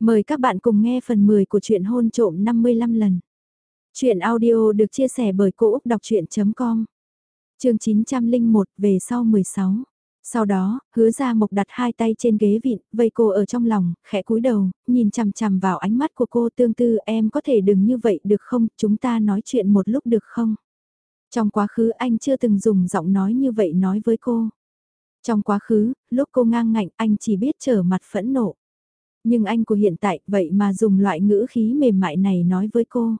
Mời các bạn cùng nghe phần 10 của truyện hôn trộm 55 lần. Chuyện audio được chia sẻ bởi Cô Úc Đọc Chuyện.com Trường 901 về sau 16 Sau đó, hứa ra mộc đặt hai tay trên ghế vịn, vây cô ở trong lòng, khẽ cúi đầu, nhìn chằm chằm vào ánh mắt của cô tương tư em có thể đừng như vậy được không, chúng ta nói chuyện một lúc được không? Trong quá khứ anh chưa từng dùng giọng nói như vậy nói với cô. Trong quá khứ, lúc cô ngang ngạnh anh chỉ biết trở mặt phẫn nộ. Nhưng anh của hiện tại vậy mà dùng loại ngữ khí mềm mại này nói với cô.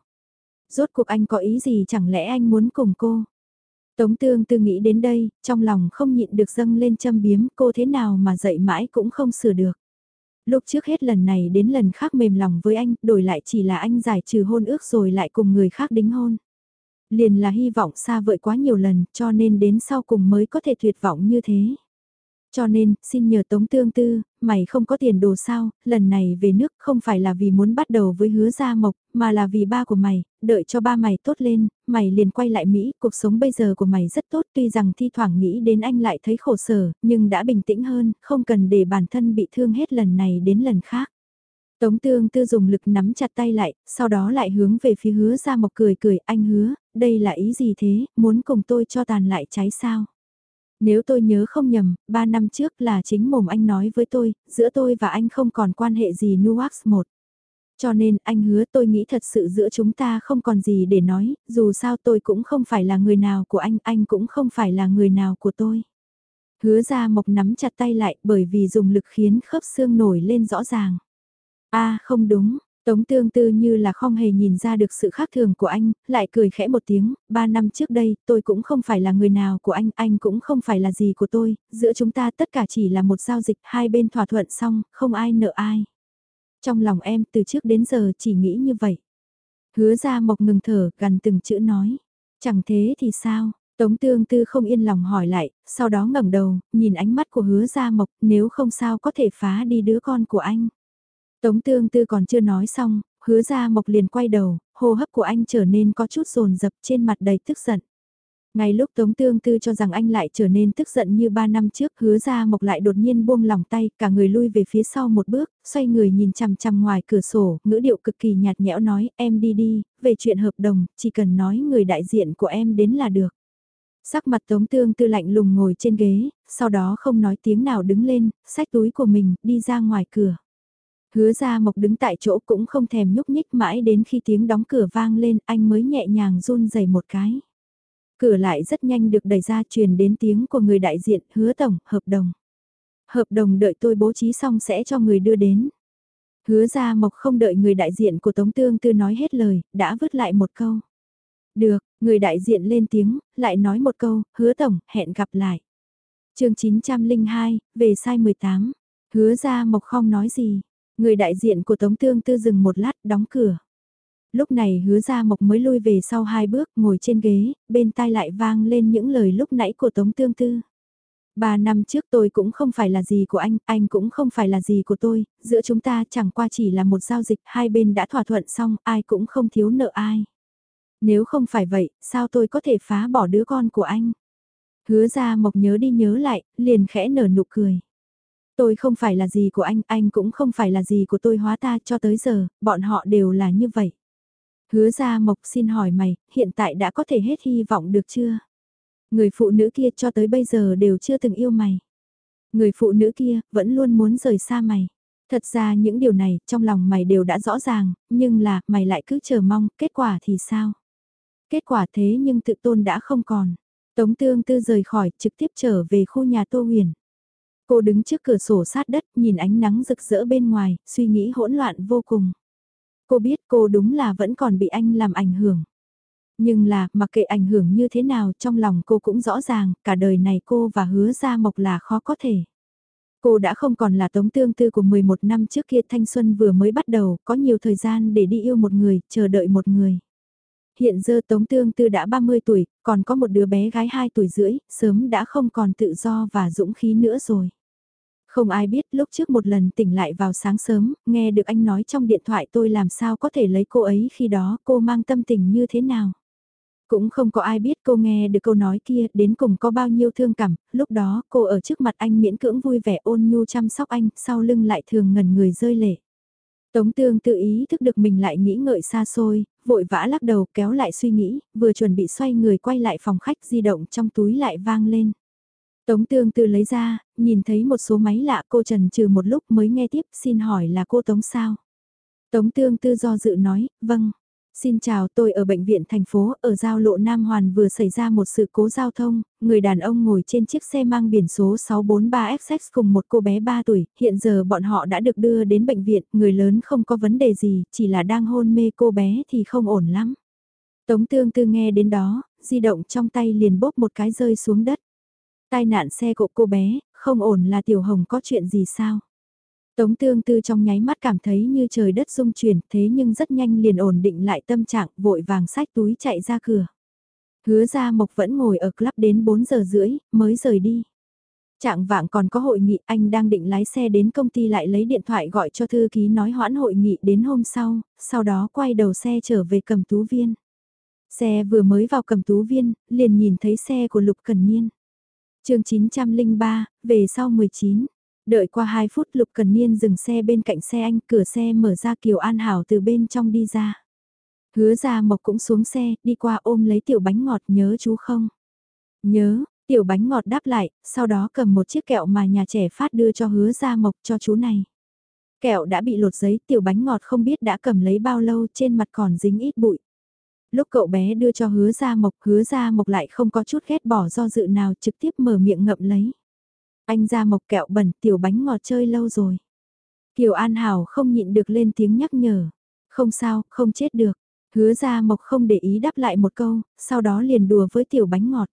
Rốt cuộc anh có ý gì chẳng lẽ anh muốn cùng cô? Tống tương tư nghĩ đến đây, trong lòng không nhịn được dâng lên châm biếm cô thế nào mà dậy mãi cũng không sửa được. Lúc trước hết lần này đến lần khác mềm lòng với anh, đổi lại chỉ là anh giải trừ hôn ước rồi lại cùng người khác đính hôn. Liền là hy vọng xa vời quá nhiều lần cho nên đến sau cùng mới có thể tuyệt vọng như thế. Cho nên, xin nhờ Tống Tương Tư, mày không có tiền đồ sao, lần này về nước không phải là vì muốn bắt đầu với hứa gia mộc, mà là vì ba của mày, đợi cho ba mày tốt lên, mày liền quay lại Mỹ, cuộc sống bây giờ của mày rất tốt tuy rằng thi thoảng nghĩ đến anh lại thấy khổ sở, nhưng đã bình tĩnh hơn, không cần để bản thân bị thương hết lần này đến lần khác. Tống tương tư dùng lực nắm chặt tay lại, sau đó lại hướng về phía hứa gia mộc cười cười, anh hứa, đây là ý gì thế, muốn cùng tôi cho tàn lại cháy sao? Nếu tôi nhớ không nhầm, 3 năm trước là chính mồm anh nói với tôi, giữa tôi và anh không còn quan hệ gì Nuax một. Cho nên anh hứa tôi nghĩ thật sự giữa chúng ta không còn gì để nói, dù sao tôi cũng không phải là người nào của anh, anh cũng không phải là người nào của tôi. Hứa ra mộc nắm chặt tay lại bởi vì dùng lực khiến khớp xương nổi lên rõ ràng. a không đúng, Tống tương tư như là không hề nhìn ra được sự khác thường của anh, lại cười khẽ một tiếng, ba năm trước đây, tôi cũng không phải là người nào của anh, anh cũng không phải là gì của tôi, giữa chúng ta tất cả chỉ là một giao dịch, hai bên thỏa thuận xong, không ai nợ ai. Trong lòng em từ trước đến giờ chỉ nghĩ như vậy. Hứa ra mộc ngừng thở, gần từng chữ nói. Chẳng thế thì sao? Tống tương tư không yên lòng hỏi lại, sau đó ngẩng đầu, nhìn ánh mắt của hứa ra mộc, nếu không sao có thể phá đi đứa con của anh. Tống tương tư còn chưa nói xong, hứa ra mộc liền quay đầu, hô hấp của anh trở nên có chút rồn rập trên mặt đầy tức giận. Ngay lúc Tống Tương Tư cho rằng anh lại trở nên tức giận như ba năm trước, hứa ra mộc lại đột nhiên buông lòng tay, cả người lui về phía sau một bước, xoay người nhìn chằm chằm ngoài cửa sổ, ngữ điệu cực kỳ nhạt nhẽo nói, em đi đi, về chuyện hợp đồng, chỉ cần nói người đại diện của em đến là được. Sắc mặt Tống Tương Tư lạnh lùng ngồi trên ghế, sau đó không nói tiếng nào đứng lên, xách túi của mình, đi ra ngoài cửa. Hứa ra mộc đứng tại chỗ cũng không thèm nhúc nhích mãi đến khi tiếng đóng cửa vang lên anh mới nhẹ nhàng run dày một cái. Cửa lại rất nhanh được đẩy ra truyền đến tiếng của người đại diện hứa tổng, hợp đồng. Hợp đồng đợi tôi bố trí xong sẽ cho người đưa đến. Hứa ra mộc không đợi người đại diện của Tống Tương Tư nói hết lời, đã vứt lại một câu. Được, người đại diện lên tiếng, lại nói một câu, hứa tổng, hẹn gặp lại. chương 902, về sai 18. Hứa ra mộc không nói gì. Người đại diện của Tống Tương Tư dừng một lát đóng cửa. Lúc này hứa ra mộc mới lui về sau hai bước ngồi trên ghế, bên tai lại vang lên những lời lúc nãy của Tống Tương Tư. Ba năm trước tôi cũng không phải là gì của anh, anh cũng không phải là gì của tôi, giữa chúng ta chẳng qua chỉ là một giao dịch, hai bên đã thỏa thuận xong, ai cũng không thiếu nợ ai. Nếu không phải vậy, sao tôi có thể phá bỏ đứa con của anh? Hứa ra mộc nhớ đi nhớ lại, liền khẽ nở nụ cười. Tôi không phải là gì của anh, anh cũng không phải là gì của tôi hóa ta cho tới giờ, bọn họ đều là như vậy. Hứa ra mộc xin hỏi mày, hiện tại đã có thể hết hy vọng được chưa? Người phụ nữ kia cho tới bây giờ đều chưa từng yêu mày. Người phụ nữ kia vẫn luôn muốn rời xa mày. Thật ra những điều này trong lòng mày đều đã rõ ràng, nhưng là mày lại cứ chờ mong kết quả thì sao? Kết quả thế nhưng tự tôn đã không còn. Tống tương tư rời khỏi trực tiếp trở về khu nhà Tô Huyền. Cô đứng trước cửa sổ sát đất, nhìn ánh nắng rực rỡ bên ngoài, suy nghĩ hỗn loạn vô cùng. Cô biết cô đúng là vẫn còn bị anh làm ảnh hưởng. Nhưng là, mặc kệ ảnh hưởng như thế nào trong lòng cô cũng rõ ràng, cả đời này cô và hứa ra mộc là khó có thể. Cô đã không còn là tống tương tư của 11 năm trước kia thanh xuân vừa mới bắt đầu, có nhiều thời gian để đi yêu một người, chờ đợi một người. Hiện giờ Tống Tương Tư đã 30 tuổi, còn có một đứa bé gái 2 tuổi rưỡi, sớm đã không còn tự do và dũng khí nữa rồi. Không ai biết lúc trước một lần tỉnh lại vào sáng sớm, nghe được anh nói trong điện thoại tôi làm sao có thể lấy cô ấy khi đó cô mang tâm tình như thế nào. Cũng không có ai biết cô nghe được câu nói kia đến cùng có bao nhiêu thương cảm, lúc đó cô ở trước mặt anh miễn cưỡng vui vẻ ôn nhu chăm sóc anh, sau lưng lại thường ngẩn người rơi lệ. Tống tương tự ý thức được mình lại nghĩ ngợi xa xôi, vội vã lắc đầu kéo lại suy nghĩ, vừa chuẩn bị xoay người quay lại phòng khách di động trong túi lại vang lên. Tống tương tư lấy ra, nhìn thấy một số máy lạ cô trần trừ một lúc mới nghe tiếp xin hỏi là cô Tống sao. Tống tương tư do dự nói, vâng. Xin chào tôi ở bệnh viện thành phố ở giao lộ Nam Hoàn vừa xảy ra một sự cố giao thông, người đàn ông ngồi trên chiếc xe mang biển số 643XX cùng một cô bé 3 tuổi, hiện giờ bọn họ đã được đưa đến bệnh viện, người lớn không có vấn đề gì, chỉ là đang hôn mê cô bé thì không ổn lắm. Tống tương tư nghe đến đó, di động trong tay liền bóp một cái rơi xuống đất. Tai nạn xe cộ cô bé, không ổn là Tiểu Hồng có chuyện gì sao? Tống tương tư trong nháy mắt cảm thấy như trời đất rung chuyển thế nhưng rất nhanh liền ổn định lại tâm trạng vội vàng sách túi chạy ra cửa. Hứa ra mộc vẫn ngồi ở club đến 4 giờ rưỡi mới rời đi. Trạng vạng còn có hội nghị anh đang định lái xe đến công ty lại lấy điện thoại gọi cho thư ký nói hoãn hội nghị đến hôm sau, sau đó quay đầu xe trở về cầm tú viên. Xe vừa mới vào cầm tú viên, liền nhìn thấy xe của Lục Cần Niên chương 903, về sau 19. Đợi qua 2 phút Lục Cần Niên dừng xe bên cạnh xe anh, cửa xe mở ra Kiều An Hảo từ bên trong đi ra. Hứa ra Mộc cũng xuống xe, đi qua ôm lấy tiểu bánh ngọt nhớ chú không? Nhớ, tiểu bánh ngọt đáp lại, sau đó cầm một chiếc kẹo mà nhà trẻ phát đưa cho hứa ra Mộc cho chú này. Kẹo đã bị lột giấy, tiểu bánh ngọt không biết đã cầm lấy bao lâu trên mặt còn dính ít bụi. Lúc cậu bé đưa cho hứa ra mộc, hứa ra mộc lại không có chút ghét bỏ do dự nào trực tiếp mở miệng ngậm lấy. Anh ra mộc kẹo bẩn tiểu bánh ngọt chơi lâu rồi. Kiều An Hảo không nhịn được lên tiếng nhắc nhở. Không sao, không chết được. Hứa ra mộc không để ý đáp lại một câu, sau đó liền đùa với tiểu bánh ngọt.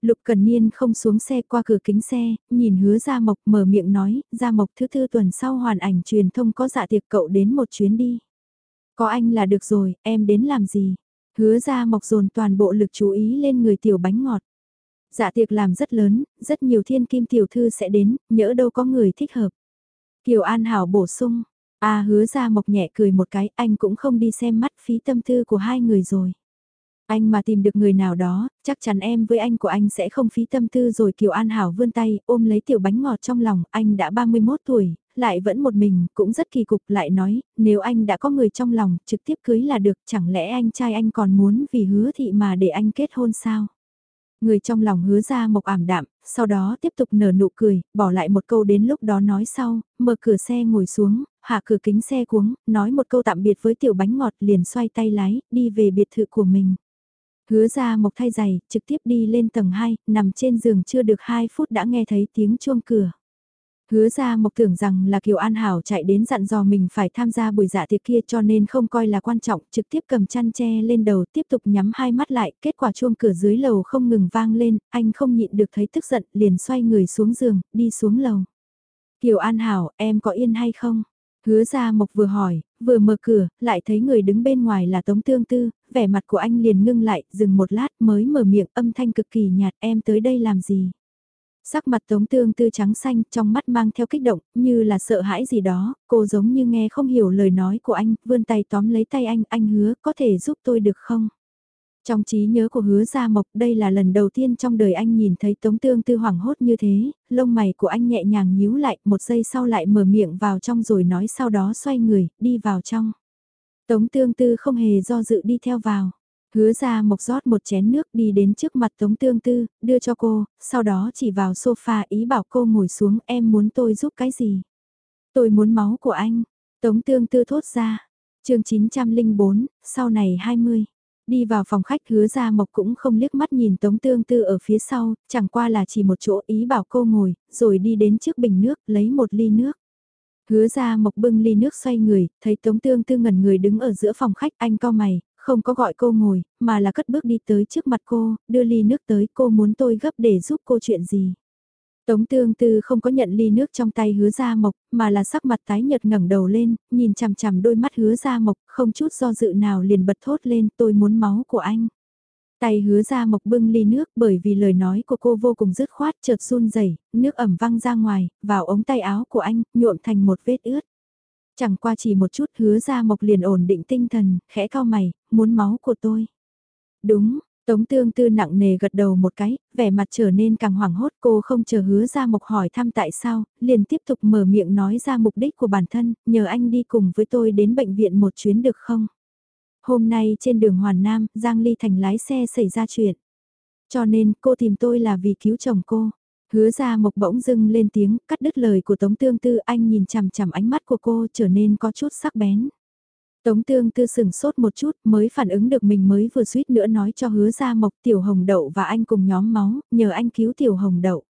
Lục Cần Niên không xuống xe qua cửa kính xe, nhìn hứa Gia Mộc mở miệng nói, Gia Mộc thứ tư tuần sau hoàn ảnh truyền thông có dạ tiệc cậu đến một chuyến đi. Có anh là được rồi, em đến làm gì? Hứa ra Mộc dồn toàn bộ lực chú ý lên người tiểu bánh ngọt. Dạ tiệc làm rất lớn, rất nhiều thiên kim tiểu thư sẽ đến, nhỡ đâu có người thích hợp. Kiều An Hảo bổ sung, à hứa ra mộc nhẹ cười một cái, anh cũng không đi xem mắt phí tâm tư của hai người rồi. Anh mà tìm được người nào đó, chắc chắn em với anh của anh sẽ không phí tâm tư rồi Kiều An Hảo vươn tay, ôm lấy tiểu bánh ngọt trong lòng, anh đã 31 tuổi, lại vẫn một mình, cũng rất kỳ cục, lại nói, nếu anh đã có người trong lòng, trực tiếp cưới là được, chẳng lẽ anh trai anh còn muốn vì hứa thị mà để anh kết hôn sao? Người trong lòng hứa ra mộc ảm đạm, sau đó tiếp tục nở nụ cười, bỏ lại một câu đến lúc đó nói sau, mở cửa xe ngồi xuống, hạ cửa kính xe cuống, nói một câu tạm biệt với tiểu bánh ngọt liền xoay tay lái, đi về biệt thự của mình. Hứa ra mộc thay giày, trực tiếp đi lên tầng 2, nằm trên giường chưa được 2 phút đã nghe thấy tiếng chuông cửa. Hứa ra mộc tưởng rằng là Kiều An Hảo chạy đến dặn dò mình phải tham gia buổi dạ tiệc kia cho nên không coi là quan trọng, trực tiếp cầm chăn che lên đầu tiếp tục nhắm hai mắt lại, kết quả chuông cửa dưới lầu không ngừng vang lên, anh không nhịn được thấy tức giận, liền xoay người xuống giường, đi xuống lầu. Kiều An Hảo, em có yên hay không? Hứa ra mộc vừa hỏi, vừa mở cửa, lại thấy người đứng bên ngoài là Tống Tương Tư, vẻ mặt của anh liền ngưng lại, dừng một lát mới mở miệng âm thanh cực kỳ nhạt em tới đây làm gì? Sắc mặt tống tương tư trắng xanh trong mắt mang theo kích động, như là sợ hãi gì đó, cô giống như nghe không hiểu lời nói của anh, vươn tay tóm lấy tay anh, anh hứa có thể giúp tôi được không? Trong trí nhớ của hứa Gia Mộc đây là lần đầu tiên trong đời anh nhìn thấy tống tương tư hoảng hốt như thế, lông mày của anh nhẹ nhàng nhíu lại, một giây sau lại mở miệng vào trong rồi nói sau đó xoay người, đi vào trong. Tống tương tư không hề do dự đi theo vào. Hứa ra mộc rót một chén nước đi đến trước mặt Tống Tương Tư, đưa cho cô, sau đó chỉ vào sofa ý bảo cô ngồi xuống em muốn tôi giúp cái gì. Tôi muốn máu của anh. Tống Tương Tư thốt ra. chương 904, sau này 20. Đi vào phòng khách hứa ra mộc cũng không liếc mắt nhìn Tống Tương Tư ở phía sau, chẳng qua là chỉ một chỗ ý bảo cô ngồi, rồi đi đến trước bình nước lấy một ly nước. Hứa ra mộc bưng ly nước xoay người, thấy Tống Tương Tư ngẩn người đứng ở giữa phòng khách anh co mày, không có gọi cô ngồi, mà là cất bước đi tới trước mặt cô, đưa ly nước tới cô muốn tôi gấp để giúp cô chuyện gì. Tống tương tư không có nhận ly nước trong tay hứa ra mộc, mà là sắc mặt tái nhợt ngẩng đầu lên, nhìn chằm chằm đôi mắt hứa ra mộc, không chút do dự nào liền bật thốt lên tôi muốn máu của anh. Tay hứa ra mộc bưng ly nước bởi vì lời nói của cô vô cùng dứt khoát chợt run rẩy nước ẩm văng ra ngoài, vào ống tay áo của anh, nhuộm thành một vết ướt. Chẳng qua chỉ một chút hứa ra mộc liền ổn định tinh thần, khẽ cao mày, muốn máu của tôi. Đúng, Tống tương tư nặng nề gật đầu một cái, vẻ mặt trở nên càng hoảng hốt cô không chờ hứa ra mộc hỏi thăm tại sao, liền tiếp tục mở miệng nói ra mục đích của bản thân, nhờ anh đi cùng với tôi đến bệnh viện một chuyến được không? Hôm nay trên đường Hoàn Nam, Giang Ly Thành lái xe xảy ra chuyện. Cho nên cô tìm tôi là vì cứu chồng cô. Hứa ra mộc bỗng dưng lên tiếng, cắt đứt lời của Tống Tương Tư anh nhìn chằm chằm ánh mắt của cô trở nên có chút sắc bén. Tống tương tư sừng sốt một chút mới phản ứng được mình mới vừa suýt nữa nói cho hứa ra mộc tiểu hồng đậu và anh cùng nhóm máu, nhờ anh cứu tiểu hồng đậu.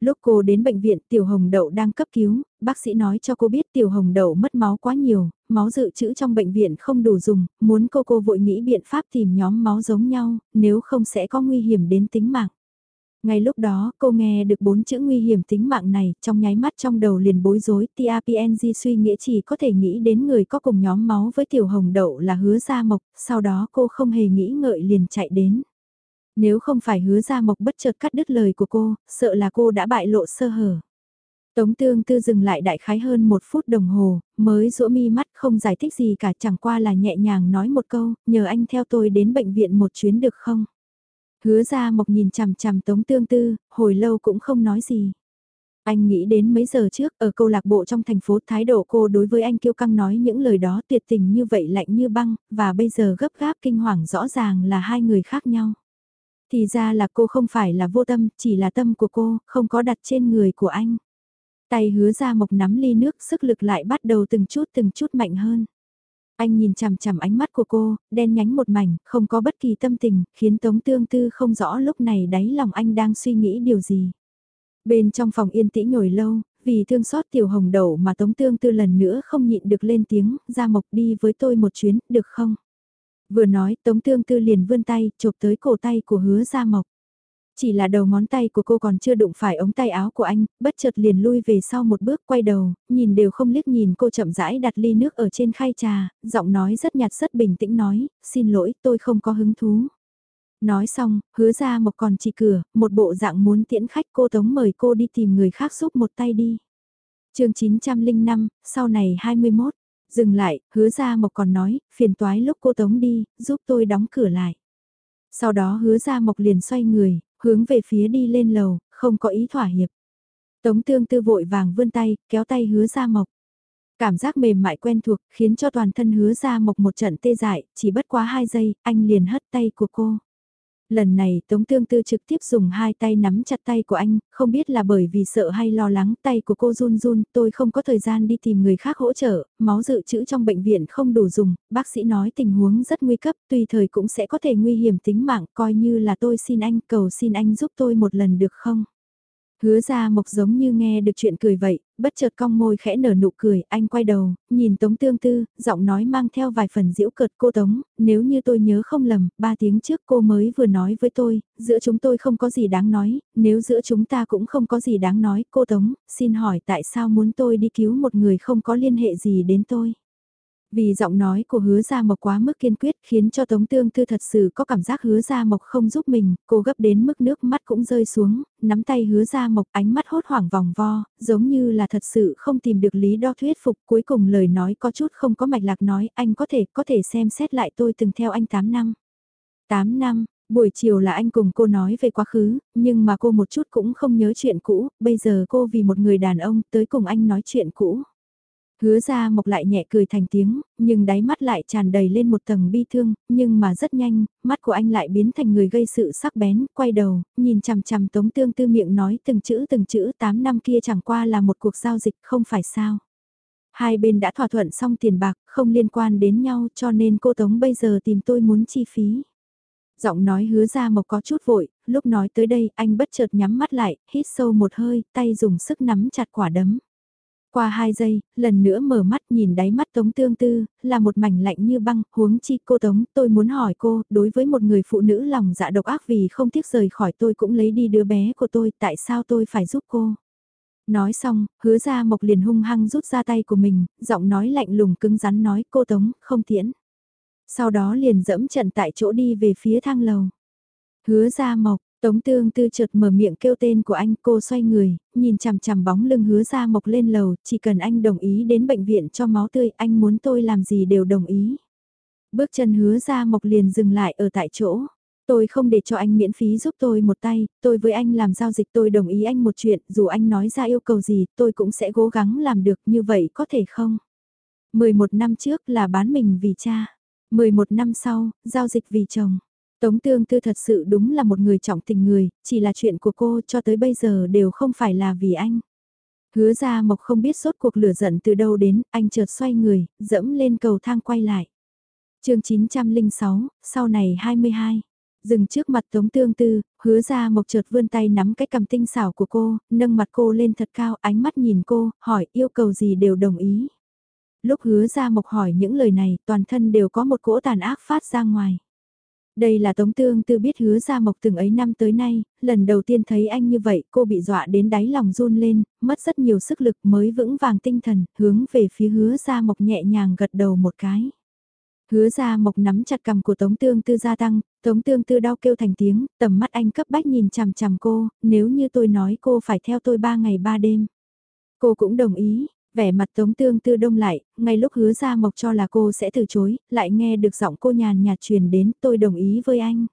Lúc cô đến bệnh viện tiểu hồng đậu đang cấp cứu, bác sĩ nói cho cô biết tiểu hồng đậu mất máu quá nhiều, máu dự trữ trong bệnh viện không đủ dùng, muốn cô cô vội nghĩ biện pháp tìm nhóm máu giống nhau, nếu không sẽ có nguy hiểm đến tính mạng. Ngay lúc đó, cô nghe được bốn chữ nguy hiểm tính mạng này, trong nháy mắt trong đầu liền bối rối, TRPNG suy nghĩ chỉ có thể nghĩ đến người có cùng nhóm máu với tiểu hồng đậu là hứa gia mộc, sau đó cô không hề nghĩ ngợi liền chạy đến. Nếu không phải hứa gia mộc bất chợt cắt đứt lời của cô, sợ là cô đã bại lộ sơ hở. Tống tương tư dừng lại đại khái hơn một phút đồng hồ, mới rũ mi mắt không giải thích gì cả chẳng qua là nhẹ nhàng nói một câu, nhờ anh theo tôi đến bệnh viện một chuyến được không? Hứa ra mộc nhìn chằm chằm tống tương tư, hồi lâu cũng không nói gì. Anh nghĩ đến mấy giờ trước ở câu lạc bộ trong thành phố thái độ cô đối với anh kiêu căng nói những lời đó tuyệt tình như vậy lạnh như băng, và bây giờ gấp gáp kinh hoàng rõ ràng là hai người khác nhau. Thì ra là cô không phải là vô tâm, chỉ là tâm của cô, không có đặt trên người của anh. Tay hứa ra mộc nắm ly nước sức lực lại bắt đầu từng chút từng chút mạnh hơn. Anh nhìn chằm chằm ánh mắt của cô, đen nhánh một mảnh, không có bất kỳ tâm tình, khiến Tống Tương Tư không rõ lúc này đáy lòng anh đang suy nghĩ điều gì. Bên trong phòng yên tĩnh nhồi lâu, vì thương xót tiểu hồng đầu mà Tống Tương Tư lần nữa không nhịn được lên tiếng, ra mộc đi với tôi một chuyến, được không? Vừa nói Tống Tương Tư liền vươn tay, chụp tới cổ tay của hứa Gia Mộc. Chỉ là đầu ngón tay của cô còn chưa đụng phải ống tay áo của anh, bất chợt liền lui về sau một bước quay đầu, nhìn đều không liếc nhìn cô chậm rãi đặt ly nước ở trên khay trà, giọng nói rất nhạt rất bình tĩnh nói, xin lỗi tôi không có hứng thú. Nói xong, hứa ra một còn chỉ cửa, một bộ dạng muốn tiễn khách cô tống mời cô đi tìm người khác giúp một tay đi. chương 905, sau này 21, dừng lại, hứa ra mộc còn nói, phiền toái lúc cô tống đi, giúp tôi đóng cửa lại. Sau đó hứa ra mộc liền xoay người, hướng về phía đi lên lầu, không có ý thỏa hiệp. Tống tương tư vội vàng vươn tay, kéo tay hứa ra mộc. Cảm giác mềm mại quen thuộc, khiến cho toàn thân hứa ra mộc một trận tê dại, chỉ bất quá hai giây, anh liền hất tay của cô. Lần này Tống Tương Tư trực tiếp dùng hai tay nắm chặt tay của anh, không biết là bởi vì sợ hay lo lắng tay của cô run run, tôi không có thời gian đi tìm người khác hỗ trợ, máu dự trữ trong bệnh viện không đủ dùng, bác sĩ nói tình huống rất nguy cấp, tùy thời cũng sẽ có thể nguy hiểm tính mạng, coi như là tôi xin anh, cầu xin anh giúp tôi một lần được không? Hứa ra mộc giống như nghe được chuyện cười vậy, bất chợt cong môi khẽ nở nụ cười, anh quay đầu, nhìn Tống Tương Tư, giọng nói mang theo vài phần diễu cợt cô Tống, nếu như tôi nhớ không lầm, ba tiếng trước cô mới vừa nói với tôi, giữa chúng tôi không có gì đáng nói, nếu giữa chúng ta cũng không có gì đáng nói, cô Tống, xin hỏi tại sao muốn tôi đi cứu một người không có liên hệ gì đến tôi? Vì giọng nói của hứa gia mộc quá mức kiên quyết khiến cho Tống Tương Tư thật sự có cảm giác hứa gia mộc không giúp mình, cô gấp đến mức nước mắt cũng rơi xuống, nắm tay hứa gia mộc ánh mắt hốt hoảng vòng vo, giống như là thật sự không tìm được lý do thuyết phục cuối cùng lời nói có chút không có mạch lạc nói anh có thể, có thể xem xét lại tôi từng theo anh 8 năm. 8 năm, buổi chiều là anh cùng cô nói về quá khứ, nhưng mà cô một chút cũng không nhớ chuyện cũ, bây giờ cô vì một người đàn ông tới cùng anh nói chuyện cũ. Hứa ra mộc lại nhẹ cười thành tiếng, nhưng đáy mắt lại tràn đầy lên một tầng bi thương, nhưng mà rất nhanh, mắt của anh lại biến thành người gây sự sắc bén, quay đầu, nhìn chằm chằm tống tương tư miệng nói từng chữ từng chữ 8 năm kia chẳng qua là một cuộc giao dịch không phải sao. Hai bên đã thỏa thuận xong tiền bạc, không liên quan đến nhau cho nên cô Tống bây giờ tìm tôi muốn chi phí. Giọng nói hứa ra mộc có chút vội, lúc nói tới đây anh bất chợt nhắm mắt lại, hít sâu một hơi, tay dùng sức nắm chặt quả đấm. Qua hai giây, lần nữa mở mắt nhìn đáy mắt Tống Tương Tư, là một mảnh lạnh như băng, huống chi cô Tống, tôi muốn hỏi cô, đối với một người phụ nữ lòng dạ độc ác vì không tiếc rời khỏi tôi cũng lấy đi đứa bé của tôi, tại sao tôi phải giúp cô? Nói xong, hứa ra mộc liền hung hăng rút ra tay của mình, giọng nói lạnh lùng cứng rắn nói cô Tống, không tiễn. Sau đó liền dẫm trận tại chỗ đi về phía thang lầu. Hứa ra mộc, Tống tương tư chợt mở miệng kêu tên của anh cô xoay người, nhìn chằm chằm bóng lưng hứa ra mộc lên lầu, chỉ cần anh đồng ý đến bệnh viện cho máu tươi, anh muốn tôi làm gì đều đồng ý. Bước chân hứa ra mộc liền dừng lại ở tại chỗ. Tôi không để cho anh miễn phí giúp tôi một tay, tôi với anh làm giao dịch tôi đồng ý anh một chuyện, dù anh nói ra yêu cầu gì tôi cũng sẽ cố gắng làm được như vậy có thể không? 11 năm trước là bán mình vì cha, 11 năm sau, giao dịch vì chồng. Tống Tương Tư thật sự đúng là một người trọng tình người, chỉ là chuyện của cô cho tới bây giờ đều không phải là vì anh. Hứa ra mộc không biết sốt cuộc lửa giận từ đâu đến, anh chợt xoay người, dẫm lên cầu thang quay lại. chương 906, sau này 22. Dừng trước mặt Tống Tương Tư, hứa ra mộc chợt vươn tay nắm cái cầm tinh xảo của cô, nâng mặt cô lên thật cao, ánh mắt nhìn cô, hỏi yêu cầu gì đều đồng ý. Lúc hứa ra mộc hỏi những lời này, toàn thân đều có một cỗ tàn ác phát ra ngoài. Đây là Tống Tương Tư biết hứa ra mộc từng ấy năm tới nay, lần đầu tiên thấy anh như vậy cô bị dọa đến đáy lòng run lên, mất rất nhiều sức lực mới vững vàng tinh thần, hướng về phía hứa ra mộc nhẹ nhàng gật đầu một cái. Hứa ra mộc nắm chặt cầm của Tống Tương Tư gia tăng, Tống Tương Tư đau kêu thành tiếng, tầm mắt anh cấp bách nhìn chằm chằm cô, nếu như tôi nói cô phải theo tôi ba ngày ba đêm. Cô cũng đồng ý, vẻ mặt Tống Tương Tư đông lại, ngay lúc hứa ra mộc cho là cô sẽ từ chối, lại nghe được giọng cô nhàn nhạt truyền đến tôi đồng ý với anh.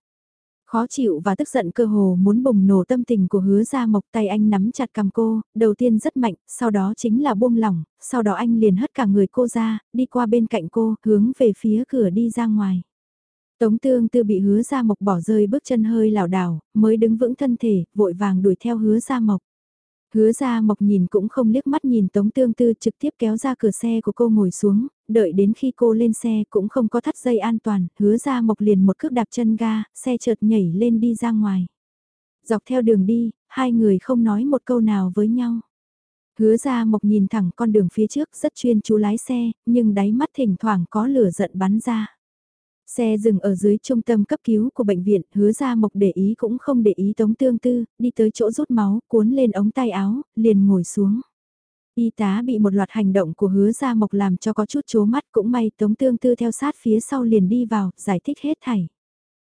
Khó chịu và tức giận cơ hồ muốn bùng nổ tâm tình của hứa ra mộc tay anh nắm chặt cầm cô, đầu tiên rất mạnh, sau đó chính là buông lỏng, sau đó anh liền hất cả người cô ra, đi qua bên cạnh cô, hướng về phía cửa đi ra ngoài. Tống tương tư bị hứa ra mộc bỏ rơi bước chân hơi lảo đảo, mới đứng vững thân thể, vội vàng đuổi theo hứa ra mộc. Hứa ra mộc nhìn cũng không liếc mắt nhìn Tống Tương Tư trực tiếp kéo ra cửa xe của cô ngồi xuống, đợi đến khi cô lên xe cũng không có thắt dây an toàn, hứa ra mộc liền một cước đạp chân ga, xe chợt nhảy lên đi ra ngoài. Dọc theo đường đi, hai người không nói một câu nào với nhau. Hứa ra mộc nhìn thẳng con đường phía trước rất chuyên chú lái xe, nhưng đáy mắt thỉnh thoảng có lửa giận bắn ra. Xe dừng ở dưới trung tâm cấp cứu của bệnh viện, hứa ra mộc để ý cũng không để ý tống tương tư, đi tới chỗ rút máu, cuốn lên ống tay áo, liền ngồi xuống. Y tá bị một loạt hành động của hứa ra mộc làm cho có chút chố mắt cũng may tống tương tư theo sát phía sau liền đi vào, giải thích hết thảy.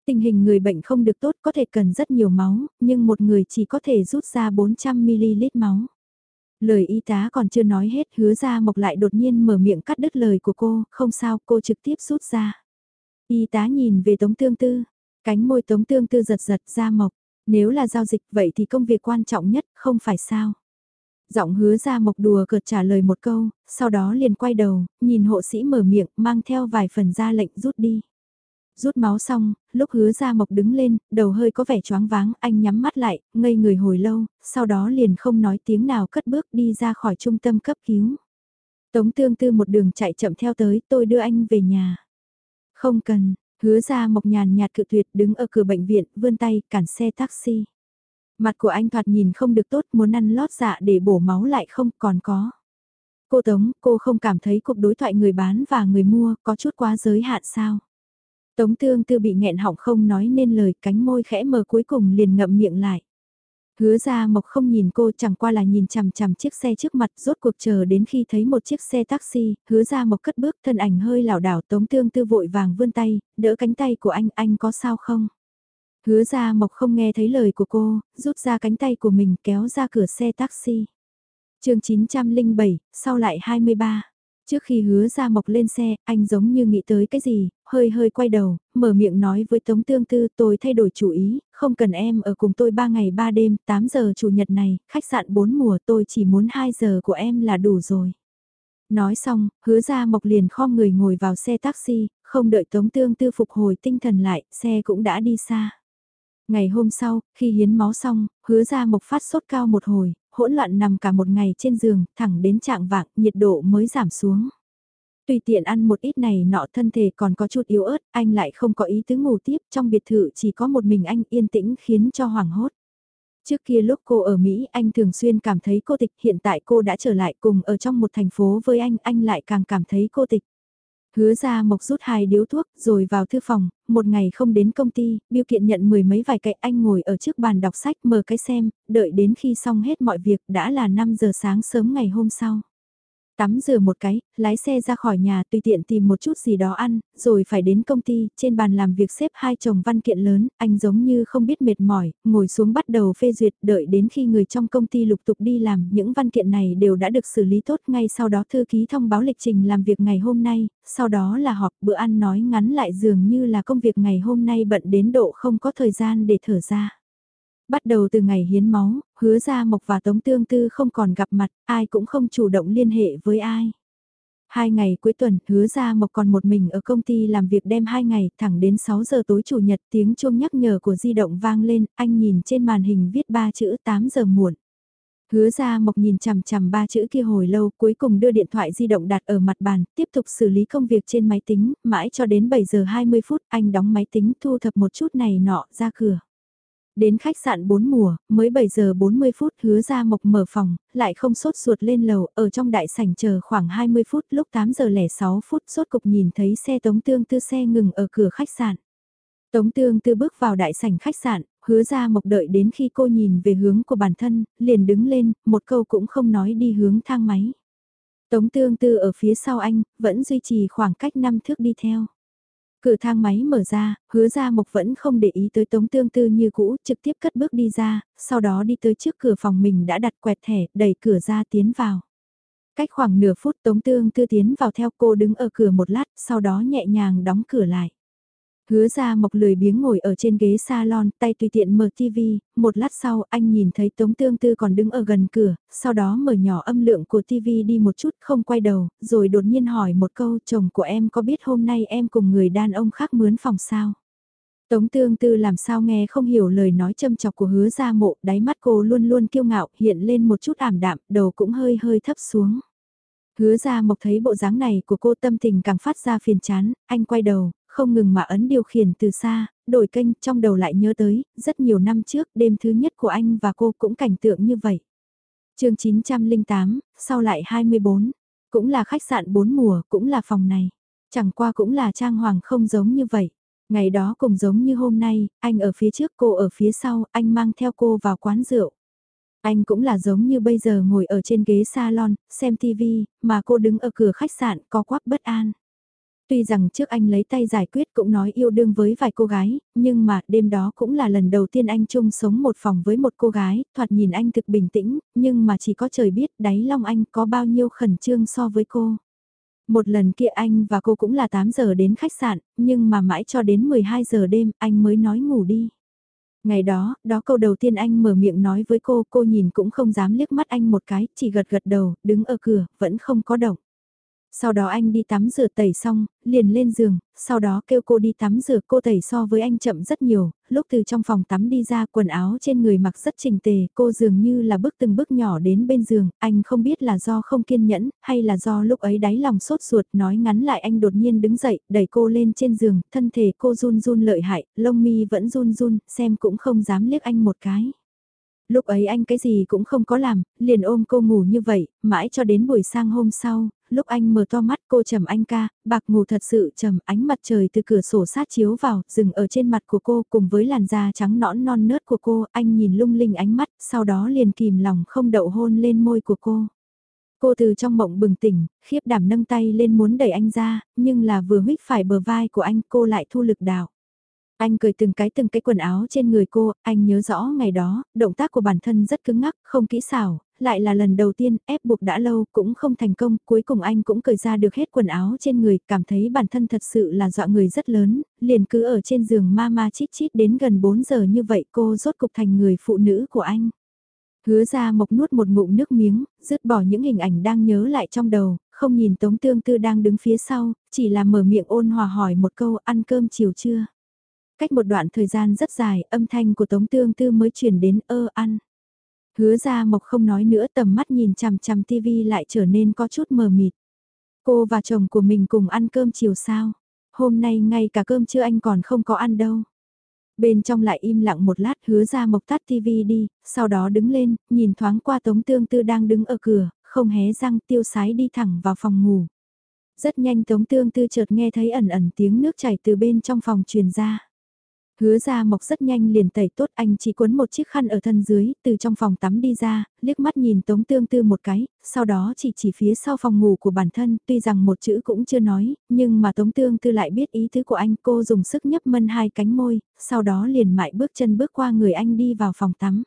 Tình hình người bệnh không được tốt có thể cần rất nhiều máu, nhưng một người chỉ có thể rút ra 400ml máu. Lời y tá còn chưa nói hết hứa ra mộc lại đột nhiên mở miệng cắt đứt lời của cô, không sao cô trực tiếp rút ra. Y tá nhìn về Tống Tương Tư, cánh môi Tống Tương Tư giật giật ra mộc, nếu là giao dịch vậy thì công việc quan trọng nhất, không phải sao. Giọng hứa ra mộc đùa cợt trả lời một câu, sau đó liền quay đầu, nhìn hộ sĩ mở miệng, mang theo vài phần ra lệnh rút đi. Rút máu xong, lúc hứa ra mộc đứng lên, đầu hơi có vẻ choáng váng, anh nhắm mắt lại, ngây người hồi lâu, sau đó liền không nói tiếng nào cất bước đi ra khỏi trung tâm cấp cứu. Tống tương tư một đường chạy chậm theo tới, tôi đưa anh về nhà. Không cần, hứa ra mộc nhàn nhạt cự tuyệt đứng ở cửa bệnh viện, vươn tay, cản xe taxi. Mặt của anh thoạt nhìn không được tốt, muốn ăn lót dạ để bổ máu lại không còn có. Cô Tống, cô không cảm thấy cuộc đối thoại người bán và người mua có chút quá giới hạn sao? Tống tương tư bị nghẹn họng không nói nên lời cánh môi khẽ mờ cuối cùng liền ngậm miệng lại. Hứa ra mộc không nhìn cô chẳng qua là nhìn chằm chằm chiếc xe trước mặt rốt cuộc chờ đến khi thấy một chiếc xe taxi, hứa ra mộc cất bước thân ảnh hơi lảo đảo tống tương tư vội vàng vươn tay, đỡ cánh tay của anh, anh có sao không? Hứa ra mộc không nghe thấy lời của cô, rút ra cánh tay của mình kéo ra cửa xe taxi. chương 907, sau lại 23. Trước khi hứa ra mộc lên xe, anh giống như nghĩ tới cái gì, hơi hơi quay đầu, mở miệng nói với Tống Tương Tư tôi thay đổi chủ ý, không cần em ở cùng tôi 3 ngày 3 đêm, 8 giờ chủ nhật này, khách sạn 4 mùa tôi chỉ muốn 2 giờ của em là đủ rồi. Nói xong, hứa ra mộc liền khom người ngồi vào xe taxi, không đợi Tống Tương Tư phục hồi tinh thần lại, xe cũng đã đi xa. Ngày hôm sau, khi hiến máu xong, hứa ra mộc phát sốt cao một hồi, hỗn loạn nằm cả một ngày trên giường, thẳng đến trạng vạng, nhiệt độ mới giảm xuống. Tùy tiện ăn một ít này nọ thân thể còn có chút yếu ớt, anh lại không có ý tứ ngủ tiếp, trong biệt thự chỉ có một mình anh yên tĩnh khiến cho hoảng hốt. Trước kia lúc cô ở Mỹ anh thường xuyên cảm thấy cô tịch, hiện tại cô đã trở lại cùng ở trong một thành phố với anh, anh lại càng cảm thấy cô tịch. Hứa ra mộc rút hai điếu thuốc rồi vào thư phòng, một ngày không đến công ty, biêu kiện nhận mười mấy vài cậy anh ngồi ở trước bàn đọc sách mở cái xem, đợi đến khi xong hết mọi việc đã là 5 giờ sáng sớm ngày hôm sau. Tắm rửa một cái, lái xe ra khỏi nhà tùy tiện tìm một chút gì đó ăn, rồi phải đến công ty, trên bàn làm việc xếp hai chồng văn kiện lớn, anh giống như không biết mệt mỏi, ngồi xuống bắt đầu phê duyệt, đợi đến khi người trong công ty lục tục đi làm, những văn kiện này đều đã được xử lý tốt, ngay sau đó thư ký thông báo lịch trình làm việc ngày hôm nay, sau đó là họp bữa ăn nói ngắn lại dường như là công việc ngày hôm nay bận đến độ không có thời gian để thở ra. Bắt đầu từ ngày hiến máu, hứa ra Mộc và Tống Tương Tư không còn gặp mặt, ai cũng không chủ động liên hệ với ai. Hai ngày cuối tuần, hứa ra Mộc còn một mình ở công ty làm việc đêm hai ngày, thẳng đến 6 giờ tối chủ nhật tiếng chuông nhắc nhở của di động vang lên, anh nhìn trên màn hình viết ba chữ 8 giờ muộn. Hứa ra Mộc nhìn chằm chằm ba chữ kia hồi lâu cuối cùng đưa điện thoại di động đặt ở mặt bàn, tiếp tục xử lý công việc trên máy tính, mãi cho đến 7 giờ 20 phút anh đóng máy tính thu thập một chút này nọ ra cửa. Đến khách sạn 4 mùa, mới 7 giờ 40 phút hứa ra mộc mở phòng, lại không sốt ruột lên lầu, ở trong đại sảnh chờ khoảng 20 phút lúc 8 giờ 06 phút sốt cục nhìn thấy xe tống tương tư xe ngừng ở cửa khách sạn. Tống tương tư bước vào đại sảnh khách sạn, hứa ra mộc đợi đến khi cô nhìn về hướng của bản thân, liền đứng lên, một câu cũng không nói đi hướng thang máy. Tống tương tư ở phía sau anh, vẫn duy trì khoảng cách 5 thước đi theo. Cửa thang máy mở ra, hứa ra mộc vẫn không để ý tới tống tương tư như cũ, trực tiếp cất bước đi ra, sau đó đi tới trước cửa phòng mình đã đặt quẹt thẻ, đẩy cửa ra tiến vào. Cách khoảng nửa phút tống tương tư tiến vào theo cô đứng ở cửa một lát, sau đó nhẹ nhàng đóng cửa lại. Hứa ra mộc lười biếng ngồi ở trên ghế salon, tay tùy tiện mở TV, một lát sau anh nhìn thấy Tống Tương Tư còn đứng ở gần cửa, sau đó mở nhỏ âm lượng của TV đi một chút không quay đầu, rồi đột nhiên hỏi một câu chồng của em có biết hôm nay em cùng người đàn ông khác mướn phòng sao? Tống Tương Tư làm sao nghe không hiểu lời nói châm chọc của hứa ra mộ, đáy mắt cô luôn luôn kiêu ngạo, hiện lên một chút ảm đạm, đầu cũng hơi hơi thấp xuống. Hứa ra mộc thấy bộ dáng này của cô tâm tình càng phát ra phiền chán, anh quay đầu, không ngừng mà ấn điều khiển từ xa, đổi kênh trong đầu lại nhớ tới, rất nhiều năm trước đêm thứ nhất của anh và cô cũng cảnh tượng như vậy. chương 908, sau lại 24, cũng là khách sạn 4 mùa, cũng là phòng này. Chẳng qua cũng là trang hoàng không giống như vậy. Ngày đó cũng giống như hôm nay, anh ở phía trước cô ở phía sau, anh mang theo cô vào quán rượu. Anh cũng là giống như bây giờ ngồi ở trên ghế salon, xem TV, mà cô đứng ở cửa khách sạn có quắc bất an. Tuy rằng trước anh lấy tay giải quyết cũng nói yêu đương với vài cô gái, nhưng mà đêm đó cũng là lần đầu tiên anh chung sống một phòng với một cô gái, thoạt nhìn anh thực bình tĩnh, nhưng mà chỉ có trời biết đáy lòng anh có bao nhiêu khẩn trương so với cô. Một lần kia anh và cô cũng là 8 giờ đến khách sạn, nhưng mà mãi cho đến 12 giờ đêm anh mới nói ngủ đi. Ngày đó, đó câu đầu tiên anh mở miệng nói với cô, cô nhìn cũng không dám liếc mắt anh một cái, chỉ gật gật đầu, đứng ở cửa, vẫn không có động. Sau đó anh đi tắm rửa tẩy xong, liền lên giường, sau đó kêu cô đi tắm rửa cô tẩy so với anh chậm rất nhiều, lúc từ trong phòng tắm đi ra quần áo trên người mặc rất chỉnh tề, cô dường như là bước từng bước nhỏ đến bên giường, anh không biết là do không kiên nhẫn, hay là do lúc ấy đáy lòng sốt ruột nói ngắn lại anh đột nhiên đứng dậy, đẩy cô lên trên giường, thân thể cô run run lợi hại, lông mi vẫn run run, xem cũng không dám liếc anh một cái. Lúc ấy anh cái gì cũng không có làm, liền ôm cô ngủ như vậy, mãi cho đến buổi sang hôm sau, lúc anh mở to mắt cô trầm anh ca, bạc ngủ thật sự trầm ánh mặt trời từ cửa sổ sát chiếu vào, dừng ở trên mặt của cô cùng với làn da trắng nõn non nớt của cô, anh nhìn lung linh ánh mắt, sau đó liền kìm lòng không đậu hôn lên môi của cô. Cô từ trong mộng bừng tỉnh, khiếp đảm nâng tay lên muốn đẩy anh ra, nhưng là vừa huyết phải bờ vai của anh cô lại thu lực đảo. Anh cười từng cái từng cái quần áo trên người cô, anh nhớ rõ ngày đó, động tác của bản thân rất cứng ngắc, không kỹ xảo, lại là lần đầu tiên, ép buộc đã lâu, cũng không thành công, cuối cùng anh cũng cởi ra được hết quần áo trên người, cảm thấy bản thân thật sự là dọa người rất lớn, liền cứ ở trên giường ma ma chít chít đến gần 4 giờ như vậy cô rốt cục thành người phụ nữ của anh. Hứa ra mộc nuốt một ngụm nước miếng, dứt bỏ những hình ảnh đang nhớ lại trong đầu, không nhìn Tống Tương Tư đang đứng phía sau, chỉ là mở miệng ôn hòa hỏi một câu ăn cơm chiều chưa. Cách một đoạn thời gian rất dài, âm thanh của Tống Tương Tư mới chuyển đến ơ ăn. Hứa ra mộc không nói nữa tầm mắt nhìn chằm chằm tivi lại trở nên có chút mờ mịt. Cô và chồng của mình cùng ăn cơm chiều sao? Hôm nay ngay cả cơm trưa anh còn không có ăn đâu. Bên trong lại im lặng một lát hứa ra mộc tắt tivi đi, sau đó đứng lên, nhìn thoáng qua Tống Tương Tư đang đứng ở cửa, không hé răng tiêu sái đi thẳng vào phòng ngủ. Rất nhanh Tống Tương Tư chợt nghe thấy ẩn ẩn tiếng nước chảy từ bên trong phòng truyền ra. Hứa ra mộc rất nhanh liền tẩy tốt anh chỉ quấn một chiếc khăn ở thân dưới, từ trong phòng tắm đi ra, liếc mắt nhìn Tống Tương Tư một cái, sau đó chỉ chỉ phía sau phòng ngủ của bản thân, tuy rằng một chữ cũng chưa nói, nhưng mà Tống Tương Tư lại biết ý tứ của anh cô dùng sức nhấp mân hai cánh môi, sau đó liền mại bước chân bước qua người anh đi vào phòng tắm.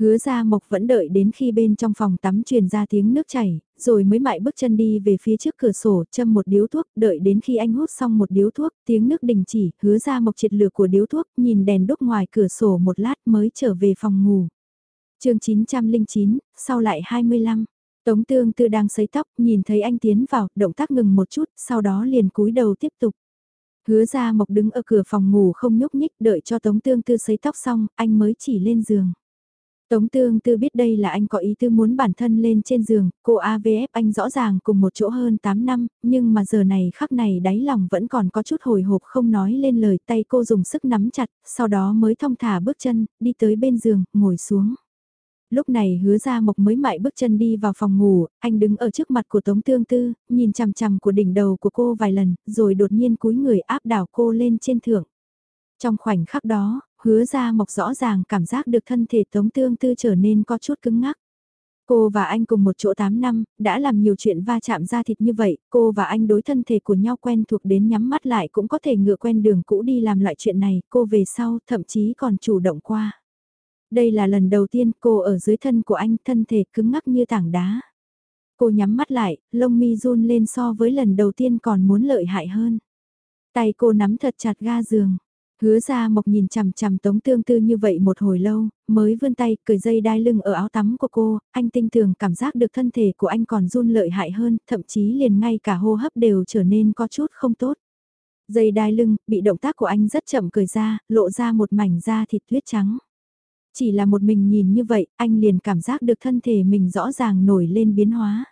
Hứa ra mộc vẫn đợi đến khi bên trong phòng tắm truyền ra tiếng nước chảy, rồi mới mại bước chân đi về phía trước cửa sổ, châm một điếu thuốc, đợi đến khi anh hút xong một điếu thuốc, tiếng nước đình chỉ, hứa ra mộc triệt lửa của điếu thuốc, nhìn đèn đốt ngoài cửa sổ một lát mới trở về phòng ngủ. chương 909, sau lại 25. Tống tương tư đang sấy tóc, nhìn thấy anh tiến vào, động tác ngừng một chút, sau đó liền cúi đầu tiếp tục. Hứa ra mộc đứng ở cửa phòng ngủ không nhúc nhích, đợi cho tống tương tư sấy tóc xong, anh mới chỉ lên giường. Tống tương tư biết đây là anh có ý tư muốn bản thân lên trên giường, cô AVF anh rõ ràng cùng một chỗ hơn 8 năm, nhưng mà giờ này khắc này đáy lòng vẫn còn có chút hồi hộp không nói lên lời tay cô dùng sức nắm chặt, sau đó mới thong thả bước chân, đi tới bên giường, ngồi xuống. Lúc này hứa ra mộc mới mại bước chân đi vào phòng ngủ, anh đứng ở trước mặt của Tống Tương Tư, nhìn chằm chằm của đỉnh đầu của cô vài lần, rồi đột nhiên cúi người áp đảo cô lên trên thượng. Trong khoảnh khắc đó, hứa ra mộc rõ ràng cảm giác được thân thể tống tương tư trở nên có chút cứng ngắc. Cô và anh cùng một chỗ 8 năm, đã làm nhiều chuyện va chạm ra thịt như vậy, cô và anh đối thân thể của nhau quen thuộc đến nhắm mắt lại cũng có thể ngựa quen đường cũ đi làm loại chuyện này, cô về sau thậm chí còn chủ động qua. Đây là lần đầu tiên cô ở dưới thân của anh thân thể cứng ngắc như tảng đá. Cô nhắm mắt lại, lông mi run lên so với lần đầu tiên còn muốn lợi hại hơn. Tay cô nắm thật chặt ga giường, Hứa ra mộc nhìn chằm chằm tống tương tư như vậy một hồi lâu, mới vươn tay cởi dây đai lưng ở áo tắm của cô, anh tinh thường cảm giác được thân thể của anh còn run lợi hại hơn, thậm chí liền ngay cả hô hấp đều trở nên có chút không tốt. Dây đai lưng, bị động tác của anh rất chậm cởi ra, lộ ra một mảnh da thịt tuyết trắng. Chỉ là một mình nhìn như vậy, anh liền cảm giác được thân thể mình rõ ràng nổi lên biến hóa.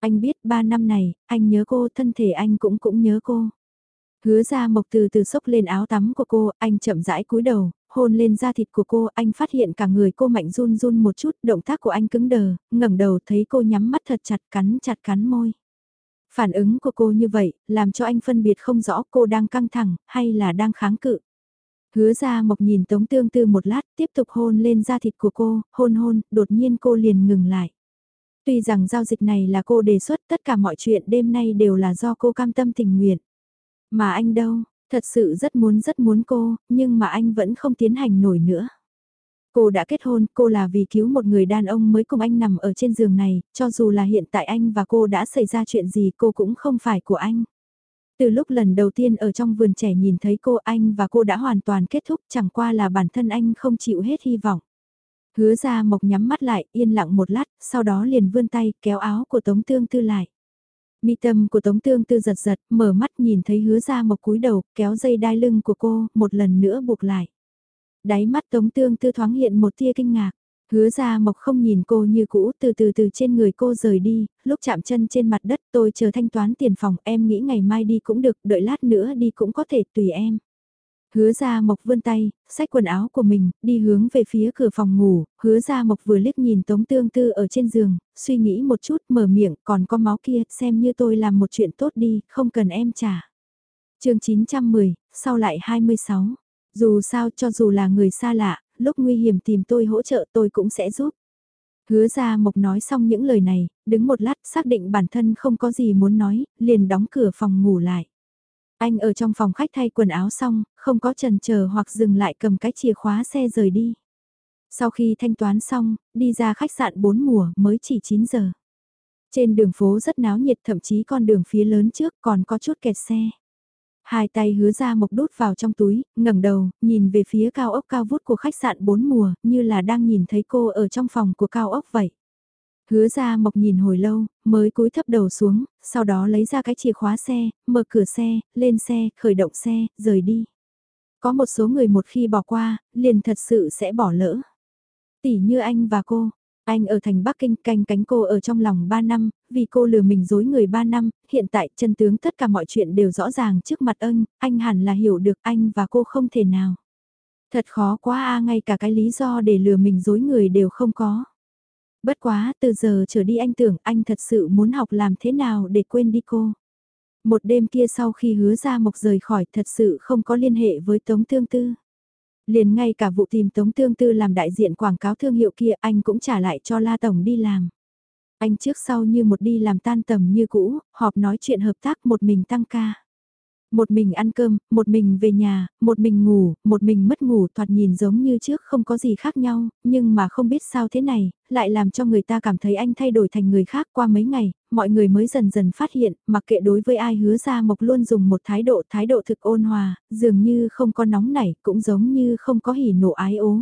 Anh biết ba năm này, anh nhớ cô, thân thể anh cũng cũng nhớ cô. Hứa ra mộc từ từ sốc lên áo tắm của cô, anh chậm rãi cúi đầu, hôn lên da thịt của cô, anh phát hiện cả người cô mạnh run run một chút, động tác của anh cứng đờ, ngẩng đầu thấy cô nhắm mắt thật chặt cắn chặt cắn môi. Phản ứng của cô như vậy, làm cho anh phân biệt không rõ cô đang căng thẳng, hay là đang kháng cự. Hứa ra mộc nhìn Tống Tương Tư một lát, tiếp tục hôn lên da thịt của cô, hôn hôn, đột nhiên cô liền ngừng lại. Tuy rằng giao dịch này là cô đề xuất tất cả mọi chuyện đêm nay đều là do cô cam tâm tình nguyện. Mà anh đâu, thật sự rất muốn rất muốn cô, nhưng mà anh vẫn không tiến hành nổi nữa. Cô đã kết hôn, cô là vì cứu một người đàn ông mới cùng anh nằm ở trên giường này, cho dù là hiện tại anh và cô đã xảy ra chuyện gì cô cũng không phải của anh. Từ lúc lần đầu tiên ở trong vườn trẻ nhìn thấy cô anh và cô đã hoàn toàn kết thúc chẳng qua là bản thân anh không chịu hết hy vọng. Hứa ra mộc nhắm mắt lại, yên lặng một lát, sau đó liền vươn tay kéo áo của Tống Tương Tư lại. Mi tâm của Tống Tương Tư giật giật, mở mắt nhìn thấy hứa ra mộc cúi đầu, kéo dây đai lưng của cô, một lần nữa buộc lại. Đáy mắt Tống Tương Tư thoáng hiện một tia kinh ngạc. Hứa ra mộc không nhìn cô như cũ, từ từ từ trên người cô rời đi, lúc chạm chân trên mặt đất tôi chờ thanh toán tiền phòng, em nghĩ ngày mai đi cũng được, đợi lát nữa đi cũng có thể, tùy em. Hứa ra mộc vươn tay, xách quần áo của mình, đi hướng về phía cửa phòng ngủ, hứa ra mộc vừa liếc nhìn tống tương tư ở trên giường, suy nghĩ một chút mở miệng, còn có máu kia, xem như tôi làm một chuyện tốt đi, không cần em trả. chương 910, sau lại 26. Dù sao cho dù là người xa lạ, lúc nguy hiểm tìm tôi hỗ trợ tôi cũng sẽ giúp. Hứa ra mộc nói xong những lời này, đứng một lát xác định bản thân không có gì muốn nói, liền đóng cửa phòng ngủ lại. Anh ở trong phòng khách thay quần áo xong, không có trần chờ hoặc dừng lại cầm cái chìa khóa xe rời đi. Sau khi thanh toán xong, đi ra khách sạn 4 mùa mới chỉ 9 giờ. Trên đường phố rất náo nhiệt thậm chí con đường phía lớn trước còn có chút kẹt xe. Hai tay hứa ra mộc đút vào trong túi, ngẩng đầu, nhìn về phía cao ốc cao vút của khách sạn 4 mùa, như là đang nhìn thấy cô ở trong phòng của cao ốc vậy. Hứa ra mộc nhìn hồi lâu, mới cúi thấp đầu xuống, sau đó lấy ra cái chìa khóa xe, mở cửa xe, lên xe, khởi động xe, rời đi. Có một số người một khi bỏ qua, liền thật sự sẽ bỏ lỡ. Tỷ như anh và cô, anh ở thành Bắc Kinh canh cánh cô ở trong lòng 3 năm, vì cô lừa mình dối người 3 năm, hiện tại chân tướng tất cả mọi chuyện đều rõ ràng trước mặt anh anh hẳn là hiểu được anh và cô không thể nào. Thật khó quá a ngay cả cái lý do để lừa mình dối người đều không có. Bất quá, từ giờ trở đi anh tưởng anh thật sự muốn học làm thế nào để quên đi cô. Một đêm kia sau khi hứa ra mộc rời khỏi thật sự không có liên hệ với Tống Tương Tư. Liền ngay cả vụ tìm Tống Tương Tư làm đại diện quảng cáo thương hiệu kia anh cũng trả lại cho La Tổng đi làm. Anh trước sau như một đi làm tan tầm như cũ, họp nói chuyện hợp tác một mình tăng ca. Một mình ăn cơm, một mình về nhà, một mình ngủ, một mình mất ngủ thoạt nhìn giống như trước không có gì khác nhau, nhưng mà không biết sao thế này, lại làm cho người ta cảm thấy anh thay đổi thành người khác qua mấy ngày, mọi người mới dần dần phát hiện, mặc kệ đối với ai hứa ra mộc luôn dùng một thái độ thái độ thực ôn hòa, dường như không có nóng nảy, cũng giống như không có hỉ nộ ái ố.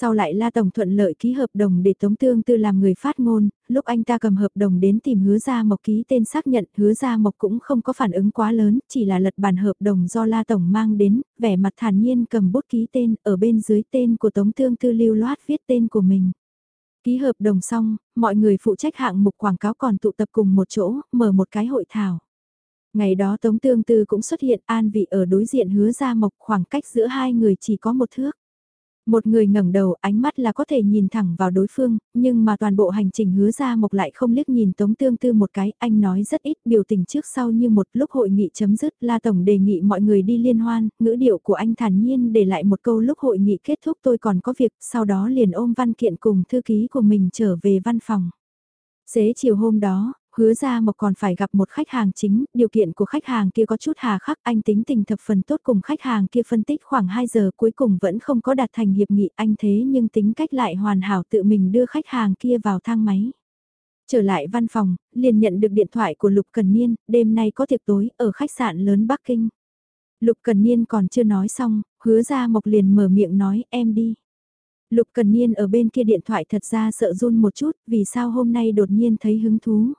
Sau lại La Tổng thuận lợi ký hợp đồng để Tống Tương Tư làm người phát ngôn, lúc anh ta cầm hợp đồng đến tìm hứa Gia Mộc ký tên xác nhận hứa Gia Mộc cũng không có phản ứng quá lớn, chỉ là lật bản hợp đồng do La Tổng mang đến, vẻ mặt thản nhiên cầm bút ký tên, ở bên dưới tên của Tống Tương Tư lưu loát viết tên của mình. Ký hợp đồng xong, mọi người phụ trách hạng mục quảng cáo còn tụ tập cùng một chỗ, mở một cái hội thảo. Ngày đó Tống Tương Tư cũng xuất hiện an vị ở đối diện hứa Gia Mộc khoảng cách giữa hai người chỉ có một thước. Một người ngẩng đầu ánh mắt là có thể nhìn thẳng vào đối phương, nhưng mà toàn bộ hành trình hứa ra mộc lại không liếc nhìn Tống Tương Tư một cái, anh nói rất ít biểu tình trước sau như một lúc hội nghị chấm dứt, La Tổng đề nghị mọi người đi liên hoan, ngữ điệu của anh thản nhiên để lại một câu lúc hội nghị kết thúc tôi còn có việc, sau đó liền ôm văn kiện cùng thư ký của mình trở về văn phòng. Xế chiều hôm đó, hứa ra mộc còn phải gặp một khách hàng chính, điều kiện của khách hàng kia có chút hà khắc, anh tính tình thập phần tốt cùng khách hàng kia phân tích khoảng 2 giờ cuối cùng vẫn không có đạt thành hiệp nghị anh thế nhưng tính cách lại hoàn hảo tự mình đưa khách hàng kia vào thang máy. Trở lại văn phòng, liền nhận được điện thoại của Lục Cần Niên, đêm nay có tiệc tối ở khách sạn lớn Bắc Kinh. Lục Cần Niên còn chưa nói xong, hứa ra mộc liền mở miệng nói em đi. Lục Cần Niên ở bên kia điện thoại thật ra sợ run một chút, vì sao hôm nay đột nhiên thấy hứng thú.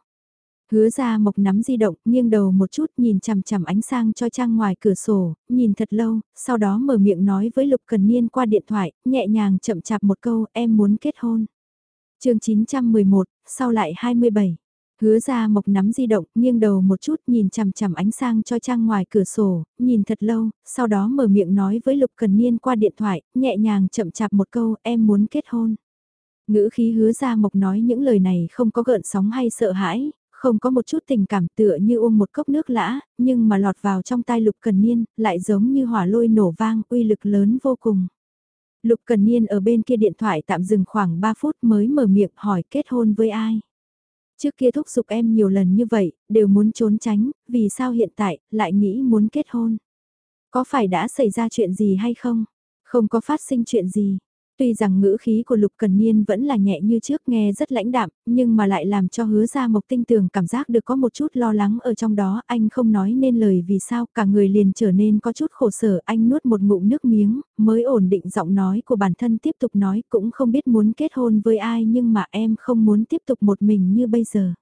Hứa ra mộc nắm di động, nghiêng đầu một chút nhìn chằm chằm ánh sang cho trang ngoài cửa sổ, nhìn thật lâu, sau đó mở miệng nói với Lục Cần Niên qua điện thoại, nhẹ nhàng chậm chạp một câu, em muốn kết hôn. chương 911, sau lại 27. Hứa ra mộc nắm di động, nghiêng đầu một chút nhìn chằm chằm ánh sang cho trang ngoài cửa sổ, nhìn thật lâu, sau đó mở miệng nói với Lục Cần Niên qua điện thoại, nhẹ nhàng chậm chạp một câu, em muốn kết hôn. Ngữ khí hứa ra mộc nói những lời này không có gợn sóng hay sợ hãi, không có một chút tình cảm tựa như uống một cốc nước lã, nhưng mà lọt vào trong tai Lục Cần Niên, lại giống như hỏa lôi nổ vang, uy lực lớn vô cùng. Lục Cần Niên ở bên kia điện thoại tạm dừng khoảng 3 phút mới mở miệng hỏi kết hôn với ai. Trước kia thúc giục em nhiều lần như vậy, đều muốn trốn tránh, vì sao hiện tại, lại nghĩ muốn kết hôn. Có phải đã xảy ra chuyện gì hay không? Không có phát sinh chuyện gì. Tuy rằng ngữ khí của Lục Cần Niên vẫn là nhẹ như trước nghe rất lãnh đạm, nhưng mà lại làm cho hứa ra mộc tinh tường cảm giác được có một chút lo lắng ở trong đó, anh không nói nên lời vì sao, cả người liền trở nên có chút khổ sở, anh nuốt một ngụm nước miếng, mới ổn định giọng nói của bản thân tiếp tục nói, cũng không biết muốn kết hôn với ai nhưng mà em không muốn tiếp tục một mình như bây giờ.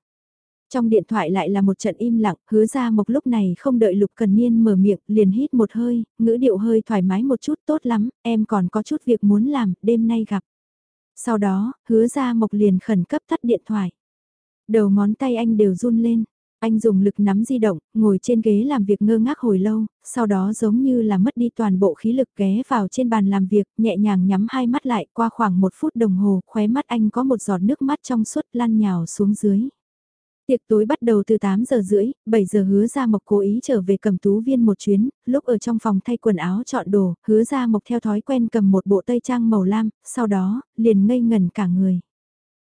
Trong điện thoại lại là một trận im lặng, hứa ra mộc lúc này không đợi Lục Cần Niên mở miệng, liền hít một hơi, ngữ điệu hơi thoải mái một chút tốt lắm, em còn có chút việc muốn làm, đêm nay gặp. Sau đó, hứa ra mộc liền khẩn cấp tắt điện thoại. Đầu ngón tay anh đều run lên, anh dùng lực nắm di động, ngồi trên ghế làm việc ngơ ngác hồi lâu, sau đó giống như là mất đi toàn bộ khí lực ghé vào trên bàn làm việc, nhẹ nhàng nhắm hai mắt lại qua khoảng một phút đồng hồ, khóe mắt anh có một giọt nước mắt trong suốt lăn nhào xuống dưới. Tiệc tối bắt đầu từ 8 giờ rưỡi, 7 giờ hứa ra mộc cố ý trở về cầm tú viên một chuyến, lúc ở trong phòng thay quần áo chọn đồ, hứa ra mộc theo thói quen cầm một bộ tây trang màu lam, sau đó, liền ngây ngần cả người.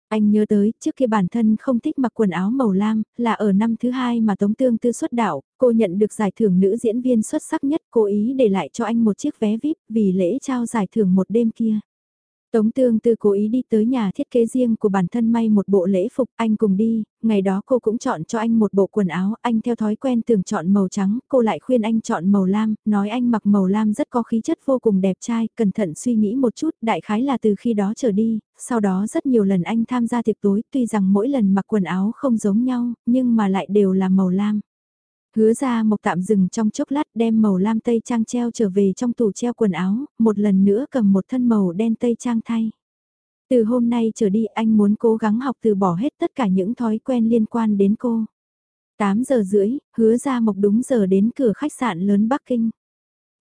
Anh nhớ tới, trước khi bản thân không thích mặc quần áo màu lam, là ở năm thứ hai mà Tống Tương Tư xuất đạo, cô nhận được giải thưởng nữ diễn viên xuất sắc nhất, cố ý để lại cho anh một chiếc vé VIP vì lễ trao giải thưởng một đêm kia. Tống tương tư cố ý đi tới nhà thiết kế riêng của bản thân may một bộ lễ phục, anh cùng đi, ngày đó cô cũng chọn cho anh một bộ quần áo, anh theo thói quen thường chọn màu trắng, cô lại khuyên anh chọn màu lam, nói anh mặc màu lam rất có khí chất vô cùng đẹp trai, cẩn thận suy nghĩ một chút, đại khái là từ khi đó trở đi, sau đó rất nhiều lần anh tham gia tiệc tối, tuy rằng mỗi lần mặc quần áo không giống nhau, nhưng mà lại đều là màu lam. Hứa ra mộc tạm dừng trong chốc lát đem màu lam tây trang treo trở về trong tủ treo quần áo, một lần nữa cầm một thân màu đen tây trang thay. Từ hôm nay trở đi anh muốn cố gắng học từ bỏ hết tất cả những thói quen liên quan đến cô. 8 giờ rưỡi, hứa ra mộc đúng giờ đến cửa khách sạn lớn Bắc Kinh.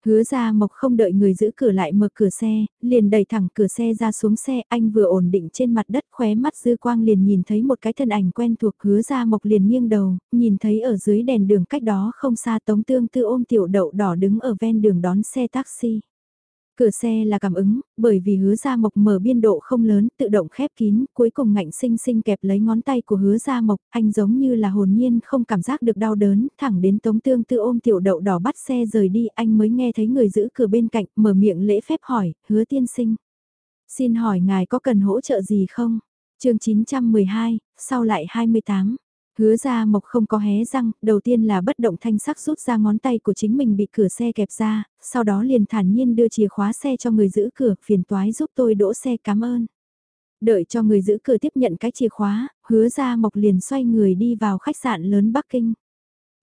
Hứa ra mộc không đợi người giữ cửa lại mở cửa xe, liền đẩy thẳng cửa xe ra xuống xe, anh vừa ổn định trên mặt đất khóe mắt dư quang liền nhìn thấy một cái thân ảnh quen thuộc hứa ra mộc liền nghiêng đầu, nhìn thấy ở dưới đèn đường cách đó không xa tống tương tư ôm tiểu đậu đỏ đứng ở ven đường đón xe taxi. Cửa xe là cảm ứng, bởi vì hứa gia mộc mở biên độ không lớn, tự động khép kín, cuối cùng ngạnh sinh sinh kẹp lấy ngón tay của hứa gia mộc, anh giống như là hồn nhiên không cảm giác được đau đớn, thẳng đến tống tương tự ôm tiểu đậu đỏ bắt xe rời đi, anh mới nghe thấy người giữ cửa bên cạnh, mở miệng lễ phép hỏi, hứa tiên sinh. Xin hỏi ngài có cần hỗ trợ gì không? chương 912, sau lại 28. Hứa ra mộc không có hé răng, đầu tiên là bất động thanh sắc rút ra ngón tay của chính mình bị cửa xe kẹp ra, sau đó liền thản nhiên đưa chìa khóa xe cho người giữ cửa, phiền toái giúp tôi đỗ xe cảm ơn. Đợi cho người giữ cửa tiếp nhận cái chìa khóa, hứa ra mộc liền xoay người đi vào khách sạn lớn Bắc Kinh.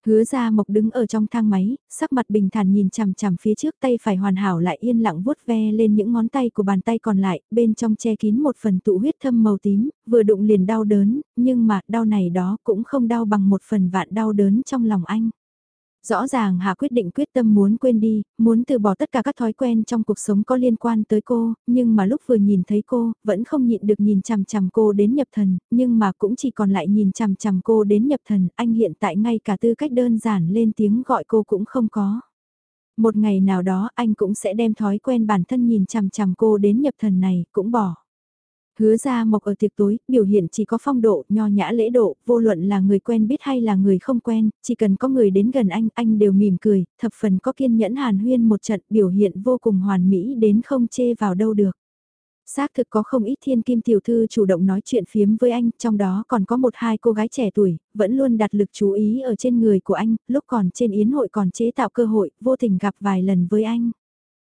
Hứa ra mộc đứng ở trong thang máy, sắc mặt bình thản nhìn chằm chằm phía trước tay phải hoàn hảo lại yên lặng vuốt ve lên những ngón tay của bàn tay còn lại, bên trong che kín một phần tụ huyết thâm màu tím, vừa đụng liền đau đớn, nhưng mà đau này đó cũng không đau bằng một phần vạn đau đớn trong lòng anh. Rõ ràng Hà quyết định quyết tâm muốn quên đi, muốn từ bỏ tất cả các thói quen trong cuộc sống có liên quan tới cô, nhưng mà lúc vừa nhìn thấy cô, vẫn không nhịn được nhìn chằm chằm cô đến nhập thần, nhưng mà cũng chỉ còn lại nhìn chằm chằm cô đến nhập thần, anh hiện tại ngay cả tư cách đơn giản lên tiếng gọi cô cũng không có. Một ngày nào đó anh cũng sẽ đem thói quen bản thân nhìn chằm chằm cô đến nhập thần này, cũng bỏ. Hứa ra mộc ở tiệc tối, biểu hiện chỉ có phong độ, nho nhã lễ độ, vô luận là người quen biết hay là người không quen, chỉ cần có người đến gần anh, anh đều mỉm cười, thập phần có kiên nhẫn hàn huyên một trận, biểu hiện vô cùng hoàn mỹ đến không chê vào đâu được. Xác thực có không ít thiên kim tiểu thư chủ động nói chuyện phiếm với anh, trong đó còn có một hai cô gái trẻ tuổi, vẫn luôn đặt lực chú ý ở trên người của anh, lúc còn trên yến hội còn chế tạo cơ hội, vô tình gặp vài lần với anh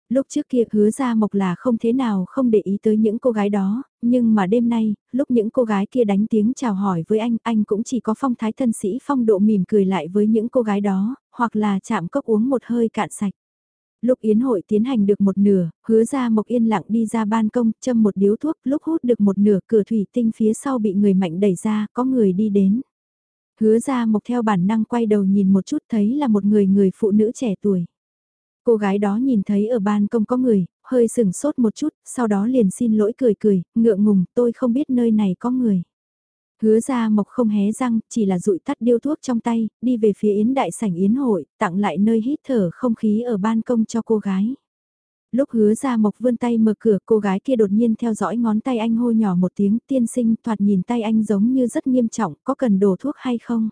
lúc trước kia hứa ra mộc là không thế nào không để ý tới những cô gái đó, nhưng mà đêm nay, lúc những cô gái kia đánh tiếng chào hỏi với anh, anh cũng chỉ có phong thái thân sĩ phong độ mỉm cười lại với những cô gái đó, hoặc là chạm cốc uống một hơi cạn sạch. Lúc yến hội tiến hành được một nửa, hứa ra mộc yên lặng đi ra ban công, châm một điếu thuốc, lúc hút được một nửa cửa thủy tinh phía sau bị người mạnh đẩy ra, có người đi đến. Hứa ra mộc theo bản năng quay đầu nhìn một chút thấy là một người người phụ nữ trẻ tuổi. Cô gái đó nhìn thấy ở ban công có người, hơi sừng sốt một chút, sau đó liền xin lỗi cười cười, ngượng ngùng, tôi không biết nơi này có người. Hứa ra mộc không hé răng, chỉ là rụi tắt điêu thuốc trong tay, đi về phía yến đại sảnh yến hội, tặng lại nơi hít thở không khí ở ban công cho cô gái. Lúc hứa ra mộc vươn tay mở cửa cô gái kia đột nhiên theo dõi ngón tay anh hô nhỏ một tiếng tiên sinh thoạt nhìn tay anh giống như rất nghiêm trọng, có cần đổ thuốc hay không?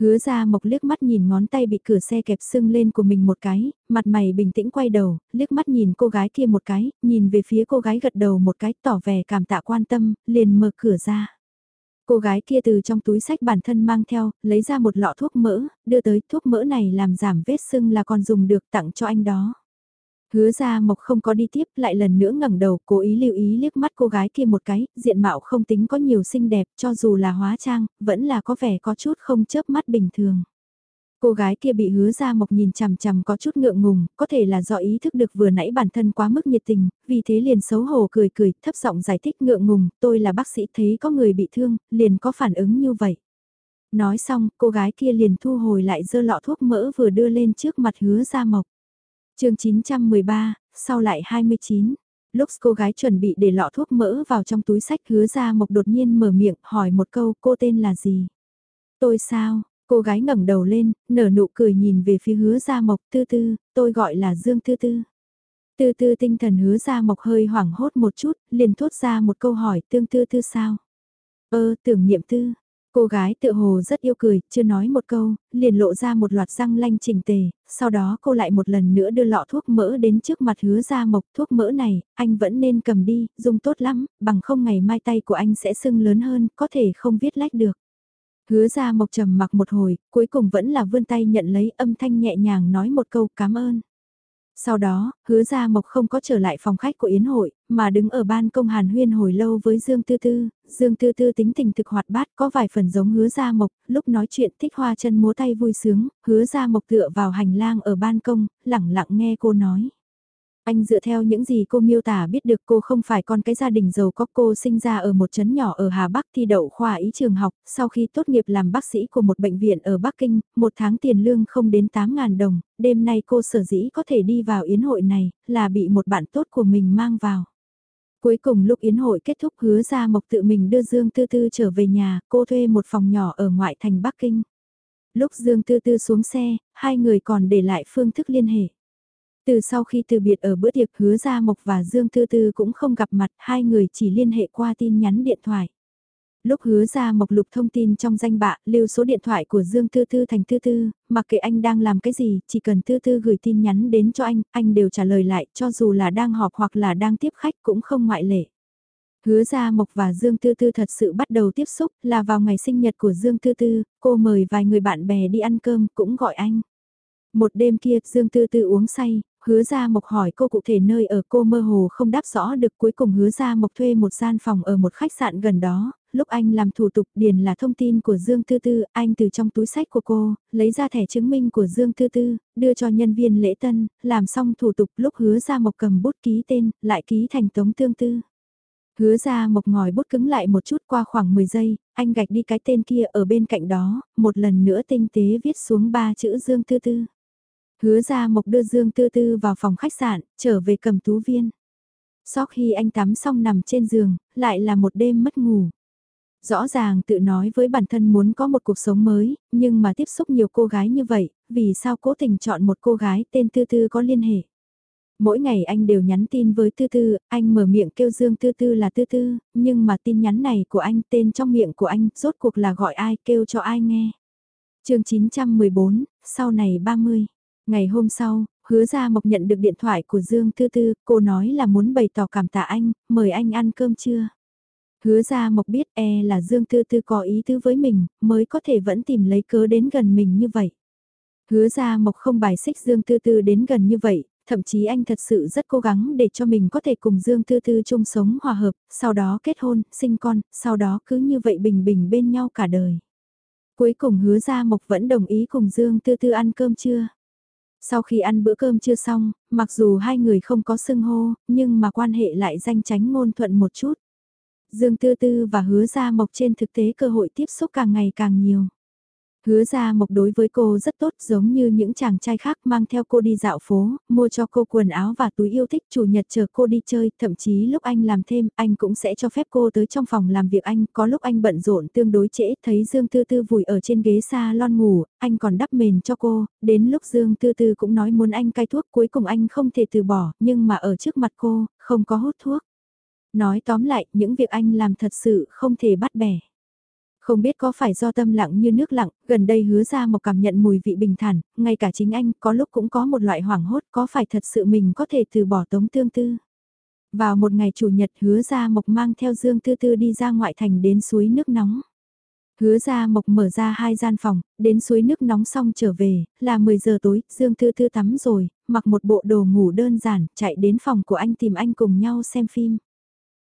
Hứa ra mộc liếc mắt nhìn ngón tay bị cửa xe kẹp sưng lên của mình một cái, mặt mày bình tĩnh quay đầu, liếc mắt nhìn cô gái kia một cái, nhìn về phía cô gái gật đầu một cái tỏ vẻ cảm tạ quan tâm, liền mở cửa ra. Cô gái kia từ trong túi sách bản thân mang theo, lấy ra một lọ thuốc mỡ, đưa tới thuốc mỡ này làm giảm vết sưng là còn dùng được tặng cho anh đó. Hứa ra mộc không có đi tiếp lại lần nữa ngẩng đầu cố ý lưu ý liếc mắt cô gái kia một cái, diện mạo không tính có nhiều xinh đẹp cho dù là hóa trang, vẫn là có vẻ có chút không chớp mắt bình thường. Cô gái kia bị hứa ra mộc nhìn chằm chằm có chút ngượng ngùng, có thể là do ý thức được vừa nãy bản thân quá mức nhiệt tình, vì thế liền xấu hổ cười cười, thấp giọng giải thích ngượng ngùng, tôi là bác sĩ thấy có người bị thương, liền có phản ứng như vậy. Nói xong, cô gái kia liền thu hồi lại dơ lọ thuốc mỡ vừa đưa lên trước mặt hứa ra mộc chương 913, sau lại 29. Lúc cô gái chuẩn bị để lọ thuốc mỡ vào trong túi sách hứa ra mộc đột nhiên mở miệng hỏi một câu cô tên là gì? Tôi sao? Cô gái ngẩng đầu lên, nở nụ cười nhìn về phía hứa ra mộc tư tư, tôi gọi là Dương tư tư. Tư tư tinh thần hứa ra mộc hơi hoảng hốt một chút, liền thốt ra một câu hỏi tương tư tư sao? Ơ, tưởng niệm tư, Cô gái tự hồ rất yêu cười, chưa nói một câu, liền lộ ra một loạt răng lanh chỉnh tề, sau đó cô lại một lần nữa đưa lọ thuốc mỡ đến trước mặt hứa ra mộc thuốc mỡ này, anh vẫn nên cầm đi, dùng tốt lắm, bằng không ngày mai tay của anh sẽ sưng lớn hơn, có thể không viết lách được. Hứa ra mộc trầm mặc một hồi, cuối cùng vẫn là vươn tay nhận lấy âm thanh nhẹ nhàng nói một câu cảm ơn. Sau đó, hứa ra mộc không có trở lại phòng khách của Yến hội, mà đứng ở ban công hàn huyên hồi lâu với Dương Tư Tư. Dương Tư Tư tính tình thực hoạt bát có vài phần giống hứa ra mộc, lúc nói chuyện thích hoa chân múa tay vui sướng, hứa ra mộc tựa vào hành lang ở ban công, lẳng lặng nghe cô nói. Anh dựa theo những gì cô miêu tả biết được cô không phải con cái gia đình giàu có cô sinh ra ở một trấn nhỏ ở Hà Bắc thi đậu khoa ý trường học, sau khi tốt nghiệp làm bác sĩ của một bệnh viện ở Bắc Kinh, một tháng tiền lương không đến 8.000 đồng, đêm nay cô sở dĩ có thể đi vào yến hội này, là bị một bạn tốt của mình mang vào. Cuối cùng lúc yến hội kết thúc hứa ra mộc tự mình đưa Dương Tư Tư trở về nhà, cô thuê một phòng nhỏ ở ngoại thành Bắc Kinh. Lúc Dương Tư Tư xuống xe, hai người còn để lại phương thức liên hệ. Từ sau khi từ biệt ở bữa tiệc hứa ra Mộc và Dương Tư Tư cũng không gặp mặt, hai người chỉ liên hệ qua tin nhắn điện thoại. Lúc hứa ra Mộc lục thông tin trong danh bạ, lưu số điện thoại của Dương Tư Tư thành Tư Tư, mặc kệ anh đang làm cái gì, chỉ cần Tư Tư gửi tin nhắn đến cho anh, anh đều trả lời lại, cho dù là đang họp hoặc là đang tiếp khách cũng không ngoại lệ. Hứa ra Mộc và Dương Tư Tư thật sự bắt đầu tiếp xúc là vào ngày sinh nhật của Dương Tư Tư, cô mời vài người bạn bè đi ăn cơm cũng gọi anh. Một đêm kia Dương Tư Tư uống say, hứa ra Mộc hỏi cô cụ thể nơi ở cô mơ hồ không đáp rõ được cuối cùng hứa ra Mộc thuê một gian phòng ở một khách sạn gần đó, lúc anh làm thủ tục điền là thông tin của Dương Tư Tư, anh từ trong túi sách của cô, lấy ra thẻ chứng minh của Dương Tư Tư, đưa cho nhân viên lễ tân, làm xong thủ tục lúc hứa ra Mộc cầm bút ký tên, lại ký thành tống tương tư. Hứa ra mộc ngòi bút cứng lại một chút qua khoảng 10 giây, anh gạch đi cái tên kia ở bên cạnh đó, một lần nữa tinh tế viết xuống ba chữ Dương Tư Tư. Hứa ra mộc đưa Dương Tư Tư vào phòng khách sạn, trở về cầm tú viên. Sau khi anh tắm xong nằm trên giường, lại là một đêm mất ngủ. Rõ ràng tự nói với bản thân muốn có một cuộc sống mới, nhưng mà tiếp xúc nhiều cô gái như vậy, vì sao cố tình chọn một cô gái tên Tư Tư có liên hệ. Mỗi ngày anh đều nhắn tin với Tư Tư, anh mở miệng kêu Dương Tư Tư là Tư Tư, nhưng mà tin nhắn này của anh tên trong miệng của anh rốt cuộc là gọi ai kêu cho ai nghe. chương 914, sau này 30. Ngày hôm sau, hứa ra mộc nhận được điện thoại của Dương Tư Tư, cô nói là muốn bày tỏ cảm tạ anh, mời anh ăn cơm trưa. Hứa ra mộc biết e là Dương Tư Tư có ý tứ với mình, mới có thể vẫn tìm lấy cớ đến gần mình như vậy. Hứa ra mộc không bài xích Dương Tư Tư đến gần như vậy, thậm chí anh thật sự rất cố gắng để cho mình có thể cùng Dương Tư Tư chung sống hòa hợp, sau đó kết hôn, sinh con, sau đó cứ như vậy bình bình bên nhau cả đời. Cuối cùng hứa ra Mộc vẫn đồng ý cùng Dương Tư Tư ăn cơm trưa. Sau khi ăn bữa cơm chưa xong, mặc dù hai người không có xưng hô, nhưng mà quan hệ lại danh tránh ngôn thuận một chút. Dương Tư Tư và hứa Gia Mộc trên thực tế cơ hội tiếp xúc càng ngày càng nhiều. Hứa ra mộc đối với cô rất tốt giống như những chàng trai khác mang theo cô đi dạo phố, mua cho cô quần áo và túi yêu thích chủ nhật chờ cô đi chơi, thậm chí lúc anh làm thêm, anh cũng sẽ cho phép cô tới trong phòng làm việc anh, có lúc anh bận rộn tương đối trễ, thấy Dương Tư Tư vùi ở trên ghế salon ngủ, anh còn đắp mền cho cô, đến lúc Dương Tư Tư cũng nói muốn anh cai thuốc, cuối cùng anh không thể từ bỏ, nhưng mà ở trước mặt cô, không có hút thuốc. Nói tóm lại, những việc anh làm thật sự không thể bắt bẻ. Không biết có phải do tâm lặng như nước lặng, gần đây hứa ra một cảm nhận mùi vị bình thản, ngay cả chính anh có lúc cũng có một loại hoảng hốt có phải thật sự mình có thể từ bỏ tống tương tư. Vào một ngày chủ nhật hứa ra mộc mang theo Dương Tư Tư đi ra ngoại thành đến suối nước nóng. Hứa ra mộc mở ra hai gian phòng, đến suối nước nóng xong trở về, là 10 giờ tối, Dương Tư Tư tắm rồi, mặc một bộ đồ ngủ đơn giản, chạy đến phòng của anh tìm anh cùng nhau xem phim.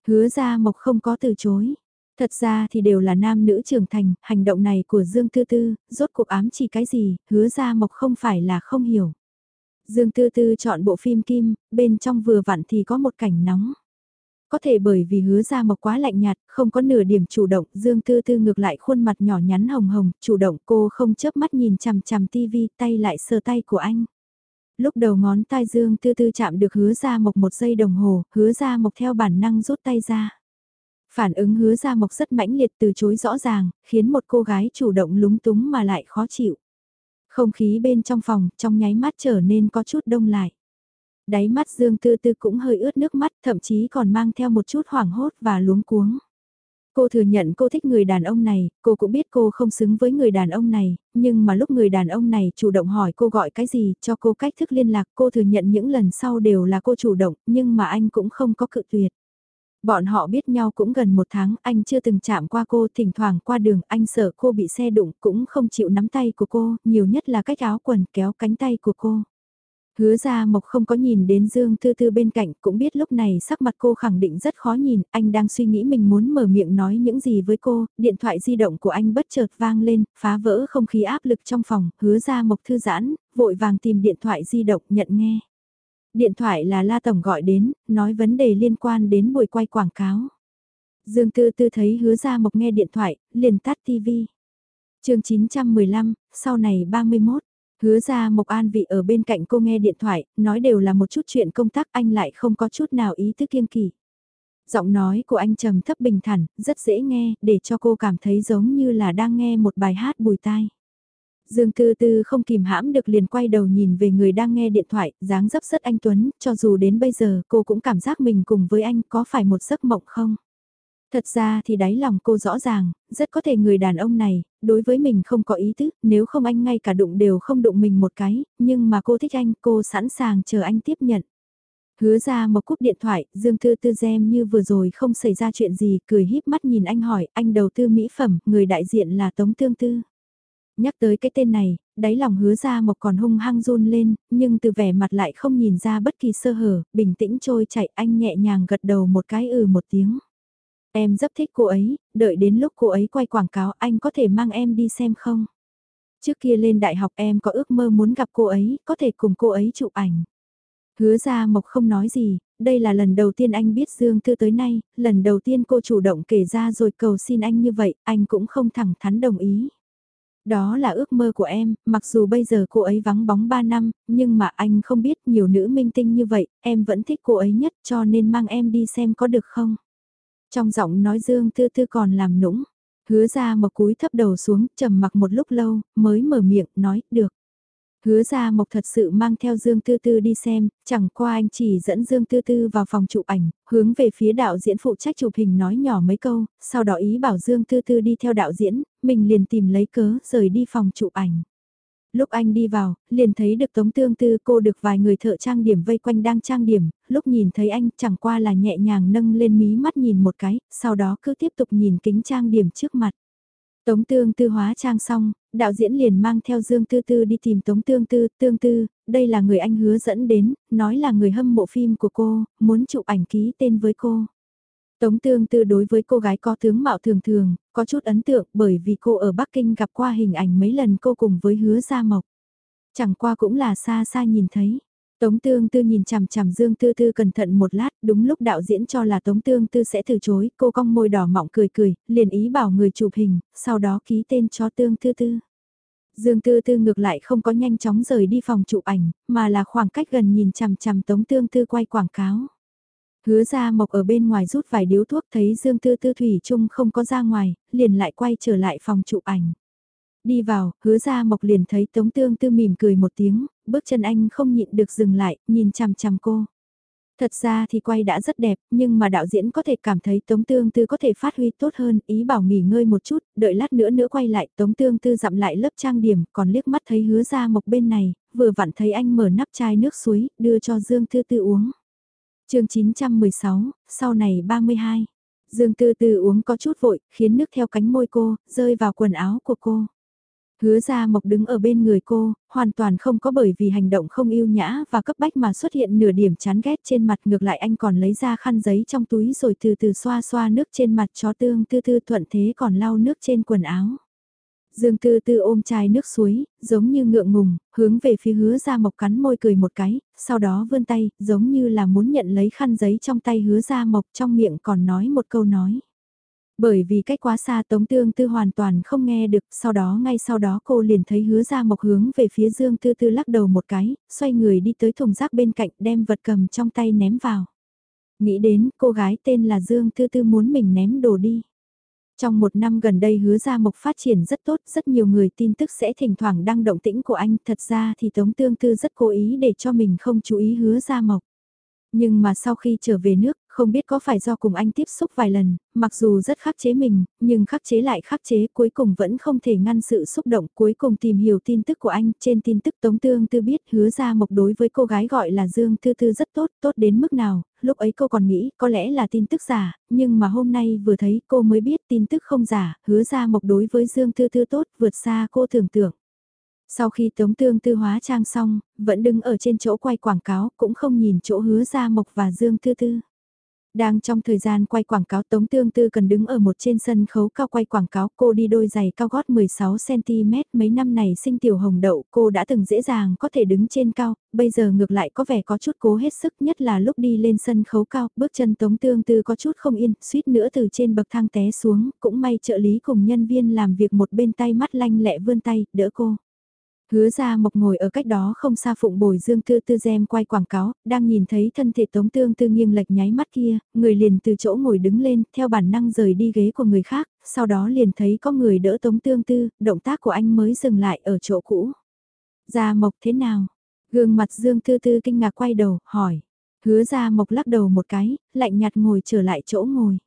Hứa ra mộc không có từ chối. Thật ra thì đều là nam nữ trưởng thành, hành động này của Dương Tư Tư, rốt cuộc ám chỉ cái gì, hứa ra mộc không phải là không hiểu. Dương Tư Tư chọn bộ phim Kim, bên trong vừa vặn thì có một cảnh nóng. Có thể bởi vì hứa ra mộc quá lạnh nhạt, không có nửa điểm chủ động, Dương Tư Tư ngược lại khuôn mặt nhỏ nhắn hồng hồng, chủ động cô không chớp mắt nhìn chằm chằm tivi, tay lại sờ tay của anh. Lúc đầu ngón tay Dương Tư Tư chạm được hứa ra mộc một giây đồng hồ, hứa ra mộc theo bản năng rút tay ra. Phản ứng hứa ra mộc rất mãnh liệt từ chối rõ ràng, khiến một cô gái chủ động lúng túng mà lại khó chịu. Không khí bên trong phòng, trong nháy mắt trở nên có chút đông lại. Đáy mắt Dương Tư Tư cũng hơi ướt nước mắt, thậm chí còn mang theo một chút hoảng hốt và luống cuống. Cô thừa nhận cô thích người đàn ông này, cô cũng biết cô không xứng với người đàn ông này, nhưng mà lúc người đàn ông này chủ động hỏi cô gọi cái gì, cho cô cách thức liên lạc, cô thừa nhận những lần sau đều là cô chủ động, nhưng mà anh cũng không có cự tuyệt. Bọn họ biết nhau cũng gần một tháng, anh chưa từng chạm qua cô, thỉnh thoảng qua đường, anh sợ cô bị xe đụng, cũng không chịu nắm tay của cô, nhiều nhất là cách áo quần kéo cánh tay của cô. Hứa ra mộc không có nhìn đến Dương Tư Tư bên cạnh, cũng biết lúc này sắc mặt cô khẳng định rất khó nhìn, anh đang suy nghĩ mình muốn mở miệng nói những gì với cô, điện thoại di động của anh bất chợt vang lên, phá vỡ không khí áp lực trong phòng, hứa ra mộc thư giãn, vội vàng tìm điện thoại di động nhận nghe. Điện thoại là La Tổng gọi đến, nói vấn đề liên quan đến buổi quay quảng cáo. Dương Tư Tư thấy hứa ra mộc nghe điện thoại, liền tắt TV. chương 915, sau này 31. Hứa ra Mộc An vị ở bên cạnh cô nghe điện thoại, nói đều là một chút chuyện công tác anh lại không có chút nào ý thức kiêng kỳ. Giọng nói của anh trầm thấp bình thản, rất dễ nghe, để cho cô cảm thấy giống như là đang nghe một bài hát bùi tai. Dương Tư Tư không kìm hãm được liền quay đầu nhìn về người đang nghe điện thoại, dáng dấp rất anh Tuấn, cho dù đến bây giờ cô cũng cảm giác mình cùng với anh có phải một giấc mộng không? Thật ra thì đáy lòng cô rõ ràng, rất có thể người đàn ông này, đối với mình không có ý tứ, nếu không anh ngay cả đụng đều không đụng mình một cái, nhưng mà cô thích anh, cô sẵn sàng chờ anh tiếp nhận. Hứa ra một cúp điện thoại, Dương Tư Tư xem như vừa rồi không xảy ra chuyện gì, cười híp mắt nhìn anh hỏi, anh đầu tư mỹ phẩm, người đại diện là Tống Tương Tư. Nhắc tới cái tên này, đáy lòng hứa ra một còn hung hăng run lên, nhưng từ vẻ mặt lại không nhìn ra bất kỳ sơ hở, bình tĩnh trôi chạy anh nhẹ nhàng gật đầu một cái ừ một tiếng. Em rất thích cô ấy, đợi đến lúc cô ấy quay quảng cáo anh có thể mang em đi xem không? Trước kia lên đại học em có ước mơ muốn gặp cô ấy, có thể cùng cô ấy chụp ảnh. Hứa ra Mộc không nói gì, đây là lần đầu tiên anh biết Dương Thư tới nay, lần đầu tiên cô chủ động kể ra rồi cầu xin anh như vậy, anh cũng không thẳng thắn đồng ý. Đó là ước mơ của em, mặc dù bây giờ cô ấy vắng bóng 3 năm, nhưng mà anh không biết nhiều nữ minh tinh như vậy, em vẫn thích cô ấy nhất cho nên mang em đi xem có được không. Trong giọng nói Dương Tư Tư còn làm nũng, hứa ra một cúi thấp đầu xuống, trầm mặc một lúc lâu, mới mở miệng, nói, được. Hứa ra Mộc thật sự mang theo Dương Tư Tư đi xem, chẳng qua anh chỉ dẫn Dương Tư Tư vào phòng chụp ảnh, hướng về phía đạo diễn phụ trách chụp hình nói nhỏ mấy câu, sau đó ý bảo Dương Tư Tư đi theo đạo diễn, mình liền tìm lấy cớ rời đi phòng chụp ảnh. Lúc anh đi vào, liền thấy được Tống Tương Tư cô được vài người thợ trang điểm vây quanh đang trang điểm, lúc nhìn thấy anh chẳng qua là nhẹ nhàng nâng lên mí mắt nhìn một cái, sau đó cứ tiếp tục nhìn kính trang điểm trước mặt. Tống Tương Tư hóa trang xong, đạo diễn liền mang theo Dương Tư Tư đi tìm Tống Tương Tư, Tương Tư, đây là người anh hứa dẫn đến, nói là người hâm mộ phim của cô, muốn chụp ảnh ký tên với cô. Tống Tương Tư đối với cô gái có tướng mạo thường thường, có chút ấn tượng bởi vì cô ở Bắc Kinh gặp qua hình ảnh mấy lần cô cùng với hứa Gia Mộc. Chẳng qua cũng là xa xa nhìn thấy. Tống Tương Tư nhìn chằm chằm Dương Tư Tư cẩn thận một lát, đúng lúc đạo diễn cho là Tống Tương Tư sẽ từ chối, cô cong môi đỏ mọng cười cười, liền ý bảo người chụp hình, sau đó ký tên cho Tương Tư Tư. Dương Tư Tư ngược lại không có nhanh chóng rời đi phòng chụp ảnh, mà là khoảng cách gần nhìn chằm chằm Tống Tương Tư quay quảng cáo. Hứa ra mộc ở bên ngoài rút vài điếu thuốc thấy Dương Tư Tư Thủy Trung không có ra ngoài, liền lại quay trở lại phòng chụp ảnh. Đi vào, hứa ra mộc liền thấy Tống Tương Tư mỉm cười một tiếng, bước chân anh không nhịn được dừng lại, nhìn chằm chằm cô. Thật ra thì quay đã rất đẹp, nhưng mà đạo diễn có thể cảm thấy Tống Tương Tư có thể phát huy tốt hơn, ý bảo nghỉ ngơi một chút, đợi lát nữa nữa quay lại, Tống Tương Tư dặm lại lớp trang điểm, còn liếc mắt thấy hứa ra mộc bên này, vừa vặn thấy anh mở nắp chai nước suối, đưa cho Dương Tư Tư uống. chương 916, sau này 32. Dương Tư Tư uống có chút vội, khiến nước theo cánh môi cô, rơi vào quần áo của cô. Hứa ra mộc đứng ở bên người cô, hoàn toàn không có bởi vì hành động không yêu nhã và cấp bách mà xuất hiện nửa điểm chán ghét trên mặt ngược lại anh còn lấy ra khăn giấy trong túi rồi từ từ xoa xoa nước trên mặt chó tương tư tư thuận thế còn lau nước trên quần áo. Dương tư tư ôm chai nước suối, giống như ngượng ngùng, hướng về phía hứa ra mộc cắn môi cười một cái, sau đó vươn tay, giống như là muốn nhận lấy khăn giấy trong tay hứa ra mộc trong miệng còn nói một câu nói. Bởi vì cách quá xa Tống Tương Tư hoàn toàn không nghe được, sau đó ngay sau đó cô liền thấy hứa ra mộc hướng về phía Dương Tư Tư lắc đầu một cái, xoay người đi tới thùng rác bên cạnh đem vật cầm trong tay ném vào. Nghĩ đến cô gái tên là Dương Tư Tư muốn mình ném đồ đi. Trong một năm gần đây hứa ra mộc phát triển rất tốt, rất nhiều người tin tức sẽ thỉnh thoảng đăng động tĩnh của anh, thật ra thì Tống Tương Tư rất cố ý để cho mình không chú ý hứa ra mộc. Nhưng mà sau khi trở về nước, không biết có phải do cùng anh tiếp xúc vài lần, mặc dù rất khắc chế mình, nhưng khắc chế lại khắc chế cuối cùng vẫn không thể ngăn sự xúc động cuối cùng tìm hiểu tin tức của anh. Trên tin tức Tống Tương Tư biết hứa ra mộc đối với cô gái gọi là Dương Thư Thư rất tốt, tốt đến mức nào, lúc ấy cô còn nghĩ có lẽ là tin tức giả, nhưng mà hôm nay vừa thấy cô mới biết tin tức không giả, hứa ra mộc đối với Dương Thư Thư tốt vượt xa cô tưởng tượng. Sau khi Tống Tương Tư hóa trang xong, vẫn đứng ở trên chỗ quay quảng cáo, cũng không nhìn chỗ hứa ra Mộc và Dương thư thư. Đang trong thời gian quay quảng cáo Tống Tương Tư cần đứng ở một trên sân khấu cao quay quảng cáo cô đi đôi giày cao gót 16cm mấy năm này sinh tiểu hồng đậu cô đã từng dễ dàng có thể đứng trên cao, bây giờ ngược lại có vẻ có chút cố hết sức nhất là lúc đi lên sân khấu cao, bước chân Tống Tương Tư có chút không yên, suýt nữa từ trên bậc thang té xuống, cũng may trợ lý cùng nhân viên làm việc một bên tay mắt lanh lẹ vươn tay, đỡ cô. Hứa ra mộc ngồi ở cách đó không xa phụng bồi Dương Tư Tư Gem quay quảng cáo, đang nhìn thấy thân thể Tống Tương Tư nghiêng lệch nháy mắt kia, người liền từ chỗ ngồi đứng lên, theo bản năng rời đi ghế của người khác, sau đó liền thấy có người đỡ Tống Tương Tư, động tác của anh mới dừng lại ở chỗ cũ. Gia Mộc thế nào? Gương mặt Dương Tư Tư kinh ngạc quay đầu, hỏi. Hứa Gia Mộc lắc đầu một cái, lạnh nhạt ngồi trở lại chỗ ngồi.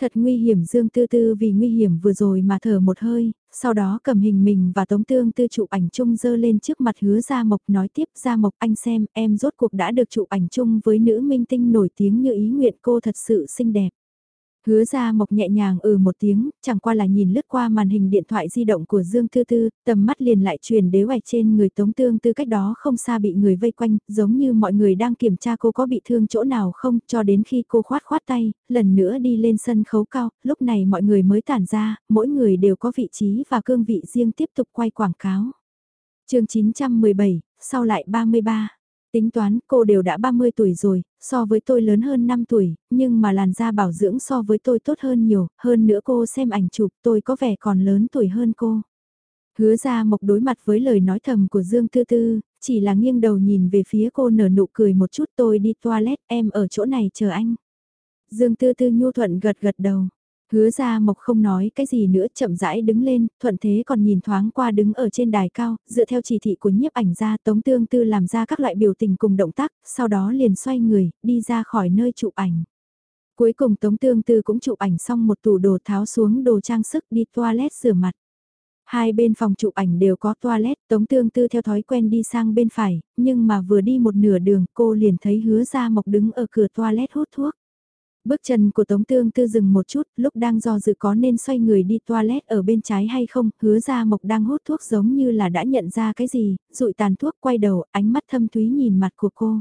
Thật nguy hiểm Dương Tư Tư vì nguy hiểm vừa rồi mà thở một hơi, sau đó cầm hình mình và Tống Tương Tư chụp ảnh chung dơ lên trước mặt hứa Gia Mộc, nói tiếp, Gia Mộc, anh xem, em rốt cuộc đã được chụp ảnh chung với nữ minh tinh nổi tiếng như ý nguyện, cô thật sự xinh đẹp. Hứa ra mộc nhẹ nhàng ừ một tiếng, chẳng qua là nhìn lướt qua màn hình điện thoại di động của Dương Tư Tư, tầm mắt liền lại truyền đế hoài trên người Tống Tương Tư cách đó không xa bị người vây quanh, giống như mọi người đang kiểm tra cô có bị thương chỗ nào không, cho đến khi cô khoát khoát tay, lần nữa đi lên sân khấu cao, lúc này mọi người mới tản ra, mỗi người đều có vị trí và cương vị riêng tiếp tục quay quảng cáo. chương 917, sau lại 33. Tính toán cô đều đã 30 tuổi rồi, so với tôi lớn hơn 5 tuổi, nhưng mà làn da bảo dưỡng so với tôi tốt hơn nhiều, hơn nữa cô xem ảnh chụp tôi có vẻ còn lớn tuổi hơn cô. Hứa ra mộc đối mặt với lời nói thầm của Dương Tư Tư, chỉ là nghiêng đầu nhìn về phía cô nở nụ cười một chút tôi đi toilet em ở chỗ này chờ anh. Dương Tư Tư nhu thuận gật gật đầu. Hứa ra mộc không nói cái gì nữa chậm rãi đứng lên, thuận thế còn nhìn thoáng qua đứng ở trên đài cao, dựa theo chỉ thị của nhiếp ảnh ra tống tương tư làm ra các loại biểu tình cùng động tác, sau đó liền xoay người, đi ra khỏi nơi chụp ảnh. Cuối cùng tống tương tư cũng chụp ảnh xong một tủ đồ tháo xuống đồ trang sức đi toilet rửa mặt. Hai bên phòng chụp ảnh đều có toilet, Tống Tương Tư theo thói quen đi sang bên phải, nhưng mà vừa đi một nửa đường cô liền thấy hứa ra mộc đứng ở cửa toilet hút thuốc. Bước chân của Tống Tương Tư dừng một chút, lúc đang do dự có nên xoay người đi toilet ở bên trái hay không, hứa ra mộc đang hút thuốc giống như là đã nhận ra cái gì, rụi tàn thuốc quay đầu, ánh mắt thâm thúy nhìn mặt của cô.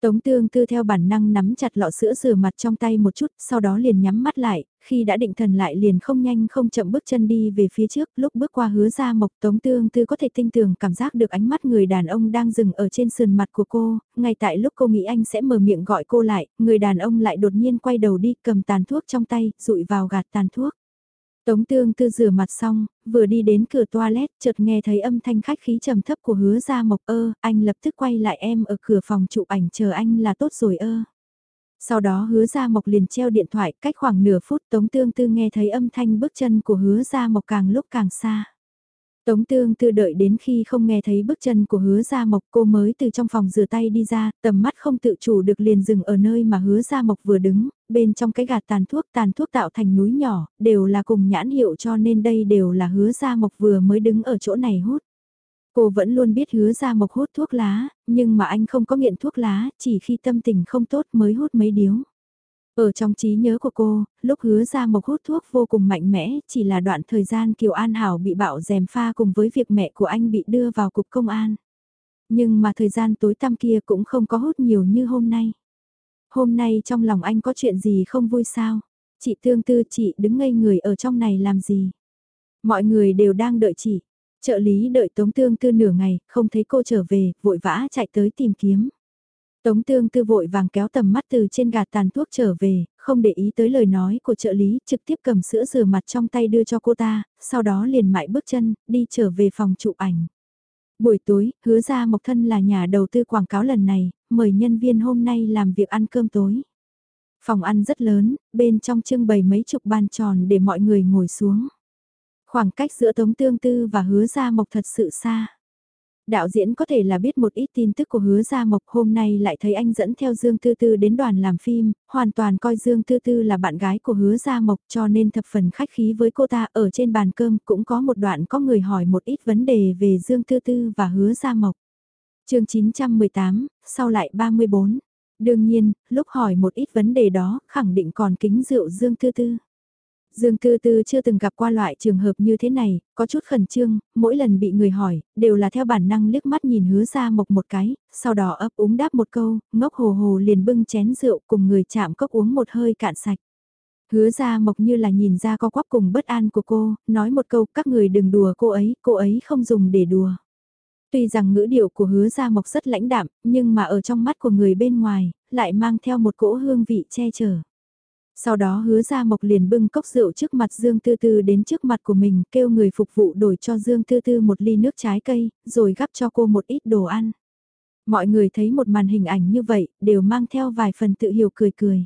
Tống tương tư theo bản năng nắm chặt lọ sữa rửa mặt trong tay một chút, sau đó liền nhắm mắt lại, khi đã định thần lại liền không nhanh không chậm bước chân đi về phía trước, lúc bước qua hứa ra mộc tống tương tư có thể tinh tường cảm giác được ánh mắt người đàn ông đang dừng ở trên sườn mặt của cô, ngay tại lúc cô nghĩ anh sẽ mở miệng gọi cô lại, người đàn ông lại đột nhiên quay đầu đi cầm tàn thuốc trong tay, rụi vào gạt tàn thuốc. Tống tương tư rửa mặt xong, vừa đi đến cửa toilet, chợt nghe thấy âm thanh khách khí trầm thấp của hứa ra mộc ơ, anh lập tức quay lại em ở cửa phòng chụp ảnh chờ anh là tốt rồi ơ. Sau đó hứa ra mộc liền treo điện thoại cách khoảng nửa phút tống tương tư nghe thấy âm thanh bước chân của hứa ra mộc càng lúc càng xa. Tống tương tư đợi đến khi không nghe thấy bước chân của hứa gia mộc cô mới từ trong phòng rửa tay đi ra, tầm mắt không tự chủ được liền dừng ở nơi mà hứa gia mộc vừa đứng, bên trong cái gạt tàn thuốc tàn thuốc tạo thành núi nhỏ, đều là cùng nhãn hiệu cho nên đây đều là hứa gia mộc vừa mới đứng ở chỗ này hút. Cô vẫn luôn biết hứa ra mộc hút thuốc lá, nhưng mà anh không có nghiện thuốc lá, chỉ khi tâm tình không tốt mới hút mấy điếu. Ở trong trí nhớ của cô, lúc hứa ra mộc hút thuốc vô cùng mạnh mẽ, chỉ là đoạn thời gian Kiều An Hảo bị bạo dèm pha cùng với việc mẹ của anh bị đưa vào cục công an. Nhưng mà thời gian tối tăm kia cũng không có hút nhiều như hôm nay. Hôm nay trong lòng anh có chuyện gì không vui sao? Chị tương tư chị đứng ngây người ở trong này làm gì? Mọi người đều đang đợi chị. Trợ lý đợi tống tương tư nửa ngày, không thấy cô trở về, vội vã chạy tới tìm kiếm. Tống tương tư vội vàng kéo tầm mắt từ trên gạt tàn thuốc trở về, không để ý tới lời nói của trợ lý, trực tiếp cầm sữa rửa mặt trong tay đưa cho cô ta, sau đó liền mại bước chân, đi trở về phòng chụp ảnh. Buổi tối, hứa ra Mộc Thân là nhà đầu tư quảng cáo lần này, mời nhân viên hôm nay làm việc ăn cơm tối. Phòng ăn rất lớn, bên trong trưng bày mấy chục bàn tròn để mọi người ngồi xuống. Khoảng cách giữa Tống Tương Tư và hứa gia Mộc thật sự xa. Đạo diễn có thể là biết một ít tin tức của hứa Gia Mộc hôm nay lại thấy anh dẫn theo Dương Tư Tư đến đoàn làm phim, hoàn toàn coi Dương Tư Tư là bạn gái của hứa Gia Mộc cho nên thập phần khách khí với cô ta ở trên bàn cơm cũng có một đoạn có người hỏi một ít vấn đề về Dương Tư Tư và hứa Gia Mộc. chương 918, sau lại 34. Đương nhiên, lúc hỏi một ít vấn đề đó, khẳng định còn kính rượu Dương Tư Tư. Dương Tư Tư chưa từng gặp qua loại trường hợp như thế này, có chút khẩn trương, mỗi lần bị người hỏi, đều là theo bản năng liếc mắt nhìn hứa ra mộc một cái, sau đó ấp úng đáp một câu, ngốc hồ hồ liền bưng chén rượu cùng người chạm cốc uống một hơi cạn sạch. Hứa ra mộc như là nhìn ra co quắp cùng bất an của cô, nói một câu các người đừng đùa cô ấy, cô ấy không dùng để đùa. Tuy rằng ngữ điệu của hứa ra mộc rất lãnh đạm, nhưng mà ở trong mắt của người bên ngoài, lại mang theo một cỗ hương vị che chở. Sau đó hứa ra mộc liền bưng cốc rượu trước mặt Dương Tư Tư đến trước mặt của mình kêu người phục vụ đổi cho Dương Tư Tư một ly nước trái cây, rồi gắp cho cô một ít đồ ăn. Mọi người thấy một màn hình ảnh như vậy, đều mang theo vài phần tự hiểu cười cười.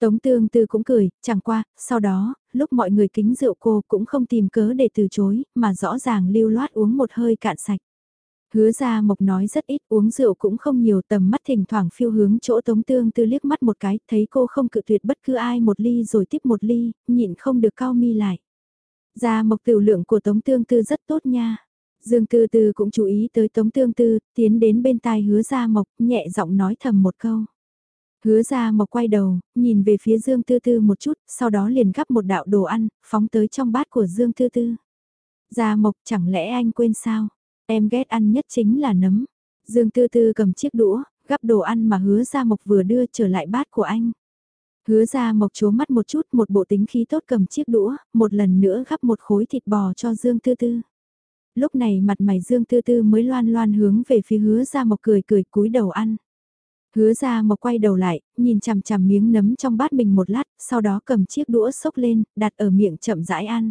Tống tương tư cũng cười, chẳng qua, sau đó, lúc mọi người kính rượu cô cũng không tìm cớ để từ chối, mà rõ ràng lưu loát uống một hơi cạn sạch. Hứa ra mộc nói rất ít uống rượu cũng không nhiều tầm mắt thỉnh thoảng phiêu hướng chỗ tống tương tư liếc mắt một cái, thấy cô không cự tuyệt bất cứ ai một ly rồi tiếp một ly, nhịn không được cao mi lại. Ra mộc tiểu lượng của tống tương tư rất tốt nha. Dương Tư Tư cũng chú ý tới Tống Tương Tư, tiến đến bên tai hứa ra mộc, nhẹ giọng nói thầm một câu. Hứa ra mộc quay đầu, nhìn về phía Dương Tư Tư một chút, sau đó liền gắp một đạo đồ ăn, phóng tới trong bát của Dương Tư Tư. gia mộc chẳng lẽ anh quên sao? Em ghét ăn nhất chính là nấm. Dương Tư Tư cầm chiếc đũa, gắp đồ ăn mà hứa ra mộc vừa đưa trở lại bát của anh. Hứa ra mộc chố mắt một chút một bộ tính khí tốt cầm chiếc đũa, một lần nữa gắp một khối thịt bò cho Dương Tư Tư. Lúc này mặt mày Dương Tư Tư mới loan loan hướng về phía hứa ra mộc cười cười cúi đầu ăn. Hứa ra mộc quay đầu lại, nhìn chằm chằm miếng nấm trong bát mình một lát, sau đó cầm chiếc đũa xốc lên, đặt ở miệng chậm rãi ăn.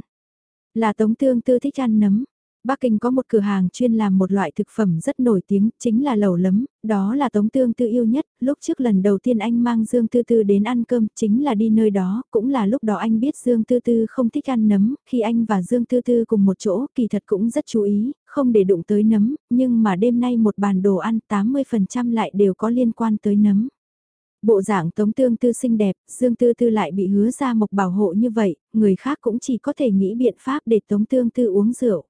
Là Tống Tương Tư thích ăn nấm, Bắc Kinh có một cửa hàng chuyên làm một loại thực phẩm rất nổi tiếng, chính là lẩu lấm, đó là Tống Tương Tư yêu nhất, lúc trước lần đầu tiên anh mang Dương Tư Tư đến ăn cơm, chính là đi nơi đó, cũng là lúc đó anh biết Dương Tư Tư không thích ăn nấm, khi anh và Dương Tư Tư cùng một chỗ, kỳ thật cũng rất chú ý, không để đụng tới nấm, nhưng mà đêm nay một bàn đồ ăn 80% lại đều có liên quan tới nấm. Bộ dạng Tống Tương Tư xinh đẹp, Dương Tư Tư lại bị hứa ra mộc bảo hộ như vậy, người khác cũng chỉ có thể nghĩ biện pháp để Tống Tương Tư uống rượu.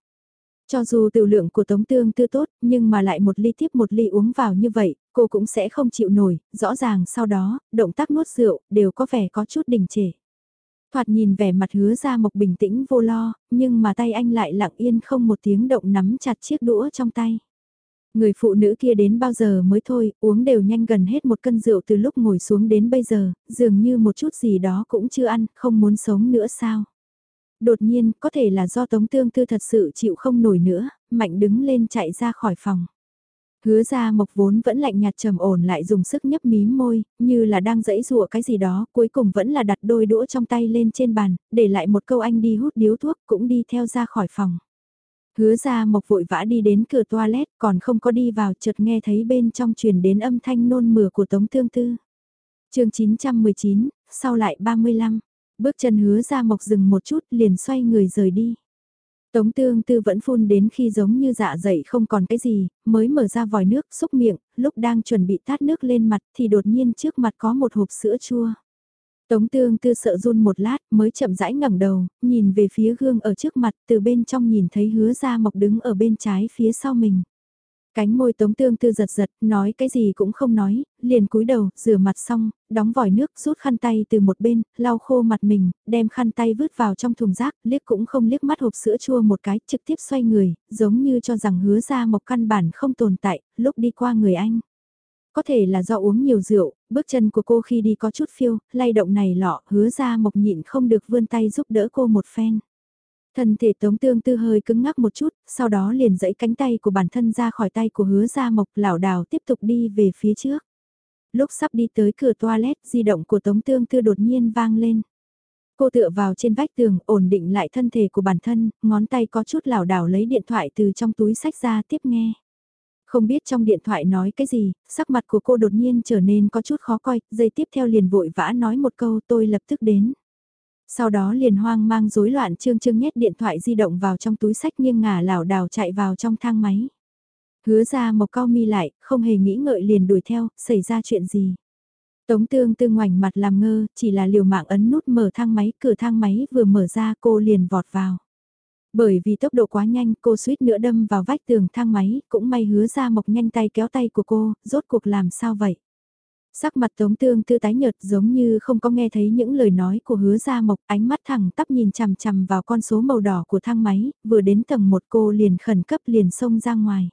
Cho dù tiểu lượng của Tống Tương Tư tốt, nhưng mà lại một ly tiếp một ly uống vào như vậy, cô cũng sẽ không chịu nổi, rõ ràng sau đó, động tác nuốt rượu, đều có vẻ có chút đình trệ. Thoạt nhìn vẻ mặt hứa ra mộc bình tĩnh vô lo, nhưng mà tay anh lại lặng yên không một tiếng động nắm chặt chiếc đũa trong tay. Người phụ nữ kia đến bao giờ mới thôi, uống đều nhanh gần hết một cân rượu từ lúc ngồi xuống đến bây giờ, dường như một chút gì đó cũng chưa ăn, không muốn sống nữa sao đột nhiên có thể là do Tống Tương Tư thật sự chịu không nổi nữa, mạnh đứng lên chạy ra khỏi phòng. Hứa ra mộc vốn vẫn lạnh nhạt trầm ổn lại dùng sức nhấp mím môi, như là đang dẫy dụa cái gì đó, cuối cùng vẫn là đặt đôi đũa trong tay lên trên bàn, để lại một câu anh đi hút điếu thuốc cũng đi theo ra khỏi phòng. Hứa ra mộc vội vã đi đến cửa toilet còn không có đi vào chợt nghe thấy bên trong truyền đến âm thanh nôn mửa của Tống Tương Tư. chương 919, sau lại 35. Bước chân hứa ra mộc rừng một chút liền xoay người rời đi. Tống tương tư vẫn phun đến khi giống như dạ dày không còn cái gì, mới mở ra vòi nước xúc miệng, lúc đang chuẩn bị tát nước lên mặt thì đột nhiên trước mặt có một hộp sữa chua. Tống tương tư sợ run một lát mới chậm rãi ngẩng đầu, nhìn về phía gương ở trước mặt từ bên trong nhìn thấy hứa ra mộc đứng ở bên trái phía sau mình. Cánh môi tống tương tư giật giật, nói cái gì cũng không nói, liền cúi đầu, rửa mặt xong, đóng vòi nước, rút khăn tay từ một bên, lau khô mặt mình, đem khăn tay vứt vào trong thùng rác, liếc cũng không liếc mắt hộp sữa chua một cái, trực tiếp xoay người, giống như cho rằng hứa ra một căn bản không tồn tại, lúc đi qua người anh. Có thể là do uống nhiều rượu, bước chân của cô khi đi có chút phiêu, lay động này lọ, hứa ra mộc nhịn không được vươn tay giúp đỡ cô một phen. Thân thể tống tương tư hơi cứng ngắc một chút, sau đó liền dẫy cánh tay của bản thân ra khỏi tay của hứa gia mộc lảo đảo tiếp tục đi về phía trước. Lúc sắp đi tới cửa toilet, di động của tống tương tư đột nhiên vang lên. Cô tựa vào trên vách tường, ổn định lại thân thể của bản thân, ngón tay có chút lảo đảo lấy điện thoại từ trong túi sách ra tiếp nghe. Không biết trong điện thoại nói cái gì, sắc mặt của cô đột nhiên trở nên có chút khó coi, giây tiếp theo liền vội vã nói một câu tôi lập tức đến. Sau đó liền hoang mang rối loạn trương trương nhét điện thoại di động vào trong túi sách nghiêng ngả lảo đảo chạy vào trong thang máy. Hứa ra mộc cao mi lại, không hề nghĩ ngợi liền đuổi theo, xảy ra chuyện gì. Tống tương tư ngoảnh mặt làm ngơ, chỉ là liều mạng ấn nút mở thang máy, cửa thang máy vừa mở ra cô liền vọt vào. Bởi vì tốc độ quá nhanh cô suýt nữa đâm vào vách tường thang máy, cũng may hứa ra mộc nhanh tay kéo tay của cô, rốt cuộc làm sao vậy. Sắc mặt tống tương tư tái nhợt giống như không có nghe thấy những lời nói của hứa gia mộc ánh mắt thẳng tắp nhìn chằm chằm vào con số màu đỏ của thang máy, vừa đến tầng một cô liền khẩn cấp liền xông ra ngoài.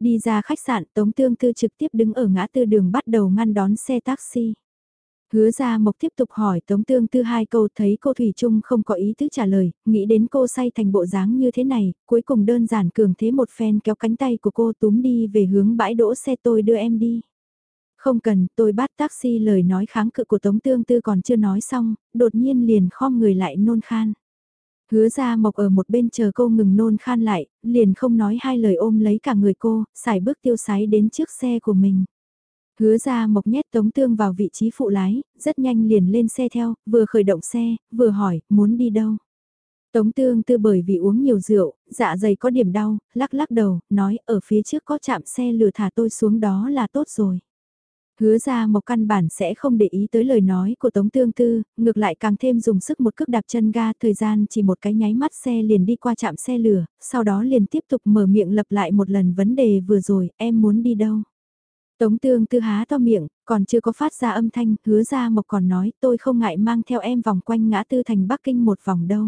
Đi ra khách sạn tống tương tư trực tiếp đứng ở ngã tư đường bắt đầu ngăn đón xe taxi. Hứa ra mộc tiếp tục hỏi Tống Tương Tư hai câu thấy cô Thủy Trung không có ý tứ trả lời, nghĩ đến cô say thành bộ dáng như thế này, cuối cùng đơn giản cường thế một phen kéo cánh tay của cô túm đi về hướng bãi đỗ xe tôi đưa em đi. Không cần, tôi bắt taxi lời nói kháng cự của Tống Tương Tư còn chưa nói xong, đột nhiên liền khom người lại nôn khan. Hứa ra mộc ở một bên chờ cô ngừng nôn khan lại, liền không nói hai lời ôm lấy cả người cô, xài bước tiêu sái đến trước xe của mình. Hứa ra mộc nhét Tống Tương vào vị trí phụ lái, rất nhanh liền lên xe theo, vừa khởi động xe, vừa hỏi, muốn đi đâu. Tống Tương Tư bởi vì uống nhiều rượu, dạ dày có điểm đau, lắc lắc đầu, nói ở phía trước có chạm xe lừa thả tôi xuống đó là tốt rồi. Hứa ra một căn bản sẽ không để ý tới lời nói của Tống Tương Tư, ngược lại càng thêm dùng sức một cước đạp chân ga thời gian chỉ một cái nháy mắt xe liền đi qua chạm xe lửa, sau đó liền tiếp tục mở miệng lập lại một lần vấn đề vừa rồi, em muốn đi đâu? Tống Tương Tư há to miệng, còn chưa có phát ra âm thanh, hứa ra một còn nói tôi không ngại mang theo em vòng quanh ngã tư thành Bắc Kinh một vòng đâu.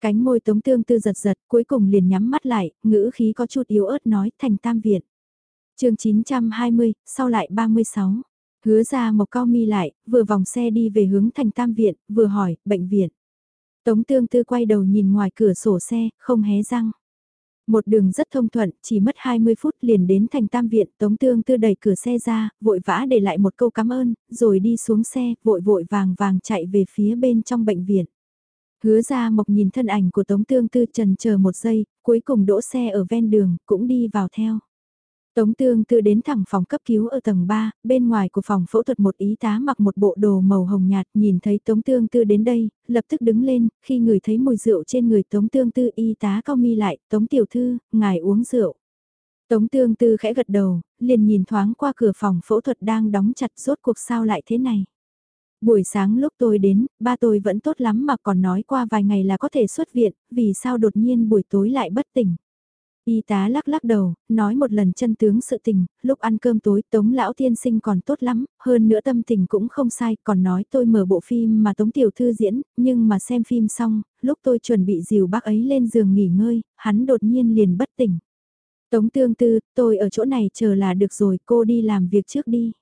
Cánh môi Tống Tương Tư giật giật, cuối cùng liền nhắm mắt lại, ngữ khí có chút yếu ớt nói thành tam viện chương 920, sau lại 36. Hứa ra một cao mi lại, vừa vòng xe đi về hướng thành tam viện, vừa hỏi, bệnh viện. Tống tương tư quay đầu nhìn ngoài cửa sổ xe, không hé răng. Một đường rất thông thuận, chỉ mất 20 phút liền đến thành tam viện, tống tương tư đẩy cửa xe ra, vội vã để lại một câu cảm ơn, rồi đi xuống xe, vội vội vàng vàng chạy về phía bên trong bệnh viện. Hứa ra mộc nhìn thân ảnh của tống tương tư trần chờ một giây, cuối cùng đỗ xe ở ven đường, cũng đi vào theo. Tống tương tư đến thẳng phòng cấp cứu ở tầng 3, bên ngoài của phòng phẫu thuật một y tá mặc một bộ đồ màu hồng nhạt nhìn thấy tống tương tư đến đây, lập tức đứng lên, khi người thấy mùi rượu trên người tống tương tư y tá cao mi lại, tống tiểu thư, ngài uống rượu. Tống tương tư khẽ gật đầu, liền nhìn thoáng qua cửa phòng phẫu thuật đang đóng chặt rốt cuộc sao lại thế này. Buổi sáng lúc tôi đến, ba tôi vẫn tốt lắm mà còn nói qua vài ngày là có thể xuất viện, vì sao đột nhiên buổi tối lại bất tỉnh. Y tá lắc lắc đầu, nói một lần chân tướng sự tình, lúc ăn cơm tối Tống Lão Tiên Sinh còn tốt lắm, hơn nữa tâm tình cũng không sai, còn nói tôi mở bộ phim mà Tống Tiểu Thư diễn, nhưng mà xem phim xong, lúc tôi chuẩn bị dìu bác ấy lên giường nghỉ ngơi, hắn đột nhiên liền bất tỉnh. Tống Tương Tư, tôi ở chỗ này chờ là được rồi, cô đi làm việc trước đi.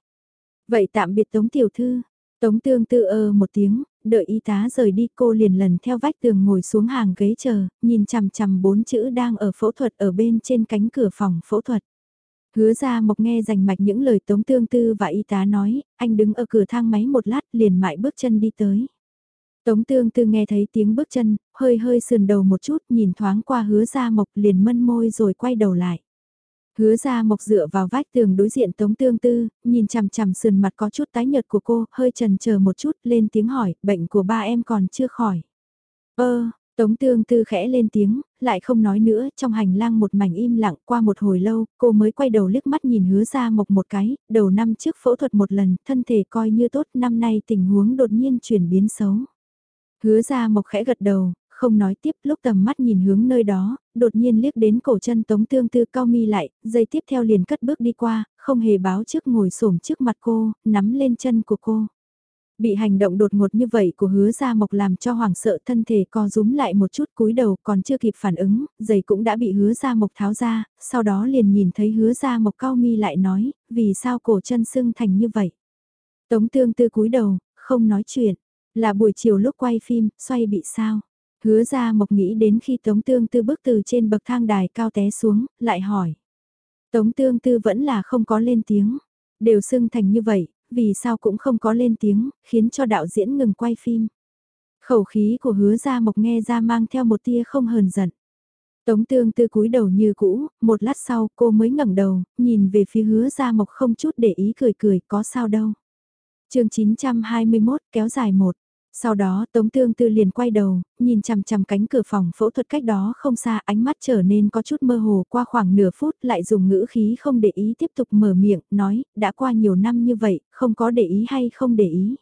Vậy tạm biệt Tống Tiểu Thư. Tống Tương Tư ơ một tiếng, đợi y tá rời đi cô liền lần theo vách tường ngồi xuống hàng ghế chờ, nhìn chằm chằm bốn chữ đang ở phẫu thuật ở bên trên cánh cửa phòng phẫu thuật. Hứa ra mộc nghe rành mạch những lời tống tương tư và y tá nói, anh đứng ở cửa thang máy một lát liền mại bước chân đi tới. Tống tương tư nghe thấy tiếng bước chân, hơi hơi sườn đầu một chút nhìn thoáng qua hứa ra mộc liền mân môi rồi quay đầu lại. Hứa ra mộc dựa vào vách tường đối diện Tống Tương Tư, nhìn chằm chằm sườn mặt có chút tái nhợt của cô, hơi trần chờ một chút, lên tiếng hỏi, bệnh của ba em còn chưa khỏi. Ơ, Tống Tương Tư khẽ lên tiếng, lại không nói nữa, trong hành lang một mảnh im lặng qua một hồi lâu, cô mới quay đầu liếc mắt nhìn hứa ra mộc một cái, đầu năm trước phẫu thuật một lần, thân thể coi như tốt, năm nay tình huống đột nhiên chuyển biến xấu. Hứa ra mộc khẽ gật đầu, không nói tiếp lúc tầm mắt nhìn hướng nơi đó, đột nhiên liếc đến cổ chân tống tương tư cao mi lại, dây tiếp theo liền cất bước đi qua, không hề báo trước ngồi xổm trước mặt cô, nắm lên chân của cô. Bị hành động đột ngột như vậy của hứa gia mộc làm cho hoàng sợ thân thể co rúm lại một chút cúi đầu còn chưa kịp phản ứng, giày cũng đã bị hứa gia mộc tháo ra, sau đó liền nhìn thấy hứa gia mộc cao mi lại nói, vì sao cổ chân sưng thành như vậy. Tống tương tư cúi đầu, không nói chuyện, là buổi chiều lúc quay phim, xoay bị sao. Hứa ra mộc nghĩ đến khi Tống Tương Tư bước từ trên bậc thang đài cao té xuống, lại hỏi. Tống Tương Tư vẫn là không có lên tiếng. Đều xưng thành như vậy, vì sao cũng không có lên tiếng, khiến cho đạo diễn ngừng quay phim. Khẩu khí của hứa ra mộc nghe ra mang theo một tia không hờn giận. Tống tương tư cúi đầu như cũ, một lát sau cô mới ngẩng đầu, nhìn về phía hứa ra mộc không chút để ý cười cười, có sao đâu. chương 921 kéo dài một sau đó Tống Tương Tư liền quay đầu, nhìn chằm chằm cánh cửa phòng phẫu thuật cách đó không xa ánh mắt trở nên có chút mơ hồ qua khoảng nửa phút lại dùng ngữ khí không để ý tiếp tục mở miệng, nói, đã qua nhiều năm như vậy, không có để ý hay không để ý.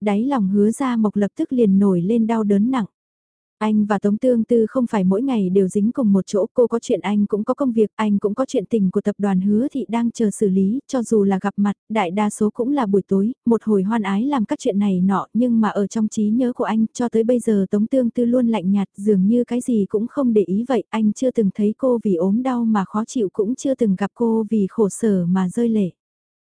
Đáy lòng hứa ra mộc lập tức liền nổi lên đau đớn nặng. Anh và Tống Tương Tư không phải mỗi ngày đều dính cùng một chỗ, cô có chuyện anh cũng có công việc, anh cũng có chuyện tình của tập đoàn hứa thị đang chờ xử lý, cho dù là gặp mặt, đại đa số cũng là buổi tối, một hồi hoan ái làm các chuyện này nọ, nhưng mà ở trong trí nhớ của anh, cho tới bây giờ Tống Tương Tư luôn lạnh nhạt, dường như cái gì cũng không để ý vậy, anh chưa từng thấy cô vì ốm đau mà khó chịu cũng chưa từng gặp cô vì khổ sở mà rơi lệ.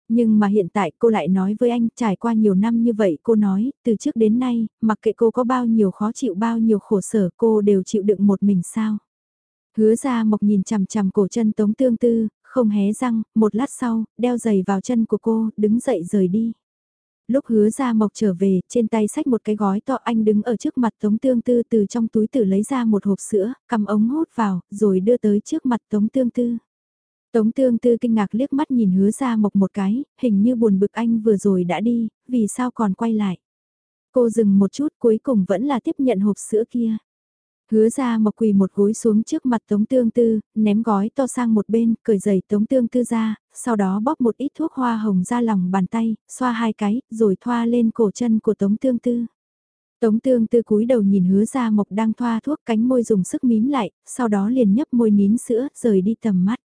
Nhưng mà hiện tại cô lại nói với anh trải qua nhiều năm như vậy cô nói, từ trước đến nay, mặc kệ cô có bao nhiêu khó chịu bao nhiêu khổ sở cô đều chịu đựng một mình sao. Hứa ra mộc nhìn chằm chằm cổ chân tống tương tư, không hé răng, một lát sau, đeo giày vào chân của cô, đứng dậy rời đi. Lúc hứa ra mộc trở về, trên tay xách một cái gói to anh đứng ở trước mặt tống tương tư từ trong túi tử lấy ra một hộp sữa, cầm ống hút vào, rồi đưa tới trước mặt tống tương tư. Tống tương tư kinh ngạc liếc mắt nhìn hứa ra mộc một cái, hình như buồn bực anh vừa rồi đã đi, vì sao còn quay lại. Cô dừng một chút cuối cùng vẫn là tiếp nhận hộp sữa kia. Hứa ra mộc quỳ một gối xuống trước mặt Tống Tương Tư, ném gói to sang một bên, cởi giày Tống Tương Tư ra, sau đó bóp một ít thuốc hoa hồng ra lòng bàn tay, xoa hai cái, rồi thoa lên cổ chân của Tống Tương Tư. Tống Tương Tư cúi đầu nhìn hứa ra mộc đang thoa thuốc cánh môi dùng sức mím lại, sau đó liền nhấp môi nín sữa, rời đi tầm mắt.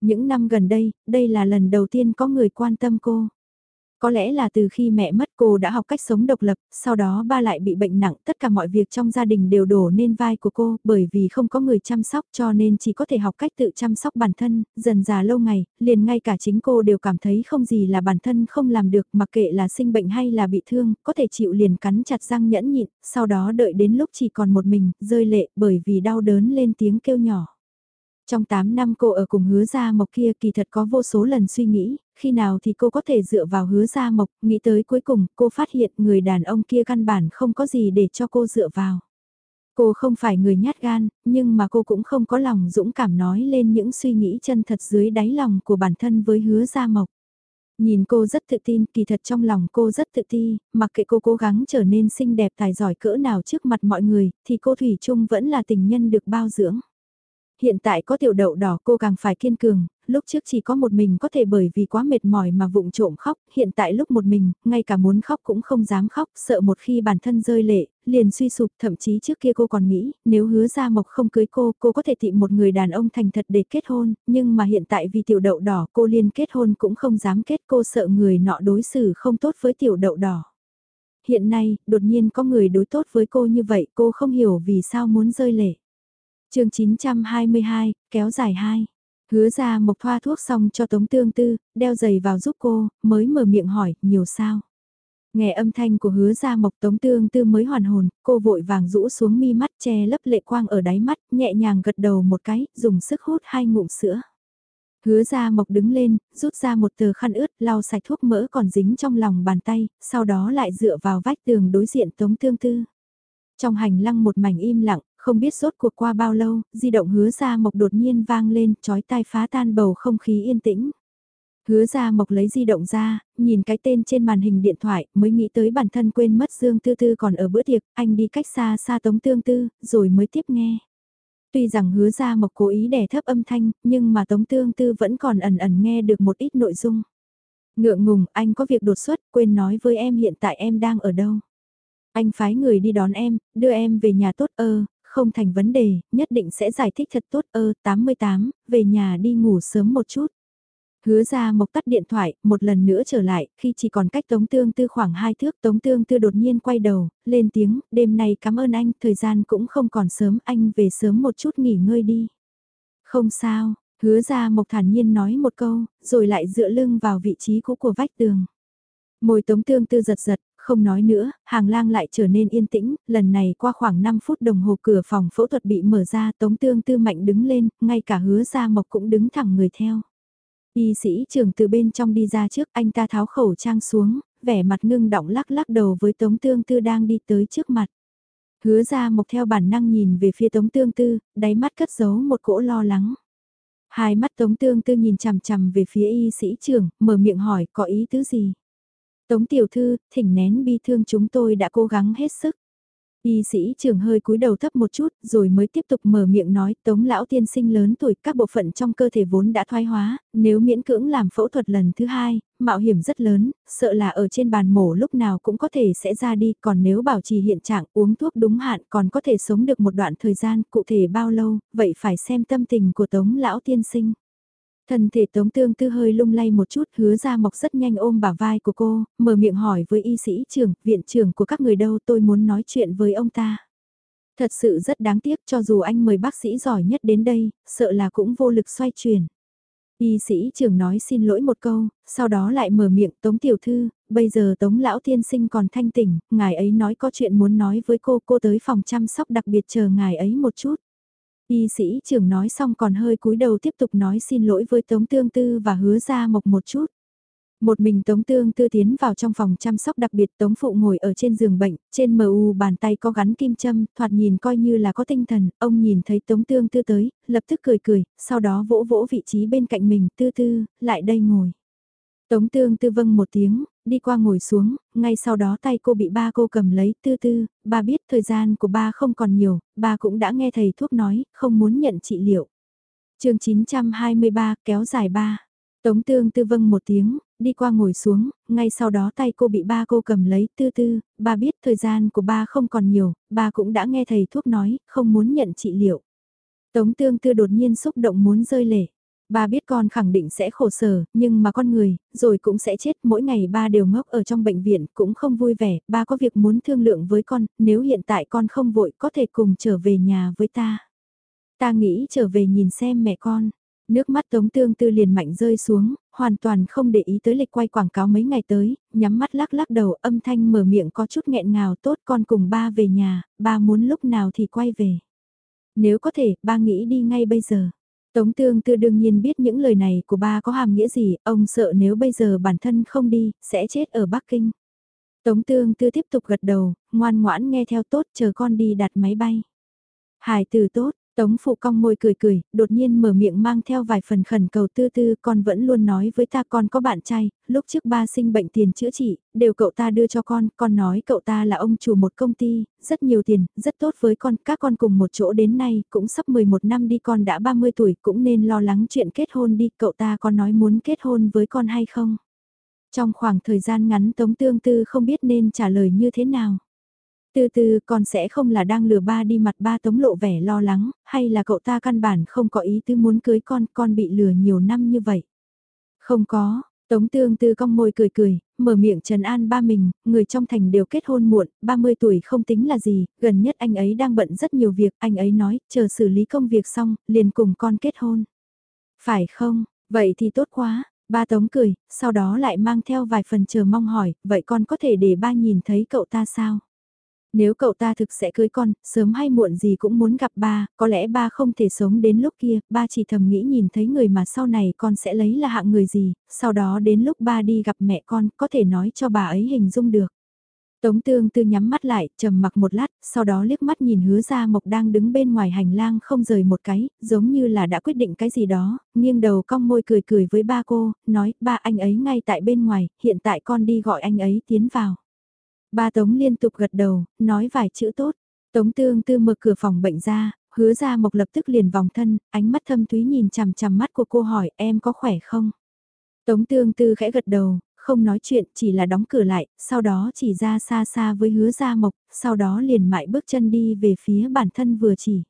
Những năm gần đây, đây là lần đầu tiên có người quan tâm cô. Có lẽ là từ khi mẹ mất cô đã học cách sống độc lập, sau đó ba lại bị bệnh nặng, tất cả mọi việc trong gia đình đều đổ lên vai của cô, bởi vì không có người chăm sóc cho nên chỉ có thể học cách tự chăm sóc bản thân, dần già lâu ngày, liền ngay cả chính cô đều cảm thấy không gì là bản thân không làm được, mặc kệ là sinh bệnh hay là bị thương, có thể chịu liền cắn chặt răng nhẫn nhịn, sau đó đợi đến lúc chỉ còn một mình, rơi lệ bởi vì đau đớn lên tiếng kêu nhỏ. Trong 8 năm cô ở cùng hứa gia mộc kia kỳ thật có vô số lần suy nghĩ, khi nào thì cô có thể dựa vào hứa gia mộc, nghĩ tới cuối cùng cô phát hiện người đàn ông kia căn bản không có gì để cho cô dựa vào. Cô không phải người nhát gan, nhưng mà cô cũng không có lòng dũng cảm nói lên những suy nghĩ chân thật dưới đáy lòng của bản thân với hứa gia mộc. Nhìn cô rất tự tin, kỳ thật trong lòng cô rất tự ti, mặc kệ cô cố gắng trở nên xinh đẹp tài giỏi cỡ nào trước mặt mọi người, thì cô Thủy chung vẫn là tình nhân được bao dưỡng hiện tại có tiểu đậu đỏ cô càng phải kiên cường, lúc trước chỉ có một mình có thể bởi vì quá mệt mỏi mà vụng trộm khóc, hiện tại lúc một mình, ngay cả muốn khóc cũng không dám khóc, sợ một khi bản thân rơi lệ, liền suy sụp, thậm chí trước kia cô còn nghĩ, nếu hứa ra mộc không cưới cô, cô có thể tìm một người đàn ông thành thật để kết hôn, nhưng mà hiện tại vì tiểu đậu đỏ cô liên kết hôn cũng không dám kết cô sợ người nọ đối xử không tốt với tiểu đậu đỏ. Hiện nay, đột nhiên có người đối tốt với cô như vậy cô không hiểu vì sao muốn rơi lệ chương 922, kéo dài 2. Hứa ra mộc thoa thuốc xong cho Tống Tương Tư, đeo giày vào giúp cô, mới mở miệng hỏi, nhiều sao. Nghe âm thanh của hứa ra mộc Tống Tương Tư mới hoàn hồn, cô vội vàng rũ xuống mi mắt che lấp lệ quang ở đáy mắt, nhẹ nhàng gật đầu một cái, dùng sức hút hai ngụm sữa. Hứa ra mộc đứng lên, rút ra một tờ khăn ướt, lau sạch thuốc mỡ còn dính trong lòng bàn tay, sau đó lại dựa vào vách tường đối diện Tống Tương Tư. Trong hành lăng một mảnh im lặng, không biết rốt cuộc qua bao lâu, di động hứa ra mộc đột nhiên vang lên, chói tai phá tan bầu không khí yên tĩnh. Hứa ra mộc lấy di động ra, nhìn cái tên trên màn hình điện thoại, mới nghĩ tới bản thân quên mất Dương Tư Tư còn ở bữa tiệc, anh đi cách xa xa Tống Tương Tư, rồi mới tiếp nghe. Tuy rằng hứa ra mộc cố ý đè thấp âm thanh, nhưng mà Tống Tương Tư vẫn còn ẩn ẩn nghe được một ít nội dung. Ngượng ngùng, anh có việc đột xuất, quên nói với em hiện tại em đang ở đâu. Anh phái người đi đón em, đưa em về nhà tốt ơ, không thành vấn đề, nhất định sẽ giải thích thật tốt ơ, 88, về nhà đi ngủ sớm một chút. Hứa ra mộc tắt điện thoại, một lần nữa trở lại, khi chỉ còn cách Tống Tương Tư khoảng hai thước, Tống Tương Tư đột nhiên quay đầu, lên tiếng, đêm nay cảm ơn anh, thời gian cũng không còn sớm, anh về sớm một chút nghỉ ngơi đi. Không sao, hứa ra mộc thản nhiên nói một câu, rồi lại dựa lưng vào vị trí cũ của vách tường. Môi Tống Tương Tư giật giật, không nói nữa, hàng lang lại trở nên yên tĩnh, lần này qua khoảng 5 phút đồng hồ cửa phòng phẫu thuật bị mở ra tống tương tư mạnh đứng lên, ngay cả hứa gia mộc cũng đứng thẳng người theo. Y sĩ trưởng từ bên trong đi ra trước anh ta tháo khẩu trang xuống, vẻ mặt ngưng động lắc lắc đầu với tống tương tư đang đi tới trước mặt. Hứa ra mộc theo bản năng nhìn về phía tống tương tư, đáy mắt cất giấu một cỗ lo lắng. Hai mắt tống tương tư nhìn chằm chằm về phía y sĩ trưởng, mở miệng hỏi có ý tứ gì. Tống tiểu thư, thỉnh nén bi thương chúng tôi đã cố gắng hết sức. Y sĩ trưởng hơi cúi đầu thấp một chút, rồi mới tiếp tục mở miệng nói, tống lão tiên sinh lớn tuổi, các bộ phận trong cơ thể vốn đã thoái hóa, nếu miễn cưỡng làm phẫu thuật lần thứ hai, mạo hiểm rất lớn, sợ là ở trên bàn mổ lúc nào cũng có thể sẽ ra đi, còn nếu bảo trì hiện trạng uống thuốc đúng hạn còn có thể sống được một đoạn thời gian, cụ thể bao lâu, vậy phải xem tâm tình của tống lão tiên sinh. Thân thể tống tương tư hơi lung lay một chút hứa ra mọc rất nhanh ôm bả vai của cô, mở miệng hỏi với y sĩ trưởng, viện trưởng của các người đâu tôi muốn nói chuyện với ông ta. Thật sự rất đáng tiếc cho dù anh mời bác sĩ giỏi nhất đến đây, sợ là cũng vô lực xoay chuyển. Y sĩ trưởng nói xin lỗi một câu, sau đó lại mở miệng tống tiểu thư, bây giờ tống lão tiên sinh còn thanh tỉnh, ngài ấy nói có chuyện muốn nói với cô, cô tới phòng chăm sóc đặc biệt chờ ngài ấy một chút. Y sĩ trưởng nói xong còn hơi cúi đầu tiếp tục nói xin lỗi với Tống Tương Tư và hứa ra mộc một chút. Một mình Tống Tương Tư tiến vào trong phòng chăm sóc đặc biệt Tống Phụ ngồi ở trên giường bệnh, trên mờ u bàn tay có gắn kim châm, thoạt nhìn coi như là có tinh thần, ông nhìn thấy Tống Tương Tư tới, lập tức cười cười, sau đó vỗ vỗ vị trí bên cạnh mình, Tư Tư, lại đây ngồi. Tống Tương Tư vâng một tiếng, đi qua ngồi xuống, ngay sau đó tay cô bị ba cô cầm lấy, Tư Tư, ba biết thời gian của ba không còn nhiều, ba cũng đã nghe thầy thuốc nói, không muốn nhận trị liệu. chương 923 kéo dài ba. Tống tương tư vâng một tiếng, đi qua ngồi xuống, ngay sau đó tay cô bị ba cô cầm lấy tư tư, ba biết thời gian của ba không còn nhiều, ba cũng đã nghe thầy thuốc nói, không muốn nhận trị liệu. Tống tương tư đột nhiên xúc động muốn rơi lệ. Ba biết con khẳng định sẽ khổ sở, nhưng mà con người, rồi cũng sẽ chết, mỗi ngày ba đều ngốc ở trong bệnh viện, cũng không vui vẻ, ba có việc muốn thương lượng với con, nếu hiện tại con không vội có thể cùng trở về nhà với ta. Ta nghĩ trở về nhìn xem mẹ con. Nước mắt Tống Tương Tư liền mạnh rơi xuống, hoàn toàn không để ý tới lịch quay quảng cáo mấy ngày tới, nhắm mắt lắc lắc đầu âm thanh mở miệng có chút nghẹn ngào tốt con cùng ba về nhà, ba muốn lúc nào thì quay về. Nếu có thể, ba nghĩ đi ngay bây giờ. Tống Tương Tư đương nhiên biết những lời này của ba có hàm nghĩa gì, ông sợ nếu bây giờ bản thân không đi, sẽ chết ở Bắc Kinh. Tống Tương Tư tiếp tục gật đầu, ngoan ngoãn nghe theo tốt chờ con đi đặt máy bay. Hải từ tốt, Tống phụ cong môi cười cười, đột nhiên mở miệng mang theo vài phần khẩn cầu tư tư con vẫn luôn nói với ta con có bạn trai, lúc trước ba sinh bệnh tiền chữa trị, đều cậu ta đưa cho con, con nói cậu ta là ông chủ một công ty, rất nhiều tiền, rất tốt với con, các con cùng một chỗ đến nay, cũng sắp 11 năm đi con đã 30 tuổi, cũng nên lo lắng chuyện kết hôn đi, cậu ta có nói muốn kết hôn với con hay không? Trong khoảng thời gian ngắn Tống Tương Tư không biết nên trả lời như thế nào. Từ từ con sẽ không là đang lừa ba đi mặt ba tống lộ vẻ lo lắng, hay là cậu ta căn bản không có ý tư muốn cưới con, con bị lừa nhiều năm như vậy. Không có, Tống tương tư cong môi cười cười, mở miệng trần an ba mình, người trong thành đều kết hôn muộn, 30 tuổi không tính là gì, gần nhất anh ấy đang bận rất nhiều việc, anh ấy nói, chờ xử lý công việc xong, liền cùng con kết hôn. Phải không, vậy thì tốt quá, ba tống cười, sau đó lại mang theo vài phần chờ mong hỏi, vậy con có thể để ba nhìn thấy cậu ta sao? Nếu cậu ta thực sẽ cưới con, sớm hay muộn gì cũng muốn gặp ba, có lẽ ba không thể sống đến lúc kia, ba chỉ thầm nghĩ nhìn thấy người mà sau này con sẽ lấy là hạng người gì, sau đó đến lúc ba đi gặp mẹ con, có thể nói cho bà ấy hình dung được. Tống tương tư nhắm mắt lại, trầm mặc một lát, sau đó liếc mắt nhìn hứa ra mộc đang đứng bên ngoài hành lang không rời một cái, giống như là đã quyết định cái gì đó, nghiêng đầu cong môi cười cười với ba cô, nói ba anh ấy ngay tại bên ngoài, hiện tại con đi gọi anh ấy tiến vào. Ba Tống liên tục gật đầu, nói vài chữ tốt. Tống tương tư mở cửa phòng bệnh ra, hứa ra mộc lập tức liền vòng thân, ánh mắt thâm thúy nhìn chằm chằm mắt của cô hỏi em có khỏe không? Tống tương tư khẽ gật đầu, không nói chuyện chỉ là đóng cửa lại, sau đó chỉ ra xa xa với hứa ra mộc, sau đó liền mại bước chân đi về phía bản thân vừa chỉ.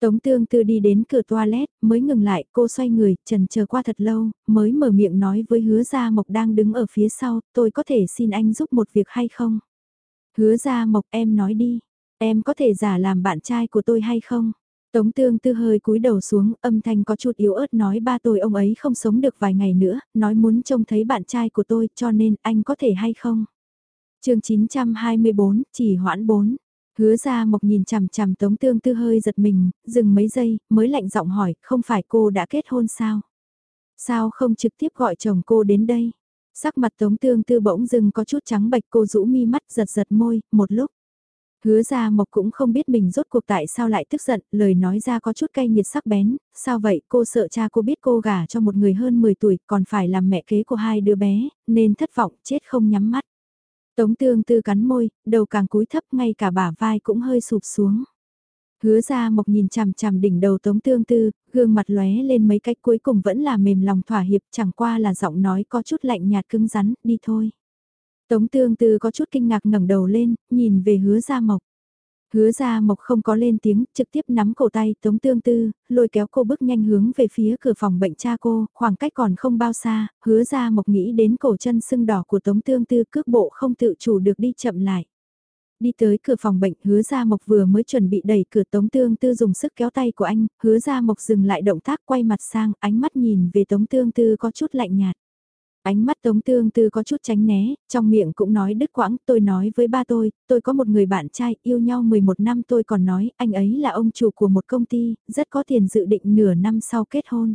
Tống tương tư đi đến cửa toilet, mới ngừng lại, cô xoay người, trần chờ qua thật lâu, mới mở miệng nói với hứa gia mộc đang đứng ở phía sau, tôi có thể xin anh giúp một việc hay không? Hứa gia mộc em nói đi, em có thể giả làm bạn trai của tôi hay không? Tống tương tư hơi cúi đầu xuống, âm thanh có chút yếu ớt nói ba tôi ông ấy không sống được vài ngày nữa, nói muốn trông thấy bạn trai của tôi cho nên anh có thể hay không? chương 924, chỉ hoãn 4. Hứa ra mộc nhìn chằm chằm tống tương tư hơi giật mình, dừng mấy giây, mới lạnh giọng hỏi, không phải cô đã kết hôn sao? Sao không trực tiếp gọi chồng cô đến đây? Sắc mặt tống tương tư bỗng dừng có chút trắng bạch cô rũ mi mắt giật giật môi, một lúc. Hứa ra mộc cũng không biết mình rốt cuộc tại sao lại tức giận, lời nói ra có chút cay nghiệt sắc bén, sao vậy cô sợ cha cô biết cô gả cho một người hơn 10 tuổi còn phải làm mẹ kế của hai đứa bé, nên thất vọng chết không nhắm mắt. Tống tương tư cắn môi, đầu càng cúi thấp ngay cả bả vai cũng hơi sụp xuống. Hứa ra mộc nhìn chằm chằm đỉnh đầu tống tương tư, gương mặt lóe lên mấy cách cuối cùng vẫn là mềm lòng thỏa hiệp chẳng qua là giọng nói có chút lạnh nhạt cứng rắn, đi thôi. Tống tương tư có chút kinh ngạc ngẩng đầu lên, nhìn về hứa ra mộc. Hứa ra mộc không có lên tiếng, trực tiếp nắm cổ tay Tống Tương Tư, lôi kéo cô bước nhanh hướng về phía cửa phòng bệnh cha cô, khoảng cách còn không bao xa, hứa ra mộc nghĩ đến cổ chân sưng đỏ của Tống Tương Tư cước bộ không tự chủ được đi chậm lại. Đi tới cửa phòng bệnh, hứa ra mộc vừa mới chuẩn bị đẩy cửa Tống Tương Tư dùng sức kéo tay của anh, hứa ra mộc dừng lại động tác quay mặt sang, ánh mắt nhìn về Tống Tương Tư có chút lạnh nhạt. Ánh mắt Tống Tương Tư có chút tránh né, trong miệng cũng nói đứt quãng, tôi nói với ba tôi, tôi có một người bạn trai, yêu nhau 11 năm tôi còn nói, anh ấy là ông chủ của một công ty, rất có tiền dự định nửa năm sau kết hôn.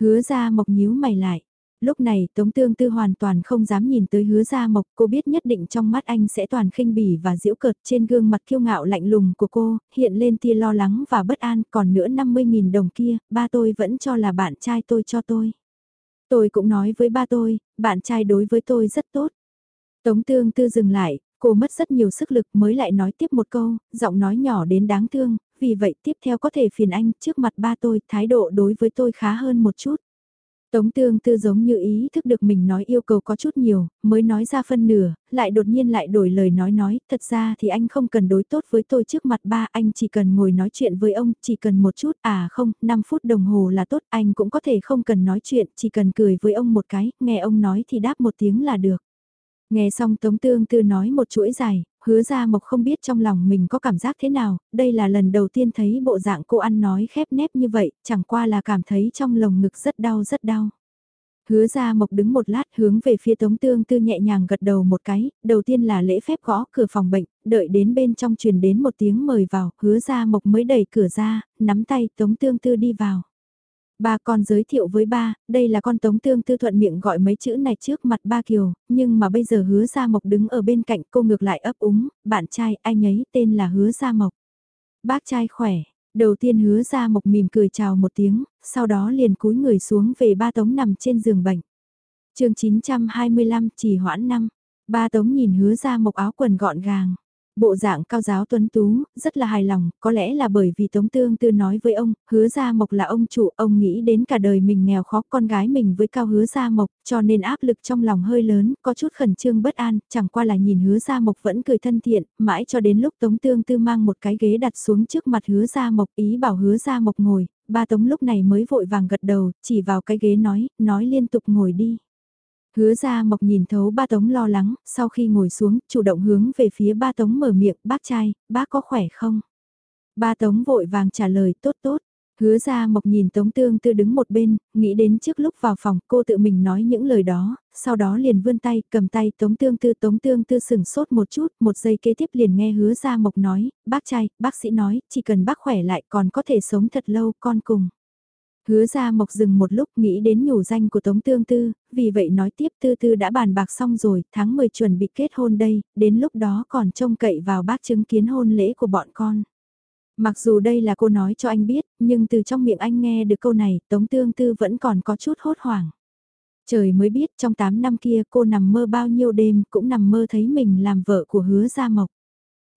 Hứa ra mộc nhíu mày lại, Lúc này Tống Tương Tư hoàn toàn không dám nhìn tới hứa gia mộc, cô biết nhất định trong mắt anh sẽ toàn khinh bỉ và diễu cợt trên gương mặt kiêu ngạo lạnh lùng của cô, hiện lên tia lo lắng và bất an, còn nữa 50.000 đồng kia, ba tôi vẫn cho là bạn trai tôi cho tôi. Tôi cũng nói với ba tôi, bạn trai đối với tôi rất tốt. Tống Tương Tư dừng lại, cô mất rất nhiều sức lực mới lại nói tiếp một câu, giọng nói nhỏ đến đáng thương, vì vậy tiếp theo có thể phiền anh trước mặt ba tôi, thái độ đối với tôi khá hơn một chút. Tống tương tư giống như ý thức được mình nói yêu cầu có chút nhiều, mới nói ra phân nửa, lại đột nhiên lại đổi lời nói nói, thật ra thì anh không cần đối tốt với tôi trước mặt ba, anh chỉ cần ngồi nói chuyện với ông, chỉ cần một chút, à không, 5 phút đồng hồ là tốt, anh cũng có thể không cần nói chuyện, chỉ cần cười với ông một cái, nghe ông nói thì đáp một tiếng là được. Nghe xong Tống Tương Tư nói một chuỗi dài, hứa ra mộc không biết trong lòng mình có cảm giác thế nào, đây là lần đầu tiên thấy bộ dạng cô ăn nói khép nép như vậy, chẳng qua là cảm thấy trong lồng ngực rất đau rất đau. Hứa ra mộc đứng một lát hướng về phía tống tương tư nhẹ nhàng gật đầu một cái, đầu tiên là lễ phép gõ cửa phòng bệnh, đợi đến bên trong truyền đến một tiếng mời vào, hứa ra mộc mới đẩy cửa ra, nắm tay tống tương tư đi vào. Ba con giới thiệu với ba, đây là con Tống Tương Tư thuận miệng gọi mấy chữ này trước mặt ba Kiều, nhưng mà bây giờ hứa Gia Mộc đứng ở bên cạnh cô ngược lại ấp úng, bạn trai anh ấy tên là hứa Gia Mộc. Bác trai khỏe, đầu tiên hứa Gia Mộc mỉm cười chào một tiếng, sau đó liền cúi người xuống về ba Tống nằm trên giường bệnh. chương 925 chỉ hoãn năm, ba Tống nhìn hứa Gia Mộc áo quần gọn gàng. Bộ dạng cao giáo tuấn tú, rất là hài lòng, có lẽ là bởi vì Tống Tương Tư nói với ông, hứa Gia Mộc là ông chủ, ông nghĩ đến cả đời mình nghèo khó con gái mình với cao hứa Gia Mộc, cho nên áp lực trong lòng hơi lớn, có chút khẩn trương bất an, chẳng qua là nhìn hứa Gia Mộc vẫn cười thân thiện, mãi cho đến lúc Tống Tương Tư mang một cái ghế đặt xuống trước mặt hứa Gia Mộc ý bảo hứa Gia Mộc ngồi, ba Tống lúc này mới vội vàng gật đầu, chỉ vào cái ghế nói, nói liên tục ngồi đi. Hứa ra mộc nhìn thấu ba tống lo lắng, sau khi ngồi xuống, chủ động hướng về phía ba tống mở miệng, bác trai, bác có khỏe không? Ba tống vội vàng trả lời, tốt tốt. Hứa ra mộc nhìn Tống Tương Tư đứng một bên, nghĩ đến trước lúc vào phòng cô tự mình nói những lời đó, sau đó liền vươn tay, cầm tay Tống Tương Tư Tống Tương Tư sừng sốt một chút, một giây kế tiếp liền nghe hứa ra mộc nói, bác trai, bác sĩ nói, chỉ cần bác khỏe lại còn có thể sống thật lâu, con cùng. Hứa ra mộc dừng một lúc nghĩ đến nhủ danh của Tống Tương Tư, vì vậy nói tiếp Tư Tư đã bàn bạc xong rồi, tháng 10 chuẩn bị kết hôn đây, đến lúc đó còn trông cậy vào bác chứng kiến hôn lễ của bọn con. Mặc dù đây là cô nói cho anh biết, nhưng từ trong miệng anh nghe được câu này, Tống Tương Tư vẫn còn có chút hốt hoảng. Trời mới biết trong 8 năm kia cô nằm mơ bao nhiêu đêm cũng nằm mơ thấy mình làm vợ của hứa Gia Mộc.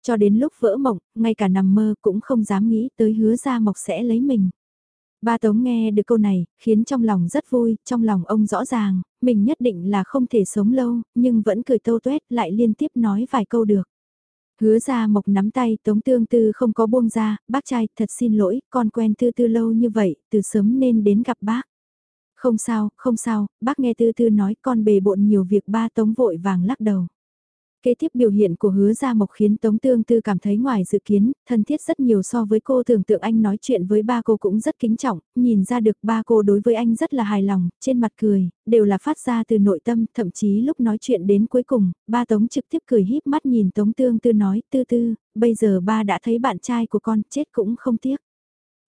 Cho đến lúc vỡ mộng, ngay cả nằm mơ cũng không dám nghĩ tới hứa Gia Mộc sẽ lấy mình. Ba Tống nghe được câu này, khiến trong lòng rất vui, trong lòng ông rõ ràng, mình nhất định là không thể sống lâu, nhưng vẫn cười tâu tuét lại liên tiếp nói vài câu được. Hứa ra mộc nắm tay Tống Tương Tư không có buông ra, bác trai thật xin lỗi, con quen Tư Tư lâu như vậy, từ sớm nên đến gặp bác. Không sao, không sao, bác nghe Tư Tư nói con bề bộn nhiều việc ba Tống vội vàng lắc đầu. Kế tiếp biểu hiện của hứa gia mộc khiến Tống Tương Tư cảm thấy ngoài dự kiến, thân thiết rất nhiều so với cô tưởng tượng anh nói chuyện với ba cô cũng rất kính trọng, nhìn ra được ba cô đối với anh rất là hài lòng, trên mặt cười, đều là phát ra từ nội tâm, thậm chí lúc nói chuyện đến cuối cùng, ba Tống trực tiếp cười híp mắt nhìn Tống Tương Tư nói, Tư Tư, bây giờ ba đã thấy bạn trai của con, chết cũng không tiếc.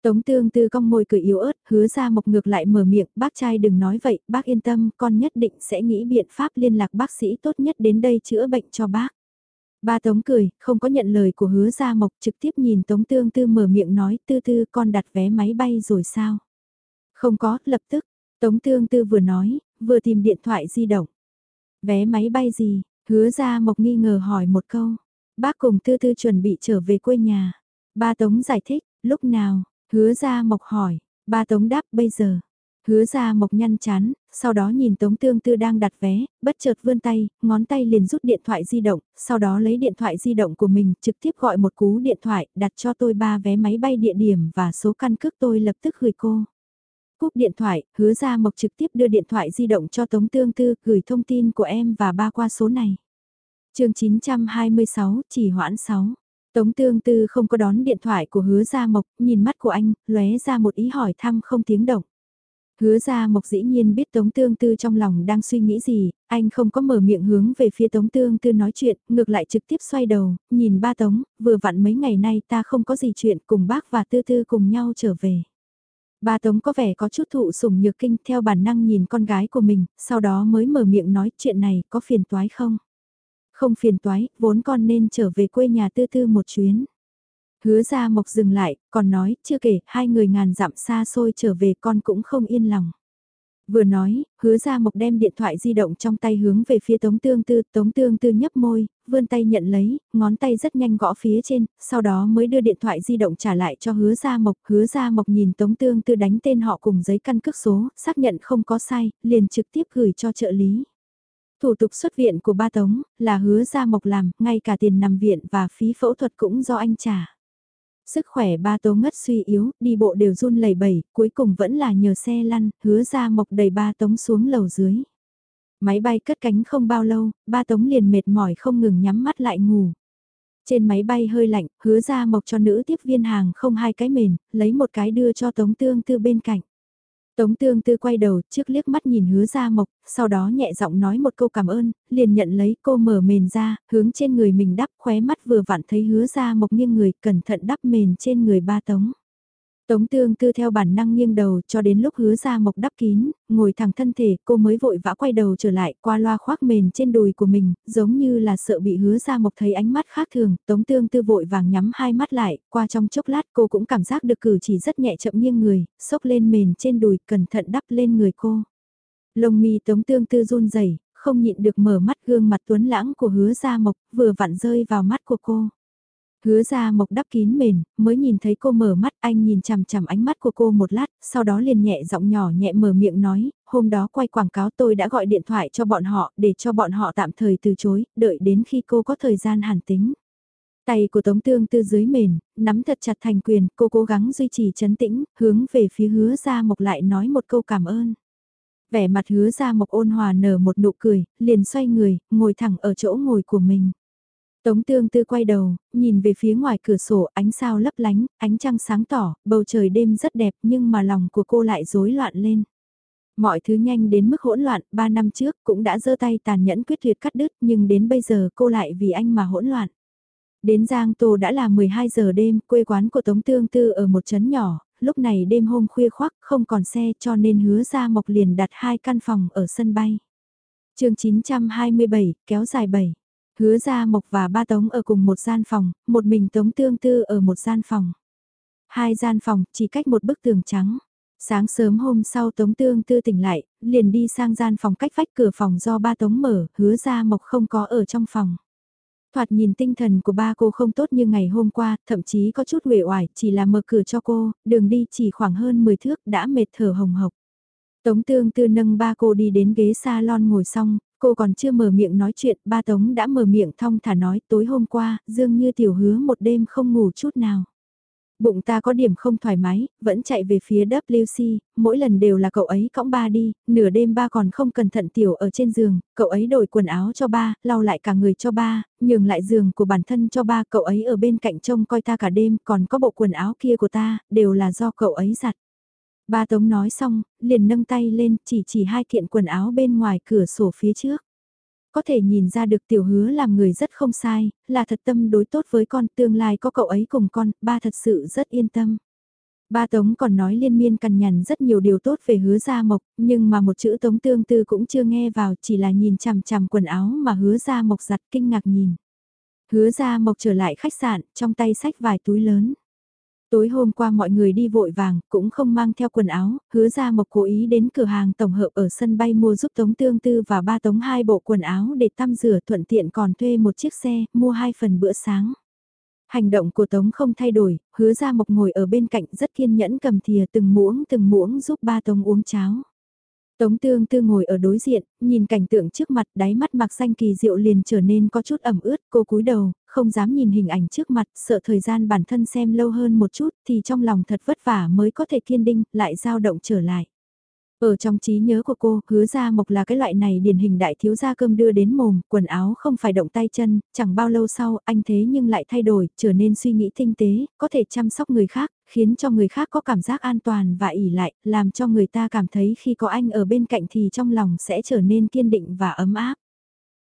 Tống tương tư cong môi cười yếu ớt, hứa ra mộc ngược lại mở miệng, bác trai đừng nói vậy, bác yên tâm, con nhất định sẽ nghĩ biện pháp liên lạc bác sĩ tốt nhất đến đây chữa bệnh cho bác. Ba Tống cười, không có nhận lời của hứa ra mộc trực tiếp nhìn Tống tương tư mở miệng nói, tư tư con đặt vé máy bay rồi sao? Không có, lập tức, Tống tương tư vừa nói, vừa tìm điện thoại di động. Vé máy bay gì? Hứa ra mộc nghi ngờ hỏi một câu. Bác cùng tư tư chuẩn bị trở về quê nhà. Ba Tống giải thích, lúc nào, Hứa ra mộc hỏi, ba tống đáp bây giờ. Hứa ra mộc nhăn chán, sau đó nhìn tống tương tư đang đặt vé, bất chợt vươn tay, ngón tay liền rút điện thoại di động, sau đó lấy điện thoại di động của mình trực tiếp gọi một cú điện thoại, đặt cho tôi ba vé máy bay địa điểm và số căn cước tôi lập tức gửi cô. Cúp điện thoại, hứa ra mộc trực tiếp đưa điện thoại di động cho tống tương tư, gửi thông tin của em và ba qua số này. chương 926, chỉ hoãn 6. Tống tương tư không có đón điện thoại của hứa gia mộc, nhìn mắt của anh, lóe ra một ý hỏi thăm không tiếng động. Hứa gia mộc dĩ nhiên biết tống tương tư trong lòng đang suy nghĩ gì, anh không có mở miệng hướng về phía tống tương tư nói chuyện, ngược lại trực tiếp xoay đầu, nhìn ba tống, vừa vặn mấy ngày nay ta không có gì chuyện cùng bác và tư tư cùng nhau trở về. Ba Tống có vẻ có chút thụ sủng nhược kinh theo bản năng nhìn con gái của mình, sau đó mới mở miệng nói chuyện này có phiền toái không? Không phiền toái, vốn con nên trở về quê nhà tư tư một chuyến. Hứa ra mộc dừng lại, còn nói, chưa kể, hai người ngàn dặm xa xôi trở về con cũng không yên lòng. Vừa nói, hứa ra mộc đem điện thoại di động trong tay hướng về phía tống tương tư, tống tương tư nhấp môi, vươn tay nhận lấy, ngón tay rất nhanh gõ phía trên, sau đó mới đưa điện thoại di động trả lại cho hứa ra mộc, hứa ra mộc nhìn tống tương tư đánh tên họ cùng giấy căn cước số, xác nhận không có sai, liền trực tiếp gửi cho trợ lý. Thủ tục xuất viện của ba tống, là hứa ra mộc làm, ngay cả tiền nằm viện và phí phẫu thuật cũng do anh trả. Sức khỏe ba tố ngất suy yếu, đi bộ đều run lẩy bẩy, cuối cùng vẫn là nhờ xe lăn, hứa ra mộc đầy ba tống xuống lầu dưới. Máy bay cất cánh không bao lâu, ba tống liền mệt mỏi không ngừng nhắm mắt lại ngủ. Trên máy bay hơi lạnh, hứa ra mộc cho nữ tiếp viên hàng không hai cái mền, lấy một cái đưa cho tống tương tư bên cạnh. Tống tương tư quay đầu trước liếc mắt nhìn hứa ra mộc, sau đó nhẹ giọng nói một câu cảm ơn, liền nhận lấy cô mở mền ra, hướng trên người mình đắp khóe mắt vừa vặn thấy hứa ra mộc nghiêng người cẩn thận đắp mền trên người ba tống. Tống tương tư theo bản năng nghiêng đầu cho đến lúc hứa ra mộc đắp kín, ngồi thẳng thân thể, cô mới vội vã quay đầu trở lại qua loa khoác mền trên đùi của mình, giống như là sợ bị hứa ra mộc thấy ánh mắt khác thường, tống tương tư vội vàng nhắm hai mắt lại, qua trong chốc lát cô cũng cảm giác được cử chỉ rất nhẹ chậm nghiêng người, xốc lên mền trên đùi, cẩn thận đắp lên người cô. Lông mi tống tương tư run rẩy không nhịn được mở mắt gương mặt tuấn lãng của hứa ra mộc, vừa vặn rơi vào mắt của cô. Hứa ra mộc đắp kín mền, mới nhìn thấy cô mở mắt anh nhìn chằm chằm ánh mắt của cô một lát, sau đó liền nhẹ giọng nhỏ nhẹ mở miệng nói, hôm đó quay quảng cáo tôi đã gọi điện thoại cho bọn họ để cho bọn họ tạm thời từ chối, đợi đến khi cô có thời gian hàn tính. Tay của Tống Tương Tư dưới mền, nắm thật chặt thành quyền, cô cố gắng duy trì chấn tĩnh, hướng về phía hứa ra mộc lại nói một câu cảm ơn. Vẻ mặt hứa ra mộc ôn hòa nở một nụ cười, liền xoay người, ngồi thẳng ở chỗ ngồi của mình. Tống tương tư quay đầu, nhìn về phía ngoài cửa sổ ánh sao lấp lánh, ánh trăng sáng tỏ, bầu trời đêm rất đẹp nhưng mà lòng của cô lại rối loạn lên. Mọi thứ nhanh đến mức hỗn loạn, ba năm trước cũng đã giơ tay tàn nhẫn quyết liệt cắt đứt nhưng đến bây giờ cô lại vì anh mà hỗn loạn. Đến Giang Tô đã là 12 giờ đêm, quê quán của Tống Tương Tư ở một trấn nhỏ, lúc này đêm hôm khuya khoắc không còn xe cho nên hứa ra mộc liền đặt hai căn phòng ở sân bay. chương 927, kéo dài 7. Hứa ra Mộc và ba Tống ở cùng một gian phòng, một mình Tống Tương Tư ở một gian phòng. Hai gian phòng, chỉ cách một bức tường trắng. Sáng sớm hôm sau Tống Tương Tư tỉnh lại, liền đi sang gian phòng cách vách cửa phòng do ba Tống mở, hứa ra Mộc không có ở trong phòng. Thoạt nhìn tinh thần của ba cô không tốt như ngày hôm qua, thậm chí có chút uể oải, chỉ là mở cửa cho cô, đường đi chỉ khoảng hơn 10 thước đã mệt thở hồng hộc. Tống tương tư nâng ba cô đi đến ghế salon ngồi xong, Cô còn chưa mở miệng nói chuyện, ba Tống đã mở miệng thong thả nói tối hôm qua, Dương Như Tiểu hứa một đêm không ngủ chút nào. Bụng ta có điểm không thoải mái, vẫn chạy về phía WC, mỗi lần đều là cậu ấy cõng ba đi, nửa đêm ba còn không cẩn thận tiểu ở trên giường, cậu ấy đổi quần áo cho ba, lau lại cả người cho ba, nhường lại giường của bản thân cho ba, cậu ấy ở bên cạnh trông coi ta cả đêm, còn có bộ quần áo kia của ta, đều là do cậu ấy giặt. Ba Tống nói xong, liền nâng tay lên chỉ chỉ hai kiện quần áo bên ngoài cửa sổ phía trước. Có thể nhìn ra được tiểu hứa làm người rất không sai, là thật tâm đối tốt với con, tương lai có cậu ấy cùng con, ba thật sự rất yên tâm. Ba Tống còn nói liên miên cằn nhằn rất nhiều điều tốt về hứa gia mộc, nhưng mà một chữ Tống tương tư cũng chưa nghe vào chỉ là nhìn chằm chằm quần áo mà hứa gia mộc giặt kinh ngạc nhìn. Hứa gia mộc trở lại khách sạn, trong tay sách vài túi lớn. Tối hôm qua mọi người đi vội vàng, cũng không mang theo quần áo, hứa ra mộc cố ý đến cửa hàng tổng hợp ở sân bay mua giúp Tống Tương Tư và ba Tống hai bộ quần áo để tăm rửa thuận tiện còn thuê một chiếc xe, mua hai phần bữa sáng. Hành động của Tống không thay đổi, hứa ra mộc ngồi ở bên cạnh rất kiên nhẫn cầm thìa từng muỗng từng muỗng giúp ba Tống uống cháo. Tống tương tư ngồi ở đối diện, nhìn cảnh tượng trước mặt đáy mắt mặc xanh kỳ diệu liền trở nên có chút ẩm ướt, cô cúi đầu, không dám nhìn hình ảnh trước mặt, sợ thời gian bản thân xem lâu hơn một chút thì trong lòng thật vất vả mới có thể kiên định, lại dao động trở lại. Ở trong trí nhớ của cô, hứa ra mộc là cái loại này điển hình đại thiếu gia cơm đưa đến mồm, quần áo không phải động tay chân, chẳng bao lâu sau anh thế nhưng lại thay đổi, trở nên suy nghĩ tinh tế, có thể chăm sóc người khác, khiến cho người khác có cảm giác an toàn và ỉ lại, làm cho người ta cảm thấy khi có anh ở bên cạnh thì trong lòng sẽ trở nên kiên định và ấm áp.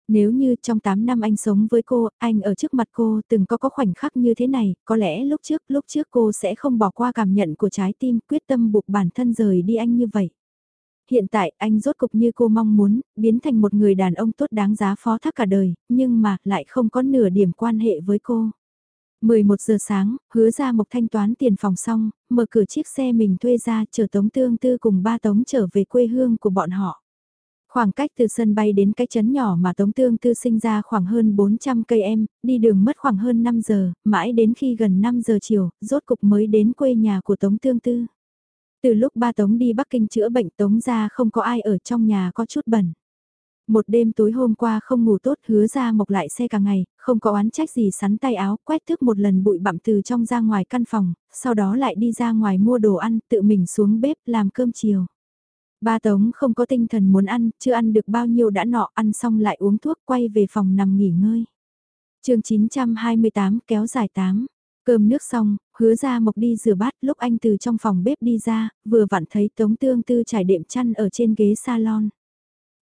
Nếu như trong 8 năm anh sống với cô, anh ở trước mặt cô từng có có khoảnh khắc như thế này, có lẽ lúc trước, lúc trước cô sẽ không bỏ qua cảm nhận của trái tim quyết tâm buộc bản thân rời đi anh như vậy. Hiện tại anh rốt cục như cô mong muốn, biến thành một người đàn ông tốt đáng giá phó thác cả đời, nhưng mà lại không có nửa điểm quan hệ với cô. 11 giờ sáng, hứa ra Mộc thanh toán tiền phòng xong, mở cửa chiếc xe mình thuê ra chở Tống Tương Tư cùng ba Tống trở về quê hương của bọn họ. Khoảng cách từ sân bay đến cái chấn nhỏ mà Tống Tương Tư sinh ra khoảng hơn 400 cây em, đi đường mất khoảng hơn 5 giờ, mãi đến khi gần 5 giờ chiều, rốt cục mới đến quê nhà của Tống Tương Tư. Từ lúc ba Tống đi Bắc Kinh chữa bệnh Tống ra không có ai ở trong nhà có chút bẩn. Một đêm tối hôm qua không ngủ tốt hứa ra mộc lại xe cả ngày, không có oán trách gì sắn tay áo, quét thức một lần bụi bặm từ trong ra ngoài căn phòng, sau đó lại đi ra ngoài mua đồ ăn, tự mình xuống bếp làm cơm chiều. Ba Tống không có tinh thần muốn ăn, chưa ăn được bao nhiêu đã nọ, ăn xong lại uống thuốc quay về phòng nằm nghỉ ngơi. chương 928 kéo dài 8. Cơm nước xong, hứa ra mộc đi rửa bát lúc anh từ trong phòng bếp đi ra, vừa vặn thấy Tống Tương Tư trải đệm chăn ở trên ghế salon.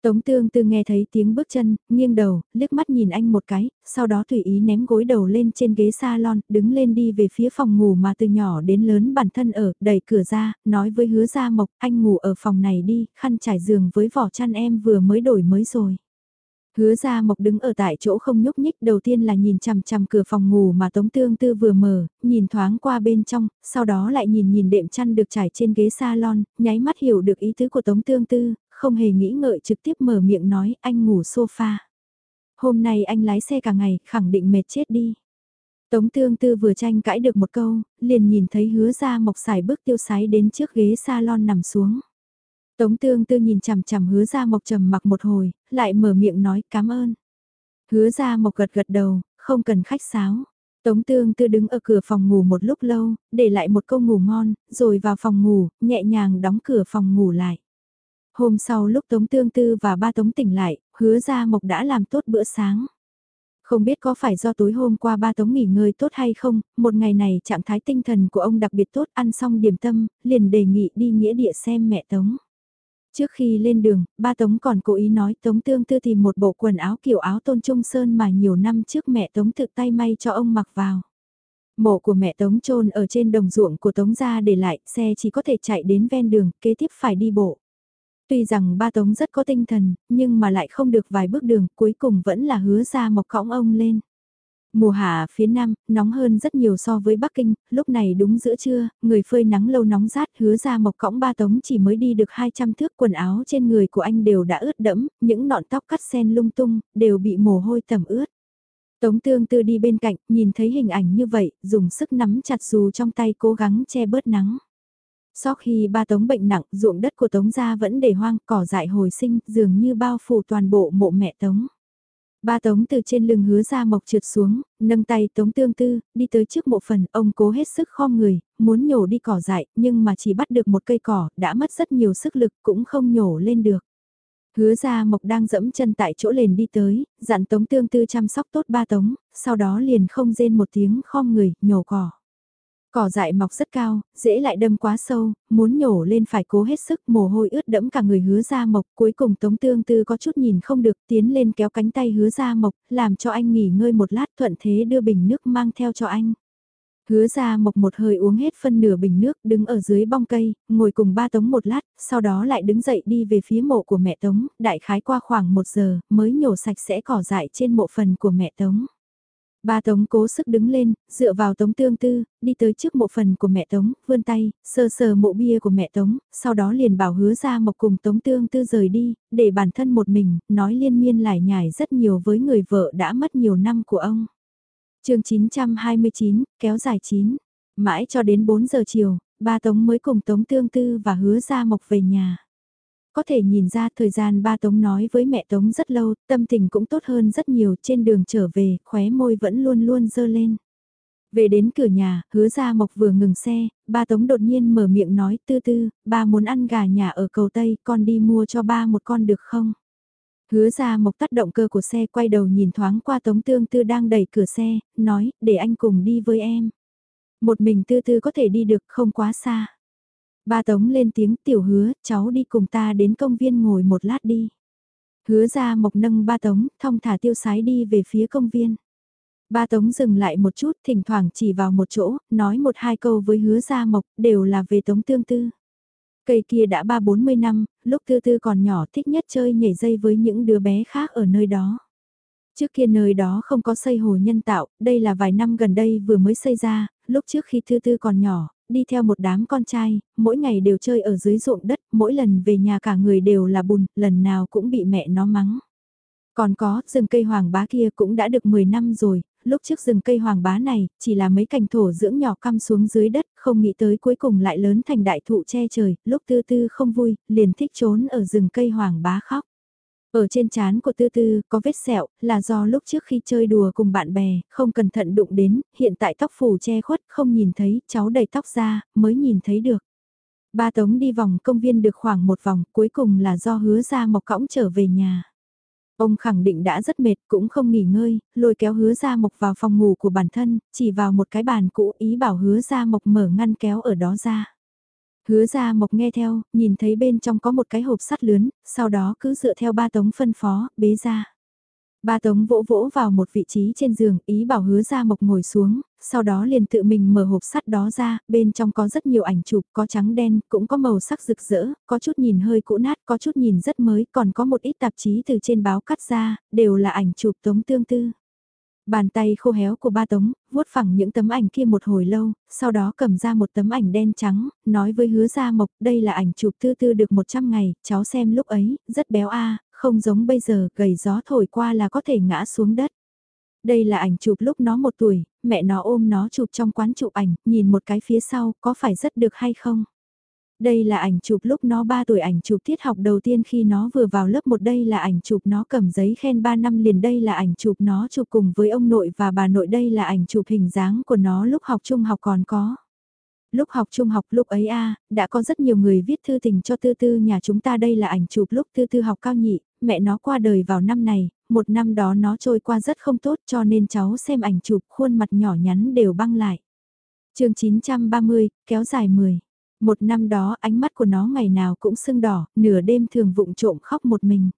Tống tương tư nghe thấy tiếng bước chân, nghiêng đầu, liếc mắt nhìn anh một cái, sau đó tùy ý ném gối đầu lên trên ghế salon, đứng lên đi về phía phòng ngủ mà từ nhỏ đến lớn bản thân ở, đẩy cửa ra, nói với hứa gia mộc, anh ngủ ở phòng này đi, khăn trải giường với vỏ chăn em vừa mới đổi mới rồi. Hứa ra mộc đứng ở tại chỗ không nhúc nhích đầu tiên là nhìn chằm chằm cửa phòng ngủ mà Tống Tương Tư vừa mở, nhìn thoáng qua bên trong, sau đó lại nhìn nhìn đệm chăn được trải trên ghế salon, nháy mắt hiểu được ý tứ của Tống Tương Tư, không hề nghĩ ngợi trực tiếp mở miệng nói anh ngủ sofa. Hôm nay anh lái xe cả ngày, khẳng định mệt chết đi. Tống tương tư vừa tranh cãi được một câu, liền nhìn thấy hứa ra mộc xài bước tiêu sái đến trước ghế salon nằm xuống. Tống tương tư nhìn chằm chằm hứa ra mộc trầm mặc một hồi, lại mở miệng nói cảm ơn. Hứa ra mộc gật gật đầu, không cần khách sáo. Tống tương tư đứng ở cửa phòng ngủ một lúc lâu, để lại một câu ngủ ngon, rồi vào phòng ngủ, nhẹ nhàng đóng cửa phòng ngủ lại. Hôm sau lúc Tống Tương Tư và ba Tống tỉnh lại, hứa ra Mộc đã làm tốt bữa sáng. Không biết có phải do tối hôm qua ba Tống nghỉ ngơi tốt hay không, một ngày này trạng thái tinh thần của ông đặc biệt tốt ăn xong điểm tâm, liền đề nghị đi nghĩa địa xem mẹ Tống. Trước khi lên đường, ba Tống còn cố ý nói Tống Tương Tư tìm một bộ quần áo kiểu áo tôn trung sơn mà nhiều năm trước mẹ Tống tự tay may cho ông mặc vào. Mộ của mẹ Tống trôn ở trên đồng ruộng của Tống gia để lại, xe chỉ có thể chạy đến ven đường, kế tiếp phải đi bộ. Tuy rằng ba Tống rất có tinh thần, nhưng mà lại không được vài bước đường, cuối cùng vẫn là hứa ra mọc cõng ông lên. Mùa hạ phía Nam, nóng hơn rất nhiều so với Bắc Kinh, lúc này đúng giữa trưa, người phơi nắng lâu nóng rát hứa ra mọc cõng ba tống chỉ mới đi được 200 thước quần áo trên người của anh đều đã ướt đẫm, những nọn tóc cắt sen lung tung, đều bị mồ hôi tẩm ướt. Tống tương tư đi bên cạnh, nhìn thấy hình ảnh như vậy, dùng sức nắm chặt dù trong tay cố gắng che bớt nắng. Sau khi ba tống bệnh nặng, ruộng đất của tống gia vẫn để hoang, cỏ dại hồi sinh, dường như bao phủ toàn bộ mộ mẹ tống. Ba tống từ trên lưng hứa ra mộc trượt xuống, nâng tay tống tương tư, đi tới trước mộ phần, ông cố hết sức khom người, muốn nhổ đi cỏ dại, nhưng mà chỉ bắt được một cây cỏ, đã mất rất nhiều sức lực, cũng không nhổ lên được. Hứa ra mộc đang dẫm chân tại chỗ lền đi tới, dặn tống tương tư chăm sóc tốt ba tống, sau đó liền không rên một tiếng khom người, nhổ cỏ. Cỏ dại mọc rất cao, dễ lại đâm quá sâu, muốn nhổ lên phải cố hết sức mồ hôi ướt đẫm cả người hứa ra mộc. Cuối cùng Tống Tương Tư có chút nhìn không được tiến lên kéo cánh tay hứa ra mộc, làm cho anh nghỉ ngơi một lát thuận thế đưa bình nước mang theo cho anh. Hứa ra mộc một hơi uống hết phân nửa bình nước đứng ở dưới bong cây, ngồi cùng ba Tống một lát, sau đó lại đứng dậy đi về phía mộ của mẹ Tống, đại khái qua khoảng một giờ mới nhổ sạch sẽ cỏ dại trên mộ phần của mẹ Tống. Ba Tống cố sức đứng lên, dựa vào Tống Tương Tư, đi tới trước mộ phần của mẹ Tống, vươn tay, sờ sờ mộ bia của mẹ Tống, sau đó liền bảo hứa ra mộc cùng Tống Tương Tư rời đi, để bản thân một mình, nói liên miên lải nhải rất nhiều với người vợ đã mất nhiều năm của ông. chương 929, kéo dài 9, mãi cho đến 4 giờ chiều, ba Tống mới cùng Tống Tương Tư và hứa ra mộc về nhà. Có thể nhìn ra thời gian ba Tống nói với mẹ Tống rất lâu, tâm tình cũng tốt hơn rất nhiều trên đường trở về, khóe môi vẫn luôn luôn dơ lên. Về đến cửa nhà, hứa ra mộc vừa ngừng xe, ba Tống đột nhiên mở miệng nói tư tư, ba muốn ăn gà nhà ở cầu Tây, con đi mua cho ba một con được không? Hứa ra mộc tắt động cơ của xe quay đầu nhìn thoáng qua Tống Tương Tư đang đẩy cửa xe, nói, để anh cùng đi với em. Một mình Tư Tư có thể đi được không quá xa. Ba Tống lên tiếng tiểu hứa, cháu đi cùng ta đến công viên ngồi một lát đi. Hứa ra mộc nâng ba tống, thong thả tiêu sái đi về phía công viên. Ba tống dừng lại một chút, thỉnh thoảng chỉ vào một chỗ, nói một hai câu với hứa ra mộc, đều là về tống tương tư. Cây kia đã ba bốn mươi năm, lúc tư tư còn nhỏ thích nhất chơi nhảy dây với những đứa bé khác ở nơi đó. Trước kia nơi đó không có xây hồ nhân tạo, đây là vài năm gần đây vừa mới xây ra, lúc trước khi Tư Tư còn nhỏ, đi theo một đám con trai, mỗi ngày đều chơi ở dưới ruộng đất, mỗi lần về nhà cả người đều là bùn, lần nào cũng bị mẹ nó mắng. Còn có, rừng cây hoàng bá kia cũng đã được 10 năm rồi, lúc trước rừng cây hoàng bá này, chỉ là mấy cành thổ dưỡng nhỏ căm xuống dưới đất, không nghĩ tới cuối cùng lại lớn thành đại thụ che trời, lúc tư tư không vui, liền thích trốn ở rừng cây hoàng bá khóc. Ở trên trán của tư tư có vết sẹo là do lúc trước khi chơi đùa cùng bạn bè, không cẩn thận đụng đến, hiện tại tóc phủ che khuất không nhìn thấy, cháu đầy tóc ra, mới nhìn thấy được. Ba Tống đi vòng công viên được khoảng một vòng, cuối cùng là do hứa ra mộc cõng trở về nhà. Ông khẳng định đã rất mệt cũng không nghỉ ngơi, lôi kéo hứa ra mộc vào phòng ngủ của bản thân, chỉ vào một cái bàn cũ ý bảo hứa ra mộc mở ngăn kéo ở đó ra. Hứa ra mộc nghe theo, nhìn thấy bên trong có một cái hộp sắt lướn, sau đó cứ dựa theo ba tống phân phó, bế ra. Ba tống vỗ vỗ vào một vị trí trên giường, ý bảo hứa ra mộc ngồi xuống, sau đó liền tự mình mở hộp sắt đó ra, bên trong có rất nhiều ảnh chụp, có trắng đen, cũng có màu sắc rực rỡ, có chút nhìn hơi cũ nát, có chút nhìn rất mới, còn có một ít tạp chí từ trên báo cắt ra, đều là ảnh chụp tống tương tư. Bàn tay khô héo của ba tống, vuốt phẳng những tấm ảnh kia một hồi lâu, sau đó cầm ra một tấm ảnh đen trắng, nói với hứa gia mộc, đây là ảnh chụp tư tư được 100 ngày, cháu xem lúc ấy, rất béo a không giống bây giờ, gầy gió thổi qua là có thể ngã xuống đất. Đây là ảnh chụp lúc nó một tuổi, mẹ nó ôm nó chụp trong quán chụp ảnh, nhìn một cái phía sau, có phải rất được hay không? Đây là ảnh chụp lúc nó 3 tuổi ảnh chụp tiết học đầu tiên khi nó vừa vào lớp 1 đây là ảnh chụp nó cầm giấy khen 3 năm liền đây là ảnh chụp nó chụp cùng với ông nội và bà nội đây là ảnh chụp hình dáng của nó lúc học trung học còn có. Lúc học trung học lúc ấy a đã có rất nhiều người viết thư tình cho tư tư nhà chúng ta đây là ảnh chụp lúc tư tư học cao nhị, mẹ nó qua đời vào năm này, một năm đó nó trôi qua rất không tốt cho nên cháu xem ảnh chụp khuôn mặt nhỏ nhắn đều băng lại. chương 930, kéo dài 10. Một năm đó ánh mắt của nó ngày nào cũng sưng đỏ, nửa đêm thường vụng trộm khóc một mình.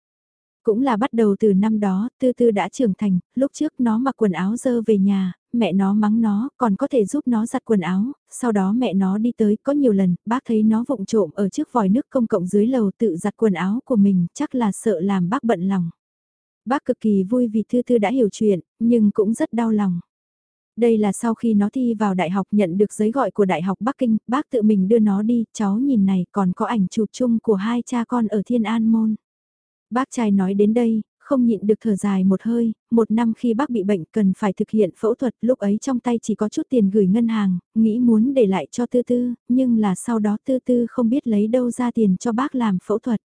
Cũng là bắt đầu từ năm đó, tư tư đã trưởng thành, lúc trước nó mặc quần áo dơ về nhà, mẹ nó mắng nó, còn có thể giúp nó giặt quần áo, sau đó mẹ nó đi tới, có nhiều lần, bác thấy nó vụng trộm ở trước vòi nước công cộng dưới lầu tự giặt quần áo của mình, chắc là sợ làm bác bận lòng. Bác cực kỳ vui vì Thư Thư đã hiểu chuyện, nhưng cũng rất đau lòng. Đây là sau khi nó thi vào đại học nhận được giấy gọi của Đại học Bắc Kinh, bác tự mình đưa nó đi, cháu nhìn này còn có ảnh chụp chung của hai cha con ở Thiên An Môn. Bác trai nói đến đây, không nhịn được thở dài một hơi, một năm khi bác bị bệnh cần phải thực hiện phẫu thuật, lúc ấy trong tay chỉ có chút tiền gửi ngân hàng, nghĩ muốn để lại cho tư tư, nhưng là sau đó tư tư không biết lấy đâu ra tiền cho bác làm phẫu thuật.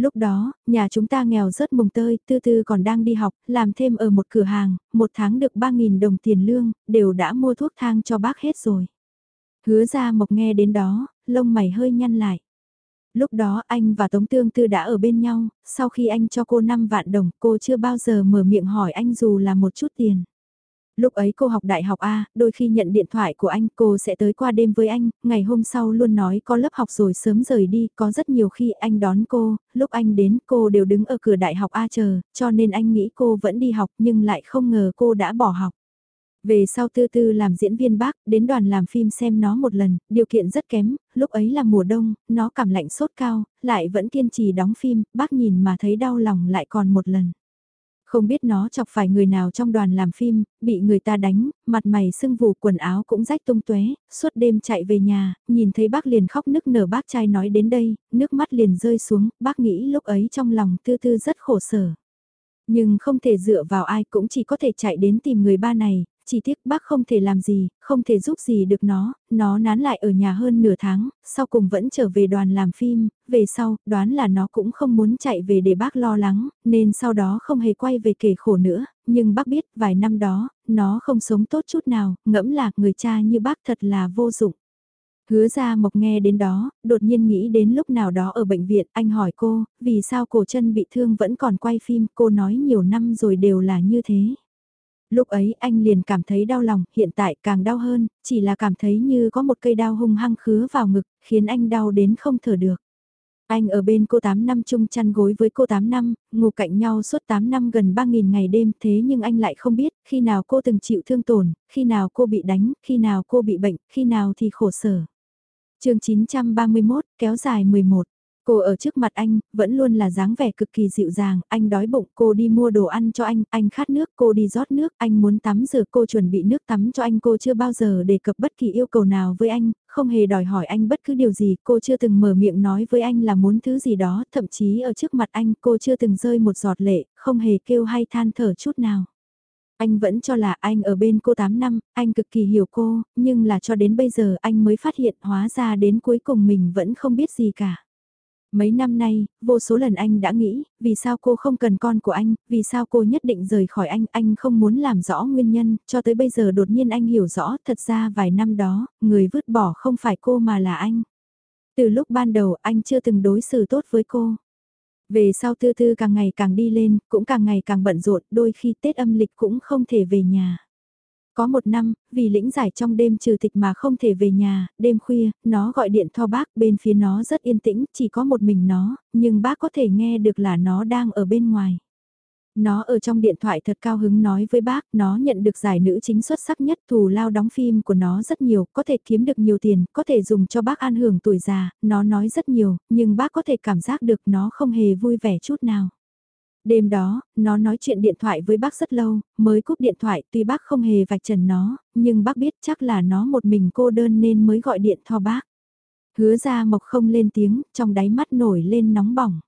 Lúc đó, nhà chúng ta nghèo rớt mùng tơi, tư tư còn đang đi học, làm thêm ở một cửa hàng, một tháng được 3.000 đồng tiền lương, đều đã mua thuốc thang cho bác hết rồi. Hứa ra mộc nghe đến đó, lông mày hơi nhăn lại. Lúc đó anh và Tống Tương Tư đã ở bên nhau, sau khi anh cho cô 5 vạn đồng cô chưa bao giờ mở miệng hỏi anh dù là một chút tiền. Lúc ấy cô học đại học A, đôi khi nhận điện thoại của anh cô sẽ tới qua đêm với anh, ngày hôm sau luôn nói có lớp học rồi sớm rời đi, có rất nhiều khi anh đón cô, lúc anh đến cô đều đứng ở cửa đại học A chờ, cho nên anh nghĩ cô vẫn đi học nhưng lại không ngờ cô đã bỏ học. Về sau tư tư làm diễn viên bác, đến đoàn làm phim xem nó một lần, điều kiện rất kém, lúc ấy là mùa đông, nó cảm lạnh sốt cao, lại vẫn kiên trì đóng phim, bác nhìn mà thấy đau lòng lại còn một lần. Không biết nó chọc phải người nào trong đoàn làm phim, bị người ta đánh, mặt mày sưng vù quần áo cũng rách tung tuế, suốt đêm chạy về nhà, nhìn thấy bác liền khóc nức nở bác trai nói đến đây, nước mắt liền rơi xuống, bác nghĩ lúc ấy trong lòng tư tư rất khổ sở. Nhưng không thể dựa vào ai cũng chỉ có thể chạy đến tìm người ba này, chỉ tiếc bác không thể làm gì, không thể giúp gì được nó, nó nán lại ở nhà hơn nửa tháng, sau cùng vẫn trở về đoàn làm phim, về sau, đoán là nó cũng không muốn chạy về để bác lo lắng, nên sau đó không hề quay về kể khổ nữa, nhưng bác biết vài năm đó, nó không sống tốt chút nào, ngẫm là người cha như bác thật là vô dụng. Hứa ra mộc nghe đến đó, đột nhiên nghĩ đến lúc nào đó ở bệnh viện, anh hỏi cô, vì sao cổ chân bị thương vẫn còn quay phim, cô nói nhiều năm rồi đều là như thế. Lúc ấy anh liền cảm thấy đau lòng, hiện tại càng đau hơn, chỉ là cảm thấy như có một cây đao hung hăng khứa vào ngực, khiến anh đau đến không thở được. Anh ở bên cô 8 năm chung chăn gối với cô 8 năm, ngủ cạnh nhau suốt 8 năm gần 3.000 ngày đêm thế nhưng anh lại không biết khi nào cô từng chịu thương tổn, khi nào cô bị đánh, khi nào cô bị bệnh, khi nào thì khổ sở. chương 931 kéo dài 11 Cô ở trước mặt anh, vẫn luôn là dáng vẻ cực kỳ dịu dàng, anh đói bụng, cô đi mua đồ ăn cho anh, anh khát nước, cô đi rót nước, anh muốn tắm rửa, cô chuẩn bị nước tắm cho anh, cô chưa bao giờ đề cập bất kỳ yêu cầu nào với anh, không hề đòi hỏi anh bất cứ điều gì, cô chưa từng mở miệng nói với anh là muốn thứ gì đó, thậm chí ở trước mặt anh, cô chưa từng rơi một giọt lệ, không hề kêu hay than thở chút nào. Anh vẫn cho là anh ở bên cô 8 năm, anh cực kỳ hiểu cô, nhưng là cho đến bây giờ anh mới phát hiện hóa ra đến cuối cùng mình vẫn không biết gì cả. Mấy năm nay, vô số lần anh đã nghĩ, vì sao cô không cần con của anh, vì sao cô nhất định rời khỏi anh, anh không muốn làm rõ nguyên nhân, cho tới bây giờ đột nhiên anh hiểu rõ, thật ra vài năm đó, người vứt bỏ không phải cô mà là anh. Từ lúc ban đầu anh chưa từng đối xử tốt với cô. Về sau tư tư càng ngày càng đi lên, cũng càng ngày càng bận rộn, đôi khi Tết âm lịch cũng không thể về nhà. Có một năm, vì lĩnh giải trong đêm trừ tịch mà không thể về nhà, đêm khuya, nó gọi điện thoa bác bên phía nó rất yên tĩnh, chỉ có một mình nó, nhưng bác có thể nghe được là nó đang ở bên ngoài. Nó ở trong điện thoại thật cao hứng nói với bác, nó nhận được giải nữ chính xuất sắc nhất, thù lao đóng phim của nó rất nhiều, có thể kiếm được nhiều tiền, có thể dùng cho bác an hưởng tuổi già, nó nói rất nhiều, nhưng bác có thể cảm giác được nó không hề vui vẻ chút nào. Đêm đó, nó nói chuyện điện thoại với bác rất lâu, mới cúp điện thoại tuy bác không hề vạch trần nó, nhưng bác biết chắc là nó một mình cô đơn nên mới gọi điện cho bác. Hứa ra mộc không lên tiếng, trong đáy mắt nổi lên nóng bỏng.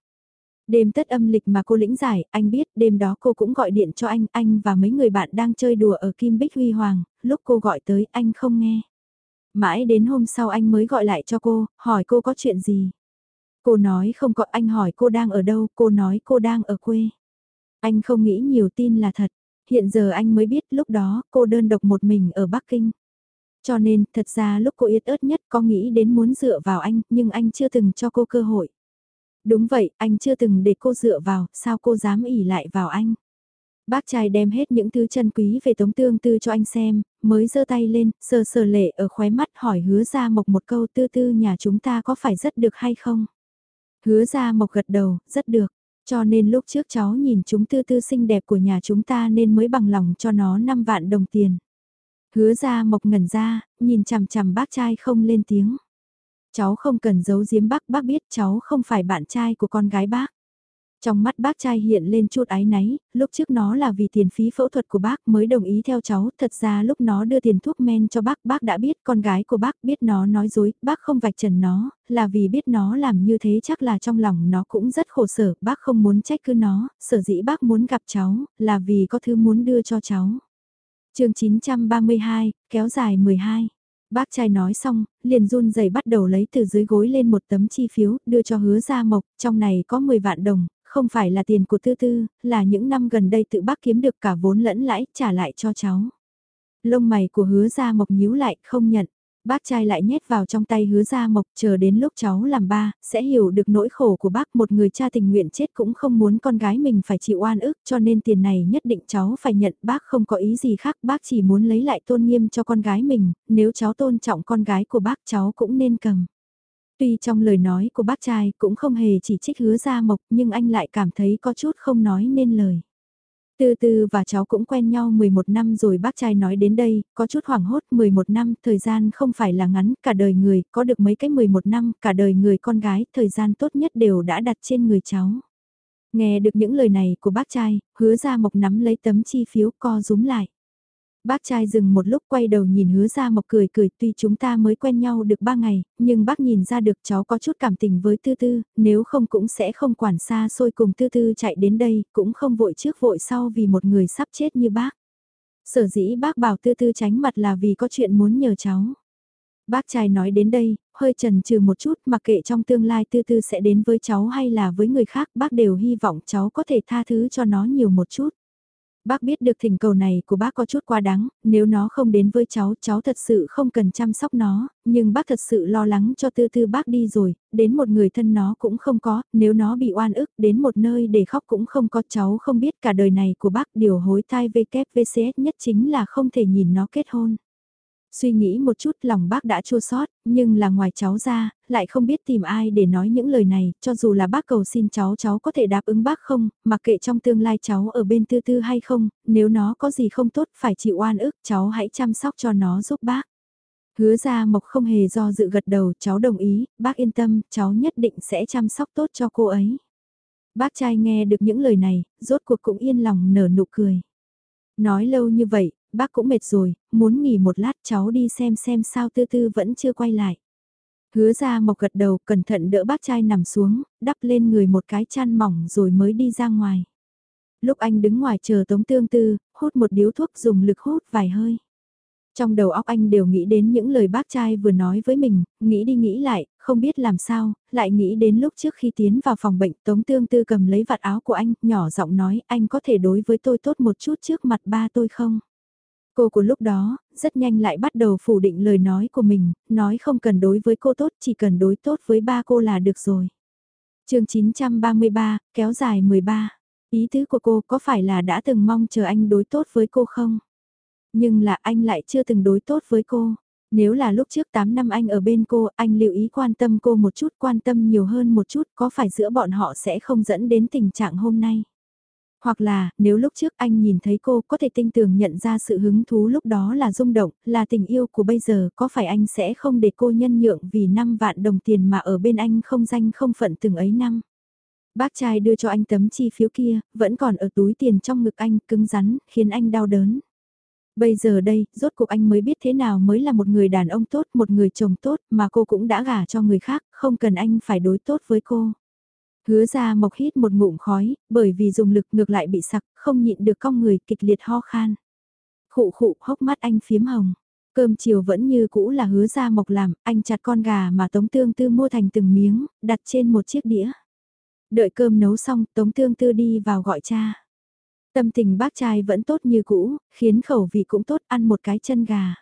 Đêm tất âm lịch mà cô lĩnh giải, anh biết đêm đó cô cũng gọi điện cho anh, anh và mấy người bạn đang chơi đùa ở Kim Bích Huy Hoàng, lúc cô gọi tới anh không nghe. Mãi đến hôm sau anh mới gọi lại cho cô, hỏi cô có chuyện gì. Cô nói không có anh hỏi cô đang ở đâu, cô nói cô đang ở quê. Anh không nghĩ nhiều tin là thật, hiện giờ anh mới biết lúc đó cô đơn độc một mình ở Bắc Kinh. Cho nên, thật ra lúc cô yết ớt nhất có nghĩ đến muốn dựa vào anh, nhưng anh chưa từng cho cô cơ hội. Đúng vậy, anh chưa từng để cô dựa vào, sao cô dám ỉ lại vào anh. Bác trai đem hết những thứ chân quý về tống tương tư cho anh xem, mới giơ tay lên, sờ sờ lệ ở khóe mắt hỏi hứa ra mộc một câu tư tư nhà chúng ta có phải rất được hay không. Hứa ra mộc gật đầu, rất được. Cho nên lúc trước cháu nhìn chúng tư tư xinh đẹp của nhà chúng ta nên mới bằng lòng cho nó 5 vạn đồng tiền. Hứa ra mộc ngẩn ra, nhìn chằm chằm bác trai không lên tiếng. Cháu không cần giấu giếm bác, bác biết cháu không phải bạn trai của con gái bác. Trong mắt bác trai hiện lên chút ái náy, lúc trước nó là vì tiền phí phẫu thuật của bác mới đồng ý theo cháu, thật ra lúc nó đưa tiền thuốc men cho bác, bác đã biết con gái của bác biết nó nói dối, bác không vạch trần nó, là vì biết nó làm như thế chắc là trong lòng nó cũng rất khổ sở, bác không muốn trách cứ nó, sở dĩ bác muốn gặp cháu, là vì có thứ muốn đưa cho cháu. chương 932, kéo dài 12. Bác trai nói xong, liền run rẩy bắt đầu lấy từ dưới gối lên một tấm chi phiếu, đưa cho hứa ra mộc, trong này có 10 vạn đồng, không phải là tiền của tư tư, là những năm gần đây tự bác kiếm được cả vốn lẫn lãi, trả lại cho cháu. Lông mày của hứa gia mộc nhíu lại, không nhận. Bác trai lại nhét vào trong tay hứa gia mộc chờ đến lúc cháu làm ba, sẽ hiểu được nỗi khổ của bác một người cha tình nguyện chết cũng không muốn con gái mình phải chịu oan ức cho nên tiền này nhất định cháu phải nhận bác không có ý gì khác bác chỉ muốn lấy lại tôn nghiêm cho con gái mình, nếu cháu tôn trọng con gái của bác cháu cũng nên cầm. Tuy trong lời nói của bác trai cũng không hề chỉ trích hứa ra mộc nhưng anh lại cảm thấy có chút không nói nên lời. Từ từ và cháu cũng quen nhau 11 năm rồi bác trai nói đến đây, có chút hoảng hốt 11 năm, thời gian không phải là ngắn, cả đời người, có được mấy cái 11 năm, cả đời người con gái, thời gian tốt nhất đều đã đặt trên người cháu. Nghe được những lời này của bác trai, hứa ra mộc nắm lấy tấm chi phiếu co rúm lại. Bác trai dừng một lúc quay đầu nhìn hứa ra mộc cười cười tuy chúng ta mới quen nhau được ba ngày, nhưng bác nhìn ra được cháu có chút cảm tình với tư tư, nếu không cũng sẽ không quản xa xôi cùng tư tư chạy đến đây, cũng không vội trước vội sau vì một người sắp chết như bác. Sở dĩ bác bảo tư tư tránh mặt là vì có chuyện muốn nhờ cháu. Bác trai nói đến đây, hơi chần chừ một chút mặc kệ trong tương lai tư tư sẽ đến với cháu hay là với người khác bác đều hy vọng cháu có thể tha thứ cho nó nhiều một chút. Bác biết được thỉnh cầu này của bác có chút quá đáng, nếu nó không đến với cháu, cháu thật sự không cần chăm sóc nó, nhưng bác thật sự lo lắng cho tư tư bác đi rồi, đến một người thân nó cũng không có, nếu nó bị oan ức, đến một nơi để khóc cũng không có cháu không biết cả đời này của bác điều hối thai VKVCS nhất chính là không thể nhìn nó kết hôn. Suy nghĩ một chút lòng bác đã chua sót, nhưng là ngoài cháu ra, lại không biết tìm ai để nói những lời này, cho dù là bác cầu xin cháu cháu có thể đáp ứng bác không, mặc kệ trong tương lai cháu ở bên tư tư hay không, nếu nó có gì không tốt phải chịu oan ức cháu hãy chăm sóc cho nó giúp bác. Hứa ra mộc không hề do dự gật đầu, cháu đồng ý, bác yên tâm, cháu nhất định sẽ chăm sóc tốt cho cô ấy. Bác trai nghe được những lời này, rốt cuộc cũng yên lòng nở nụ cười. Nói lâu như vậy, bác cũng mệt rồi, muốn nghỉ một lát cháu đi xem xem sao tư tư vẫn chưa quay lại. Hứa ra mộc gật đầu cẩn thận đỡ bác trai nằm xuống, đắp lên người một cái chăn mỏng rồi mới đi ra ngoài. Lúc anh đứng ngoài chờ tống tương tư, hút một điếu thuốc dùng lực hút vài hơi. Trong đầu óc anh đều nghĩ đến những lời bác trai vừa nói với mình, nghĩ đi nghĩ lại, không biết làm sao, lại nghĩ đến lúc trước khi tiến vào phòng bệnh Tống Tương Tư cầm lấy vạt áo của anh, nhỏ giọng nói anh có thể đối với tôi tốt một chút trước mặt ba tôi không? Cô của lúc đó, rất nhanh lại bắt đầu phủ định lời nói của mình, nói không cần đối với cô tốt, chỉ cần đối tốt với ba cô là được rồi. chương 933, kéo dài 13. Ý tứ của cô có phải là đã từng mong chờ anh đối tốt với cô không? Nhưng là anh lại chưa từng đối tốt với cô. Nếu là lúc trước 8 năm anh ở bên cô, anh lưu ý quan tâm cô một chút, quan tâm nhiều hơn một chút, có phải giữa bọn họ sẽ không dẫn đến tình trạng hôm nay? Hoặc là, nếu lúc trước anh nhìn thấy cô có thể tinh tường nhận ra sự hứng thú lúc đó là rung động, là tình yêu của bây giờ, có phải anh sẽ không để cô nhân nhượng vì 5 vạn đồng tiền mà ở bên anh không danh không phận từng ấy năm? Bác trai đưa cho anh tấm chi phiếu kia, vẫn còn ở túi tiền trong ngực anh, cứng rắn, khiến anh đau đớn. Bây giờ đây, rốt cuộc anh mới biết thế nào mới là một người đàn ông tốt, một người chồng tốt, mà cô cũng đã gả cho người khác, không cần anh phải đối tốt với cô. Hứa ra mộc hít một ngụm khói, bởi vì dùng lực ngược lại bị sặc, không nhịn được cong người kịch liệt ho khan. Khụ khụ hốc mắt anh phiếm hồng. Cơm chiều vẫn như cũ là hứa ra mộc làm, anh chặt con gà mà Tống Tương Tư mua thành từng miếng, đặt trên một chiếc đĩa. Đợi cơm nấu xong, Tống Tương Tư đi vào gọi cha. Tâm tình bác trai vẫn tốt như cũ, khiến khẩu vị cũng tốt ăn một cái chân gà.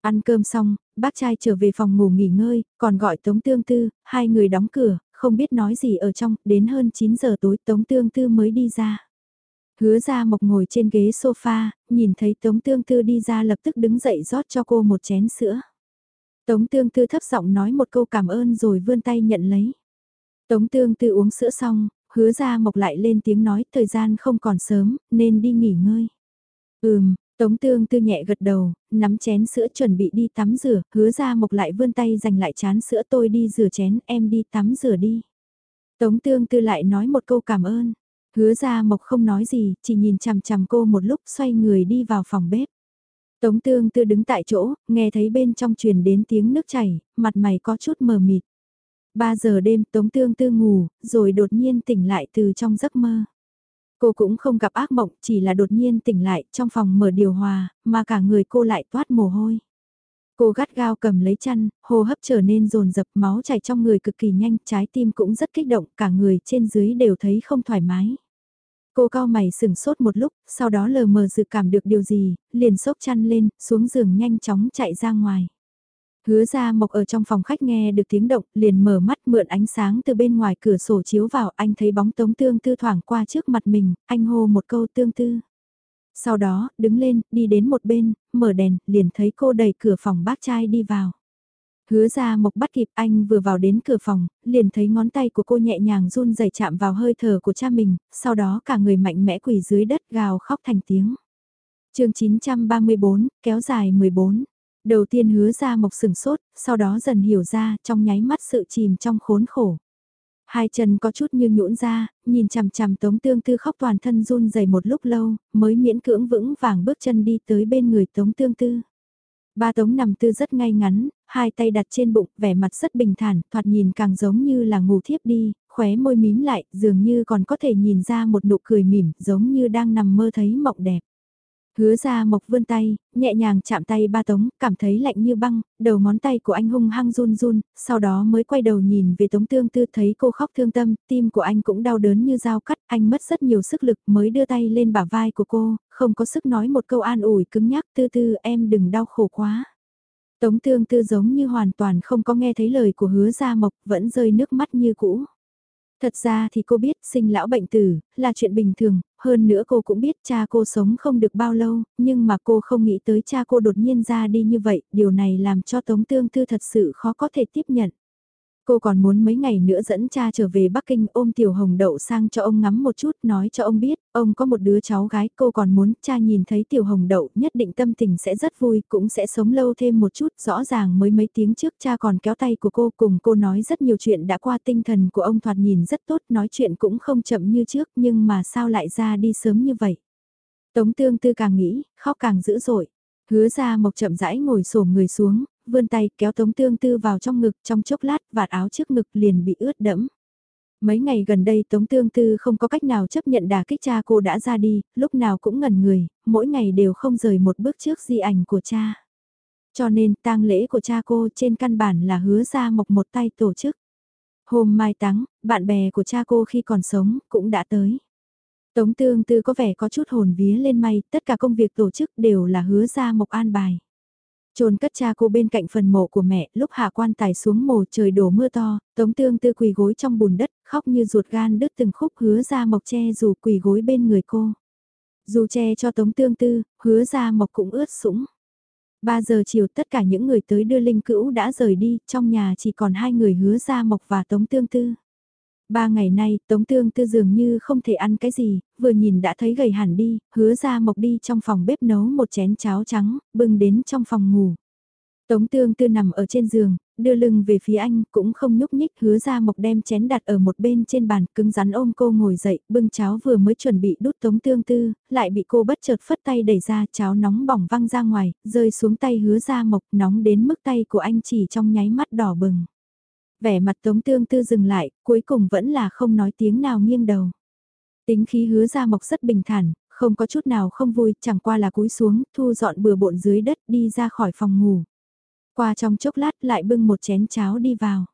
Ăn cơm xong, bác trai trở về phòng ngủ nghỉ ngơi, còn gọi Tống Tương Tư, hai người đóng cửa, không biết nói gì ở trong, đến hơn 9 giờ tối Tống Tương Tư mới đi ra. Hứa ra mộc ngồi trên ghế sofa, nhìn thấy Tống Tương Tư đi ra lập tức đứng dậy rót cho cô một chén sữa. Tống Tương Tư thấp giọng nói một câu cảm ơn rồi vươn tay nhận lấy. Tống Tương Tư uống sữa xong, hứa ra mộc lại lên tiếng nói thời gian không còn sớm, nên đi nghỉ ngơi. Ừm, Tống tương tư nhẹ gật đầu, nắm chén sữa chuẩn bị đi tắm rửa, hứa ra mộc lại vươn tay giành lại chán sữa tôi đi rửa chén, em đi tắm rửa đi. Tống tương tư lại nói một câu cảm ơn. Hứa ra mộc không nói gì, chỉ nhìn chằm chằm cô một lúc xoay người đi vào phòng bếp. Tống tương tư đứng tại chỗ, nghe thấy bên trong truyền đến tiếng nước chảy, mặt mày có chút mờ mịt. 3 giờ đêm Tống Tương Tư ngủ, rồi đột nhiên tỉnh lại từ trong giấc mơ. Cô cũng không gặp ác mộng, chỉ là đột nhiên tỉnh lại trong phòng mở điều hòa, mà cả người cô lại toát mồ hôi. Cô gắt gao cầm lấy chăn, hô hấp trở nên rồn rập máu chảy trong người cực kỳ nhanh, trái tim cũng rất kích động, cả người trên dưới đều thấy không thoải mái. Cô cao mày sừng sốt một lúc, sau đó lờ mờ dự cảm được điều gì, liền sốc chăn lên, xuống giường nhanh chóng chạy ra ngoài. Hứa ra mộc ở trong phòng khách nghe được tiếng động, liền mở mắt mượn ánh sáng từ bên ngoài cửa sổ chiếu vào, anh thấy bóng tống tương tư thoảng qua trước mặt mình, anh hô một câu tương tư. Sau đó, đứng lên, đi đến một bên, mở đèn, liền thấy cô đẩy cửa phòng bác trai đi vào. Hứa ra mộc bắt kịp anh vừa vào đến cửa phòng, liền thấy ngón tay của cô nhẹ nhàng run rẩy chạm vào hơi thở của cha mình, sau đó cả người mạnh mẽ quỳ dưới đất gào khóc thành tiếng. chương 934, kéo dài 14. Đầu tiên hứa ra mộc sừng sốt, sau đó dần hiểu ra trong nháy mắt sự chìm trong khốn khổ. Hai chân có chút như nhũn ra, nhìn chằm chằm tống tương tư khóc toàn thân run dày một lúc lâu, mới miễn cưỡng vững vàng bước chân đi tới bên người tống tương tư. Ba tống nằm tư rất ngay ngắn, hai tay đặt trên bụng, vẻ mặt rất bình thản, thoạt nhìn càng giống như là ngủ thiếp đi, khóe môi mím lại, dường như còn có thể nhìn ra một nụ cười mỉm, giống như đang nằm mơ thấy mộng đẹp. Hứa ra mộc vươn tay, nhẹ nhàng chạm tay ba tống, cảm thấy lạnh như băng, đầu ngón tay của anh hung hăng run run, sau đó mới quay đầu nhìn về tống tương tư thấy cô khóc thương tâm, tim của anh cũng đau đớn như dao cắt, anh mất rất nhiều sức lực mới đưa tay lên bả vai của cô, không có sức nói một câu an ủi cứng nhắc tư tư em đừng đau khổ quá. Tống tương tư giống như hoàn toàn không có nghe thấy lời của hứa ra mộc, vẫn rơi nước mắt như cũ. Thật ra thì cô biết sinh lão bệnh tử là chuyện bình thường, hơn nữa cô cũng biết cha cô sống không được bao lâu, nhưng mà cô không nghĩ tới cha cô đột nhiên ra đi như vậy, điều này làm cho Tống Tương Tư thật sự khó có thể tiếp nhận. Cô còn muốn mấy ngày nữa dẫn cha trở về Bắc Kinh ôm Tiểu Hồng Đậu sang cho ông ngắm một chút nói cho ông biết, ông có một đứa cháu gái cô còn muốn cha nhìn thấy Tiểu Hồng Đậu nhất định tâm tình sẽ rất vui cũng sẽ sống lâu thêm một chút rõ ràng mới mấy tiếng trước cha còn kéo tay của cô cùng cô nói rất nhiều chuyện đã qua tinh thần của ông thoạt nhìn rất tốt nói chuyện cũng không chậm như trước nhưng mà sao lại ra đi sớm như vậy. Tống tương tư càng nghĩ, khóc càng dữ dội. Hứa ra mộc chậm rãi ngồi xổm người xuống, vươn tay kéo Tống Tương Tư vào trong ngực trong chốc lát vạt áo trước ngực liền bị ướt đẫm. Mấy ngày gần đây Tống Tương Tư không có cách nào chấp nhận đà kích cha cô đã ra đi, lúc nào cũng ngẩn người, mỗi ngày đều không rời một bước trước di ảnh của cha. Cho nên tang lễ của cha cô trên căn bản là hứa ra mộc một tay tổ chức. Hôm mai táng, bạn bè của cha cô khi còn sống cũng đã tới. Tống Tương Tư có vẻ có chút hồn vía lên may, tất cả công việc tổ chức đều là hứa ra mộc an bài chôn cất cha cô bên cạnh phần mộ của mẹ, lúc hạ quan tài xuống mồ trời đổ mưa to, tống tương tư quỳ gối trong bùn đất, khóc như ruột gan đứt từng khúc hứa ra mộc che dù quỳ gối bên người cô. Dù che cho tống tương tư, hứa ra mộc cũng ướt sũng. 3 giờ chiều tất cả những người tới đưa linh cữu đã rời đi, trong nhà chỉ còn hai người hứa ra mộc và tống tương tư. Ba ngày nay, Tống Tương Tư dường như không thể ăn cái gì, vừa nhìn đã thấy gầy hẳn đi, hứa ra mộc đi trong phòng bếp nấu một chén cháo trắng, bưng đến trong phòng ngủ. Tống Tương Tư nằm ở trên giường, đưa lưng về phía anh, cũng không nhúc nhích, hứa ra mộc đem chén đặt ở một bên trên bàn, cứng rắn ôm cô ngồi dậy, bưng cháo vừa mới chuẩn bị đút Tống Tương Tư, lại bị cô bất chợt phất tay đẩy ra, cháo nóng bỏng văng ra ngoài, rơi xuống tay hứa ra mộc, nóng đến mức tay của anh chỉ trong nháy mắt đỏ bừng. Vẻ mặt Tống Tương Tư dừng lại, cuối cùng vẫn là không nói tiếng nào nghiêng đầu. Tính khí hứa ra mộc rất bình thản, không có chút nào không vui, chẳng qua là cúi xuống, thu dọn bừa bộn dưới đất đi ra khỏi phòng ngủ. Qua trong chốc lát lại bưng một chén cháo đi vào.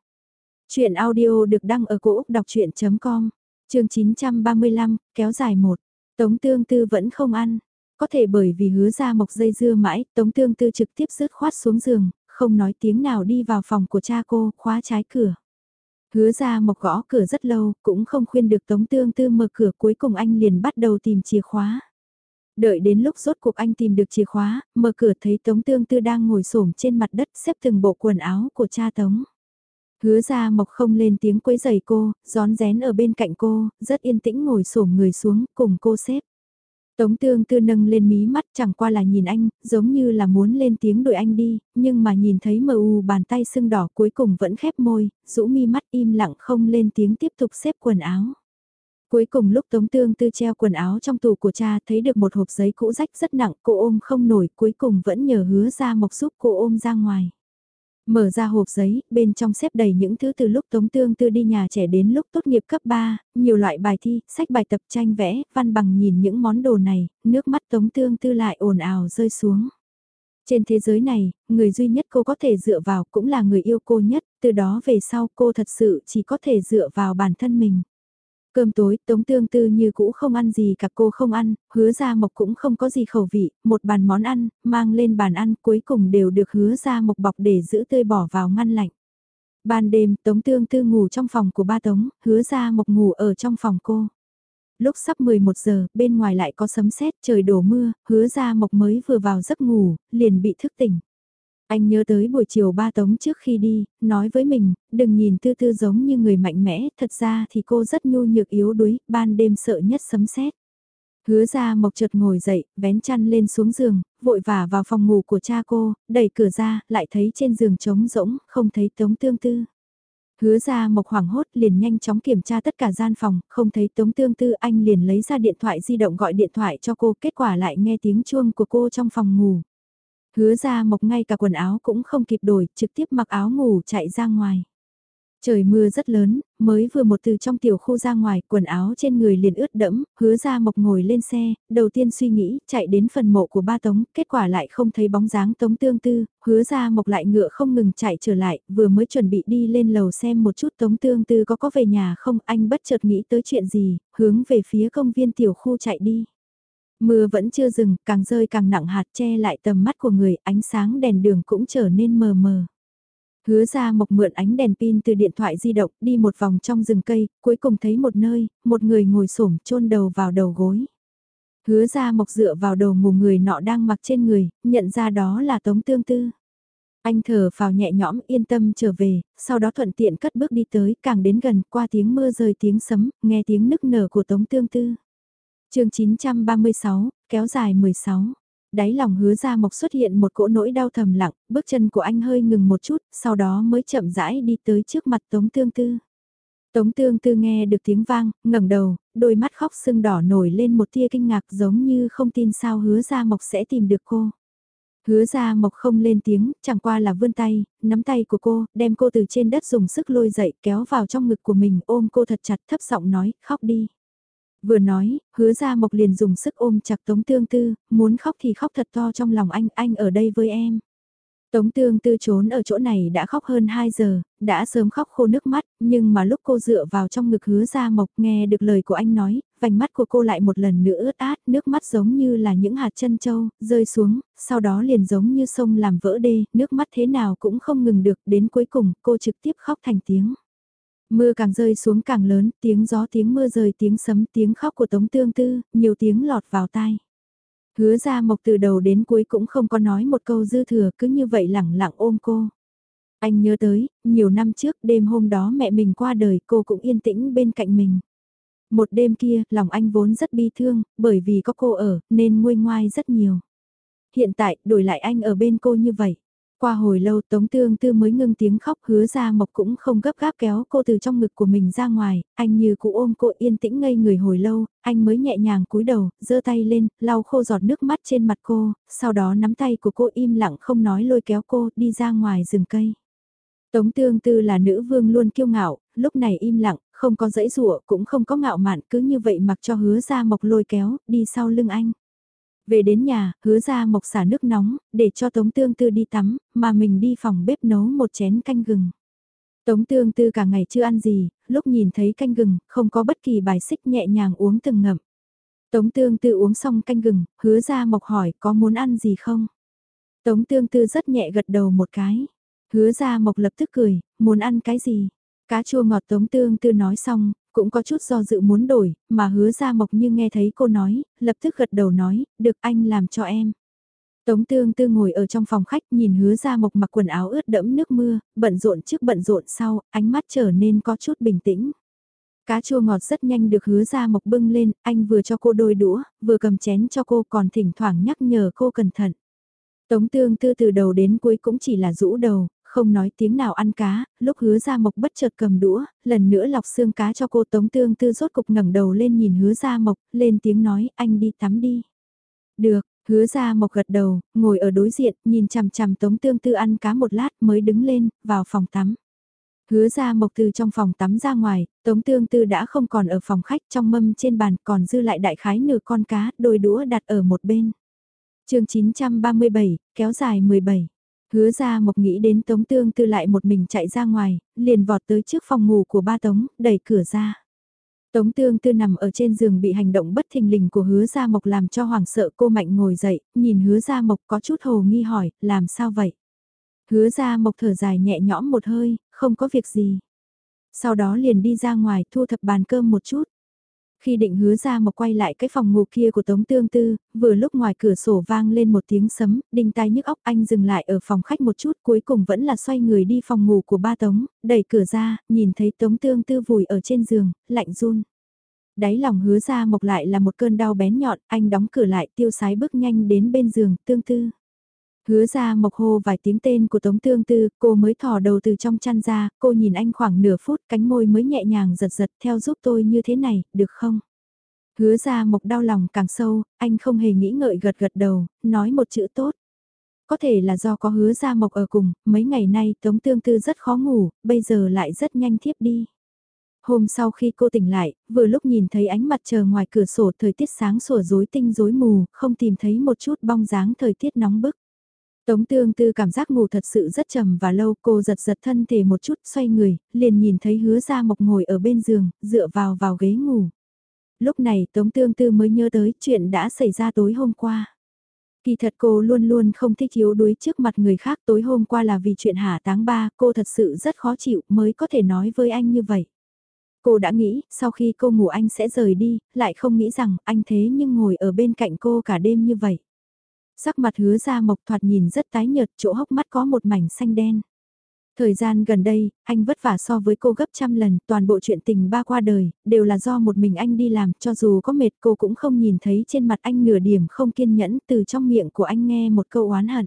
Chuyện audio được đăng ở cổ Úc đọc chuyện.com, trường 935, kéo dài một. Tống Tương Tư vẫn không ăn. Có thể bởi vì hứa ra mộc dây dưa mãi, Tống Tương Tư trực tiếp rớt khoát xuống giường, không nói tiếng nào đi vào phòng của cha cô, khóa trái cửa. Hứa ra mộc gõ cửa rất lâu, cũng không khuyên được Tống Tương Tư mở cửa cuối cùng anh liền bắt đầu tìm chìa khóa. Đợi đến lúc rốt cuộc anh tìm được chìa khóa, mở cửa thấy Tống Tương Tư đang ngồi xổm trên mặt đất xếp từng bộ quần áo của cha Tống. Hứa ra mộc không lên tiếng quấy giày cô, gión rén ở bên cạnh cô, rất yên tĩnh ngồi xổm người xuống cùng cô xếp. Tống tương tư nâng lên mí mắt chẳng qua là nhìn anh, giống như là muốn lên tiếng đuổi anh đi, nhưng mà nhìn thấy mờ u bàn tay sưng đỏ cuối cùng vẫn khép môi, rũ mi mắt im lặng không lên tiếng tiếp tục xếp quần áo. Cuối cùng lúc Tống Tương Tư treo quần áo trong tủ của cha thấy được một hộp giấy cũ rách rất nặng cô ôm không nổi cuối cùng vẫn nhờ hứa ra mộc giúp cô ôm ra ngoài. Mở ra hộp giấy, bên trong xếp đầy những thứ từ lúc Tống Tương Tư đi nhà trẻ đến lúc tốt nghiệp cấp 3, nhiều loại bài thi, sách bài tập tranh vẽ, văn bằng nhìn những món đồ này, nước mắt Tống Tương Tư lại ồn ào rơi xuống. Trên thế giới này, người duy nhất cô có thể dựa vào cũng là người yêu cô nhất, từ đó về sau cô thật sự chỉ có thể dựa vào bản thân mình. Cơm tối, Tống Tương Tư như cũ không ăn gì cả cô không ăn, hứa ra mộc cũng không có gì khẩu vị, một bàn món ăn, mang lên bàn ăn cuối cùng đều được hứa ra mộc bọc để giữ tươi bỏ vào ngăn lạnh. Ban đêm, Tống Tương Tư ngủ trong phòng của ba Tống, hứa ra mộc ngủ ở trong phòng cô. Lúc sắp 11 giờ, bên ngoài lại có sấm sét trời đổ mưa, hứa ra mộc mới vừa vào giấc ngủ, liền bị thức tỉnh. Anh nhớ tới buổi chiều ba tống trước khi đi, nói với mình, đừng nhìn tư tư giống như người mạnh mẽ, thật ra thì cô rất nhu nhược yếu đuối, ban đêm sợ nhất sấm sét. Hứa ra mộc chợt ngồi dậy, vén chăn lên xuống giường, vội vả vào phòng ngủ của cha cô, đẩy cửa ra, lại thấy trên giường trống rỗng, không thấy tống tương tư. Hứa ra mộc hoảng hốt liền nhanh chóng kiểm tra tất cả gian phòng, không thấy tống tương tư anh liền lấy ra điện thoại di động gọi điện thoại cho cô, kết quả lại nghe tiếng chuông của cô trong phòng ngủ. Hứa ra mộc ngay cả quần áo cũng không kịp đổi, trực tiếp mặc áo ngủ chạy ra ngoài. Trời mưa rất lớn, mới vừa một từ trong tiểu khu ra ngoài, quần áo trên người liền ướt đẫm, hứa ra mộc ngồi lên xe, đầu tiên suy nghĩ, chạy đến phần mộ của ba tống, kết quả lại không thấy bóng dáng tống tương tư, hứa ra mộc lại ngựa không ngừng chạy trở lại, vừa mới chuẩn bị đi lên lầu xem một chút tống tương tư có có về nhà không, anh bất chợt nghĩ tới chuyện gì, hướng về phía công viên tiểu khu chạy đi. Mưa vẫn chưa dừng, càng rơi càng nặng hạt che lại tầm mắt của người, ánh sáng đèn đường cũng trở nên mờ mờ. Hứa ra mộc mượn ánh đèn pin từ điện thoại di động đi một vòng trong rừng cây, cuối cùng thấy một nơi, một người ngồi xổm chôn đầu vào đầu gối. Hứa ra mộc dựa vào đầu ngủ người nọ đang mặc trên người, nhận ra đó là Tống Tương Tư. Anh thở vào nhẹ nhõm yên tâm trở về, sau đó thuận tiện cất bước đi tới, càng đến gần qua tiếng mưa rơi tiếng sấm, nghe tiếng nức nở của Tống Tương Tư chương 936, kéo dài 16. Đáy lòng hứa ra mộc xuất hiện một cỗ nỗi đau thầm lặng, bước chân của anh hơi ngừng một chút, sau đó mới chậm rãi đi tới trước mặt Tống Tương Tư. Tống Tương Tư nghe được tiếng vang, ngẩng đầu, đôi mắt khóc sưng đỏ nổi lên một tia kinh ngạc giống như không tin sao hứa ra mộc sẽ tìm được cô. Hứa ra mộc không lên tiếng, chẳng qua là vươn tay, nắm tay của cô, đem cô từ trên đất dùng sức lôi dậy kéo vào trong ngực của mình ôm cô thật chặt thấp giọng nói, khóc đi. Vừa nói, hứa ra mộc liền dùng sức ôm chặt tống tương tư, muốn khóc thì khóc thật to trong lòng anh, anh ở đây với em. Tống tương tư trốn ở chỗ này đã khóc hơn 2 giờ, đã sớm khóc khô nước mắt, nhưng mà lúc cô dựa vào trong ngực hứa ra mộc nghe được lời của anh nói, vành mắt của cô lại một lần nữa ướt át, nước mắt giống như là những hạt chân châu, rơi xuống, sau đó liền giống như sông làm vỡ đê, nước mắt thế nào cũng không ngừng được, đến cuối cùng cô trực tiếp khóc thành tiếng. Mưa càng rơi xuống càng lớn, tiếng gió tiếng mưa rơi tiếng sấm tiếng khóc của Tống Tương Tư, nhiều tiếng lọt vào tai. Hứa ra mộc từ đầu đến cuối cũng không có nói một câu dư thừa cứ như vậy lẳng lặng ôm cô. Anh nhớ tới, nhiều năm trước đêm hôm đó mẹ mình qua đời cô cũng yên tĩnh bên cạnh mình. Một đêm kia, lòng anh vốn rất bi thương, bởi vì có cô ở, nên nguôi ngoai rất nhiều. Hiện tại, đổi lại anh ở bên cô như vậy. Qua hồi lâu Tống Tương Tư mới ngưng tiếng khóc hứa ra mộc cũng không gấp gáp kéo cô từ trong ngực của mình ra ngoài, anh như cụ ôm cô yên tĩnh ngây người hồi lâu, anh mới nhẹ nhàng cúi đầu, giơ tay lên, lau khô giọt nước mắt trên mặt cô, sau đó nắm tay của cô im lặng không nói lôi kéo cô đi ra ngoài rừng cây. Tống Tương Tư là nữ vương luôn kiêu ngạo, lúc này im lặng, không có dãy rụa cũng không có ngạo mạn cứ như vậy mặc cho hứa ra mộc lôi kéo, đi sau lưng anh. Về đến nhà, hứa ra mộc xả nước nóng, để cho Tống Tương Tư đi tắm, mà mình đi phòng bếp nấu một chén canh gừng. Tống Tương Tư cả ngày chưa ăn gì, lúc nhìn thấy canh gừng, không có bất kỳ bài xích nhẹ nhàng uống từng ngậm. Tống Tương Tư uống xong canh gừng, hứa ra mộc hỏi có muốn ăn gì không? Tống Tương Tư rất nhẹ gật đầu một cái. Hứa ra mộc lập tức cười, muốn ăn cái gì? Cá chua ngọt Tống Tương Tư nói xong, cũng có chút do dự muốn đổi, mà hứa ra mộc như nghe thấy cô nói, lập tức gật đầu nói, được anh làm cho em. Tống tương tư ngồi ở trong phòng khách nhìn hứa ra mộc mặc quần áo ướt đẫm nước mưa, bận rộn trước bận rộn sau, ánh mắt trở nên có chút bình tĩnh. Cá chua ngọt rất nhanh được hứa ra mộc bưng lên, anh vừa cho cô đôi đũa, vừa cầm chén cho cô còn thỉnh thoảng nhắc nhở cô cẩn thận. Tống tương tư từ đầu đến cuối cũng chỉ là rũ đầu, không nói tiếng nào ăn cá, lúc hứa ra mộc bất chợt cầm đũa, lần nữa lọc xương cá cho cô tống tương tư rốt cục ngẩng đầu lên nhìn hứa ra mộc, lên tiếng nói anh đi tắm đi. Được, hứa ra mộc gật đầu, ngồi ở đối diện, nhìn chằm chằm tống tương tư ăn cá một lát mới đứng lên, vào phòng tắm. Hứa ra mộc từ trong phòng tắm ra ngoài, tống tương tư đã không còn ở phòng khách trong mâm trên bàn còn dư lại đại khái nửa con cá, đôi đũa đặt ở một bên. chương 937, kéo dài 17. Hứa ra mộc nghĩ đến Tống Tương Tư lại một mình chạy ra ngoài, liền vọt tới trước phòng ngủ của ba Tống, đẩy cửa ra. Tống Tương Tư nằm ở trên giường bị hành động bất thình lình của hứa ra mộc làm cho hoảng sợ cô mạnh ngồi dậy, nhìn hứa ra mộc có chút hồ nghi hỏi, làm sao vậy? Hứa ra mộc thở dài nhẹ nhõm một hơi, không có việc gì. Sau đó liền đi ra ngoài thu thập bàn cơm một chút. Khi định hứa ra mà quay lại cái phòng ngủ kia của Tống Tương Tư, vừa lúc ngoài cửa sổ vang lên một tiếng sấm, đinh tai nhức óc anh dừng lại ở phòng khách một chút cuối cùng vẫn là xoay người đi phòng ngủ của ba Tống, đẩy cửa ra, nhìn thấy Tống Tương Tư vùi ở trên giường, lạnh run. Đáy lòng hứa ra mộc lại là một cơn đau bén nhọn, anh đóng cửa lại tiêu sái bước nhanh đến bên giường, Tương Tư. Hứa ra mộc hô vài tiếng tên của Tống Tương Tư, cô mới thò đầu từ trong chăn ra, cô nhìn anh khoảng nửa phút, cánh môi mới nhẹ nhàng giật giật theo giúp tôi như thế này, được không? Hứa ra mộc đau lòng càng sâu, anh không hề nghĩ ngợi gật gật đầu, nói một chữ tốt. Có thể là do có hứa ra mộc ở cùng, mấy ngày nay Tống Tương Tư rất khó ngủ, bây giờ lại rất nhanh thiếp đi. Hôm sau khi cô tỉnh lại, vừa lúc nhìn thấy ánh mặt trời ngoài cửa sổ thời tiết sáng sủa rối tinh rối mù, không tìm thấy một chút bong dáng thời tiết nóng bức. Tống tương tư cảm giác ngủ thật sự rất trầm và lâu cô giật giật thân thể một chút xoay người, liền nhìn thấy hứa ra mộc ngồi ở bên giường, dựa vào vào ghế ngủ. Lúc này Tống tương tư mới nhớ tới chuyện đã xảy ra tối hôm qua. Kỳ thật cô luôn luôn không thích yếu đuối trước mặt người khác tối hôm qua là vì chuyện hả táng ba, cô thật sự rất khó chịu mới có thể nói với anh như vậy. Cô đã nghĩ, sau khi cô ngủ anh sẽ rời đi, lại không nghĩ rằng anh thế nhưng ngồi ở bên cạnh cô cả đêm như vậy. Sắc mặt hứa ra mộc thoạt nhìn rất tái nhợt, chỗ hốc mắt có một mảnh xanh đen. Thời gian gần đây, anh vất vả so với cô gấp trăm lần, toàn bộ chuyện tình ba qua đời, đều là do một mình anh đi làm, cho dù có mệt cô cũng không nhìn thấy trên mặt anh nửa điểm không kiên nhẫn, từ trong miệng của anh nghe một câu oán hận.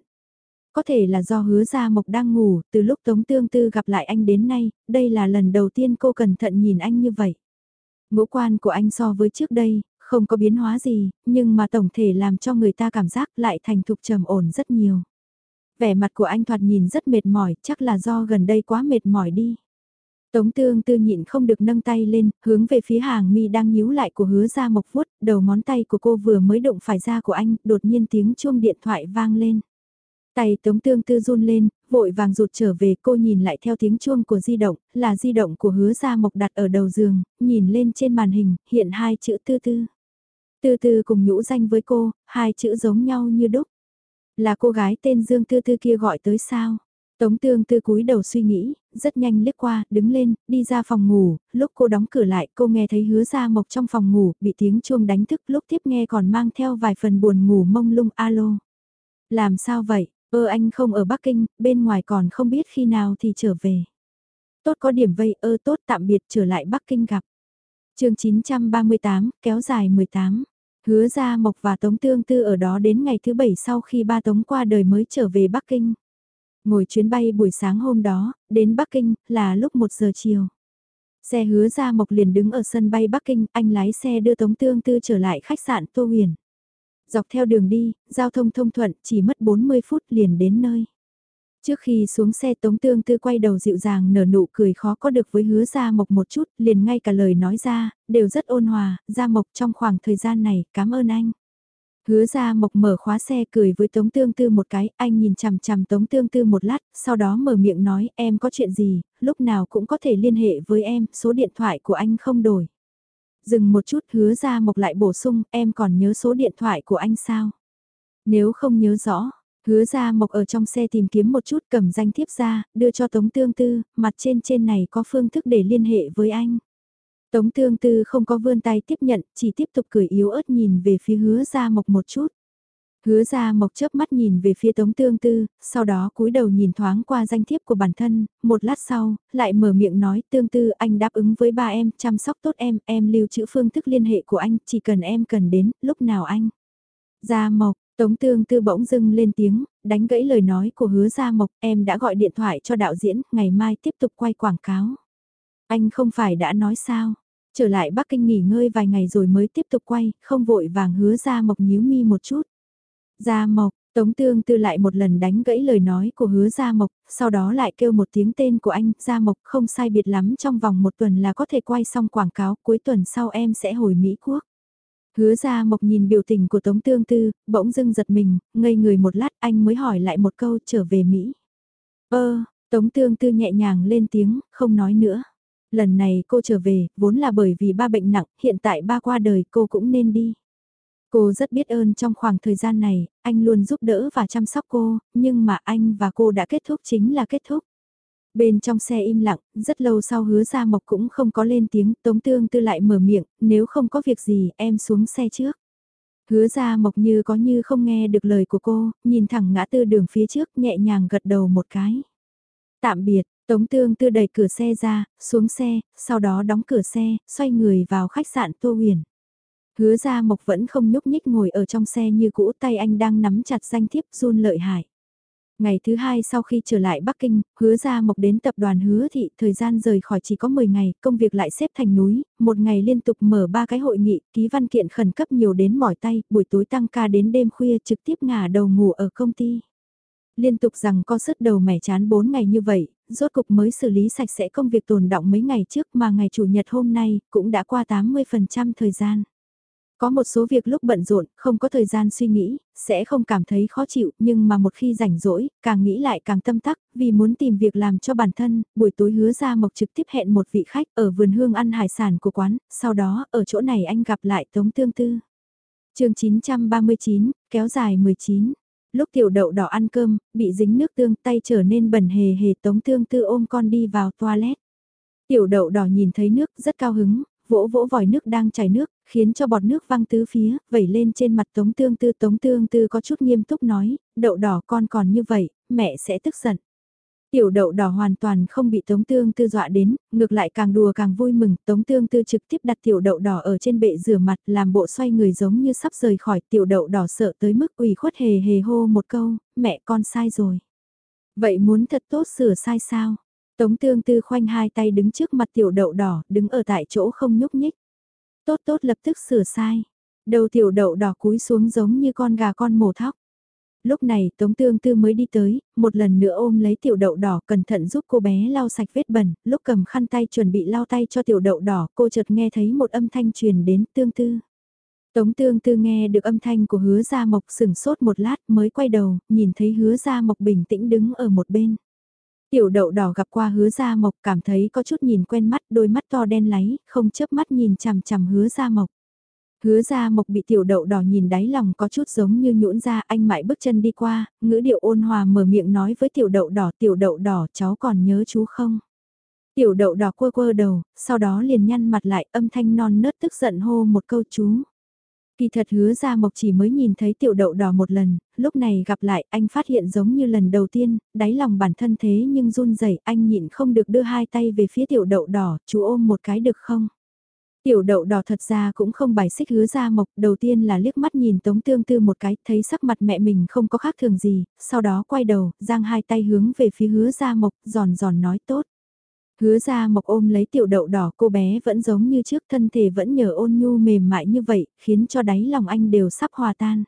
Có thể là do hứa ra mộc đang ngủ, từ lúc Tống Tương Tư gặp lại anh đến nay, đây là lần đầu tiên cô cẩn thận nhìn anh như vậy. Ngũ quan của anh so với trước đây, không có biến hóa gì, nhưng mà tổng thể làm cho người ta cảm giác lại thành thục trầm ổn rất nhiều. Vẻ mặt của anh thoạt nhìn rất mệt mỏi, chắc là do gần đây quá mệt mỏi đi. Tống tương tư nhịn không được nâng tay lên, hướng về phía hàng mi đang nhíu lại của hứa ra mộc vuốt, đầu ngón tay của cô vừa mới động phải ra của anh, đột nhiên tiếng chuông điện thoại vang lên. Tay tống tương tư run lên, vội vàng rụt trở về cô nhìn lại theo tiếng chuông của di động, là di động của hứa ra mộc đặt ở đầu giường, nhìn lên trên màn hình, hiện hai chữ tư tư. Tư tư cùng nhũ danh với cô, hai chữ giống nhau như đúc. Là cô gái tên Dương Tư Tư kia gọi tới sao? Tống tương tư cúi đầu suy nghĩ, rất nhanh liếc qua, đứng lên, đi ra phòng ngủ, lúc cô đóng cửa lại cô nghe thấy hứa ra mộc trong phòng ngủ, bị tiếng chuông đánh thức lúc tiếp nghe còn mang theo vài phần buồn ngủ mông lung alo. Làm sao vậy, ơ anh không ở Bắc Kinh, bên ngoài còn không biết khi nào thì trở về. Tốt có điểm vây ơ tốt tạm biệt trở lại Bắc Kinh gặp. chương 938, kéo dài 18. Hứa ra Mộc và Tống Tương Tư ở đó đến ngày thứ bảy sau khi ba Tống qua đời mới trở về Bắc Kinh. Ngồi chuyến bay buổi sáng hôm đó, đến Bắc Kinh, là lúc 1 giờ chiều. Xe hứa ra Mộc liền đứng ở sân bay Bắc Kinh, anh lái xe đưa Tống Tương Tư trở lại khách sạn Tô Huyền. Dọc theo đường đi, giao thông thông thuận, chỉ mất 40 phút liền đến nơi. Trước khi xuống xe Tống Tương Tư quay đầu dịu dàng nở nụ cười khó có được với hứa Gia Mộc một chút, liền ngay cả lời nói ra, đều rất ôn hòa, Gia Mộc trong khoảng thời gian này, cảm ơn anh. Hứa Gia Mộc mở khóa xe cười với Tống Tương Tư một cái, anh nhìn chằm chằm Tống Tương Tư một lát, sau đó mở miệng nói em có chuyện gì, lúc nào cũng có thể liên hệ với em, số điện thoại của anh không đổi. Dừng một chút hứa Gia Mộc lại bổ sung, em còn nhớ số điện thoại của anh sao? Nếu không nhớ rõ, Hứa ra mộc ở trong xe tìm kiếm một chút cầm danh thiếp ra, đưa cho Tống Tương Tư, mặt trên trên này có phương thức để liên hệ với anh. Tống Tương Tư không có vươn tay tiếp nhận, chỉ tiếp tục cười yếu ớt nhìn về phía hứa ra mộc một chút. Hứa ra mộc chớp mắt nhìn về phía Tống Tương Tư, sau đó cúi đầu nhìn thoáng qua danh thiếp của bản thân, một lát sau, lại mở miệng nói Tương Tư anh đáp ứng với ba em, chăm sóc tốt em, em lưu trữ phương thức liên hệ của anh, chỉ cần em cần đến, lúc nào anh. Ra mộc, Tống tương tư bỗng dưng lên tiếng, đánh gãy lời nói của hứa gia mộc, em đã gọi điện thoại cho đạo diễn, ngày mai tiếp tục quay quảng cáo. Anh không phải đã nói sao, trở lại Bắc Kinh nghỉ ngơi vài ngày rồi mới tiếp tục quay, không vội vàng hứa gia mộc nhíu mi một chút. Gia mộc, Tống tương tư lại một lần đánh gãy lời nói của hứa Gia Mộc, sau đó lại kêu một tiếng tên của anh, Gia Mộc không sai biệt lắm trong vòng một tuần là có thể quay xong quảng cáo, cuối tuần sau em sẽ hồi Mỹ Quốc. Hứa ra mộc nhìn biểu tình của Tống Tương Tư, bỗng dưng giật mình, ngây người một lát anh mới hỏi lại một câu trở về Mỹ. Ơ, Tống Tương Tư nhẹ nhàng lên tiếng, không nói nữa. Lần này cô trở về, vốn là bởi vì ba bệnh nặng, hiện tại ba qua đời cô cũng nên đi. Cô rất biết ơn trong khoảng thời gian này, anh luôn giúp đỡ và chăm sóc cô, nhưng mà anh và cô đã kết thúc chính là kết thúc. Bên trong xe im lặng, rất lâu sau hứa ra mộc cũng không có lên tiếng, tống tương tư lại mở miệng, nếu không có việc gì em xuống xe trước. Hứa ra mộc như có như không nghe được lời của cô, nhìn thẳng ngã tư đường phía trước nhẹ nhàng gật đầu một cái. Tạm biệt, tống tương tư đẩy cửa xe ra, xuống xe, sau đó đóng cửa xe, xoay người vào khách sạn Tô Huyền. Hứa ra mộc vẫn không nhúc nhích ngồi ở trong xe như cũ tay anh đang nắm chặt danh thiếp run lợi hại. Ngày thứ hai sau khi trở lại Bắc Kinh, hứa ra mộc đến tập đoàn hứa thị, thời gian rời khỏi chỉ có 10 ngày, công việc lại xếp thành núi, một ngày liên tục mở ba cái hội nghị, ký văn kiện khẩn cấp nhiều đến mỏi tay, buổi tối tăng ca đến đêm khuya trực tiếp ngả đầu ngủ ở công ty. Liên tục rằng có sức đầu mẻ chán 4 ngày như vậy, rốt cục mới xử lý sạch sẽ công việc tồn động mấy ngày trước mà ngày chủ nhật hôm nay cũng đã qua 80% thời gian. Có một số việc lúc bận rộn, không có thời gian suy nghĩ, sẽ không cảm thấy khó chịu, nhưng mà một khi rảnh rỗi, càng nghĩ lại càng tâm tắc, vì muốn tìm việc làm cho bản thân, buổi tối hứa ra mộc trực tiếp hẹn một vị khách ở vườn hương ăn hải sản của quán, sau đó, ở chỗ này anh gặp lại Tống Tương Tư. chương 939, kéo dài 19. Lúc tiểu đậu đỏ ăn cơm, bị dính nước tương tay trở nên bẩn hề hề tống tương tư ôm con đi vào toilet. Tiểu đậu đỏ nhìn thấy nước rất cao hứng, vỗ vỗ vòi nước đang chảy nước, khiến cho bọt nước văng tứ phía, vẩy lên trên mặt tống tương tư. Tống tương tư có chút nghiêm túc nói, đậu đỏ con còn như vậy, mẹ sẽ tức giận. Tiểu đậu đỏ hoàn toàn không bị Tống Tương Tư dọa đến, ngược lại càng đùa càng vui mừng, Tống Tương Tư trực tiếp đặt tiểu đậu đỏ ở trên bệ rửa mặt làm bộ xoay người giống như sắp rời khỏi tiểu đậu đỏ sợ tới mức ủy khuất hề hề hô một câu, mẹ con sai rồi. Vậy muốn thật tốt sửa sai sao? Tống Tương Tư khoanh hai tay đứng trước mặt tiểu đậu đỏ, đứng ở tại chỗ không nhúc nhích. Tốt tốt lập tức sửa sai. Đầu tiểu đậu đỏ cúi xuống giống như con gà con mổ thóc lúc này Tống Tương Tư mới đi tới, một lần nữa ôm lấy tiểu đậu đỏ cẩn thận giúp cô bé lau sạch vết bẩn, lúc cầm khăn tay chuẩn bị lau tay cho tiểu đậu đỏ cô chợt nghe thấy một âm thanh truyền đến Tương Tư. Tống Tương Tư nghe được âm thanh của hứa Gia Mộc sửng sốt một lát mới quay đầu, nhìn thấy hứa Gia Mộc bình tĩnh đứng ở một bên. Tiểu đậu đỏ gặp qua hứa Gia Mộc cảm thấy có chút nhìn quen mắt đôi mắt to đen láy, không chớp mắt nhìn chằm chằm hứa Gia Mộc. Hứa ra mộc bị tiểu đậu đỏ nhìn đáy lòng có chút giống như nhũn ra anh mãi bước chân đi qua, ngữ điệu ôn hòa mở miệng nói với tiểu đậu đỏ tiểu đậu đỏ cháu còn nhớ chú không? Tiểu đậu đỏ quơ quơ đầu, sau đó liền nhăn mặt lại âm thanh non nớt tức giận hô một câu chú. Kỳ thật hứa ra mộc chỉ mới nhìn thấy tiểu đậu đỏ một lần, lúc này gặp lại anh phát hiện giống như lần đầu tiên, đáy lòng bản thân thế nhưng run rẩy anh nhịn không được đưa hai tay về phía tiểu đậu đỏ, chú ôm một cái được không? Tiểu đậu đỏ thật ra cũng không bài xích hứa ra mộc, đầu tiên là liếc mắt nhìn Tống Tương Tư một cái, thấy sắc mặt mẹ mình không có khác thường gì, sau đó quay đầu, giang hai tay hướng về phía hứa ra mộc, giòn giòn nói tốt. Hứa ra mộc ôm lấy tiểu đậu đỏ cô bé vẫn giống như trước thân thể vẫn nhờ ôn nhu mềm mại như vậy, khiến cho đáy lòng anh đều sắp hòa tan.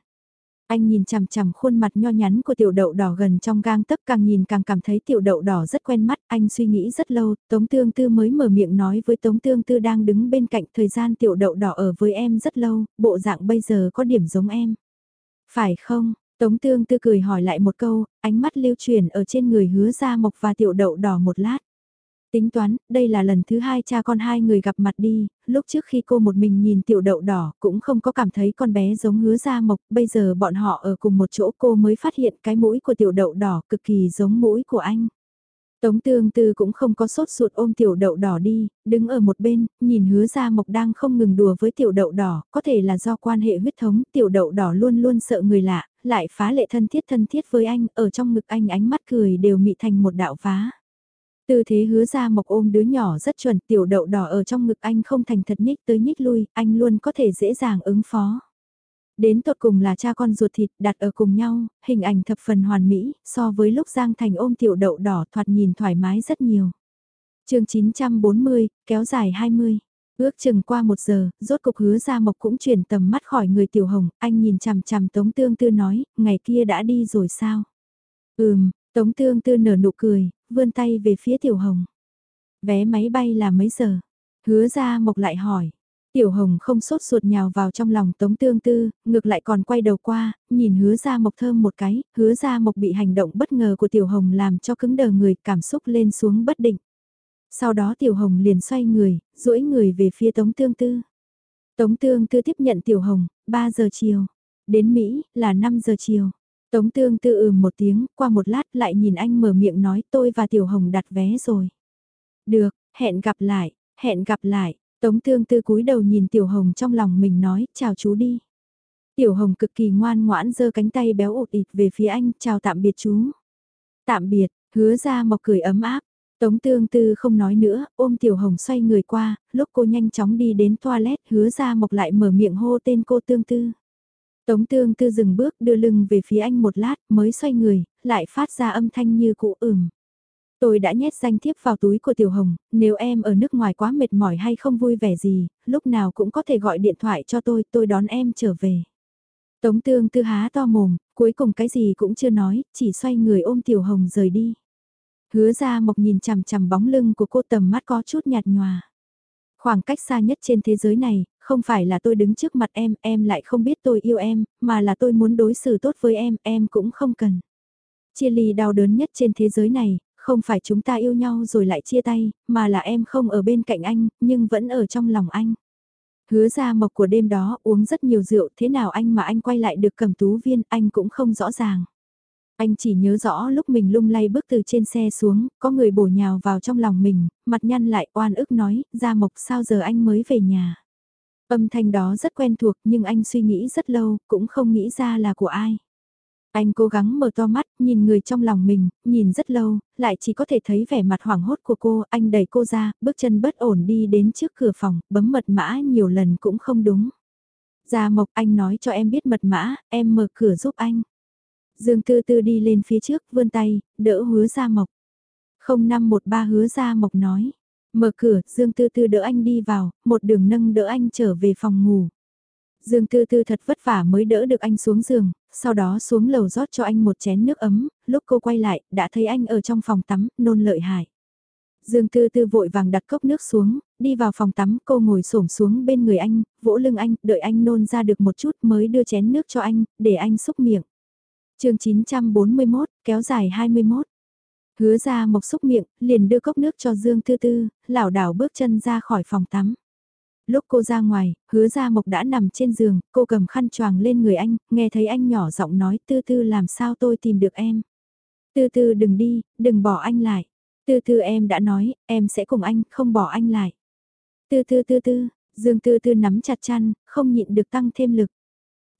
Anh nhìn chằm chằm khuôn mặt nho nhắn của tiểu đậu đỏ gần trong gang tấc càng nhìn càng cảm thấy tiểu đậu đỏ rất quen mắt, anh suy nghĩ rất lâu, Tống Tương Tư mới mở miệng nói với Tống Tương Tư đang đứng bên cạnh thời gian tiểu đậu đỏ ở với em rất lâu, bộ dạng bây giờ có điểm giống em. Phải không? Tống Tương Tư cười hỏi lại một câu, ánh mắt lưu truyền ở trên người hứa ra mộc và tiểu đậu đỏ một lát. Tính toán, đây là lần thứ hai cha con hai người gặp mặt đi, lúc trước khi cô một mình nhìn tiểu đậu đỏ cũng không có cảm thấy con bé giống hứa ra mộc, bây giờ bọn họ ở cùng một chỗ cô mới phát hiện cái mũi của tiểu đậu đỏ cực kỳ giống mũi của anh. Tống tương tư cũng không có sốt ruột ôm tiểu đậu đỏ đi, đứng ở một bên, nhìn hứa ra mộc đang không ngừng đùa với tiểu đậu đỏ, có thể là do quan hệ huyết thống, tiểu đậu đỏ luôn luôn sợ người lạ, lại phá lệ thân thiết thân thiết với anh, ở trong ngực anh ánh mắt cười đều mị thành một đạo phá. Tư thế hứa ra mộc ôm đứa nhỏ rất chuẩn, tiểu đậu đỏ ở trong ngực anh không thành thật nhích tới nhích lui, anh luôn có thể dễ dàng ứng phó. Đến tột cùng là cha con ruột thịt đặt ở cùng nhau, hình ảnh thập phần hoàn mỹ, so với lúc Giang Thành ôm tiểu đậu đỏ thoạt nhìn thoải mái rất nhiều. chương 940, kéo dài 20. Ước chừng qua một giờ, rốt cục hứa ra mộc cũng chuyển tầm mắt khỏi người tiểu hồng, anh nhìn chằm chằm Tống Tương Tư nói, ngày kia đã đi rồi sao? Ừm, Tống Tương Tư nở nụ cười, vươn tay về phía Tiểu Hồng. Vé máy bay là mấy giờ? Hứa ra mộc lại hỏi. Tiểu Hồng không sốt ruột nhào vào trong lòng Tống Tương Tư, ngược lại còn quay đầu qua, nhìn hứa ra mộc thơm một cái, hứa ra mộc bị hành động bất ngờ của Tiểu Hồng làm cho cứng đờ người cảm xúc lên xuống bất định. Sau đó Tiểu Hồng liền xoay người, duỗi người về phía Tống Tương Tư. Tống Tương Tư tiếp nhận Tiểu Hồng, 3 giờ chiều. Đến Mỹ là 5 giờ chiều. Tống tương tư ừm một tiếng, qua một lát lại nhìn anh mở miệng nói tôi và Tiểu Hồng đặt vé rồi. Được, hẹn gặp lại, hẹn gặp lại. Tống tương tư cúi đầu nhìn Tiểu Hồng trong lòng mình nói, chào chú đi. Tiểu Hồng cực kỳ ngoan ngoãn giơ cánh tay béo ụt ịt về phía anh, chào tạm biệt chú. Tạm biệt, hứa ra mọc cười ấm áp. Tống tương tư không nói nữa, ôm Tiểu Hồng xoay người qua, lúc cô nhanh chóng đi đến toilet hứa ra mộc lại mở miệng hô tên cô tương tư. Tống tương tư dừng bước đưa lưng về phía anh một lát mới xoay người, lại phát ra âm thanh như cụ ửm. Tôi đã nhét danh thiếp vào túi của Tiểu Hồng, nếu em ở nước ngoài quá mệt mỏi hay không vui vẻ gì, lúc nào cũng có thể gọi điện thoại cho tôi, tôi đón em trở về. Tống tương tư há to mồm, cuối cùng cái gì cũng chưa nói, chỉ xoay người ôm Tiểu Hồng rời đi. Hứa ra mộc nhìn chằm chằm bóng lưng của cô tầm mắt có chút nhạt nhòa. Khoảng cách xa nhất trên thế giới này, không phải là tôi đứng trước mặt em, em lại không biết tôi yêu em, mà là tôi muốn đối xử tốt với em, em cũng không cần. Chia ly đau đớn nhất trên thế giới này, không phải chúng ta yêu nhau rồi lại chia tay, mà là em không ở bên cạnh anh, nhưng vẫn ở trong lòng anh. Hứa ra mộc của đêm đó uống rất nhiều rượu thế nào anh mà anh quay lại được cầm tú viên anh cũng không rõ ràng. Anh chỉ nhớ rõ lúc mình lung lay bước từ trên xe xuống, có người bổ nhào vào trong lòng mình, mặt nhăn lại oan ức nói, ra mộc sao giờ anh mới về nhà. Âm thanh đó rất quen thuộc nhưng anh suy nghĩ rất lâu, cũng không nghĩ ra là của ai. Anh cố gắng mở to mắt, nhìn người trong lòng mình, nhìn rất lâu, lại chỉ có thể thấy vẻ mặt hoảng hốt của cô, anh đẩy cô ra, bước chân bất ổn đi đến trước cửa phòng, bấm mật mã nhiều lần cũng không đúng. Gia Mộc anh nói cho em biết mật mã, em mở cửa giúp anh. Dương Tư Tư đi lên phía trước, vươn tay, đỡ hứa Gia Mộc. 0513 hứa Gia Mộc nói. Mở cửa, Dương Tư Tư đỡ anh đi vào, một đường nâng đỡ anh trở về phòng ngủ. Dương Tư Tư thật vất vả mới đỡ được anh xuống giường, sau đó xuống lầu rót cho anh một chén nước ấm, lúc cô quay lại, đã thấy anh ở trong phòng tắm, nôn lợi hại. Dương Tư Tư vội vàng đặt cốc nước xuống, đi vào phòng tắm, cô ngồi xổm xuống bên người anh, vỗ lưng anh, đợi anh nôn ra được một chút mới đưa chén nước cho anh, để anh xúc miệng. chương 941, kéo dài 21. Hứa ra mộc xúc miệng, liền đưa cốc nước cho Dương Tư Tư, lảo đảo bước chân ra khỏi phòng tắm. Lúc cô ra ngoài, hứa ra mộc đã nằm trên giường, cô cầm khăn choàng lên người anh, nghe thấy anh nhỏ giọng nói Tư Tư làm sao tôi tìm được em. Tư Tư đừng đi, đừng bỏ anh lại. Tư Tư em đã nói, em sẽ cùng anh, không bỏ anh lại. Tư Tư Tư Tư, Dương Tư Tư nắm chặt chăn, không nhịn được tăng thêm lực.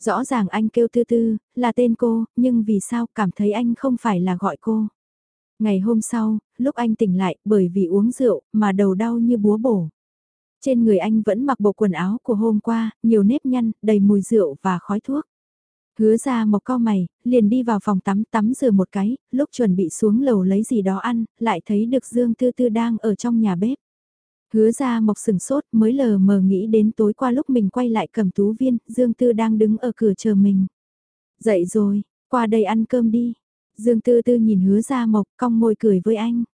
Rõ ràng anh kêu Tư Tư, là tên cô, nhưng vì sao cảm thấy anh không phải là gọi cô. Ngày hôm sau, lúc anh tỉnh lại bởi vì uống rượu mà đầu đau như búa bổ. Trên người anh vẫn mặc bộ quần áo của hôm qua, nhiều nếp nhăn, đầy mùi rượu và khói thuốc. Hứa ra mộc co mày, liền đi vào phòng tắm tắm rửa một cái, lúc chuẩn bị xuống lầu lấy gì đó ăn, lại thấy được Dương Tư Tư đang ở trong nhà bếp. Hứa ra mộc sừng sốt mới lờ mờ nghĩ đến tối qua lúc mình quay lại cầm tú viên, Dương Tư đang đứng ở cửa chờ mình. Dậy rồi, qua đây ăn cơm đi. Dương Tư Tư nhìn hứa ra mộc cong môi cười với anh.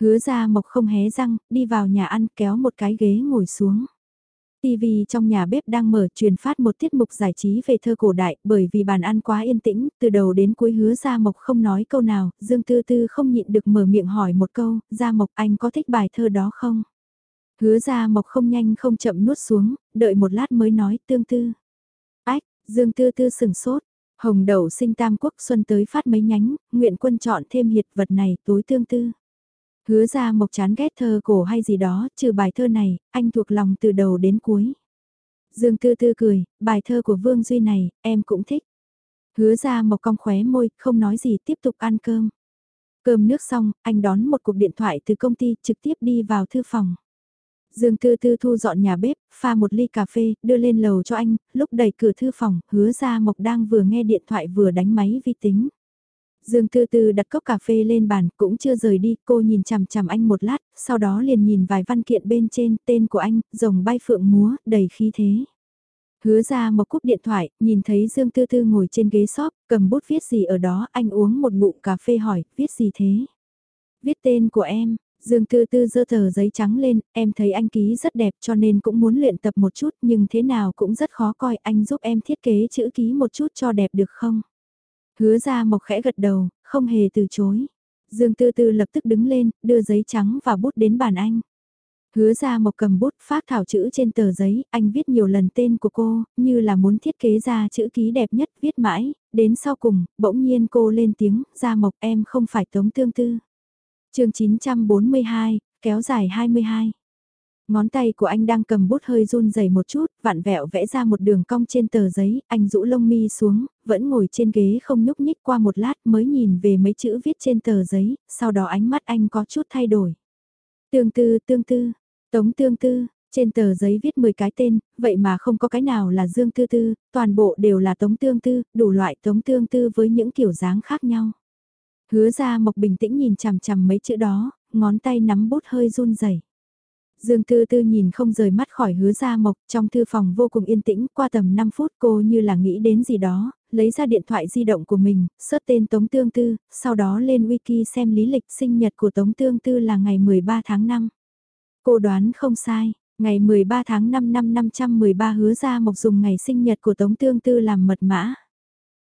Hứa ra mộc không hé răng, đi vào nhà ăn kéo một cái ghế ngồi xuống. TV trong nhà bếp đang mở truyền phát một tiết mục giải trí về thơ cổ đại bởi vì bàn ăn quá yên tĩnh, từ đầu đến cuối hứa Gia Mộc không nói câu nào, Dương Tư Tư không nhịn được mở miệng hỏi một câu, Gia Mộc anh có thích bài thơ đó không? Hứa Gia Mộc không nhanh không chậm nuốt xuống, đợi một lát mới nói tương tư. Ách, Dương Tư Tư sừng sốt, hồng đầu sinh tam quốc xuân tới phát mấy nhánh, nguyện quân chọn thêm hiệt vật này tối tương tư. Hứa ra mộc chán ghét thơ cổ hay gì đó, trừ bài thơ này, anh thuộc lòng từ đầu đến cuối. Dương Tư Tư cười, bài thơ của Vương Duy này, em cũng thích. Hứa ra mộc cong khóe môi, không nói gì tiếp tục ăn cơm. Cơm nước xong, anh đón một cuộc điện thoại từ công ty trực tiếp đi vào thư phòng. Dương Tư Tư thu dọn nhà bếp, pha một ly cà phê, đưa lên lầu cho anh, lúc đẩy cửa thư phòng, hứa ra mộc đang vừa nghe điện thoại vừa đánh máy vi tính. Dương Tư Tư đặt cốc cà phê lên bàn, cũng chưa rời đi, cô nhìn chằm chằm anh một lát, sau đó liền nhìn vài văn kiện bên trên, tên của anh, rồng bay phượng múa, đầy khí thế. Hứa ra một cúp điện thoại, nhìn thấy Dương Tư Tư ngồi trên ghế shop, cầm bút viết gì ở đó, anh uống một ngụm cà phê hỏi, viết gì thế? Viết tên của em, Dương Tư Tư giơ tờ giấy trắng lên, em thấy anh ký rất đẹp cho nên cũng muốn luyện tập một chút nhưng thế nào cũng rất khó coi, anh giúp em thiết kế chữ ký một chút cho đẹp được không? Hứa ra mộc khẽ gật đầu, không hề từ chối. Dương Tư Tư lập tức đứng lên, đưa giấy trắng và bút đến bàn anh. Hứa ra mộc cầm bút phát thảo chữ trên tờ giấy, anh viết nhiều lần tên của cô, như là muốn thiết kế ra chữ ký đẹp nhất viết mãi, đến sau cùng, bỗng nhiên cô lên tiếng, ra mộc em không phải tống tương tư chương 942, kéo dài 22. Ngón tay của anh đang cầm bút hơi run rẩy một chút, vặn vẹo vẽ ra một đường cong trên tờ giấy, anh rũ lông mi xuống, vẫn ngồi trên ghế không nhúc nhích qua một lát mới nhìn về mấy chữ viết trên tờ giấy, sau đó ánh mắt anh có chút thay đổi. Tương tư, tương tư, tống tương tư, trên tờ giấy viết 10 cái tên, vậy mà không có cái nào là Dương Tư Tư, toàn bộ đều là Tống Tương Tư, đủ loại Tống Tương Tư với những kiểu dáng khác nhau. Hứa ra Mộc bình tĩnh nhìn chằm chằm mấy chữ đó, ngón tay nắm bút hơi run rẩy. Dương Tư Tư nhìn không rời mắt khỏi hứa ra mộc, trong thư phòng vô cùng yên tĩnh, qua tầm 5 phút cô như là nghĩ đến gì đó, lấy ra điện thoại di động của mình, search tên Tống Tương Tư, sau đó lên wiki xem lý lịch sinh nhật của Tống Tương Tư là ngày 13 tháng 5. Cô đoán không sai, ngày 13 tháng 5 năm 513 hứa ra mộc dùng ngày sinh nhật của Tống Tương Tư làm mật mã.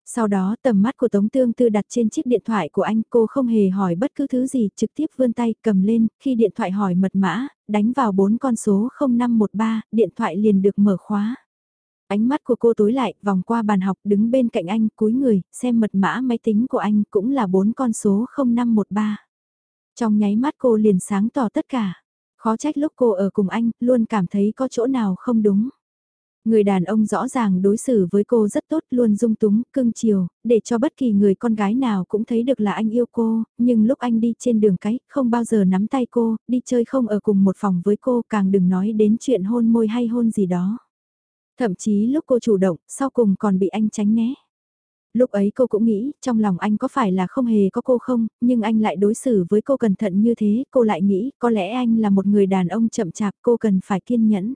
Sau đó tầm mắt của Tống Tương Tư đặt trên chiếc điện thoại của anh, cô không hề hỏi bất cứ thứ gì, trực tiếp vươn tay cầm lên, khi điện thoại hỏi mật mã, đánh vào bốn con số 0513, điện thoại liền được mở khóa. Ánh mắt của cô tối lại, vòng qua bàn học đứng bên cạnh anh, cúi người, xem mật mã máy tính của anh cũng là bốn con số 0513. Trong nháy mắt cô liền sáng tỏ tất cả. Khó trách lúc cô ở cùng anh, luôn cảm thấy có chỗ nào không đúng. Người đàn ông rõ ràng đối xử với cô rất tốt, luôn dung túng, cưng chiều, để cho bất kỳ người con gái nào cũng thấy được là anh yêu cô, nhưng lúc anh đi trên đường cái, không bao giờ nắm tay cô, đi chơi không ở cùng một phòng với cô, càng đừng nói đến chuyện hôn môi hay hôn gì đó. Thậm chí lúc cô chủ động, sau cùng còn bị anh tránh né. Lúc ấy cô cũng nghĩ, trong lòng anh có phải là không hề có cô không, nhưng anh lại đối xử với cô cẩn thận như thế, cô lại nghĩ, có lẽ anh là một người đàn ông chậm chạp, cô cần phải kiên nhẫn.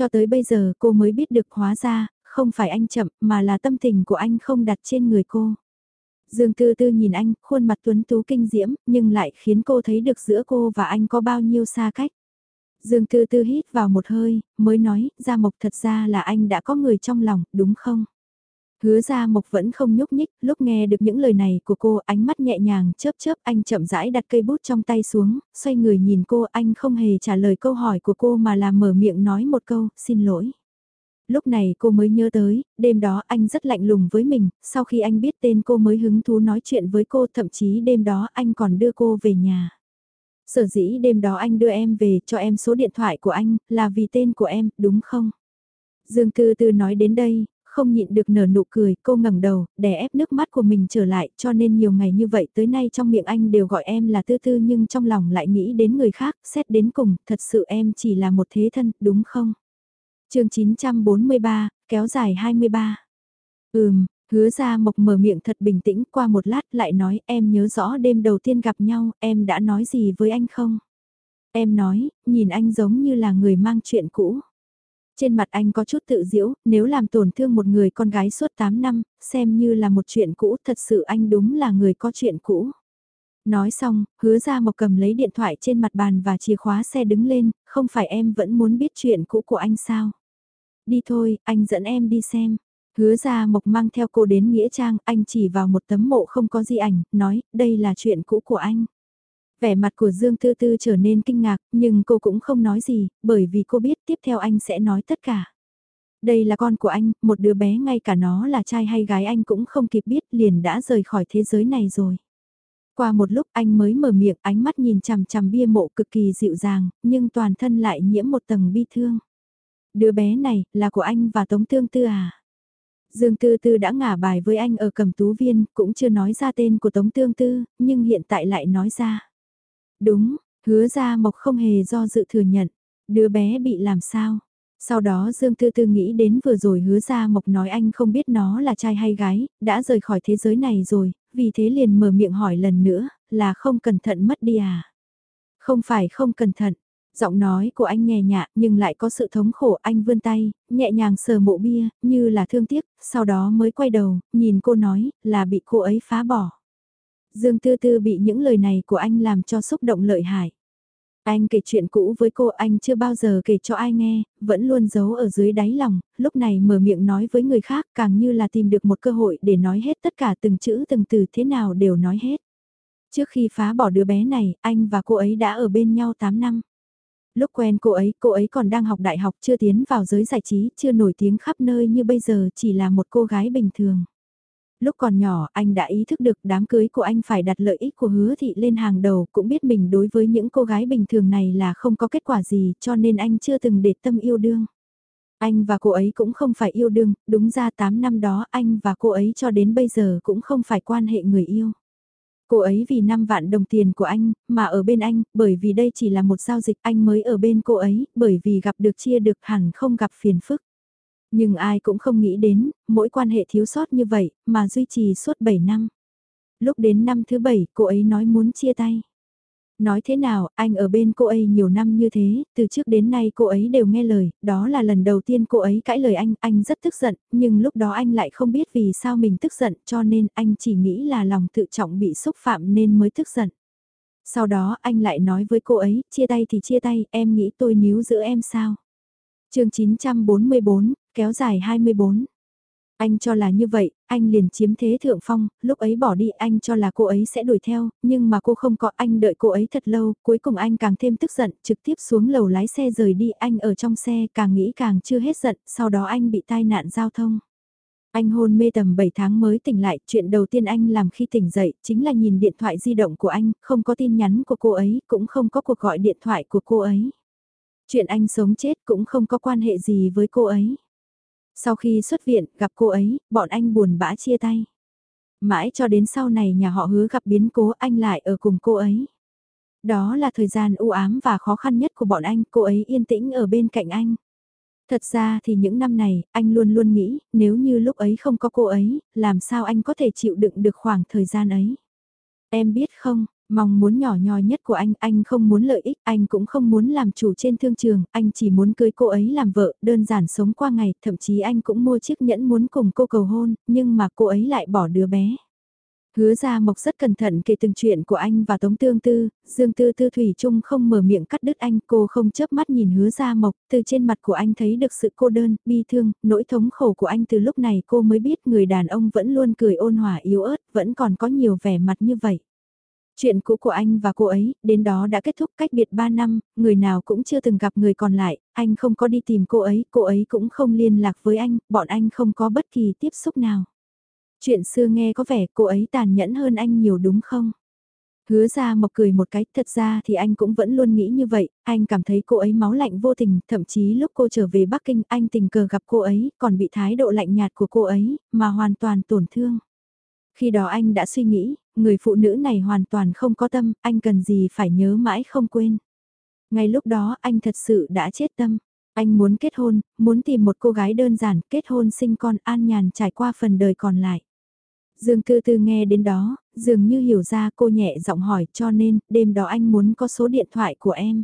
Cho tới bây giờ cô mới biết được hóa ra, không phải anh chậm, mà là tâm tình của anh không đặt trên người cô. Dương Tư Tư nhìn anh, khuôn mặt tuấn tú kinh diễm, nhưng lại khiến cô thấy được giữa cô và anh có bao nhiêu xa cách. Dương Tư Tư hít vào một hơi, mới nói, Gia Mộc thật ra là anh đã có người trong lòng, đúng không? Hứa ra mộc vẫn không nhúc nhích, lúc nghe được những lời này của cô ánh mắt nhẹ nhàng chớp chớp anh chậm rãi đặt cây bút trong tay xuống, xoay người nhìn cô anh không hề trả lời câu hỏi của cô mà là mở miệng nói một câu, xin lỗi. Lúc này cô mới nhớ tới, đêm đó anh rất lạnh lùng với mình, sau khi anh biết tên cô mới hứng thú nói chuyện với cô thậm chí đêm đó anh còn đưa cô về nhà. Sở dĩ đêm đó anh đưa em về cho em số điện thoại của anh, là vì tên của em, đúng không? Dương Tư Tư nói đến đây, không nhịn được nở nụ cười, cô ngẩng đầu, đè ép nước mắt của mình trở lại, cho nên nhiều ngày như vậy tới nay trong miệng anh đều gọi em là tư tư nhưng trong lòng lại nghĩ đến người khác, xét đến cùng, thật sự em chỉ là một thế thân, đúng không? chương 943, kéo dài 23. Ừm, hứa ra mộc mở miệng thật bình tĩnh qua một lát lại nói em nhớ rõ đêm đầu tiên gặp nhau, em đã nói gì với anh không? Em nói, nhìn anh giống như là người mang chuyện cũ. Trên mặt anh có chút tự diễu, nếu làm tổn thương một người con gái suốt 8 năm, xem như là một chuyện cũ, thật sự anh đúng là người có chuyện cũ. Nói xong, hứa ra mộc cầm lấy điện thoại trên mặt bàn và chìa khóa xe đứng lên, không phải em vẫn muốn biết chuyện cũ của anh sao? Đi thôi, anh dẫn em đi xem. Hứa ra mộc mang theo cô đến Nghĩa Trang, anh chỉ vào một tấm mộ không có di ảnh, nói, đây là chuyện cũ của anh. Vẻ mặt của Dương Tư Tư trở nên kinh ngạc, nhưng cô cũng không nói gì, bởi vì cô biết tiếp theo anh sẽ nói tất cả. Đây là con của anh, một đứa bé ngay cả nó là trai hay gái anh cũng không kịp biết liền đã rời khỏi thế giới này rồi. Qua một lúc anh mới mở miệng ánh mắt nhìn chằm chằm bia mộ cực kỳ dịu dàng, nhưng toàn thân lại nhiễm một tầng bi thương. Đứa bé này là của anh và Tống Tương Tư à? Dương Tư Tư đã ngả bài với anh ở cầm tú viên, cũng chưa nói ra tên của Tống Tương Tư, nhưng hiện tại lại nói ra. Đúng, hứa ra mộc không hề do dự thừa nhận, đứa bé bị làm sao. Sau đó Dương Tư Tư nghĩ đến vừa rồi hứa ra mộc nói anh không biết nó là trai hay gái, đã rời khỏi thế giới này rồi, vì thế liền mở miệng hỏi lần nữa, là không cẩn thận mất đi à? Không phải không cẩn thận, giọng nói của anh nhẹ nhạ nhưng lại có sự thống khổ anh vươn tay, nhẹ nhàng sờ mộ bia, như là thương tiếc, sau đó mới quay đầu, nhìn cô nói, là bị cô ấy phá bỏ. Dương Tư Tư bị những lời này của anh làm cho xúc động lợi hại. Anh kể chuyện cũ với cô anh chưa bao giờ kể cho ai nghe, vẫn luôn giấu ở dưới đáy lòng, lúc này mở miệng nói với người khác càng như là tìm được một cơ hội để nói hết tất cả từng chữ từng từ thế nào đều nói hết. Trước khi phá bỏ đứa bé này, anh và cô ấy đã ở bên nhau 8 năm. Lúc quen cô ấy, cô ấy còn đang học đại học chưa tiến vào giới giải trí, chưa nổi tiếng khắp nơi như bây giờ chỉ là một cô gái bình thường lúc còn nhỏ anh đã ý thức được đám cưới của anh phải đặt lợi ích của hứa thị lên hàng đầu, cũng biết mình đối với những cô gái bình thường này là không có kết quả gì cho nên anh chưa từng để tâm yêu đương. Anh và cô ấy cũng không phải yêu đương, đúng ra 8 năm đó anh và cô ấy cho đến bây giờ cũng không phải quan hệ người yêu. Cô ấy vì 5 vạn đồng tiền của anh, mà ở bên anh, bởi vì đây chỉ là một giao dịch anh mới ở bên cô ấy, bởi vì gặp được chia được hẳn không gặp phiền phức. Nhưng ai cũng không nghĩ đến, mỗi quan hệ thiếu sót như vậy, mà duy trì suốt 7 năm. Lúc đến năm thứ 7, cô ấy nói muốn chia tay. Nói thế nào, anh ở bên cô ấy nhiều năm như thế, từ trước đến nay cô ấy đều nghe lời, đó là lần đầu tiên cô ấy cãi lời anh, anh rất tức giận, nhưng lúc đó anh lại không biết vì sao mình tức giận cho nên anh chỉ nghĩ là lòng tự trọng bị xúc phạm nên mới tức giận. Sau đó anh lại nói với cô ấy, chia tay thì chia tay, em nghĩ tôi níu giữa em sao? chương 944, kéo dài 24. Anh cho là như vậy, anh liền chiếm thế thượng phong, lúc ấy bỏ đi anh cho là cô ấy sẽ đuổi theo, nhưng mà cô không có anh đợi cô ấy thật lâu, cuối cùng anh càng thêm tức giận, trực tiếp xuống lầu lái xe rời đi, anh ở trong xe càng nghĩ càng chưa hết giận, sau đó anh bị tai nạn giao thông. Anh hôn mê tầm 7 tháng mới tỉnh lại, chuyện đầu tiên anh làm khi tỉnh dậy chính là nhìn điện thoại di động của anh, không có tin nhắn của cô ấy, cũng không có cuộc gọi điện thoại của cô ấy. Chuyện anh sống chết cũng không có quan hệ gì với cô ấy. Sau khi xuất viện, gặp cô ấy, bọn anh buồn bã chia tay. Mãi cho đến sau này nhà họ hứa gặp biến cố anh lại ở cùng cô ấy. Đó là thời gian u ám và khó khăn nhất của bọn anh, cô ấy yên tĩnh ở bên cạnh anh. Thật ra thì những năm này, anh luôn luôn nghĩ, nếu như lúc ấy không có cô ấy, làm sao anh có thể chịu đựng được khoảng thời gian ấy. Em biết không, Mong muốn nhỏ nhoi nhất của anh, anh không muốn lợi ích, anh cũng không muốn làm chủ trên thương trường, anh chỉ muốn cưới cô ấy làm vợ, đơn giản sống qua ngày, thậm chí anh cũng mua chiếc nhẫn muốn cùng cô cầu hôn, nhưng mà cô ấy lại bỏ đứa bé. Hứa ra mộc rất cẩn thận kể từng chuyện của anh và Tống Tương Tư, Dương Tư Tư Thủy Trung không mở miệng cắt đứt anh, cô không chớp mắt nhìn hứa ra mộc, từ trên mặt của anh thấy được sự cô đơn, bi thương, nỗi thống khổ của anh từ lúc này cô mới biết người đàn ông vẫn luôn cười ôn hòa yếu ớt, vẫn còn có nhiều vẻ mặt như vậy. Chuyện cũ của anh và cô ấy, đến đó đã kết thúc cách biệt 3 năm, người nào cũng chưa từng gặp người còn lại, anh không có đi tìm cô ấy, cô ấy cũng không liên lạc với anh, bọn anh không có bất kỳ tiếp xúc nào. Chuyện xưa nghe có vẻ cô ấy tàn nhẫn hơn anh nhiều đúng không? Hứa ra mộc cười một cái, thật ra thì anh cũng vẫn luôn nghĩ như vậy, anh cảm thấy cô ấy máu lạnh vô tình, thậm chí lúc cô trở về Bắc Kinh anh tình cờ gặp cô ấy, còn bị thái độ lạnh nhạt của cô ấy, mà hoàn toàn tổn thương. Khi đó anh đã suy nghĩ, người phụ nữ này hoàn toàn không có tâm, anh cần gì phải nhớ mãi không quên. Ngay lúc đó anh thật sự đã chết tâm. Anh muốn kết hôn, muốn tìm một cô gái đơn giản, kết hôn sinh con an nhàn trải qua phần đời còn lại. Dương Tư Tư nghe đến đó, dường như hiểu ra cô nhẹ giọng hỏi cho nên đêm đó anh muốn có số điện thoại của em.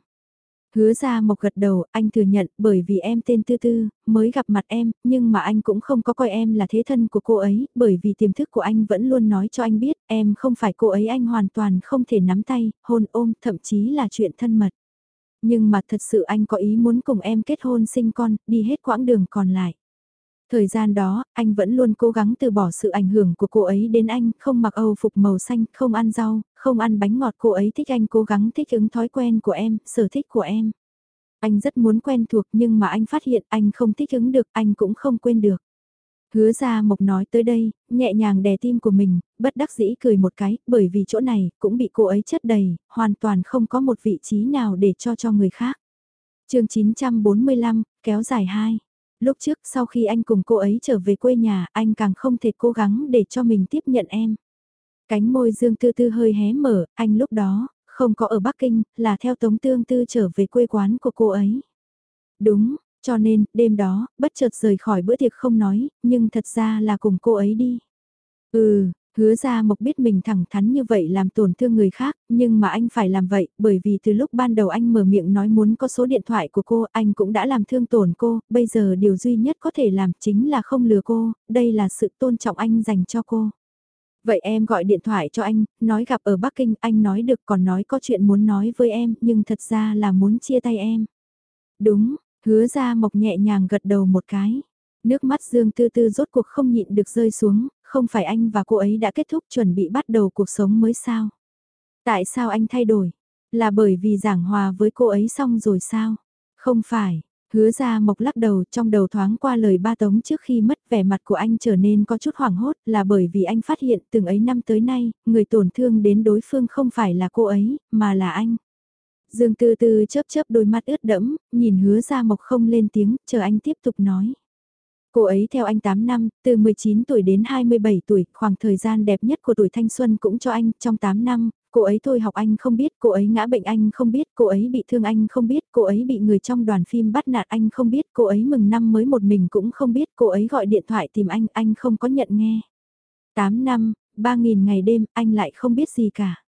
Hứa ra mộc gật đầu, anh thừa nhận bởi vì em tên Tư Tư, mới gặp mặt em, nhưng mà anh cũng không có coi em là thế thân của cô ấy, bởi vì tiềm thức của anh vẫn luôn nói cho anh biết, em không phải cô ấy anh hoàn toàn không thể nắm tay, hôn ôm, thậm chí là chuyện thân mật. Nhưng mà thật sự anh có ý muốn cùng em kết hôn sinh con, đi hết quãng đường còn lại. Thời gian đó, anh vẫn luôn cố gắng từ bỏ sự ảnh hưởng của cô ấy đến anh, không mặc âu phục màu xanh, không ăn rau, không ăn bánh ngọt cô ấy thích anh cố gắng thích ứng thói quen của em, sở thích của em. Anh rất muốn quen thuộc nhưng mà anh phát hiện anh không thích ứng được, anh cũng không quên được. Hứa ra mộc nói tới đây, nhẹ nhàng đè tim của mình, bất đắc dĩ cười một cái, bởi vì chỗ này cũng bị cô ấy chất đầy, hoàn toàn không có một vị trí nào để cho cho người khác. chương 945, kéo dài 2. Lúc trước sau khi anh cùng cô ấy trở về quê nhà, anh càng không thể cố gắng để cho mình tiếp nhận em. Cánh môi Dương Tư Tư hơi hé mở, anh lúc đó, không có ở Bắc Kinh, là theo Tống Tương Tư trở về quê quán của cô ấy. Đúng, cho nên, đêm đó, bất chợt rời khỏi bữa tiệc không nói, nhưng thật ra là cùng cô ấy đi. Ừ, Hứa ra mộc biết mình thẳng thắn như vậy làm tổn thương người khác, nhưng mà anh phải làm vậy, bởi vì từ lúc ban đầu anh mở miệng nói muốn có số điện thoại của cô, anh cũng đã làm thương tổn cô, bây giờ điều duy nhất có thể làm chính là không lừa cô, đây là sự tôn trọng anh dành cho cô. Vậy em gọi điện thoại cho anh, nói gặp ở Bắc Kinh, anh nói được còn nói có chuyện muốn nói với em, nhưng thật ra là muốn chia tay em. Đúng, hứa ra mộc nhẹ nhàng gật đầu một cái. Nước mắt Dương Tư Tư rốt cuộc không nhịn được rơi xuống, không phải anh và cô ấy đã kết thúc chuẩn bị bắt đầu cuộc sống mới sao? Tại sao anh thay đổi? Là bởi vì giảng hòa với cô ấy xong rồi sao? Không phải, hứa ra mộc lắc đầu trong đầu thoáng qua lời ba tống trước khi mất vẻ mặt của anh trở nên có chút hoảng hốt là bởi vì anh phát hiện từng ấy năm tới nay, người tổn thương đến đối phương không phải là cô ấy, mà là anh. Dương Tư Tư chớp chớp đôi mắt ướt đẫm, nhìn hứa ra mộc không lên tiếng, chờ anh tiếp tục nói. Cô ấy theo anh 8 năm, từ 19 tuổi đến 27 tuổi, khoảng thời gian đẹp nhất của tuổi thanh xuân cũng cho anh, trong 8 năm, cô ấy thôi học anh không biết, cô ấy ngã bệnh anh không biết, cô ấy bị thương anh không biết, cô ấy bị người trong đoàn phim bắt nạt anh không biết, cô ấy mừng năm mới một mình cũng không biết, cô ấy gọi điện thoại tìm anh, anh không có nhận nghe. 8 năm, 3.000 ngày đêm, anh lại không biết gì cả.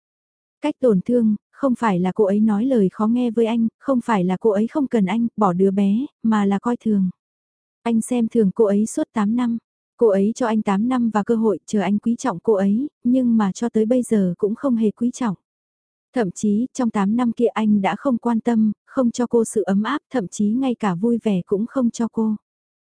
Cách tổn thương, không phải là cô ấy nói lời khó nghe với anh, không phải là cô ấy không cần anh, bỏ đứa bé, mà là coi thường. Anh xem thường cô ấy suốt 8 năm. Cô ấy cho anh 8 năm và cơ hội chờ anh quý trọng cô ấy, nhưng mà cho tới bây giờ cũng không hề quý trọng. Thậm chí, trong 8 năm kia anh đã không quan tâm, không cho cô sự ấm áp, thậm chí ngay cả vui vẻ cũng không cho cô.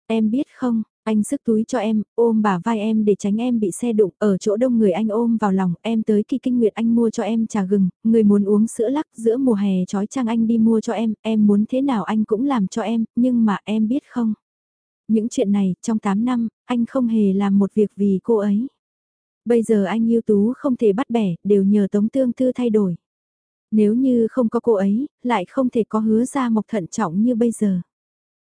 Em biết không, Anh sức túi cho em, ôm bả vai em để tránh em bị xe đụng, ở chỗ đông người anh ôm vào lòng, em tới kỳ kinh nguyệt anh mua cho em trà gừng, người muốn uống sữa lắc giữa mùa hè trói trang anh đi mua cho em, em muốn thế nào anh cũng làm cho em, nhưng mà em biết không? Những chuyện này, trong 8 năm, anh không hề làm một việc vì cô ấy. Bây giờ anh yêu tú không thể bắt bẻ, đều nhờ Tống Tương Tư thay đổi. Nếu như không có cô ấy, lại không thể có hứa ra mộc thận trọng như bây giờ.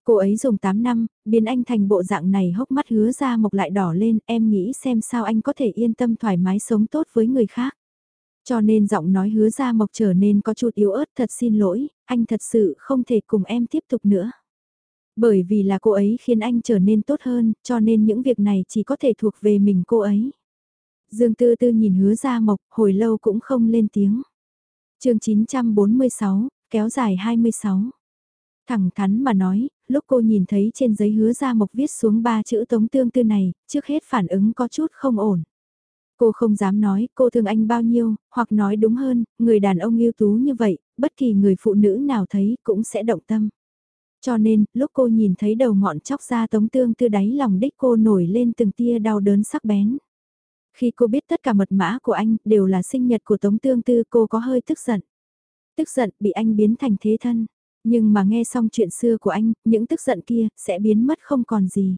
Cô ấy dùng 8 năm, biến anh thành bộ dạng này hốc mắt hứa ra mộc lại đỏ lên, em nghĩ xem sao anh có thể yên tâm thoải mái sống tốt với người khác. Cho nên giọng nói hứa ra mộc trở nên có chút yếu ớt thật xin lỗi, anh thật sự không thể cùng em tiếp tục nữa. Bởi vì là cô ấy khiến anh trở nên tốt hơn, cho nên những việc này chỉ có thể thuộc về mình cô ấy. Dương Tư Tư nhìn hứa ra mộc, hồi lâu cũng không lên tiếng. chương 946, kéo dài 26. Thẳng thắn mà nói, lúc cô nhìn thấy trên giấy hứa ra mộc viết xuống ba chữ tống tương tư này, trước hết phản ứng có chút không ổn. Cô không dám nói cô thương anh bao nhiêu, hoặc nói đúng hơn, người đàn ông yêu tú như vậy, bất kỳ người phụ nữ nào thấy cũng sẽ động tâm. Cho nên, lúc cô nhìn thấy đầu ngọn chóc ra tống tương tư đáy lòng đích cô nổi lên từng tia đau đớn sắc bén. Khi cô biết tất cả mật mã của anh đều là sinh nhật của tống tương tư cô có hơi tức giận. Tức giận bị anh biến thành thế thân. Nhưng mà nghe xong chuyện xưa của anh, những tức giận kia sẽ biến mất không còn gì.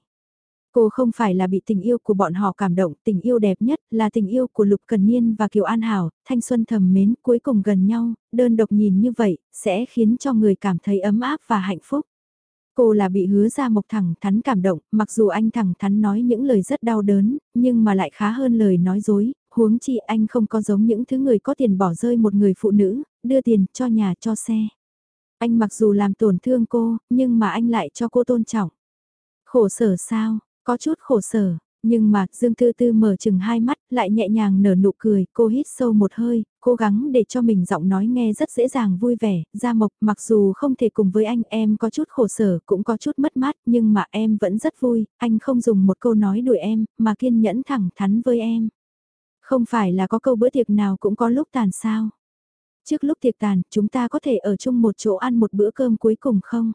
Cô không phải là bị tình yêu của bọn họ cảm động, tình yêu đẹp nhất là tình yêu của Lục Cần Niên và Kiều An Hảo, thanh xuân thầm mến cuối cùng gần nhau, đơn độc nhìn như vậy, sẽ khiến cho người cảm thấy ấm áp và hạnh phúc. Cô là bị hứa ra mộc thẳng thắn cảm động, mặc dù anh thẳng thắn nói những lời rất đau đớn, nhưng mà lại khá hơn lời nói dối, huống chi anh không có giống những thứ người có tiền bỏ rơi một người phụ nữ, đưa tiền cho nhà cho xe. Anh mặc dù làm tổn thương cô, nhưng mà anh lại cho cô tôn trọng. Khổ sở sao, có chút khổ sở, nhưng mà Dương Tư Tư mở chừng hai mắt, lại nhẹ nhàng nở nụ cười, cô hít sâu một hơi, cố gắng để cho mình giọng nói nghe rất dễ dàng vui vẻ, Gia Mộc mặc dù không thể cùng với anh em có chút khổ sở cũng có chút mất mát nhưng mà em vẫn rất vui, anh không dùng một câu nói đuổi em, mà kiên nhẫn thẳng thắn với em. Không phải là có câu bữa tiệc nào cũng có lúc tàn sao. Trước lúc tiệc tàn, chúng ta có thể ở chung một chỗ ăn một bữa cơm cuối cùng không?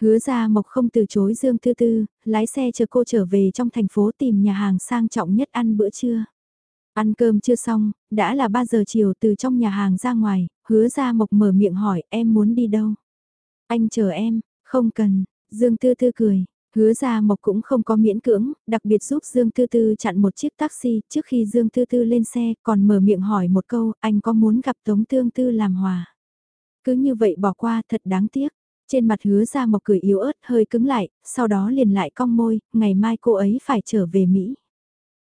Hứa ra mộc không từ chối Dương Tư Tư, lái xe chờ cô trở về trong thành phố tìm nhà hàng sang trọng nhất ăn bữa trưa. Ăn cơm chưa xong, đã là 3 giờ chiều từ trong nhà hàng ra ngoài, hứa ra mộc mở miệng hỏi em muốn đi đâu? Anh chờ em, không cần, Dương Tư Tư cười, Hứa ra mộc cũng không có miễn cưỡng, đặc biệt giúp Dương Tư Tư chặn một chiếc taxi trước khi Dương Tư Tư lên xe còn mở miệng hỏi một câu anh có muốn gặp Tống Tương Tư làm hòa. Cứ như vậy bỏ qua thật đáng tiếc. Trên mặt hứa ra mộc cười yếu ớt hơi cứng lại, sau đó liền lại cong môi, ngày mai cô ấy phải trở về Mỹ.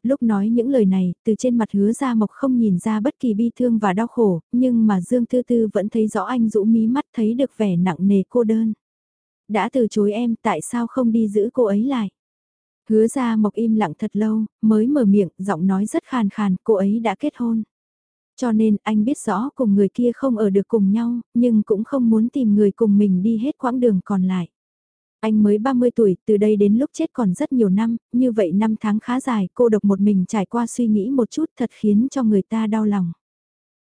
Lúc nói những lời này, từ trên mặt hứa ra mộc không nhìn ra bất kỳ bi thương và đau khổ, nhưng mà Dương Tư Tư vẫn thấy rõ anh rũ mí mắt thấy được vẻ nặng nề cô đơn. Đã từ chối em tại sao không đi giữ cô ấy lại? Hứa ra mộc im lặng thật lâu, mới mở miệng, giọng nói rất khàn khàn, cô ấy đã kết hôn. Cho nên anh biết rõ cùng người kia không ở được cùng nhau, nhưng cũng không muốn tìm người cùng mình đi hết quãng đường còn lại. Anh mới 30 tuổi, từ đây đến lúc chết còn rất nhiều năm, như vậy năm tháng khá dài, cô độc một mình trải qua suy nghĩ một chút thật khiến cho người ta đau lòng.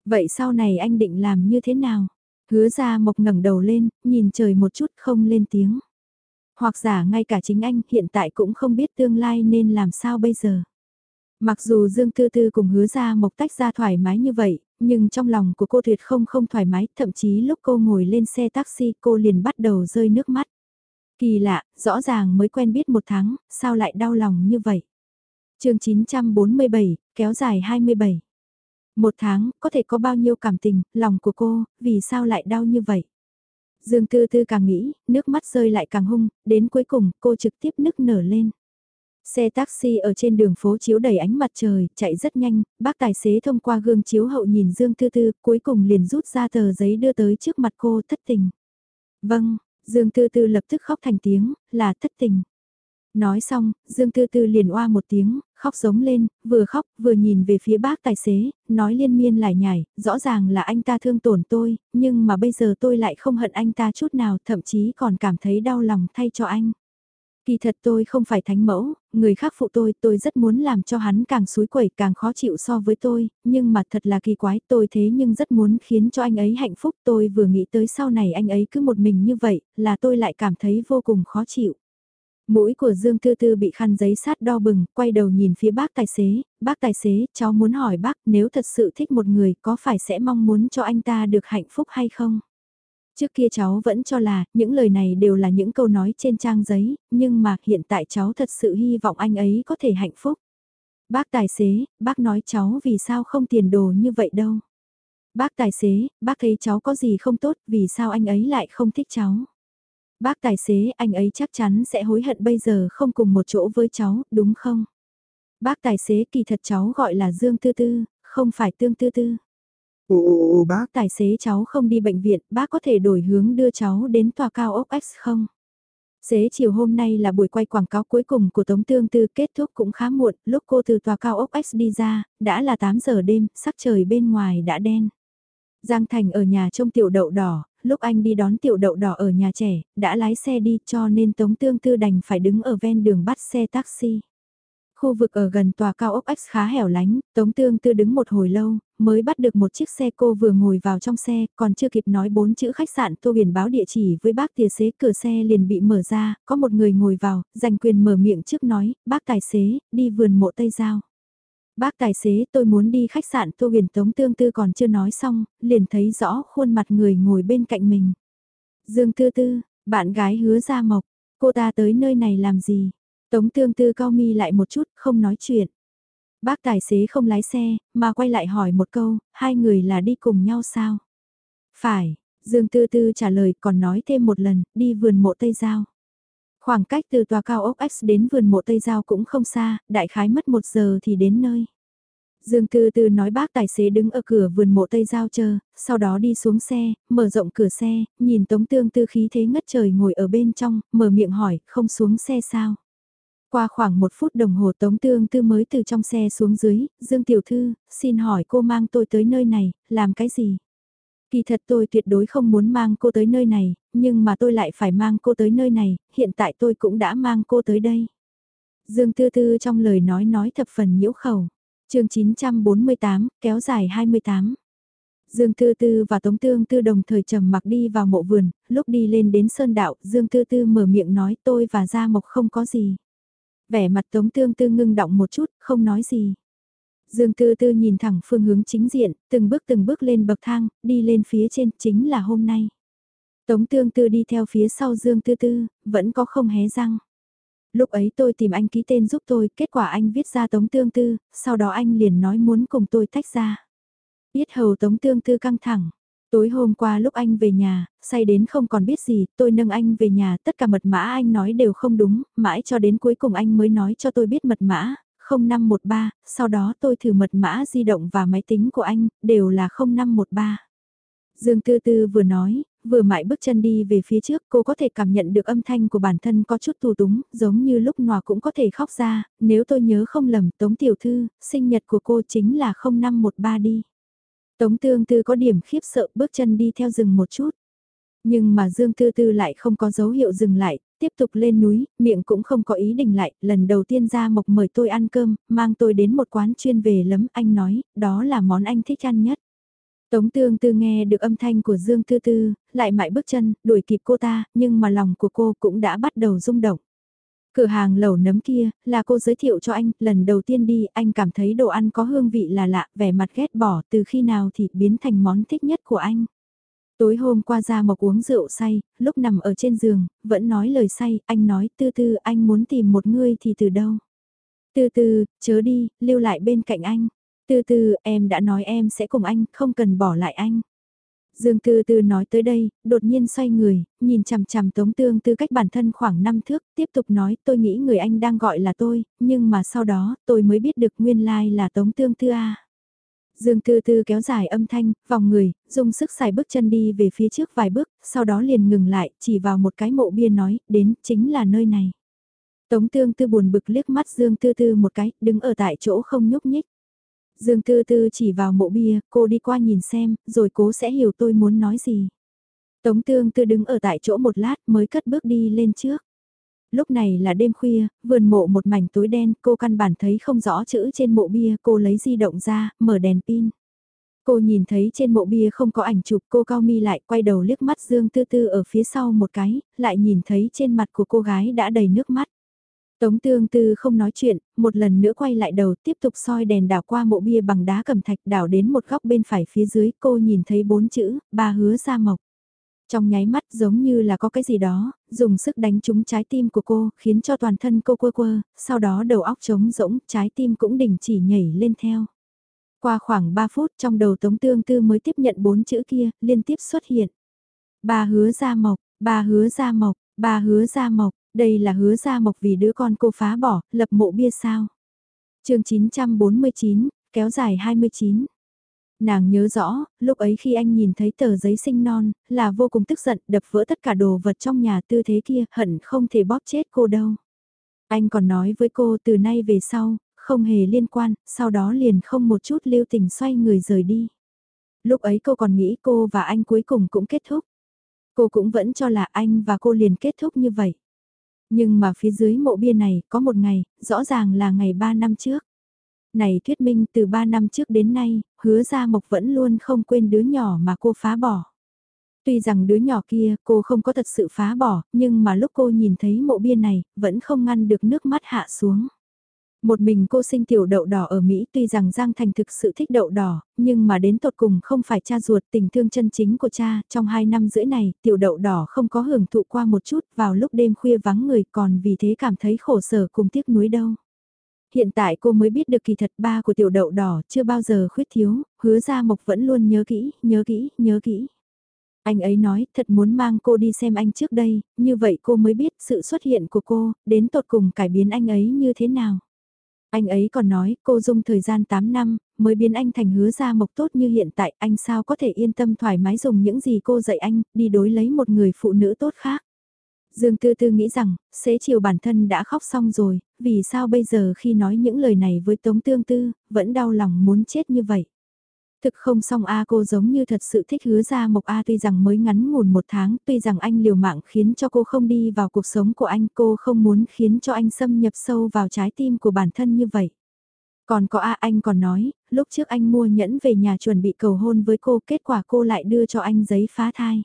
Vậy sau này anh định làm như thế nào? Hứa ra mộc ngẩng đầu lên, nhìn trời một chút không lên tiếng. Hoặc giả ngay cả chính anh hiện tại cũng không biết tương lai nên làm sao bây giờ. Mặc dù Dương Tư Tư cùng hứa ra mộc tách ra thoải mái như vậy, nhưng trong lòng của cô tuyệt không không thoải mái, thậm chí lúc cô ngồi lên xe taxi cô liền bắt đầu rơi nước mắt. Kỳ lạ, rõ ràng mới quen biết một tháng, sao lại đau lòng như vậy? chương 947, kéo dài 27. Một tháng, có thể có bao nhiêu cảm tình, lòng của cô, vì sao lại đau như vậy? Dương Tư Tư càng nghĩ, nước mắt rơi lại càng hung, đến cuối cùng cô trực tiếp nức nở lên. Xe taxi ở trên đường phố chiếu đầy ánh mặt trời, chạy rất nhanh, bác tài xế thông qua gương chiếu hậu nhìn Dương Tư Tư, cuối cùng liền rút ra tờ giấy đưa tới trước mặt cô thất tình. Vâng, Dương Tư Tư lập tức khóc thành tiếng, là thất tình. Nói xong, Dương Tư Tư liền oa một tiếng, khóc giống lên, vừa khóc vừa nhìn về phía bác tài xế, nói liên miên lại nhảy, rõ ràng là anh ta thương tổn tôi, nhưng mà bây giờ tôi lại không hận anh ta chút nào, thậm chí còn cảm thấy đau lòng thay cho anh. Kỳ thật tôi không phải thánh mẫu, người khác phụ tôi, tôi rất muốn làm cho hắn càng suối quẩy càng khó chịu so với tôi, nhưng mà thật là kỳ quái, tôi thế nhưng rất muốn khiến cho anh ấy hạnh phúc, tôi vừa nghĩ tới sau này anh ấy cứ một mình như vậy, là tôi lại cảm thấy vô cùng khó chịu. Mũi của Dương Tư Tư bị khăn giấy sát đo bừng, quay đầu nhìn phía bác tài xế, bác tài xế, cháu muốn hỏi bác nếu thật sự thích một người có phải sẽ mong muốn cho anh ta được hạnh phúc hay không? Trước kia cháu vẫn cho là những lời này đều là những câu nói trên trang giấy, nhưng mà hiện tại cháu thật sự hy vọng anh ấy có thể hạnh phúc. Bác tài xế, bác nói cháu vì sao không tiền đồ như vậy đâu. Bác tài xế, bác thấy cháu có gì không tốt, vì sao anh ấy lại không thích cháu. Bác tài xế, anh ấy chắc chắn sẽ hối hận bây giờ không cùng một chỗ với cháu, đúng không? Bác tài xế kỳ thật cháu gọi là Dương Tư Tư, không phải Tương Tư Tư. Ồ, bác. Tài xế cháu không đi bệnh viện, bác có thể đổi hướng đưa cháu đến tòa cao ốc X không? Xế chiều hôm nay là buổi quay quảng cáo cuối cùng của Tống Tương Tư kết thúc cũng khá muộn, lúc cô từ tòa cao ốc X đi ra, đã là 8 giờ đêm, sắc trời bên ngoài đã đen. Giang Thành ở nhà trông tiểu đậu đỏ, lúc anh đi đón tiểu đậu đỏ ở nhà trẻ, đã lái xe đi cho nên Tống Tương Tư đành phải đứng ở ven đường bắt xe taxi. Khu vực ở gần tòa cao ốc X khá hẻo lánh, Tống Tương Tư đứng một hồi lâu, mới bắt được một chiếc xe cô vừa ngồi vào trong xe, còn chưa kịp nói bốn chữ khách sạn tô biển báo địa chỉ với bác tài xế cửa xe liền bị mở ra, có một người ngồi vào, giành quyền mở miệng trước nói, bác tài xế, đi vườn mộ Tây Giao. Bác tài xế tôi muốn đi khách sạn tô biển Tống Tương Tư còn chưa nói xong, liền thấy rõ khuôn mặt người ngồi bên cạnh mình. Dương Tư Tư, bạn gái hứa ra mộc, cô ta tới nơi này làm gì? Tống tương tư cao mi lại một chút, không nói chuyện. Bác tài xế không lái xe, mà quay lại hỏi một câu, hai người là đi cùng nhau sao? Phải, Dương Tư Tư trả lời còn nói thêm một lần, đi vườn mộ Tây Giao. Khoảng cách từ tòa cao ốc X đến vườn mộ Tây Giao cũng không xa, đại khái mất một giờ thì đến nơi. Dương Tư Tư nói bác tài xế đứng ở cửa vườn mộ Tây Giao chờ, sau đó đi xuống xe, mở rộng cửa xe, nhìn Tống Tương Tư khí thế ngất trời ngồi ở bên trong, mở miệng hỏi, không xuống xe sao? Qua khoảng một phút đồng hồ Tống Tương Tư mới từ trong xe xuống dưới, Dương Tiểu Thư, xin hỏi cô mang tôi tới nơi này, làm cái gì? Kỳ thật tôi tuyệt đối không muốn mang cô tới nơi này, nhưng mà tôi lại phải mang cô tới nơi này, hiện tại tôi cũng đã mang cô tới đây. Dương Tư Tư trong lời nói nói thập phần nhiễu khẩu. chương 948, kéo dài 28. Dương Tư Tư và Tống Tương Tư đồng thời trầm mặc đi vào mộ vườn, lúc đi lên đến sơn đạo, Dương Tư Tư mở miệng nói tôi và Gia Mộc không có gì. Vẻ mặt Tống Tương Tư ngưng động một chút, không nói gì. Dương Tư Tư nhìn thẳng phương hướng chính diện, từng bước từng bước lên bậc thang, đi lên phía trên, chính là hôm nay. Tống Tương Tư đi theo phía sau Dương Tư Tư, vẫn có không hé răng. Lúc ấy tôi tìm anh ký tên giúp tôi, kết quả anh viết ra Tống Tương Tư, sau đó anh liền nói muốn cùng tôi tách ra. Biết hầu Tống Tương Tư căng thẳng. Tối hôm qua lúc anh về nhà, say đến không còn biết gì, tôi nâng anh về nhà, tất cả mật mã anh nói đều không đúng, mãi cho đến cuối cùng anh mới nói cho tôi biết mật mã, 0513, sau đó tôi thử mật mã di động và máy tính của anh, đều là 0513. Dương Tư Tư vừa nói, vừa mãi bước chân đi về phía trước, cô có thể cảm nhận được âm thanh của bản thân có chút tù túng, giống như lúc nòa cũng có thể khóc ra, nếu tôi nhớ không lầm, Tống Tiểu Thư, sinh nhật của cô chính là 0513 đi. Tống Tương Tư có điểm khiếp sợ bước chân đi theo rừng một chút. Nhưng mà Dương Tư Tư lại không có dấu hiệu dừng lại, tiếp tục lên núi, miệng cũng không có ý định lại, lần đầu tiên ra mộc mời tôi ăn cơm, mang tôi đến một quán chuyên về lấm anh nói, đó là món anh thích ăn nhất. Tống tương tư nghe được âm thanh của Dương Tư Tư, lại mãi bước chân, đuổi kịp cô ta, nhưng mà lòng của cô cũng đã bắt đầu rung động. Cửa hàng lẩu nấm kia, là cô giới thiệu cho anh, lần đầu tiên đi, anh cảm thấy đồ ăn có hương vị là lạ, vẻ mặt ghét bỏ, từ khi nào thì biến thành món thích nhất của anh. Tối hôm qua ra mộc uống rượu say, lúc nằm ở trên giường, vẫn nói lời say, anh nói tư tư anh muốn tìm một người thì từ đâu. Tư tư, chớ đi, lưu lại bên cạnh anh. Tư tư, em đã nói em sẽ cùng anh, không cần bỏ lại anh. Dương Tư Tư nói tới đây, đột nhiên xoay người, nhìn chằm chằm Tống Tương Tư cách bản thân khoảng 5 thước, tiếp tục nói tôi nghĩ người anh đang gọi là tôi, nhưng mà sau đó tôi mới biết được nguyên lai like là Tống Tương Tư A. Dương Tư Tư kéo dài âm thanh, vòng người, dùng sức xài bước chân đi về phía trước vài bước, sau đó liền ngừng lại, chỉ vào một cái mộ bia nói, đến, chính là nơi này. Tống Tương Tư buồn bực liếc mắt Dương Tư Tư một cái, đứng ở tại chỗ không nhúc nhích. Dương Tư Tư chỉ vào mộ bia, cô đi qua nhìn xem, rồi cố sẽ hiểu tôi muốn nói gì. Tống Tương Tư đứng ở tại chỗ một lát mới cất bước đi lên trước. Lúc này là đêm khuya, vườn mộ một mảnh tối đen, cô căn bản thấy không rõ chữ trên mộ bia, cô lấy di động ra, mở đèn pin. Cô nhìn thấy trên mộ bia không có ảnh chụp, cô cao mi lại, quay đầu liếc mắt Dương Tư Tư ở phía sau một cái, lại nhìn thấy trên mặt của cô gái đã đầy nước mắt. Tống tương tư không nói chuyện, một lần nữa quay lại đầu tiếp tục soi đèn đảo qua mộ bia bằng đá cầm thạch đảo đến một góc bên phải phía dưới cô nhìn thấy bốn chữ, ba hứa ra mộc. Trong nháy mắt giống như là có cái gì đó, dùng sức đánh trúng trái tim của cô, khiến cho toàn thân cô quơ quơ, sau đó đầu óc trống rỗng, trái tim cũng đình chỉ nhảy lên theo. Qua khoảng 3 phút trong đầu Tống Tương Tư mới tiếp nhận bốn chữ kia, liên tiếp xuất hiện. Ba hứa ra mộc, ba hứa ra mộc, ba hứa ra mộc, đây là hứa ra mộc vì đứa con cô phá bỏ, lập mộ bia sao. chương 949, kéo dài 29. Nàng nhớ rõ, lúc ấy khi anh nhìn thấy tờ giấy sinh non, là vô cùng tức giận, đập vỡ tất cả đồ vật trong nhà tư thế kia, hận không thể bóp chết cô đâu. Anh còn nói với cô từ nay về sau, không hề liên quan, sau đó liền không một chút lưu tình xoay người rời đi. Lúc ấy cô còn nghĩ cô và anh cuối cùng cũng kết thúc. Cô cũng vẫn cho là anh và cô liền kết thúc như vậy. Nhưng mà phía dưới mộ bia này có một ngày, rõ ràng là ngày 3 năm trước. Này thuyết minh từ 3 năm trước đến nay, hứa ra mộc vẫn luôn không quên đứa nhỏ mà cô phá bỏ. Tuy rằng đứa nhỏ kia cô không có thật sự phá bỏ, nhưng mà lúc cô nhìn thấy mộ bia này, vẫn không ngăn được nước mắt hạ xuống. Một mình cô sinh tiểu đậu đỏ ở Mỹ tuy rằng Giang Thành thực sự thích đậu đỏ, nhưng mà đến tột cùng không phải cha ruột tình thương chân chính của cha, trong hai năm rưỡi này, tiểu đậu đỏ không có hưởng thụ qua một chút vào lúc đêm khuya vắng người còn vì thế cảm thấy khổ sở cùng tiếc nuối đâu. Hiện tại cô mới biết được kỳ thật ba của tiểu đậu đỏ chưa bao giờ khuyết thiếu, hứa ra mộc vẫn luôn nhớ kỹ, nhớ kỹ, nhớ kỹ. Anh ấy nói thật muốn mang cô đi xem anh trước đây, như vậy cô mới biết sự xuất hiện của cô, đến tột cùng cải biến anh ấy như thế nào. Anh ấy còn nói cô dùng thời gian 8 năm mới biến anh thành hứa ra mộc tốt như hiện tại anh sao có thể yên tâm thoải mái dùng những gì cô dạy anh đi đối lấy một người phụ nữ tốt khác. Dương Tư Tư nghĩ rằng, xế chiều bản thân đã khóc xong rồi, vì sao bây giờ khi nói những lời này với Tống Tương Tư, vẫn đau lòng muốn chết như vậy. Thực không xong A cô giống như thật sự thích hứa ra Mộc A tuy rằng mới ngắn ngủn một tháng, tuy rằng anh liều mạng khiến cho cô không đi vào cuộc sống của anh, cô không muốn khiến cho anh xâm nhập sâu vào trái tim của bản thân như vậy. Còn có A anh còn nói, lúc trước anh mua nhẫn về nhà chuẩn bị cầu hôn với cô, kết quả cô lại đưa cho anh giấy phá thai.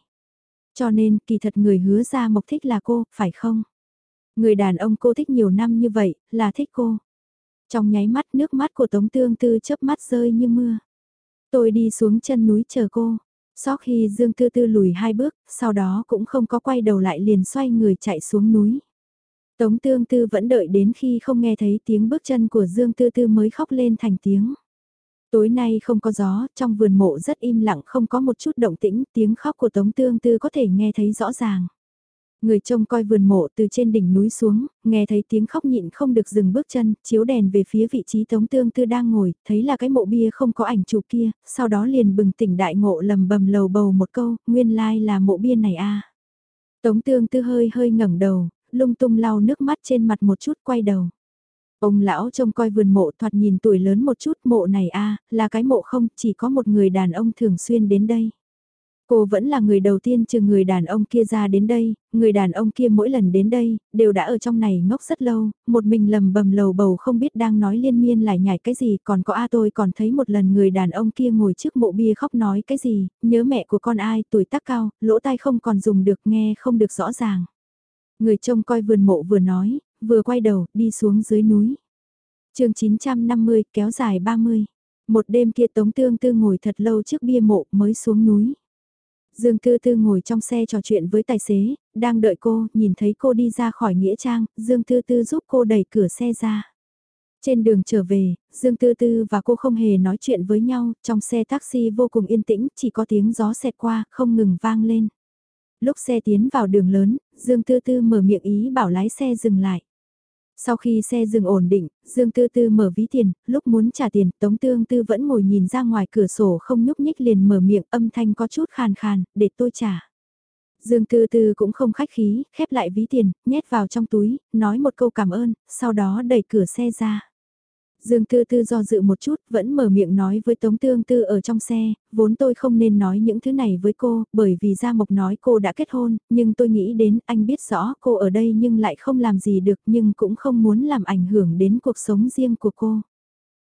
Cho nên, kỳ thật người hứa ra Mộc thích là cô, phải không? Người đàn ông cô thích nhiều năm như vậy, là thích cô. Trong nháy mắt nước mắt của Tống Tương Tư chớp mắt rơi như mưa. Tôi đi xuống chân núi chờ cô. Sau khi Dương Tư Tư lùi hai bước, sau đó cũng không có quay đầu lại liền xoay người chạy xuống núi. Tống Tương Tư vẫn đợi đến khi không nghe thấy tiếng bước chân của Dương Tư Tư mới khóc lên thành tiếng. Tối nay không có gió, trong vườn mộ rất im lặng không có một chút động tĩnh, tiếng khóc của Tống Tương Tư có thể nghe thấy rõ ràng. Người trông coi vườn mộ từ trên đỉnh núi xuống, nghe thấy tiếng khóc nhịn không được dừng bước chân, chiếu đèn về phía vị trí Tống Tương Tư đang ngồi, thấy là cái mộ bia không có ảnh chụp kia, sau đó liền bừng tỉnh đại ngộ lầm bầm lầu bầu một câu, nguyên lai like là mộ bia này a. Tống Tương Tư hơi hơi ngẩng đầu, lung tung lau nước mắt trên mặt một chút quay đầu. Ông lão trông coi vườn mộ thoạt nhìn tuổi lớn một chút mộ này a là cái mộ không, chỉ có một người đàn ông thường xuyên đến đây. Cô vẫn là người đầu tiên trừ người đàn ông kia ra đến đây, người đàn ông kia mỗi lần đến đây, đều đã ở trong này ngốc rất lâu, một mình lầm bầm lầu bầu không biết đang nói liên miên lại nhảy cái gì, còn có A tôi còn thấy một lần người đàn ông kia ngồi trước mộ bia khóc nói cái gì, nhớ mẹ của con ai, tuổi tác cao, lỗ tai không còn dùng được nghe không được rõ ràng. Người trông coi vườn mộ vừa nói, vừa quay đầu, đi xuống dưới núi. chương 950 kéo dài 30. Một đêm kia Tống Tương Tư ngồi thật lâu trước bia mộ mới xuống núi. Dương Tư Tư ngồi trong xe trò chuyện với tài xế, đang đợi cô, nhìn thấy cô đi ra khỏi Nghĩa Trang, Dương Tư Tư giúp cô đẩy cửa xe ra. Trên đường trở về, Dương Tư Tư và cô không hề nói chuyện với nhau, trong xe taxi vô cùng yên tĩnh, chỉ có tiếng gió xẹt qua, không ngừng vang lên. Lúc xe tiến vào đường lớn, Dương Tư Tư mở miệng ý bảo lái xe dừng lại. Sau khi xe dừng ổn định, Dương Tư Tư mở ví tiền, lúc muốn trả tiền, Tống Tương Tư vẫn ngồi nhìn ra ngoài cửa sổ không nhúc nhích liền mở miệng âm thanh có chút khàn khàn, để tôi trả. Dương Tư Tư cũng không khách khí, khép lại ví tiền, nhét vào trong túi, nói một câu cảm ơn, sau đó đẩy cửa xe ra. Dương Tư Tư do dự một chút, vẫn mở miệng nói với Tống Tương Tư ở trong xe, vốn tôi không nên nói những thứ này với cô, bởi vì Gia Mộc nói cô đã kết hôn, nhưng tôi nghĩ đến anh biết rõ cô ở đây nhưng lại không làm gì được nhưng cũng không muốn làm ảnh hưởng đến cuộc sống riêng của cô.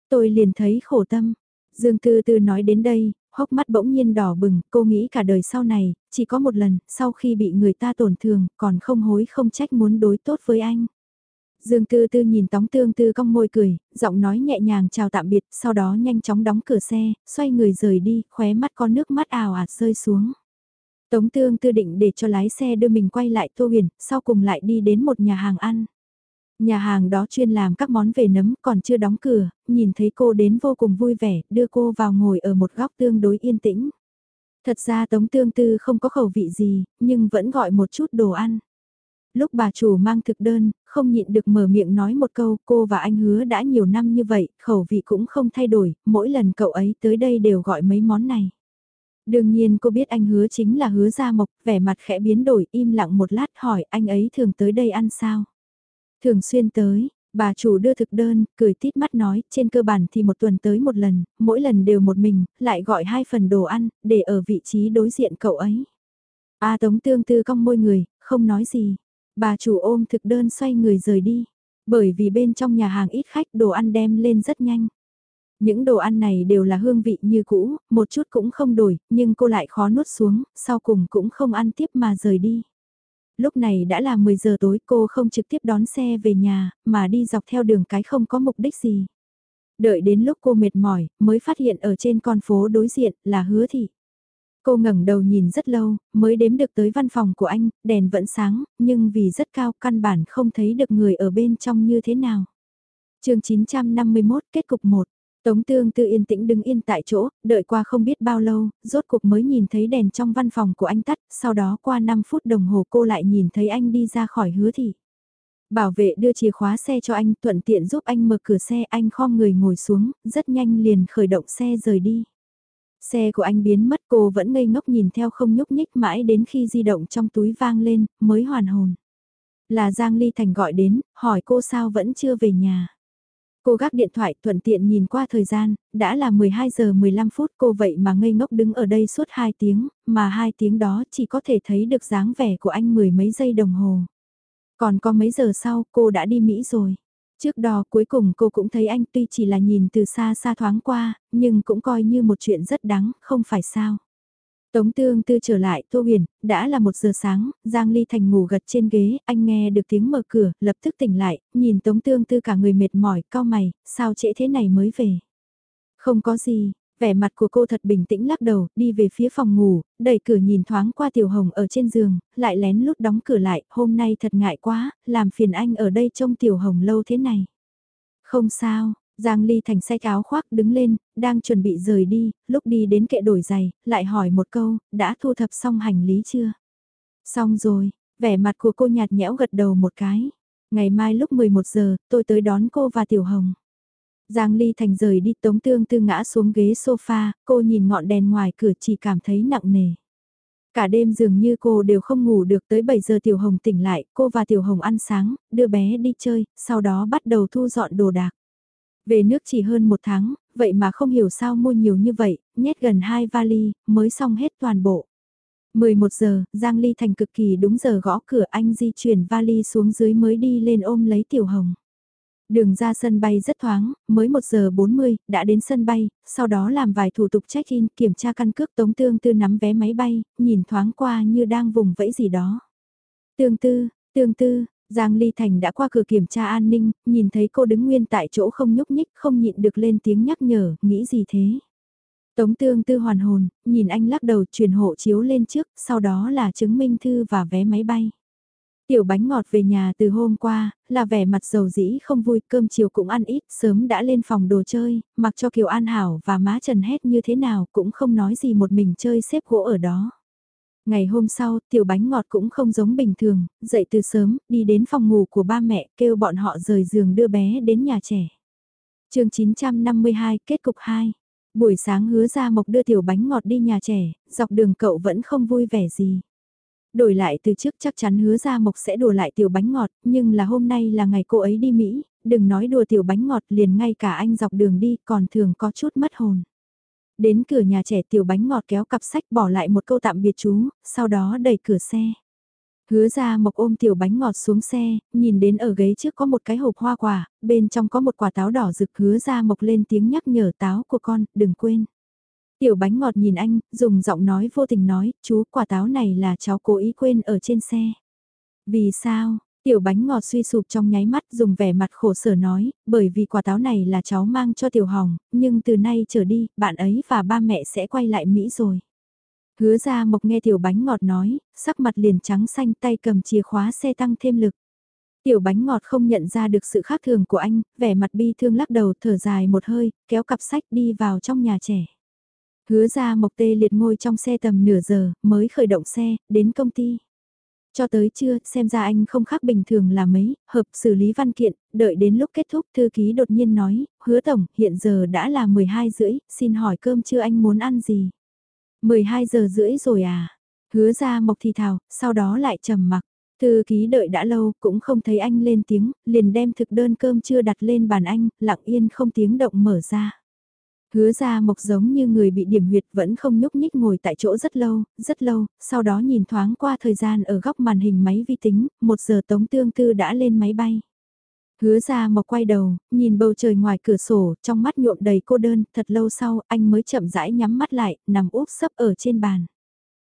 Tôi liền thấy khổ tâm. Dương Tư Tư nói đến đây, hốc mắt bỗng nhiên đỏ bừng, cô nghĩ cả đời sau này, chỉ có một lần, sau khi bị người ta tổn thương, còn không hối không trách muốn đối tốt với anh. Dương Tư Tư nhìn Tống Tương Tư cong môi cười, giọng nói nhẹ nhàng chào tạm biệt, sau đó nhanh chóng đóng cửa xe, xoay người rời đi, khóe mắt có nước mắt ảo ạt rơi xuống. Tống Tương Tư định để cho lái xe đưa mình quay lại Tô Huyền, sau cùng lại đi đến một nhà hàng ăn. Nhà hàng đó chuyên làm các món về nấm còn chưa đóng cửa, nhìn thấy cô đến vô cùng vui vẻ, đưa cô vào ngồi ở một góc tương đối yên tĩnh. Thật ra Tống Tương Tư không có khẩu vị gì, nhưng vẫn gọi một chút đồ ăn. Lúc bà chủ mang thực đơn, không nhịn được mở miệng nói một câu, cô và anh hứa đã nhiều năm như vậy, khẩu vị cũng không thay đổi, mỗi lần cậu ấy tới đây đều gọi mấy món này. Đương nhiên cô biết anh hứa chính là hứa gia mộc, vẻ mặt khẽ biến đổi, im lặng một lát hỏi anh ấy thường tới đây ăn sao. Thường xuyên tới, bà chủ đưa thực đơn, cười tít mắt nói, trên cơ bản thì một tuần tới một lần, mỗi lần đều một mình, lại gọi hai phần đồ ăn, để ở vị trí đối diện cậu ấy. A Tống tương tư cong môi người, không nói gì. Bà chủ ôm thực đơn xoay người rời đi. Bởi vì bên trong nhà hàng ít khách đồ ăn đem lên rất nhanh. Những đồ ăn này đều là hương vị như cũ, một chút cũng không đổi, nhưng cô lại khó nuốt xuống, sau cùng cũng không ăn tiếp mà rời đi. Lúc này đã là 10 giờ tối cô không trực tiếp đón xe về nhà, mà đi dọc theo đường cái không có mục đích gì. Đợi đến lúc cô mệt mỏi, mới phát hiện ở trên con phố đối diện là hứa thị. Cô ngẩng đầu nhìn rất lâu, mới đếm được tới văn phòng của anh, đèn vẫn sáng, nhưng vì rất cao căn bản không thấy được người ở bên trong như thế nào. chương 951 kết cục 1 Tống tương tư yên tĩnh đứng yên tại chỗ, đợi qua không biết bao lâu, rốt cuộc mới nhìn thấy đèn trong văn phòng của anh tắt, sau đó qua 5 phút đồng hồ cô lại nhìn thấy anh đi ra khỏi hứa thị. Bảo vệ đưa chìa khóa xe cho anh thuận tiện giúp anh mở cửa xe anh khom người ngồi xuống, rất nhanh liền khởi động xe rời đi. Xe của anh biến mất cô vẫn ngây ngốc nhìn theo không nhúc nhích mãi đến khi di động trong túi vang lên, mới hoàn hồn. Là Giang Ly Thành gọi đến, hỏi cô sao vẫn chưa về nhà. Cô gác điện thoại thuận tiện nhìn qua thời gian, đã là 12 giờ 15 phút cô vậy mà ngây ngốc đứng ở đây suốt 2 tiếng, mà 2 tiếng đó chỉ có thể thấy được dáng vẻ của anh mười mấy giây đồng hồ. Còn có mấy giờ sau cô đã đi Mỹ rồi. Trước đó cuối cùng cô cũng thấy anh tuy chỉ là nhìn từ xa xa thoáng qua, nhưng cũng coi như một chuyện rất đáng, không phải sao. Tống tương tư trở lại Tô Huyền, đã là một giờ sáng, Giang Ly Thành ngủ gật trên ghế, anh nghe được tiếng mở cửa, lập tức tỉnh lại, nhìn Tống tương tư cả người mệt mỏi, cao mày, sao trễ thế này mới về. Không có gì, vẻ mặt của cô thật bình tĩnh lắc đầu, đi về phía phòng ngủ, đẩy cửa nhìn thoáng qua Tiểu Hồng ở trên giường, lại lén lút đóng cửa lại, hôm nay thật ngại quá, làm phiền anh ở đây trông Tiểu Hồng lâu thế này. Không sao, Giang Ly Thành xách áo khoác đứng lên, đang chuẩn bị rời đi, lúc đi đến kệ đổi giày, lại hỏi một câu, đã thu thập xong hành lý chưa? Xong rồi, vẻ mặt của cô nhạt nhẽo gật đầu một cái. Ngày mai lúc 11 giờ, tôi tới đón cô và Tiểu Hồng. Giang Ly Thành rời đi tống tương tư ngã xuống ghế sofa, cô nhìn ngọn đèn ngoài cửa chỉ cảm thấy nặng nề. Cả đêm dường như cô đều không ngủ được tới 7 giờ Tiểu Hồng tỉnh lại, cô và Tiểu Hồng ăn sáng, đưa bé đi chơi, sau đó bắt đầu thu dọn đồ đạc. Về nước chỉ hơn một tháng, vậy mà không hiểu sao mua nhiều như vậy, nhét gần hai vali, mới xong hết toàn bộ. 11 giờ, Giang Ly Thành cực kỳ đúng giờ gõ cửa anh di chuyển vali xuống dưới mới đi lên ôm lấy Tiểu Hồng. Đường ra sân bay rất thoáng, mới 1 giờ 40, đã đến sân bay, sau đó làm vài thủ tục check-in, kiểm tra căn cước tống tương tư nắm vé máy bay, nhìn thoáng qua như đang vùng vẫy gì đó. Tương tư, tương tư, Giang Ly Thành đã qua cửa kiểm tra an ninh, nhìn thấy cô đứng nguyên tại chỗ không nhúc nhích, không nhịn được lên tiếng nhắc nhở, nghĩ gì thế? Tống tương tư hoàn hồn, nhìn anh lắc đầu truyền hộ chiếu lên trước, sau đó là chứng minh thư và vé máy bay. Tiểu bánh ngọt về nhà từ hôm qua, là vẻ mặt dầu dĩ không vui, cơm chiều cũng ăn ít, sớm đã lên phòng đồ chơi, mặc cho Kiều An Hảo và má Trần hét như thế nào cũng không nói gì một mình chơi xếp gỗ ở đó. Ngày hôm sau, tiểu bánh ngọt cũng không giống bình thường, dậy từ sớm, đi đến phòng ngủ của ba mẹ, kêu bọn họ rời giường đưa bé đến nhà trẻ. chương 952, kết cục 2. Buổi sáng hứa ra mộc đưa tiểu bánh ngọt đi nhà trẻ, dọc đường cậu vẫn không vui vẻ gì. Đổi lại từ trước chắc chắn hứa ra mộc sẽ đùa lại tiểu bánh ngọt, nhưng là hôm nay là ngày cô ấy đi Mỹ, đừng nói đùa tiểu bánh ngọt liền ngay cả anh dọc đường đi còn thường có chút mất hồn. Đến cửa nhà trẻ tiểu bánh ngọt kéo cặp sách bỏ lại một câu tạm biệt chú, sau đó đẩy cửa xe. Hứa ra mộc ôm tiểu bánh ngọt xuống xe, nhìn đến ở ghế trước có một cái hộp hoa quả, bên trong có một quả táo đỏ rực hứa ra mộc lên tiếng nhắc nhở táo của con, đừng quên. Tiểu bánh ngọt nhìn anh, dùng giọng nói vô tình nói, chú quả táo này là cháu cố ý quên ở trên xe. Vì sao, Tiểu bánh ngọt suy sụp trong nháy mắt dùng vẻ mặt khổ sở nói, bởi vì quả táo này là cháu mang cho tiểu hồng, nhưng từ nay trở đi, bạn ấy và ba mẹ sẽ quay lại Mỹ rồi. Hứa ra mộc nghe tiểu bánh ngọt nói, sắc mặt liền trắng xanh tay cầm chìa khóa xe tăng thêm lực. Tiểu bánh ngọt không nhận ra được sự khác thường của anh, vẻ mặt bi thương lắc đầu thở dài một hơi, kéo cặp sách đi vào trong nhà trẻ. Hứa ra mộc tê liệt ngồi trong xe tầm nửa giờ, mới khởi động xe, đến công ty. Cho tới trưa, xem ra anh không khác bình thường là mấy, hợp xử lý văn kiện, đợi đến lúc kết thúc thư ký đột nhiên nói, hứa tổng, hiện giờ đã là 12 rưỡi, xin hỏi cơm trưa anh muốn ăn gì? 12 giờ rưỡi rồi à? Hứa ra mộc thì thào, sau đó lại trầm mặc. Thư ký đợi đã lâu cũng không thấy anh lên tiếng, liền đem thực đơn cơm chưa đặt lên bàn anh, lặng yên không tiếng động mở ra. Hứa ra mộc giống như người bị điểm huyệt vẫn không nhúc nhích ngồi tại chỗ rất lâu, rất lâu, sau đó nhìn thoáng qua thời gian ở góc màn hình máy vi tính, một giờ tống tương tư đã lên máy bay. Hứa ra mộc quay đầu, nhìn bầu trời ngoài cửa sổ, trong mắt nhuộm đầy cô đơn, thật lâu sau anh mới chậm rãi nhắm mắt lại, nằm úp sấp ở trên bàn.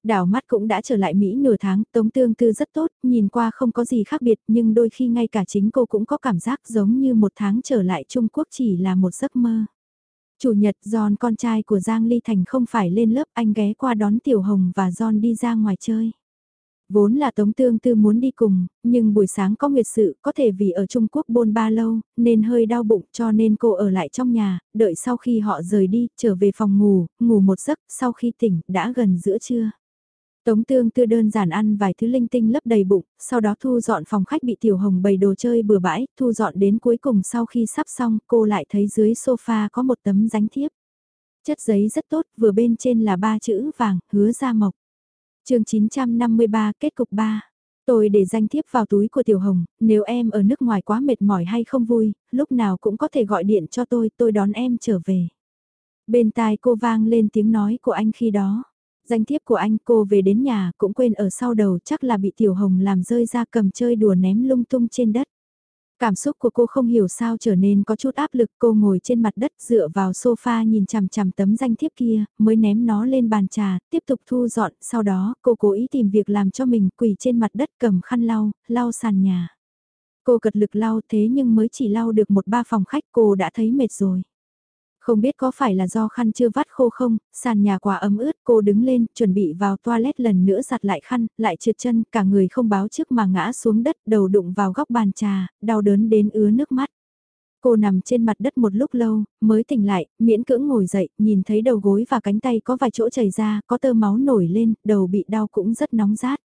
Đảo mắt cũng đã trở lại Mỹ nửa tháng, Tống Tương Tư rất tốt, nhìn qua không có gì khác biệt nhưng đôi khi ngay cả chính cô cũng có cảm giác giống như một tháng trở lại Trung Quốc chỉ là một giấc mơ. Chủ nhật John con trai của Giang Ly Thành không phải lên lớp anh ghé qua đón Tiểu Hồng và John đi ra ngoài chơi. Vốn là Tống Tương Tư muốn đi cùng, nhưng buổi sáng có nguyệt sự có thể vì ở Trung Quốc bôn ba lâu, nên hơi đau bụng cho nên cô ở lại trong nhà, đợi sau khi họ rời đi, trở về phòng ngủ, ngủ một giấc, sau khi tỉnh, đã gần giữa trưa. Tống tương tư đơn giản ăn vài thứ linh tinh lấp đầy bụng, sau đó thu dọn phòng khách bị tiểu hồng bày đồ chơi bừa bãi, thu dọn đến cuối cùng sau khi sắp xong cô lại thấy dưới sofa có một tấm ránh thiếp. Chất giấy rất tốt, vừa bên trên là ba chữ vàng, hứa ra mộc. chương 953 kết cục 3. Tôi để danh thiếp vào túi của Tiểu Hồng, nếu em ở nước ngoài quá mệt mỏi hay không vui, lúc nào cũng có thể gọi điện cho tôi, tôi đón em trở về. Bên tai cô vang lên tiếng nói của anh khi đó. Danh thiếp của anh cô về đến nhà cũng quên ở sau đầu chắc là bị Tiểu Hồng làm rơi ra cầm chơi đùa ném lung tung trên đất. Cảm xúc của cô không hiểu sao trở nên có chút áp lực cô ngồi trên mặt đất dựa vào sofa nhìn chằm chằm tấm danh thiếp kia, mới ném nó lên bàn trà, tiếp tục thu dọn, sau đó cô cố ý tìm việc làm cho mình quỳ trên mặt đất cầm khăn lau, lau sàn nhà. Cô cật lực lau thế nhưng mới chỉ lau được một ba phòng khách cô đã thấy mệt rồi. Không biết có phải là do khăn chưa vắt khô không, sàn nhà quá ấm ướt, cô đứng lên, chuẩn bị vào toilet lần nữa giặt lại khăn, lại trượt chân, cả người không báo trước mà ngã xuống đất, đầu đụng vào góc bàn trà, đau đớn đến ứa nước mắt. Cô nằm trên mặt đất một lúc lâu, mới tỉnh lại, miễn cưỡng ngồi dậy, nhìn thấy đầu gối và cánh tay có vài chỗ chảy ra, có tơ máu nổi lên, đầu bị đau cũng rất nóng rát.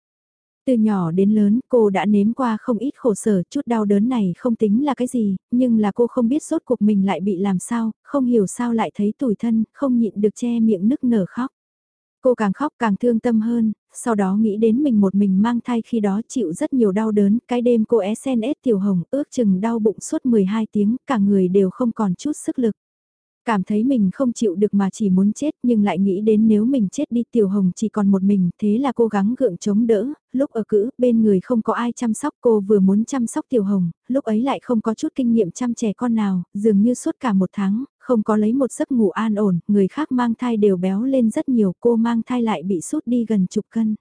Từ nhỏ đến lớn, cô đã nếm qua không ít khổ sở, chút đau đớn này không tính là cái gì, nhưng là cô không biết sốt cuộc mình lại bị làm sao, không hiểu sao lại thấy tủi thân, không nhịn được che miệng nức nở khóc. Cô càng khóc càng thương tâm hơn, sau đó nghĩ đến mình một mình mang thai khi đó chịu rất nhiều đau đớn, cái đêm cô SNS tiểu hồng ước chừng đau bụng suốt 12 tiếng, cả người đều không còn chút sức lực. Cảm thấy mình không chịu được mà chỉ muốn chết nhưng lại nghĩ đến nếu mình chết đi Tiểu Hồng chỉ còn một mình thế là cố gắng gượng chống đỡ, lúc ở cữ bên người không có ai chăm sóc cô vừa muốn chăm sóc Tiểu Hồng, lúc ấy lại không có chút kinh nghiệm chăm trẻ con nào, dường như suốt cả một tháng, không có lấy một giấc ngủ an ổn, người khác mang thai đều béo lên rất nhiều, cô mang thai lại bị sút đi gần chục cân.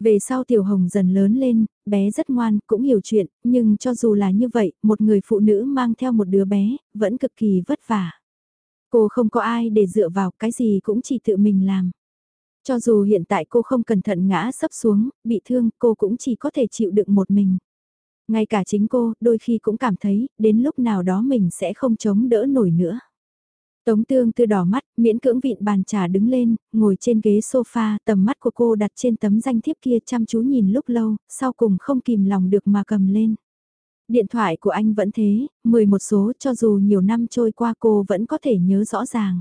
Về sau Tiểu Hồng dần lớn lên, bé rất ngoan, cũng hiểu chuyện, nhưng cho dù là như vậy, một người phụ nữ mang theo một đứa bé, vẫn cực kỳ vất vả. Cô không có ai để dựa vào, cái gì cũng chỉ tự mình làm. Cho dù hiện tại cô không cẩn thận ngã sấp xuống, bị thương, cô cũng chỉ có thể chịu đựng một mình. Ngay cả chính cô, đôi khi cũng cảm thấy, đến lúc nào đó mình sẽ không chống đỡ nổi nữa. Tống tương tư đỏ mắt, miễn cưỡng vịn bàn trà đứng lên, ngồi trên ghế sofa, tầm mắt của cô đặt trên tấm danh thiếp kia chăm chú nhìn lúc lâu, sau cùng không kìm lòng được mà cầm lên. Điện thoại của anh vẫn thế, 11 số cho dù nhiều năm trôi qua cô vẫn có thể nhớ rõ ràng.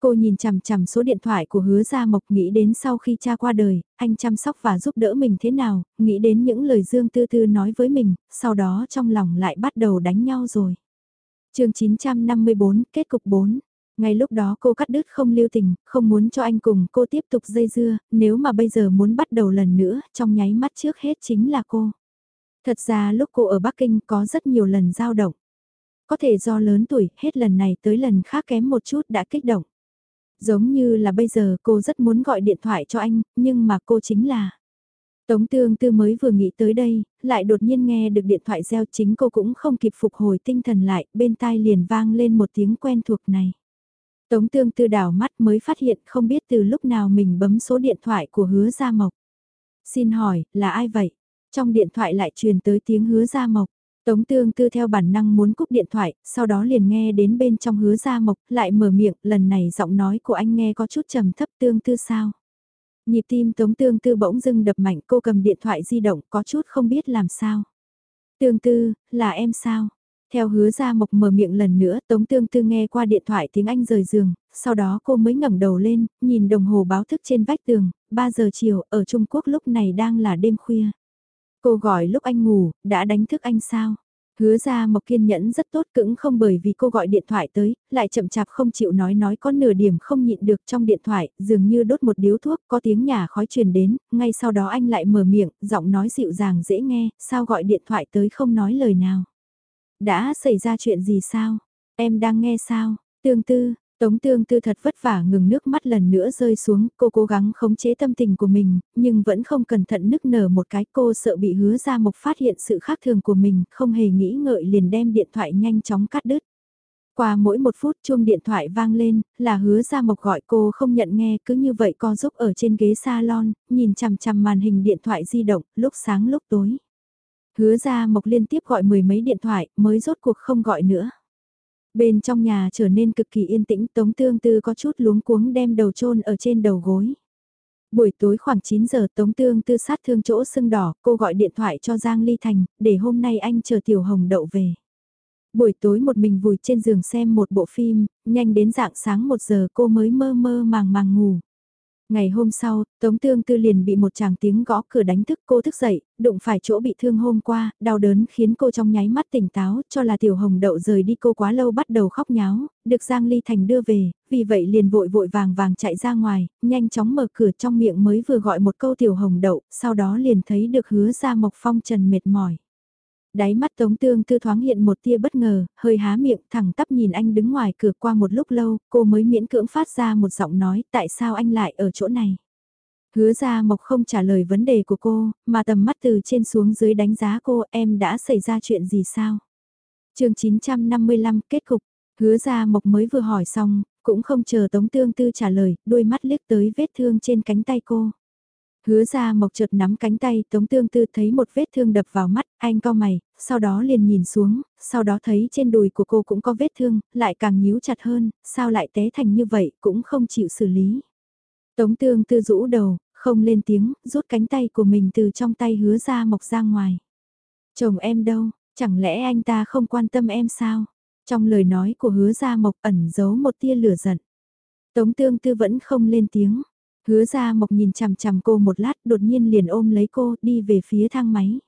Cô nhìn chằm chằm số điện thoại của hứa Gia Mộc nghĩ đến sau khi cha qua đời, anh chăm sóc và giúp đỡ mình thế nào, nghĩ đến những lời Dương Tư Tư nói với mình, sau đó trong lòng lại bắt đầu đánh nhau rồi. chương 954, kết cục 4. Ngay lúc đó cô cắt đứt không lưu tình, không muốn cho anh cùng cô tiếp tục dây dưa, nếu mà bây giờ muốn bắt đầu lần nữa, trong nháy mắt trước hết chính là cô. Thật ra lúc cô ở Bắc Kinh có rất nhiều lần dao động. Có thể do lớn tuổi, hết lần này tới lần khác kém một chút đã kích động. Giống như là bây giờ cô rất muốn gọi điện thoại cho anh, nhưng mà cô chính là Tống tương tư mới vừa nghĩ tới đây, lại đột nhiên nghe được điện thoại reo chính cô cũng không kịp phục hồi tinh thần lại, bên tai liền vang lên một tiếng quen thuộc này. Tống tương tư đảo mắt mới phát hiện không biết từ lúc nào mình bấm số điện thoại của hứa Gia Mộc. Xin hỏi, là ai vậy? Trong điện thoại lại truyền tới tiếng hứa Gia Mộc. Tống tương tư theo bản năng muốn cúp điện thoại, sau đó liền nghe đến bên trong hứa Gia Mộc, lại mở miệng, lần này giọng nói của anh nghe có chút trầm thấp tương tư sao. Nhịp tim tống tương tư bỗng dưng đập mạnh cô cầm điện thoại di động có chút không biết làm sao. Tương tư, là em sao? Theo hứa ra mộc mở miệng lần nữa Tống Tương Tư nghe qua điện thoại tiếng Anh rời giường, sau đó cô mới ngẩng đầu lên, nhìn đồng hồ báo thức trên vách tường, 3 giờ chiều, ở Trung Quốc lúc này đang là đêm khuya. Cô gọi lúc anh ngủ, đã đánh thức anh sao? Hứa ra Mộc kiên nhẫn rất tốt cứng không bởi vì cô gọi điện thoại tới, lại chậm chạp không chịu nói nói có nửa điểm không nhịn được trong điện thoại, dường như đốt một điếu thuốc, có tiếng nhà khói truyền đến, ngay sau đó anh lại mở miệng, giọng nói dịu dàng dễ nghe, sao gọi điện thoại tới không nói lời nào. Đã xảy ra chuyện gì sao? Em đang nghe sao? Tương tư, Tống tương tư thật vất vả ngừng nước mắt lần nữa rơi xuống, cô cố gắng khống chế tâm tình của mình, nhưng vẫn không cẩn thận nức nở một cái cô sợ bị hứa ra mộc phát hiện sự khác thường của mình, không hề nghĩ ngợi liền đem điện thoại nhanh chóng cắt đứt. Qua mỗi một phút chuông điện thoại vang lên, là hứa ra mộc gọi cô không nhận nghe cứ như vậy co giúp ở trên ghế salon, nhìn chằm chằm màn hình điện thoại di động, lúc sáng lúc tối. Hứa ra mộc liên tiếp gọi mười mấy điện thoại mới rốt cuộc không gọi nữa. Bên trong nhà trở nên cực kỳ yên tĩnh Tống Tương Tư có chút luống cuống đem đầu chôn ở trên đầu gối. Buổi tối khoảng 9 giờ Tống Tương Tư sát thương chỗ sưng đỏ, cô gọi điện thoại cho Giang Ly Thành, để hôm nay anh chờ Tiểu Hồng đậu về. Buổi tối một mình vùi trên giường xem một bộ phim, nhanh đến dạng sáng 1 giờ cô mới mơ mơ màng màng ngủ. Ngày hôm sau, Tống Tương Tư liền bị một chàng tiếng gõ cửa đánh thức cô thức dậy, đụng phải chỗ bị thương hôm qua, đau đớn khiến cô trong nháy mắt tỉnh táo, cho là Tiểu Hồng đậu rời đi cô quá lâu bắt đầu khóc nháo, được Giang Ly Thành đưa về, vì vậy liền vội vội vàng vàng chạy ra ngoài, nhanh chóng mở cửa trong miệng mới vừa gọi một câu Tiểu Hồng đậu, sau đó liền thấy được hứa ra Mộc Phong Trần mệt mỏi. Đáy mắt Tống Tương Tư thoáng hiện một tia bất ngờ, hơi há miệng thẳng tắp nhìn anh đứng ngoài cửa qua một lúc lâu, cô mới miễn cưỡng phát ra một giọng nói tại sao anh lại ở chỗ này. Hứa ra Mộc không trả lời vấn đề của cô, mà tầm mắt từ trên xuống dưới đánh giá cô em đã xảy ra chuyện gì sao. chương 955 kết cục, hứa ra Mộc mới vừa hỏi xong, cũng không chờ Tống Tương Tư trả lời, đôi mắt liếc tới vết thương trên cánh tay cô. Hứa ra mộc chợt nắm cánh tay Tống Tương Tư thấy một vết thương đập vào mắt, anh co mày, sau đó liền nhìn xuống, sau đó thấy trên đùi của cô cũng có vết thương, lại càng nhíu chặt hơn, sao lại té thành như vậy cũng không chịu xử lý. Tống Tương Tư rũ đầu, không lên tiếng, rút cánh tay của mình từ trong tay hứa ra mộc ra ngoài. Chồng em đâu, chẳng lẽ anh ta không quan tâm em sao? Trong lời nói của hứa ra mộc ẩn giấu một tia lửa giận. Tống Tương Tư vẫn không lên tiếng. Hứa ra mộc nhìn chằm chằm cô một lát đột nhiên liền ôm lấy cô đi về phía thang máy.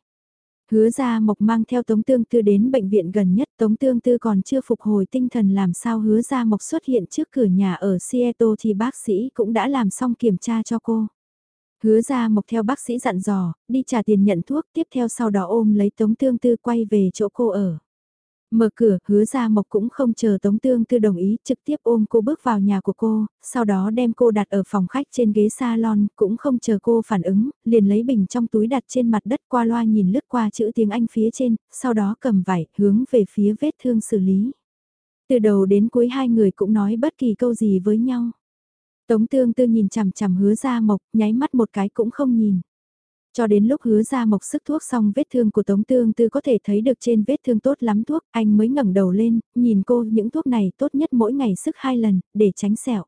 Hứa ra mộc mang theo Tống Tương Tư đến bệnh viện gần nhất Tống Tương Tư còn chưa phục hồi tinh thần làm sao hứa ra mộc xuất hiện trước cửa nhà ở Seattle thì bác sĩ cũng đã làm xong kiểm tra cho cô. Hứa ra mộc theo bác sĩ dặn dò, đi trả tiền nhận thuốc tiếp theo sau đó ôm lấy Tống Tương Tư quay về chỗ cô ở. Mở cửa, hứa ra mộc cũng không chờ Tống Tương Tư đồng ý, trực tiếp ôm cô bước vào nhà của cô, sau đó đem cô đặt ở phòng khách trên ghế salon, cũng không chờ cô phản ứng, liền lấy bình trong túi đặt trên mặt đất qua loa nhìn lướt qua chữ tiếng Anh phía trên, sau đó cầm vải, hướng về phía vết thương xử lý. Từ đầu đến cuối hai người cũng nói bất kỳ câu gì với nhau. Tống Tương Tư nhìn chằm chằm hứa ra mộc, nháy mắt một cái cũng không nhìn. Cho đến lúc hứa ra mộc sức thuốc xong vết thương của Tống Tương Tư có thể thấy được trên vết thương tốt lắm thuốc, anh mới ngẩng đầu lên, nhìn cô những thuốc này tốt nhất mỗi ngày sức hai lần, để tránh sẹo.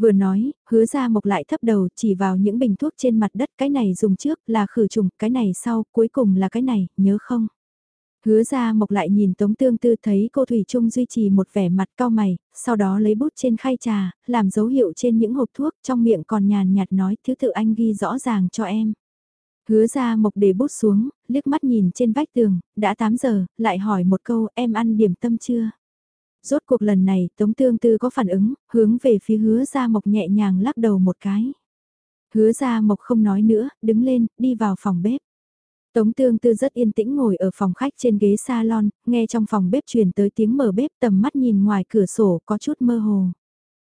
Vừa nói, hứa ra mộc lại thấp đầu chỉ vào những bình thuốc trên mặt đất, cái này dùng trước là khử trùng, cái này sau, cuối cùng là cái này, nhớ không? Hứa ra mộc lại nhìn Tống Tương Tư thấy cô Thủy Trung duy trì một vẻ mặt cao mày, sau đó lấy bút trên khay trà, làm dấu hiệu trên những hộp thuốc trong miệng còn nhàn nhạt nói thứ tự anh ghi rõ ràng cho em. Hứa ra mộc để bút xuống, liếc mắt nhìn trên vách tường, đã 8 giờ, lại hỏi một câu em ăn điểm tâm chưa? Rốt cuộc lần này Tống Tương Tư có phản ứng, hướng về phía hứa ra mộc nhẹ nhàng lắc đầu một cái. Hứa ra mộc không nói nữa, đứng lên, đi vào phòng bếp. Tống Tương Tư rất yên tĩnh ngồi ở phòng khách trên ghế salon, nghe trong phòng bếp truyền tới tiếng mở bếp tầm mắt nhìn ngoài cửa sổ có chút mơ hồ.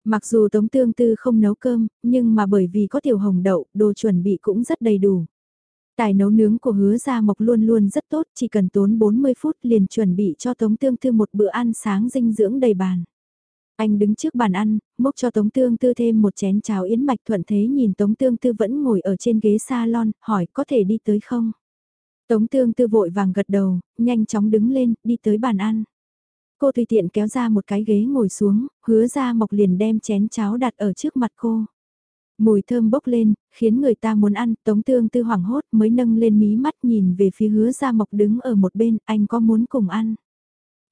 Mặc dù Tống Tương Tư không nấu cơm, nhưng mà bởi vì có tiểu hồng đậu, đồ chuẩn bị cũng rất đầy đủ. Tài nấu nướng của hứa gia mộc luôn luôn rất tốt, chỉ cần tốn 40 phút liền chuẩn bị cho Tống Tương Tư một bữa ăn sáng dinh dưỡng đầy bàn. Anh đứng trước bàn ăn, múc cho Tống Tương Tư thêm một chén cháo yến mạch thuận thế nhìn Tống Tương Tư vẫn ngồi ở trên ghế salon, hỏi có thể đi tới không? Tống Tương Tư vội vàng gật đầu, nhanh chóng đứng lên, đi tới bàn ăn. Cô tùy tiện kéo ra một cái ghế ngồi xuống, hứa ra mộc liền đem chén cháo đặt ở trước mặt cô. Mùi thơm bốc lên, khiến người ta muốn ăn, tống tương tư hoảng hốt mới nâng lên mí mắt nhìn về phía hứa gia mộc đứng ở một bên, anh có muốn cùng ăn.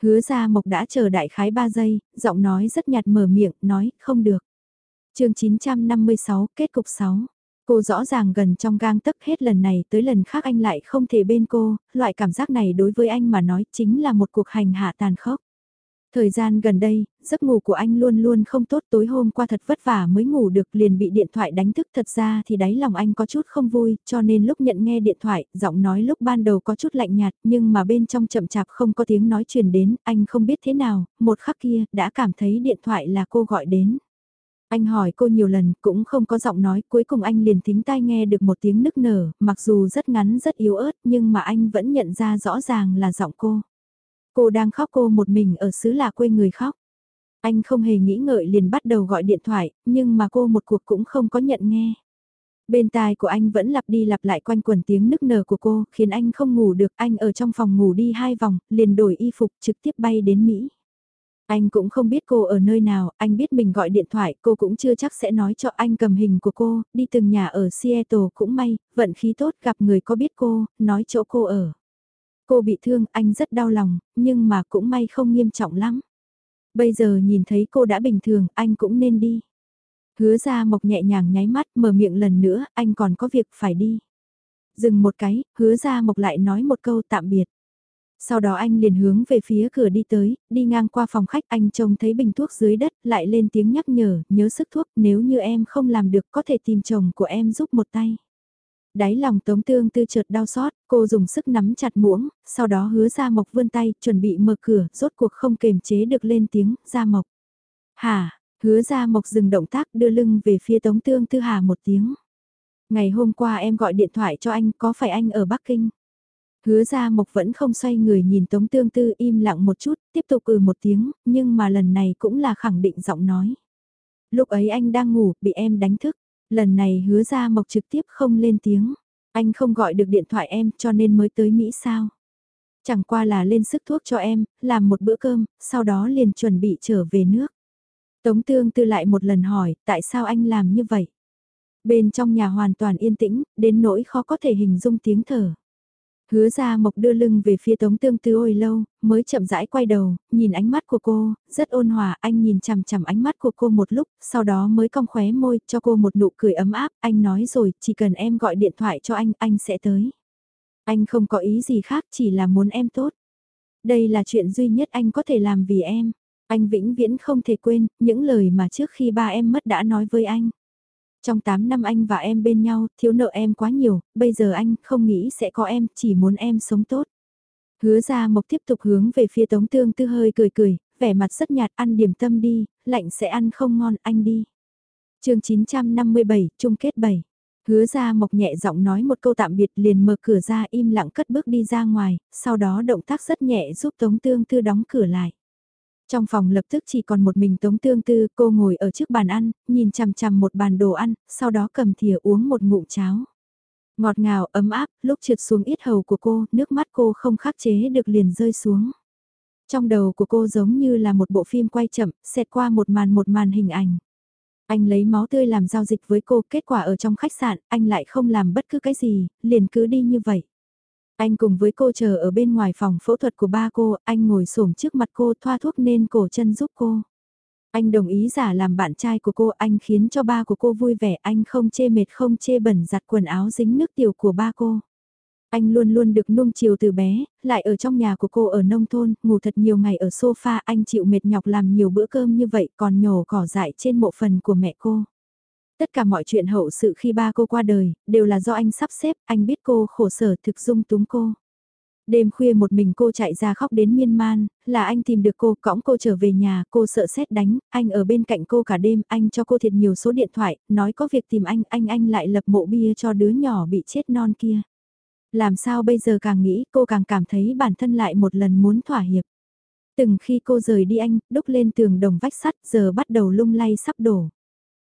Hứa gia mộc đã chờ đại khái 3 giây, giọng nói rất nhạt mở miệng, nói, không được. chương 956, kết cục 6. Cô rõ ràng gần trong gang tấc hết lần này tới lần khác anh lại không thể bên cô, loại cảm giác này đối với anh mà nói chính là một cuộc hành hạ tàn khốc. Thời gian gần đây, giấc ngủ của anh luôn luôn không tốt tối hôm qua thật vất vả mới ngủ được liền bị điện thoại đánh thức thật ra thì đáy lòng anh có chút không vui cho nên lúc nhận nghe điện thoại, giọng nói lúc ban đầu có chút lạnh nhạt nhưng mà bên trong chậm chạp không có tiếng nói truyền đến, anh không biết thế nào, một khắc kia đã cảm thấy điện thoại là cô gọi đến. Anh hỏi cô nhiều lần cũng không có giọng nói cuối cùng anh liền thính tai nghe được một tiếng nức nở, mặc dù rất ngắn rất yếu ớt nhưng mà anh vẫn nhận ra rõ ràng là giọng cô. Cô đang khóc cô một mình ở xứ là quê người khóc. Anh không hề nghĩ ngợi liền bắt đầu gọi điện thoại, nhưng mà cô một cuộc cũng không có nhận nghe. Bên tai của anh vẫn lặp đi lặp lại quanh quần tiếng nức nở của cô, khiến anh không ngủ được. Anh ở trong phòng ngủ đi hai vòng, liền đổi y phục trực tiếp bay đến Mỹ. Anh cũng không biết cô ở nơi nào, anh biết mình gọi điện thoại, cô cũng chưa chắc sẽ nói cho anh cầm hình của cô, đi từng nhà ở Seattle cũng may, vận khí tốt gặp người có biết cô, nói chỗ cô ở. Cô bị thương, anh rất đau lòng, nhưng mà cũng may không nghiêm trọng lắm. Bây giờ nhìn thấy cô đã bình thường, anh cũng nên đi. Hứa ra mộc nhẹ nhàng nháy mắt, mở miệng lần nữa, anh còn có việc phải đi. Dừng một cái, hứa ra mộc lại nói một câu tạm biệt. Sau đó anh liền hướng về phía cửa đi tới, đi ngang qua phòng khách anh trông thấy bình thuốc dưới đất, lại lên tiếng nhắc nhở, nhớ sức thuốc nếu như em không làm được có thể tìm chồng của em giúp một tay. Đáy lòng tống tương tư chợt đau xót, cô dùng sức nắm chặt muỗng, sau đó hứa ra mộc vươn tay, chuẩn bị mở cửa, rốt cuộc không kềm chế được lên tiếng, ra mộc. Hà, hứa ra mộc dừng động tác đưa lưng về phía tống tương tư hà một tiếng. Ngày hôm qua em gọi điện thoại cho anh, có phải anh ở Bắc Kinh? Hứa ra mộc vẫn không xoay người nhìn tống tương tư im lặng một chút, tiếp tục ừ một tiếng, nhưng mà lần này cũng là khẳng định giọng nói. Lúc ấy anh đang ngủ, bị em đánh thức. Lần này hứa ra mộc trực tiếp không lên tiếng. Anh không gọi được điện thoại em cho nên mới tới Mỹ sao. Chẳng qua là lên sức thuốc cho em, làm một bữa cơm, sau đó liền chuẩn bị trở về nước. Tống tương tư lại một lần hỏi, tại sao anh làm như vậy? Bên trong nhà hoàn toàn yên tĩnh, đến nỗi khó có thể hình dung tiếng thở. Hứa ra mộc đưa lưng về phía tống tương tư ôi lâu, mới chậm rãi quay đầu, nhìn ánh mắt của cô, rất ôn hòa, anh nhìn chằm chằm ánh mắt của cô một lúc, sau đó mới cong khóe môi, cho cô một nụ cười ấm áp, anh nói rồi, chỉ cần em gọi điện thoại cho anh, anh sẽ tới. Anh không có ý gì khác, chỉ là muốn em tốt. Đây là chuyện duy nhất anh có thể làm vì em. Anh vĩnh viễn không thể quên, những lời mà trước khi ba em mất đã nói với anh. Trong 8 năm anh và em bên nhau, thiếu nợ em quá nhiều, bây giờ anh không nghĩ sẽ có em, chỉ muốn em sống tốt. Hứa ra mộc tiếp tục hướng về phía tống tương tư hơi cười cười, vẻ mặt rất nhạt ăn điểm tâm đi, lạnh sẽ ăn không ngon anh đi. chương 957, chung kết 7. Hứa ra mộc nhẹ giọng nói một câu tạm biệt liền mở cửa ra im lặng cất bước đi ra ngoài, sau đó động tác rất nhẹ giúp tống tương tư đóng cửa lại. Trong phòng lập tức chỉ còn một mình Tống Tương Tư, cô ngồi ở trước bàn ăn, nhìn chằm chằm một bàn đồ ăn, sau đó cầm thìa uống một ngụm cháo. Ngọt ngào, ấm áp, lúc trượt xuống ít hầu của cô, nước mắt cô không khắc chế được liền rơi xuống. Trong đầu của cô giống như là một bộ phim quay chậm, xẹt qua một màn một màn hình ảnh. Anh lấy máu tươi làm giao dịch với cô, kết quả ở trong khách sạn, anh lại không làm bất cứ cái gì, liền cứ đi như vậy. Anh cùng với cô chờ ở bên ngoài phòng phẫu thuật của ba cô, anh ngồi xổm trước mặt cô thoa thuốc nên cổ chân giúp cô. Anh đồng ý giả làm bạn trai của cô, anh khiến cho ba của cô vui vẻ, anh không chê mệt không chê bẩn giặt quần áo dính nước tiểu của ba cô. Anh luôn luôn được nung chiều từ bé, lại ở trong nhà của cô ở nông thôn, ngủ thật nhiều ngày ở sofa, anh chịu mệt nhọc làm nhiều bữa cơm như vậy còn nhổ cỏ dại trên mộ phần của mẹ cô. Tất cả mọi chuyện hậu sự khi ba cô qua đời, đều là do anh sắp xếp, anh biết cô khổ sở thực dung túng cô. Đêm khuya một mình cô chạy ra khóc đến miên man, là anh tìm được cô, cõng cô trở về nhà, cô sợ xét đánh, anh ở bên cạnh cô cả đêm, anh cho cô thiệt nhiều số điện thoại, nói có việc tìm anh, anh anh lại lập mộ bia cho đứa nhỏ bị chết non kia. Làm sao bây giờ càng nghĩ cô càng cảm thấy bản thân lại một lần muốn thỏa hiệp. Từng khi cô rời đi anh, đúc lên tường đồng vách sắt giờ bắt đầu lung lay sắp đổ.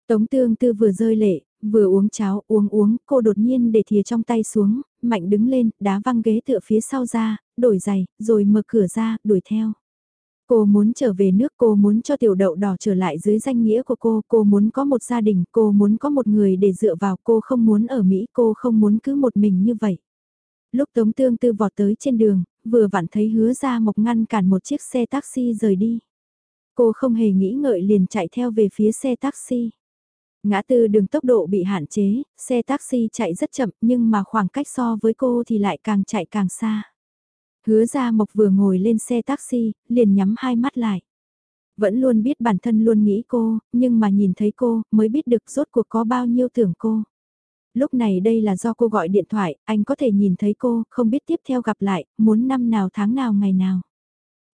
Tống tương tư vừa rơi lệ, vừa uống cháo uống uống, cô đột nhiên để thìa trong tay xuống, mạnh đứng lên, đá văng ghế tựa phía sau ra, đổi giày, rồi mở cửa ra, đuổi theo. Cô muốn trở về nước, cô muốn cho tiểu đậu đỏ trở lại dưới danh nghĩa của cô, cô muốn có một gia đình, cô muốn có một người để dựa vào, cô không muốn ở Mỹ, cô không muốn cứ một mình như vậy. Lúc Tống Tương Tư vọt tới trên đường, vừa vặn thấy hứa ra mộc ngăn cản một chiếc xe taxi rời đi. Cô không hề nghĩ ngợi liền chạy theo về phía xe taxi. Ngã tư đường tốc độ bị hạn chế, xe taxi chạy rất chậm nhưng mà khoảng cách so với cô thì lại càng chạy càng xa. Hứa ra mộc vừa ngồi lên xe taxi, liền nhắm hai mắt lại. Vẫn luôn biết bản thân luôn nghĩ cô, nhưng mà nhìn thấy cô, mới biết được rốt cuộc có bao nhiêu tưởng cô. Lúc này đây là do cô gọi điện thoại, anh có thể nhìn thấy cô, không biết tiếp theo gặp lại, muốn năm nào tháng nào ngày nào.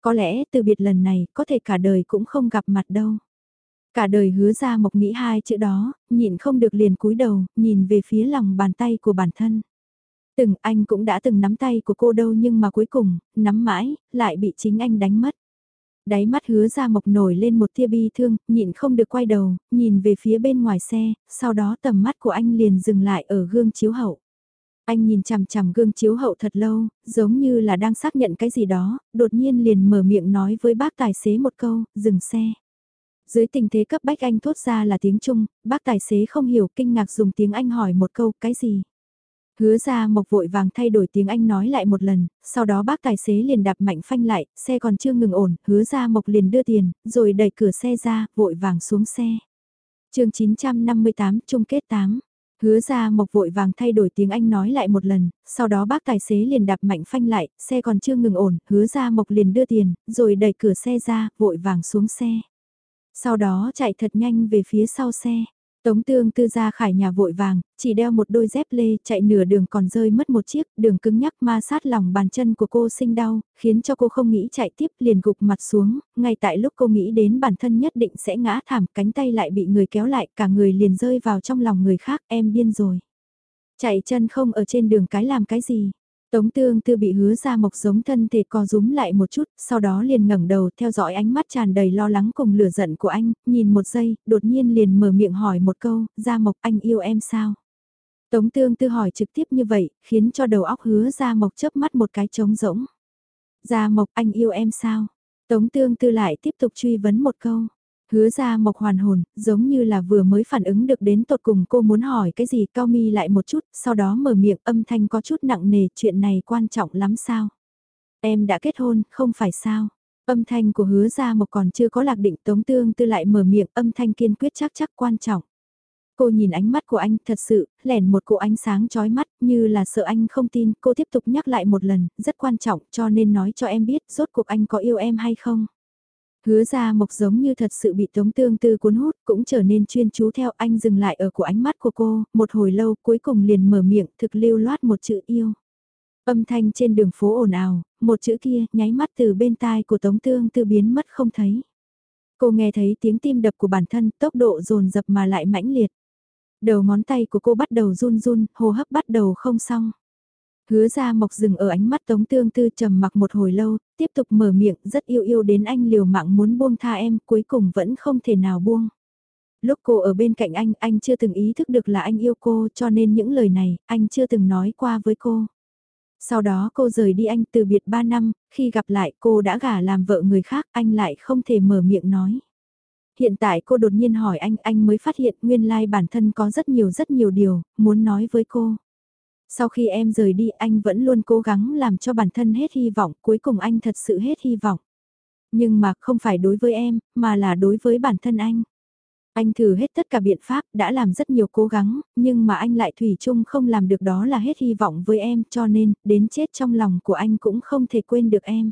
Có lẽ từ biệt lần này, có thể cả đời cũng không gặp mặt đâu. Cả đời hứa ra mộc nghĩ hai chữ đó, nhịn không được liền cúi đầu, nhìn về phía lòng bàn tay của bản thân. Từng anh cũng đã từng nắm tay của cô đâu nhưng mà cuối cùng, nắm mãi, lại bị chính anh đánh mất. Đáy mắt hứa ra mộc nổi lên một tia bi thương, nhịn không được quay đầu, nhìn về phía bên ngoài xe, sau đó tầm mắt của anh liền dừng lại ở gương chiếu hậu. Anh nhìn chằm chằm gương chiếu hậu thật lâu, giống như là đang xác nhận cái gì đó, đột nhiên liền mở miệng nói với bác tài xế một câu, dừng xe. Dưới tình thế cấp bách anh thốt ra là tiếng Trung, bác tài xế không hiểu kinh ngạc dùng tiếng Anh hỏi một câu, cái gì? Hứa ra mộc vội vàng thay đổi tiếng Anh nói lại một lần, sau đó bác tài xế liền đạp mạnh phanh lại, xe còn chưa ngừng ổn, hứa ra mộc liền đưa tiền, rồi đẩy cửa xe ra, vội vàng xuống xe. chương 958 chung kết 8 Hứa ra mộc vội vàng thay đổi tiếng Anh nói lại một lần, sau đó bác tài xế liền đạp mạnh phanh lại, xe còn chưa ngừng ổn, hứa ra mộc liền đưa tiền, rồi đẩy cửa xe ra, vội vàng xuống xe. Sau đó chạy thật nhanh về phía sau xe. Tống tương tư ra khải nhà vội vàng, chỉ đeo một đôi dép lê chạy nửa đường còn rơi mất một chiếc, đường cứng nhắc ma sát lòng bàn chân của cô sinh đau, khiến cho cô không nghĩ chạy tiếp liền gục mặt xuống, ngay tại lúc cô nghĩ đến bản thân nhất định sẽ ngã thảm, cánh tay lại bị người kéo lại, cả người liền rơi vào trong lòng người khác, em điên rồi. Chạy chân không ở trên đường cái làm cái gì, Tống tương tư bị hứa ra mộc giống thân thể co rúm lại một chút, sau đó liền ngẩng đầu theo dõi ánh mắt tràn đầy lo lắng cùng lửa giận của anh, nhìn một giây, đột nhiên liền mở miệng hỏi một câu, ra mộc anh yêu em sao? Tống tương tư hỏi trực tiếp như vậy, khiến cho đầu óc hứa ra mộc chớp mắt một cái trống rỗng. Ra mộc anh yêu em sao? Tống tương tư lại tiếp tục truy vấn một câu. Hứa ra mộc hoàn hồn, giống như là vừa mới phản ứng được đến tột cùng cô muốn hỏi cái gì cao mi lại một chút, sau đó mở miệng âm thanh có chút nặng nề chuyện này quan trọng lắm sao. Em đã kết hôn, không phải sao. Âm thanh của hứa ra mộc còn chưa có lạc định tống tương tư lại mở miệng âm thanh kiên quyết chắc chắc quan trọng. Cô nhìn ánh mắt của anh thật sự, lẻn một cỗ ánh sáng chói mắt như là sợ anh không tin, cô tiếp tục nhắc lại một lần, rất quan trọng cho nên nói cho em biết rốt cuộc anh có yêu em hay không. Hứa ra mộc giống như thật sự bị tống tương tư cuốn hút, cũng trở nên chuyên chú theo anh dừng lại ở của ánh mắt của cô, một hồi lâu cuối cùng liền mở miệng thực lưu loát một chữ yêu. Âm thanh trên đường phố ồn ào, một chữ kia nháy mắt từ bên tai của tống tương tư biến mất không thấy. Cô nghe thấy tiếng tim đập của bản thân tốc độ dồn dập mà lại mãnh liệt. Đầu ngón tay của cô bắt đầu run run, hô hấp bắt đầu không xong. Hứa ra mộc dừng ở ánh mắt tống tương tư trầm mặc một hồi lâu, tiếp tục mở miệng rất yêu yêu đến anh liều mạng muốn buông tha em cuối cùng vẫn không thể nào buông. Lúc cô ở bên cạnh anh, anh chưa từng ý thức được là anh yêu cô cho nên những lời này, anh chưa từng nói qua với cô. Sau đó cô rời đi anh từ biệt 3 năm, khi gặp lại cô đã gả làm vợ người khác, anh lại không thể mở miệng nói. Hiện tại cô đột nhiên hỏi anh, anh mới phát hiện nguyên lai bản thân có rất nhiều rất nhiều điều, muốn nói với cô. Sau khi em rời đi anh vẫn luôn cố gắng làm cho bản thân hết hy vọng, cuối cùng anh thật sự hết hy vọng. Nhưng mà không phải đối với em, mà là đối với bản thân anh. Anh thử hết tất cả biện pháp, đã làm rất nhiều cố gắng, nhưng mà anh lại thủy chung không làm được đó là hết hy vọng với em, cho nên, đến chết trong lòng của anh cũng không thể quên được em.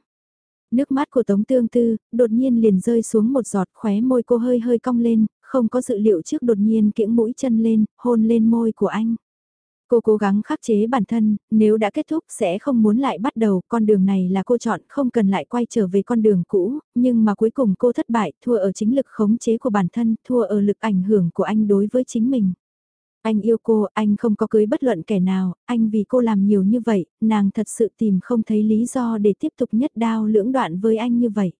Nước mắt của Tống Tương Tư, đột nhiên liền rơi xuống một giọt khóe môi cô hơi hơi cong lên, không có dự liệu trước đột nhiên kiễng mũi chân lên, hôn lên môi của anh. Cô cố gắng khắc chế bản thân, nếu đã kết thúc sẽ không muốn lại bắt đầu, con đường này là cô chọn, không cần lại quay trở về con đường cũ, nhưng mà cuối cùng cô thất bại, thua ở chính lực khống chế của bản thân, thua ở lực ảnh hưởng của anh đối với chính mình. Anh yêu cô, anh không có cưới bất luận kẻ nào, anh vì cô làm nhiều như vậy, nàng thật sự tìm không thấy lý do để tiếp tục nhất đao lưỡng đoạn với anh như vậy.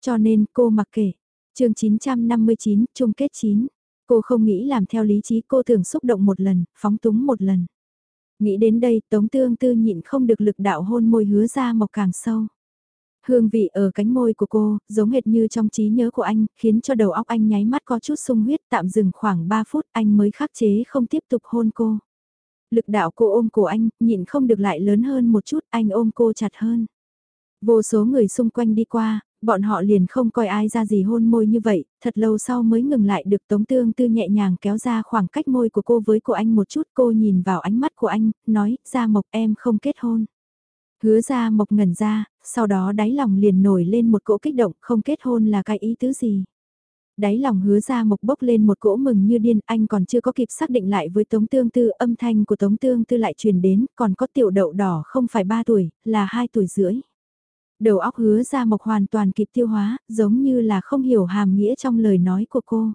Cho nên cô mặc kệ. chương 959, chung kết 9. Cô không nghĩ làm theo lý trí cô thường xúc động một lần, phóng túng một lần. Nghĩ đến đây Tống Tương Tư nhịn không được lực đạo hôn môi hứa ra mọc càng sâu. Hương vị ở cánh môi của cô, giống hệt như trong trí nhớ của anh, khiến cho đầu óc anh nháy mắt có chút sung huyết tạm dừng khoảng 3 phút anh mới khắc chế không tiếp tục hôn cô. Lực đạo cô ôm cổ anh, nhịn không được lại lớn hơn một chút, anh ôm cô chặt hơn. Vô số người xung quanh đi qua, bọn họ liền không coi ai ra gì hôn môi như vậy, thật lâu sau mới ngừng lại được Tống Tương Tư nhẹ nhàng kéo ra khoảng cách môi của cô với của anh một chút cô nhìn vào ánh mắt của anh, nói, ra mộc em không kết hôn. Hứa ra mộc ngẩn ra, sau đó đáy lòng liền nổi lên một cỗ kích động không kết hôn là cái ý tứ gì. Đáy lòng hứa ra mộc bốc lên một cỗ mừng như điên anh còn chưa có kịp xác định lại với Tống Tương Tư âm thanh của Tống Tương Tư lại truyền đến còn có tiểu đậu đỏ không phải 3 tuổi là 2 tuổi rưỡi. Đầu óc hứa ra mộc hoàn toàn kịp tiêu hóa giống như là không hiểu hàm nghĩa trong lời nói của cô.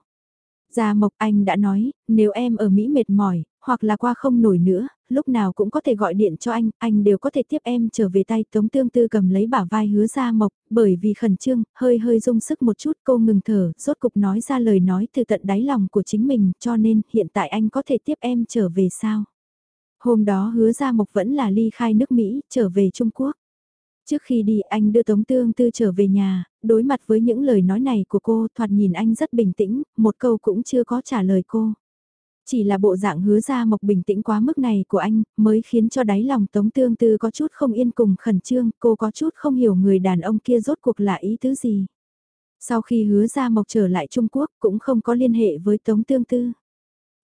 Gia Mộc Anh đã nói, nếu em ở Mỹ mệt mỏi, hoặc là qua không nổi nữa, lúc nào cũng có thể gọi điện cho anh, anh đều có thể tiếp em trở về tay Tống Tương Tư cầm lấy bả vai hứa Gia Mộc, bởi vì khẩn trương, hơi hơi dung sức một chút cô ngừng thở, rốt cục nói ra lời nói từ tận đáy lòng của chính mình, cho nên hiện tại anh có thể tiếp em trở về sao? Hôm đó hứa Gia Mộc vẫn là ly khai nước Mỹ, trở về Trung Quốc. Trước khi đi anh đưa Tống Tương Tư trở về nhà, đối mặt với những lời nói này của cô thoạt nhìn anh rất bình tĩnh, một câu cũng chưa có trả lời cô. Chỉ là bộ dạng hứa ra mộc bình tĩnh quá mức này của anh mới khiến cho đáy lòng Tống Tương Tư có chút không yên cùng khẩn trương, cô có chút không hiểu người đàn ông kia rốt cuộc là ý tứ gì. Sau khi hứa ra mộc trở lại Trung Quốc cũng không có liên hệ với Tống Tương Tư.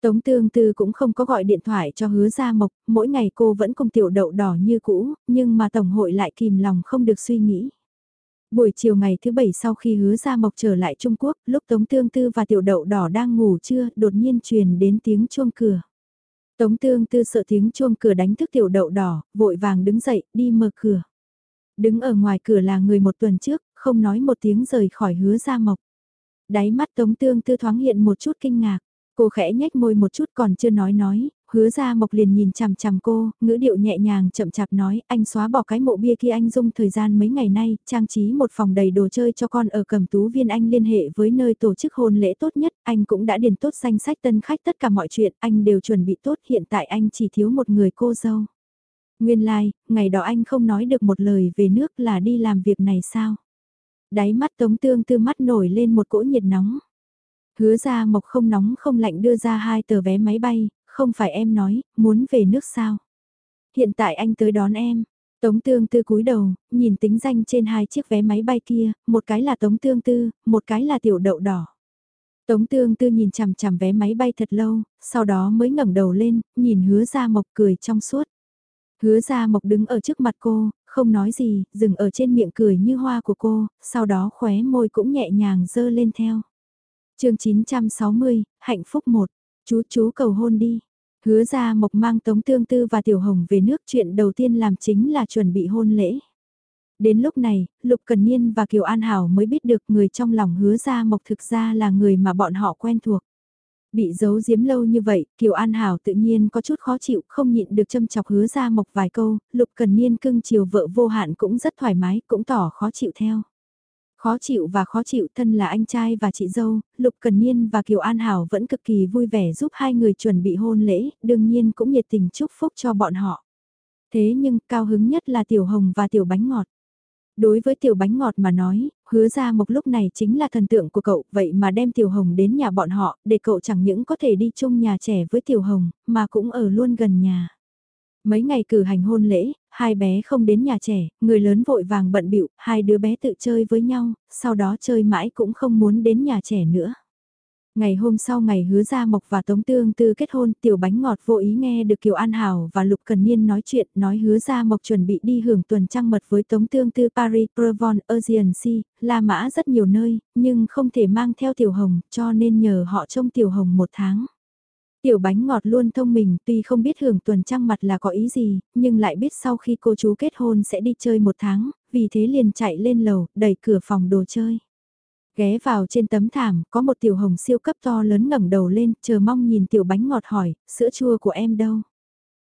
Tống Tương Tư cũng không có gọi điện thoại cho hứa Gia Mộc, mỗi ngày cô vẫn cùng tiểu đậu đỏ như cũ, nhưng mà Tổng hội lại kìm lòng không được suy nghĩ. Buổi chiều ngày thứ bảy sau khi hứa Gia Mộc trở lại Trung Quốc, lúc Tống Tương Tư và tiểu đậu đỏ đang ngủ trưa, đột nhiên truyền đến tiếng chuông cửa. Tống Tương Tư sợ tiếng chuông cửa đánh thức tiểu đậu đỏ, vội vàng đứng dậy, đi mở cửa. Đứng ở ngoài cửa là người một tuần trước, không nói một tiếng rời khỏi hứa Gia Mộc. Đáy mắt Tống Tương Tư thoáng hiện một chút kinh ngạc. Cô khẽ nhếch môi một chút còn chưa nói nói, hứa ra mộc liền nhìn chằm chằm cô, ngữ điệu nhẹ nhàng chậm chạp nói, anh xóa bỏ cái mộ bia kia anh dung thời gian mấy ngày nay, trang trí một phòng đầy đồ chơi cho con ở cầm tú viên anh liên hệ với nơi tổ chức hôn lễ tốt nhất, anh cũng đã điền tốt danh sách tân khách tất cả mọi chuyện, anh đều chuẩn bị tốt, hiện tại anh chỉ thiếu một người cô dâu. Nguyên lai, like, ngày đó anh không nói được một lời về nước là đi làm việc này sao? Đáy mắt tống tương tư mắt nổi lên một cỗ nhiệt nóng. Hứa ra mộc không nóng không lạnh đưa ra hai tờ vé máy bay, không phải em nói, muốn về nước sao? Hiện tại anh tới đón em. Tống tương tư cúi đầu, nhìn tính danh trên hai chiếc vé máy bay kia, một cái là tống tương tư, một cái là tiểu đậu đỏ. Tống tương tư nhìn chằm chằm vé máy bay thật lâu, sau đó mới ngẩng đầu lên, nhìn hứa ra mộc cười trong suốt. Hứa ra mộc đứng ở trước mặt cô, không nói gì, dừng ở trên miệng cười như hoa của cô, sau đó khóe môi cũng nhẹ nhàng dơ lên theo chương 960, hạnh phúc một chú chú cầu hôn đi. Hứa ra mộc mang Tống Tương Tư và Tiểu Hồng về nước chuyện đầu tiên làm chính là chuẩn bị hôn lễ. Đến lúc này, Lục Cần Niên và Kiều An Hảo mới biết được người trong lòng hứa ra mộc thực ra là người mà bọn họ quen thuộc. Bị giấu giếm lâu như vậy, Kiều An Hảo tự nhiên có chút khó chịu, không nhịn được châm chọc hứa ra mộc vài câu, Lục Cần Niên cưng chiều vợ vô hạn cũng rất thoải mái, cũng tỏ khó chịu theo. Khó chịu và khó chịu thân là anh trai và chị dâu, Lục Cần Niên và Kiều An Hảo vẫn cực kỳ vui vẻ giúp hai người chuẩn bị hôn lễ, đương nhiên cũng nhiệt tình chúc phúc cho bọn họ. Thế nhưng cao hứng nhất là Tiểu Hồng và Tiểu Bánh Ngọt. Đối với Tiểu Bánh Ngọt mà nói, hứa ra một lúc này chính là thần tượng của cậu, vậy mà đem Tiểu Hồng đến nhà bọn họ, để cậu chẳng những có thể đi chung nhà trẻ với Tiểu Hồng, mà cũng ở luôn gần nhà. Mấy ngày cử hành hôn lễ, hai bé không đến nhà trẻ, người lớn vội vàng bận bịu, hai đứa bé tự chơi với nhau, sau đó chơi mãi cũng không muốn đến nhà trẻ nữa. Ngày hôm sau ngày hứa ra Mộc và Tống Tương Tư kết hôn, tiểu bánh ngọt vô ý nghe được Kiều An Hảo và Lục Cần Niên nói chuyện, nói hứa ra Mộc chuẩn bị đi hưởng tuần trăng mật với Tống Tương Tư Paris, Provence, Ocean Sea, La Mã rất nhiều nơi, nhưng không thể mang theo Tiểu Hồng, cho nên nhờ họ trông Tiểu Hồng một tháng. Tiểu bánh ngọt luôn thông minh, tuy không biết hưởng tuần trăng mặt là có ý gì, nhưng lại biết sau khi cô chú kết hôn sẽ đi chơi một tháng, vì thế liền chạy lên lầu, đẩy cửa phòng đồ chơi. Ghé vào trên tấm thảm, có một tiểu hồng siêu cấp to lớn ngẩng đầu lên, chờ mong nhìn tiểu bánh ngọt hỏi, sữa chua của em đâu?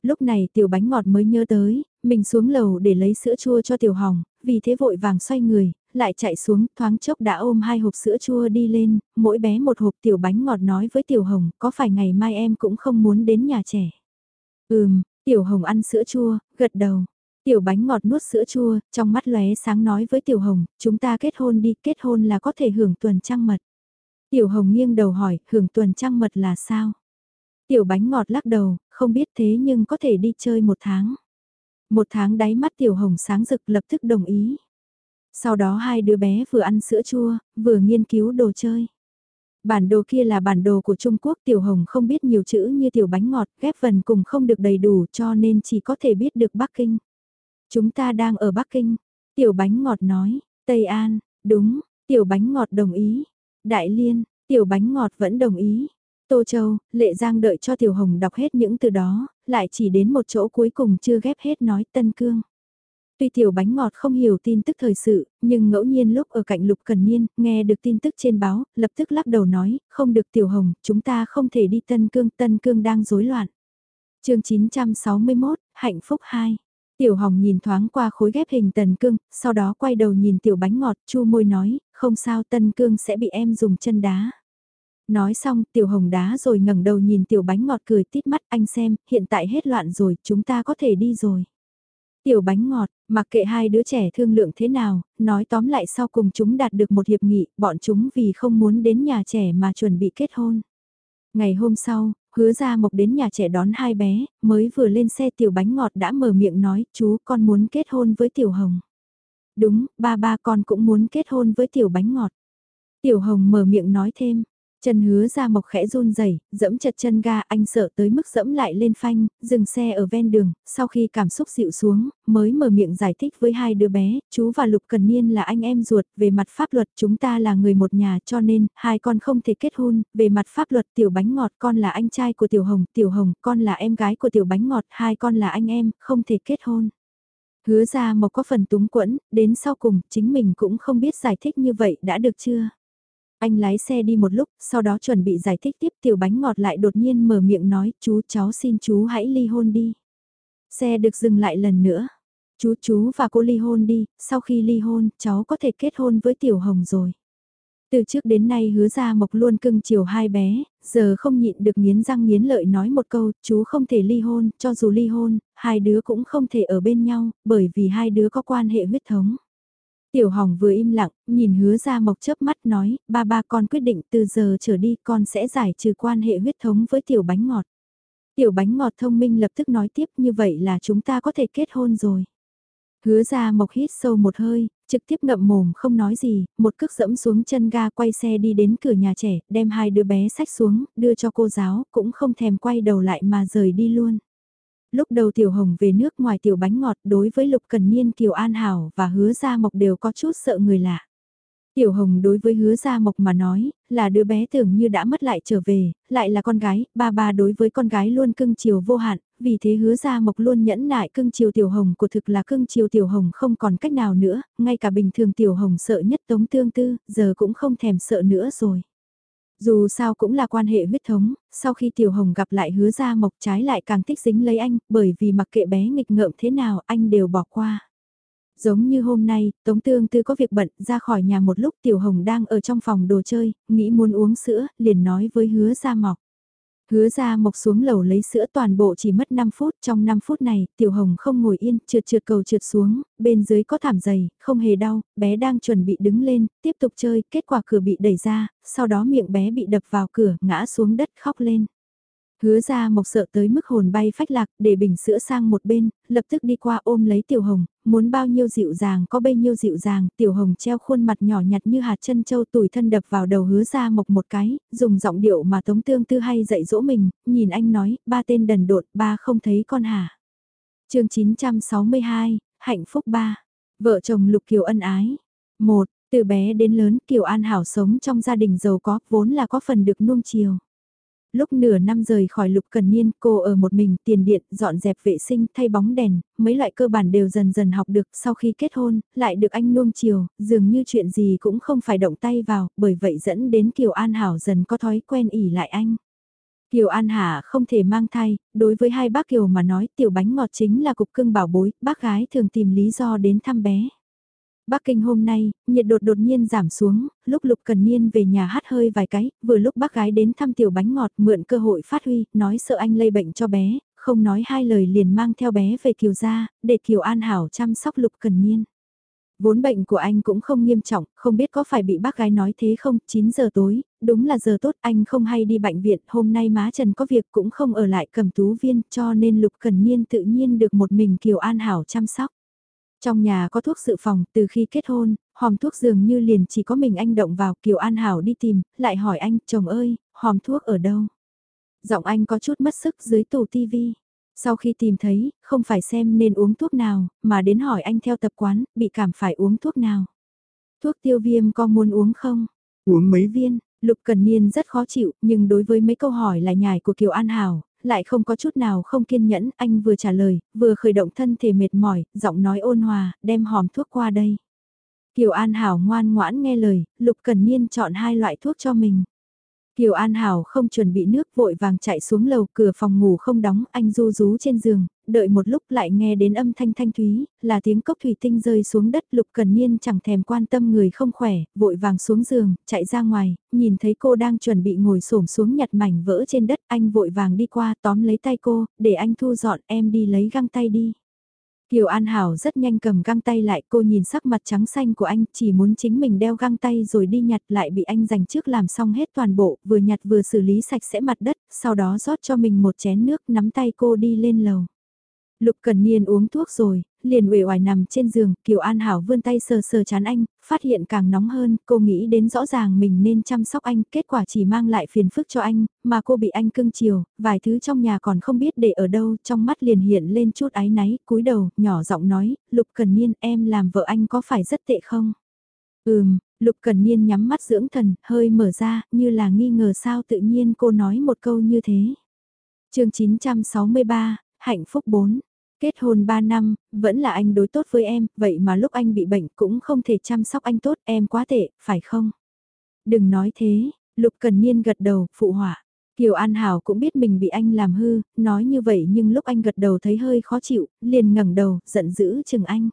Lúc này tiểu bánh ngọt mới nhớ tới, mình xuống lầu để lấy sữa chua cho tiểu hồng, vì thế vội vàng xoay người, lại chạy xuống, thoáng chốc đã ôm hai hộp sữa chua đi lên, mỗi bé một hộp tiểu bánh ngọt nói với tiểu hồng, có phải ngày mai em cũng không muốn đến nhà trẻ? Ừm, tiểu hồng ăn sữa chua, gật đầu. Tiểu bánh ngọt nuốt sữa chua, trong mắt lóe sáng nói với Tiểu Hồng, chúng ta kết hôn đi, kết hôn là có thể hưởng tuần trăng mật. Tiểu Hồng nghiêng đầu hỏi, hưởng tuần trăng mật là sao? Tiểu bánh ngọt lắc đầu, không biết thế nhưng có thể đi chơi một tháng. Một tháng đáy mắt Tiểu Hồng sáng rực lập tức đồng ý. Sau đó hai đứa bé vừa ăn sữa chua, vừa nghiên cứu đồ chơi. Bản đồ kia là bản đồ của Trung Quốc Tiểu Hồng không biết nhiều chữ như tiểu bánh ngọt, ghép vần cùng không được đầy đủ cho nên chỉ có thể biết được Bắc Kinh. Chúng ta đang ở Bắc Kinh. Tiểu bánh ngọt nói, Tây An, đúng, tiểu bánh ngọt đồng ý. Đại Liên, tiểu bánh ngọt vẫn đồng ý. Tô Châu, Lệ Giang đợi cho Tiểu Hồng đọc hết những từ đó, lại chỉ đến một chỗ cuối cùng chưa ghép hết nói Tân Cương. Tuy Tiểu Bánh Ngọt không hiểu tin tức thời sự, nhưng ngẫu nhiên lúc ở cạnh Lục Cần Niên, nghe được tin tức trên báo, lập tức lắc đầu nói, không được Tiểu Hồng, chúng ta không thể đi Tân Cương, Tân Cương đang rối loạn. chương 961, Hạnh phúc 2 Tiểu Hồng nhìn thoáng qua khối ghép hình tần cương, sau đó quay đầu nhìn tiểu bánh ngọt, chu môi nói, không sao tân cương sẽ bị em dùng chân đá. Nói xong, tiểu hồng đá rồi ngẩng đầu nhìn tiểu bánh ngọt cười tít mắt anh xem, hiện tại hết loạn rồi, chúng ta có thể đi rồi. Tiểu bánh ngọt, mặc kệ hai đứa trẻ thương lượng thế nào, nói tóm lại sau cùng chúng đạt được một hiệp nghị, bọn chúng vì không muốn đến nhà trẻ mà chuẩn bị kết hôn. Ngày hôm sau, hứa ra mộc đến nhà trẻ đón hai bé, mới vừa lên xe tiểu bánh ngọt đã mở miệng nói, chú con muốn kết hôn với tiểu hồng. Đúng, ba ba con cũng muốn kết hôn với tiểu bánh ngọt. Tiểu hồng mở miệng nói thêm, Chân hứa ra mộc khẽ run rẩy, dẫm chật chân ga anh sợ tới mức dẫm lại lên phanh, dừng xe ở ven đường, sau khi cảm xúc dịu xuống, mới mở miệng giải thích với hai đứa bé, chú và Lục Cần Niên là anh em ruột, về mặt pháp luật chúng ta là người một nhà cho nên, hai con không thể kết hôn, về mặt pháp luật tiểu bánh ngọt con là anh trai của tiểu hồng, tiểu hồng con là em gái của tiểu bánh ngọt, hai con là anh em, không thể kết hôn. Hứa ra mộc có phần túng quẫn, đến sau cùng chính mình cũng không biết giải thích như vậy đã được chưa. Anh lái xe đi một lúc, sau đó chuẩn bị giải thích tiếp tiểu bánh ngọt lại đột nhiên mở miệng nói, chú cháu xin chú hãy ly hôn đi. Xe được dừng lại lần nữa. Chú chú và cô ly hôn đi, sau khi ly hôn, cháu có thể kết hôn với tiểu hồng rồi. Từ trước đến nay hứa ra mộc luôn cưng chiều hai bé, giờ không nhịn được nghiến răng nghiến lợi nói một câu, chú không thể ly hôn, cho dù ly hôn, hai đứa cũng không thể ở bên nhau, bởi vì hai đứa có quan hệ huyết thống. Tiểu Hồng vừa im lặng, nhìn hứa ra mộc chớp mắt nói, ba ba con quyết định từ giờ trở đi con sẽ giải trừ quan hệ huyết thống với tiểu bánh ngọt. Tiểu bánh ngọt thông minh lập tức nói tiếp như vậy là chúng ta có thể kết hôn rồi. Hứa ra mộc hít sâu một hơi, trực tiếp ngậm mồm không nói gì, một cước dẫm xuống chân ga quay xe đi đến cửa nhà trẻ, đem hai đứa bé sách xuống, đưa cho cô giáo, cũng không thèm quay đầu lại mà rời đi luôn lúc đầu Tiểu Hồng về nước ngoài tiểu bánh ngọt đối với Lục Cần Niên Kiều An Hảo và Hứa Gia Mộc đều có chút sợ người lạ. Tiểu Hồng đối với Hứa Gia Mộc mà nói, là đứa bé tưởng như đã mất lại trở về, lại là con gái, ba ba đối với con gái luôn cưng chiều vô hạn, vì thế Hứa Gia Mộc luôn nhẫn nại cưng chiều Tiểu Hồng của thực là cưng chiều Tiểu Hồng không còn cách nào nữa, ngay cả bình thường Tiểu Hồng sợ nhất Tống Tương Tư, giờ cũng không thèm sợ nữa rồi. Dù sao cũng là quan hệ huyết thống, sau khi Tiểu Hồng gặp lại hứa ra mộc trái lại càng thích dính lấy anh, bởi vì mặc kệ bé nghịch ngợm thế nào anh đều bỏ qua. Giống như hôm nay, Tống Tương Tư có việc bận ra khỏi nhà một lúc Tiểu Hồng đang ở trong phòng đồ chơi, nghĩ muốn uống sữa, liền nói với hứa ra mộc. Hứa ra mộc xuống lầu lấy sữa toàn bộ chỉ mất 5 phút, trong 5 phút này, tiểu hồng không ngồi yên, trượt trượt cầu trượt xuống, bên dưới có thảm dày, không hề đau, bé đang chuẩn bị đứng lên, tiếp tục chơi, kết quả cửa bị đẩy ra, sau đó miệng bé bị đập vào cửa, ngã xuống đất khóc lên. Hứa ra mộc sợ tới mức hồn bay phách lạc, để bình sữa sang một bên, lập tức đi qua ôm lấy tiểu hồng, muốn bao nhiêu dịu dàng có bấy nhiêu dịu dàng, tiểu hồng treo khuôn mặt nhỏ nhặt như hạt chân châu tủi thân đập vào đầu hứa ra mộc một cái, dùng giọng điệu mà tống tương tư hay dạy dỗ mình, nhìn anh nói, ba tên đần đột, ba không thấy con hả. chương 962, hạnh phúc ba, vợ chồng lục kiều ân ái. một từ bé đến lớn Kiều An Hảo sống trong gia đình giàu có, vốn là có phần được nuông chiều. Lúc nửa năm rời khỏi Lục Cần Niên, cô ở một mình tiền điện, dọn dẹp vệ sinh, thay bóng đèn, mấy loại cơ bản đều dần dần học được, sau khi kết hôn, lại được anh nuông chiều, dường như chuyện gì cũng không phải động tay vào, bởi vậy dẫn đến Kiều An Hảo dần có thói quen ỉ lại anh. Kiều An Hà không thể mang thai, đối với hai bác Kiều mà nói tiểu bánh ngọt chính là cục cưng bảo bối, bác gái thường tìm lý do đến thăm bé. Bắc Kinh hôm nay, nhiệt đột đột nhiên giảm xuống, lúc Lục Cần Niên về nhà hát hơi vài cái, vừa lúc bác gái đến thăm tiểu bánh ngọt mượn cơ hội phát huy, nói sợ anh lây bệnh cho bé, không nói hai lời liền mang theo bé về Kiều gia, để Kiều An Hảo chăm sóc Lục Cần Niên. Vốn bệnh của anh cũng không nghiêm trọng, không biết có phải bị bác gái nói thế không, 9 giờ tối, đúng là giờ tốt, anh không hay đi bệnh viện, hôm nay má Trần có việc cũng không ở lại cầm tú viên, cho nên Lục Cần Niên tự nhiên được một mình Kiều An Hảo chăm sóc. Trong nhà có thuốc dự phòng, từ khi kết hôn, hòm thuốc dường như liền chỉ có mình anh động vào, Kiều An Hảo đi tìm, lại hỏi anh, chồng ơi, hòm thuốc ở đâu? Giọng anh có chút mất sức dưới tủ tivi. Sau khi tìm thấy, không phải xem nên uống thuốc nào, mà đến hỏi anh theo tập quán, bị cảm phải uống thuốc nào. Thuốc tiêu viêm có muốn uống không? Uống mấy viên? Lục Cần Niên rất khó chịu, nhưng đối với mấy câu hỏi lại nhài của Kiều An Hảo, lại không có chút nào không kiên nhẫn, anh vừa trả lời, vừa khởi động thân thể mệt mỏi, giọng nói ôn hòa, đem hòm thuốc qua đây. Kiều An Hảo ngoan ngoãn nghe lời, Lục Cần Niên chọn hai loại thuốc cho mình. Kiều An Hảo không chuẩn bị nước vội vàng chạy xuống lầu cửa phòng ngủ không đóng anh du rú trên giường, đợi một lúc lại nghe đến âm thanh thanh thúy, là tiếng cốc thủy tinh rơi xuống đất lục cần niên chẳng thèm quan tâm người không khỏe, vội vàng xuống giường, chạy ra ngoài, nhìn thấy cô đang chuẩn bị ngồi xổm xuống nhặt mảnh vỡ trên đất anh vội vàng đi qua tóm lấy tay cô, để anh thu dọn em đi lấy găng tay đi. Kiều An Hảo rất nhanh cầm găng tay lại cô nhìn sắc mặt trắng xanh của anh chỉ muốn chính mình đeo găng tay rồi đi nhặt lại bị anh dành trước làm xong hết toàn bộ vừa nhặt vừa xử lý sạch sẽ mặt đất sau đó rót cho mình một chén nước nắm tay cô đi lên lầu. Lục Cần Niên uống thuốc rồi, liền uể oải nằm trên giường, Kiều An Hảo vươn tay sờ sờ chán anh, phát hiện càng nóng hơn, cô nghĩ đến rõ ràng mình nên chăm sóc anh, kết quả chỉ mang lại phiền phức cho anh, mà cô bị anh cưng chiều, vài thứ trong nhà còn không biết để ở đâu, trong mắt liền hiện lên chút áy náy, cúi đầu, nhỏ giọng nói, Lục Cần Niên em làm vợ anh có phải rất tệ không? Ừm, Lục Cần Niên nhắm mắt dưỡng thần, hơi mở ra, như là nghi ngờ sao tự nhiên cô nói một câu như thế. chương 963, Hạnh phúc 4 Kết hôn 3 năm, vẫn là anh đối tốt với em, vậy mà lúc anh bị bệnh cũng không thể chăm sóc anh tốt, em quá tệ, phải không? Đừng nói thế, Lục Cần Niên gật đầu, phụ họa. Kiều An Hảo cũng biết mình bị anh làm hư, nói như vậy nhưng lúc anh gật đầu thấy hơi khó chịu, liền ngẩng đầu, giận dữ chừng anh.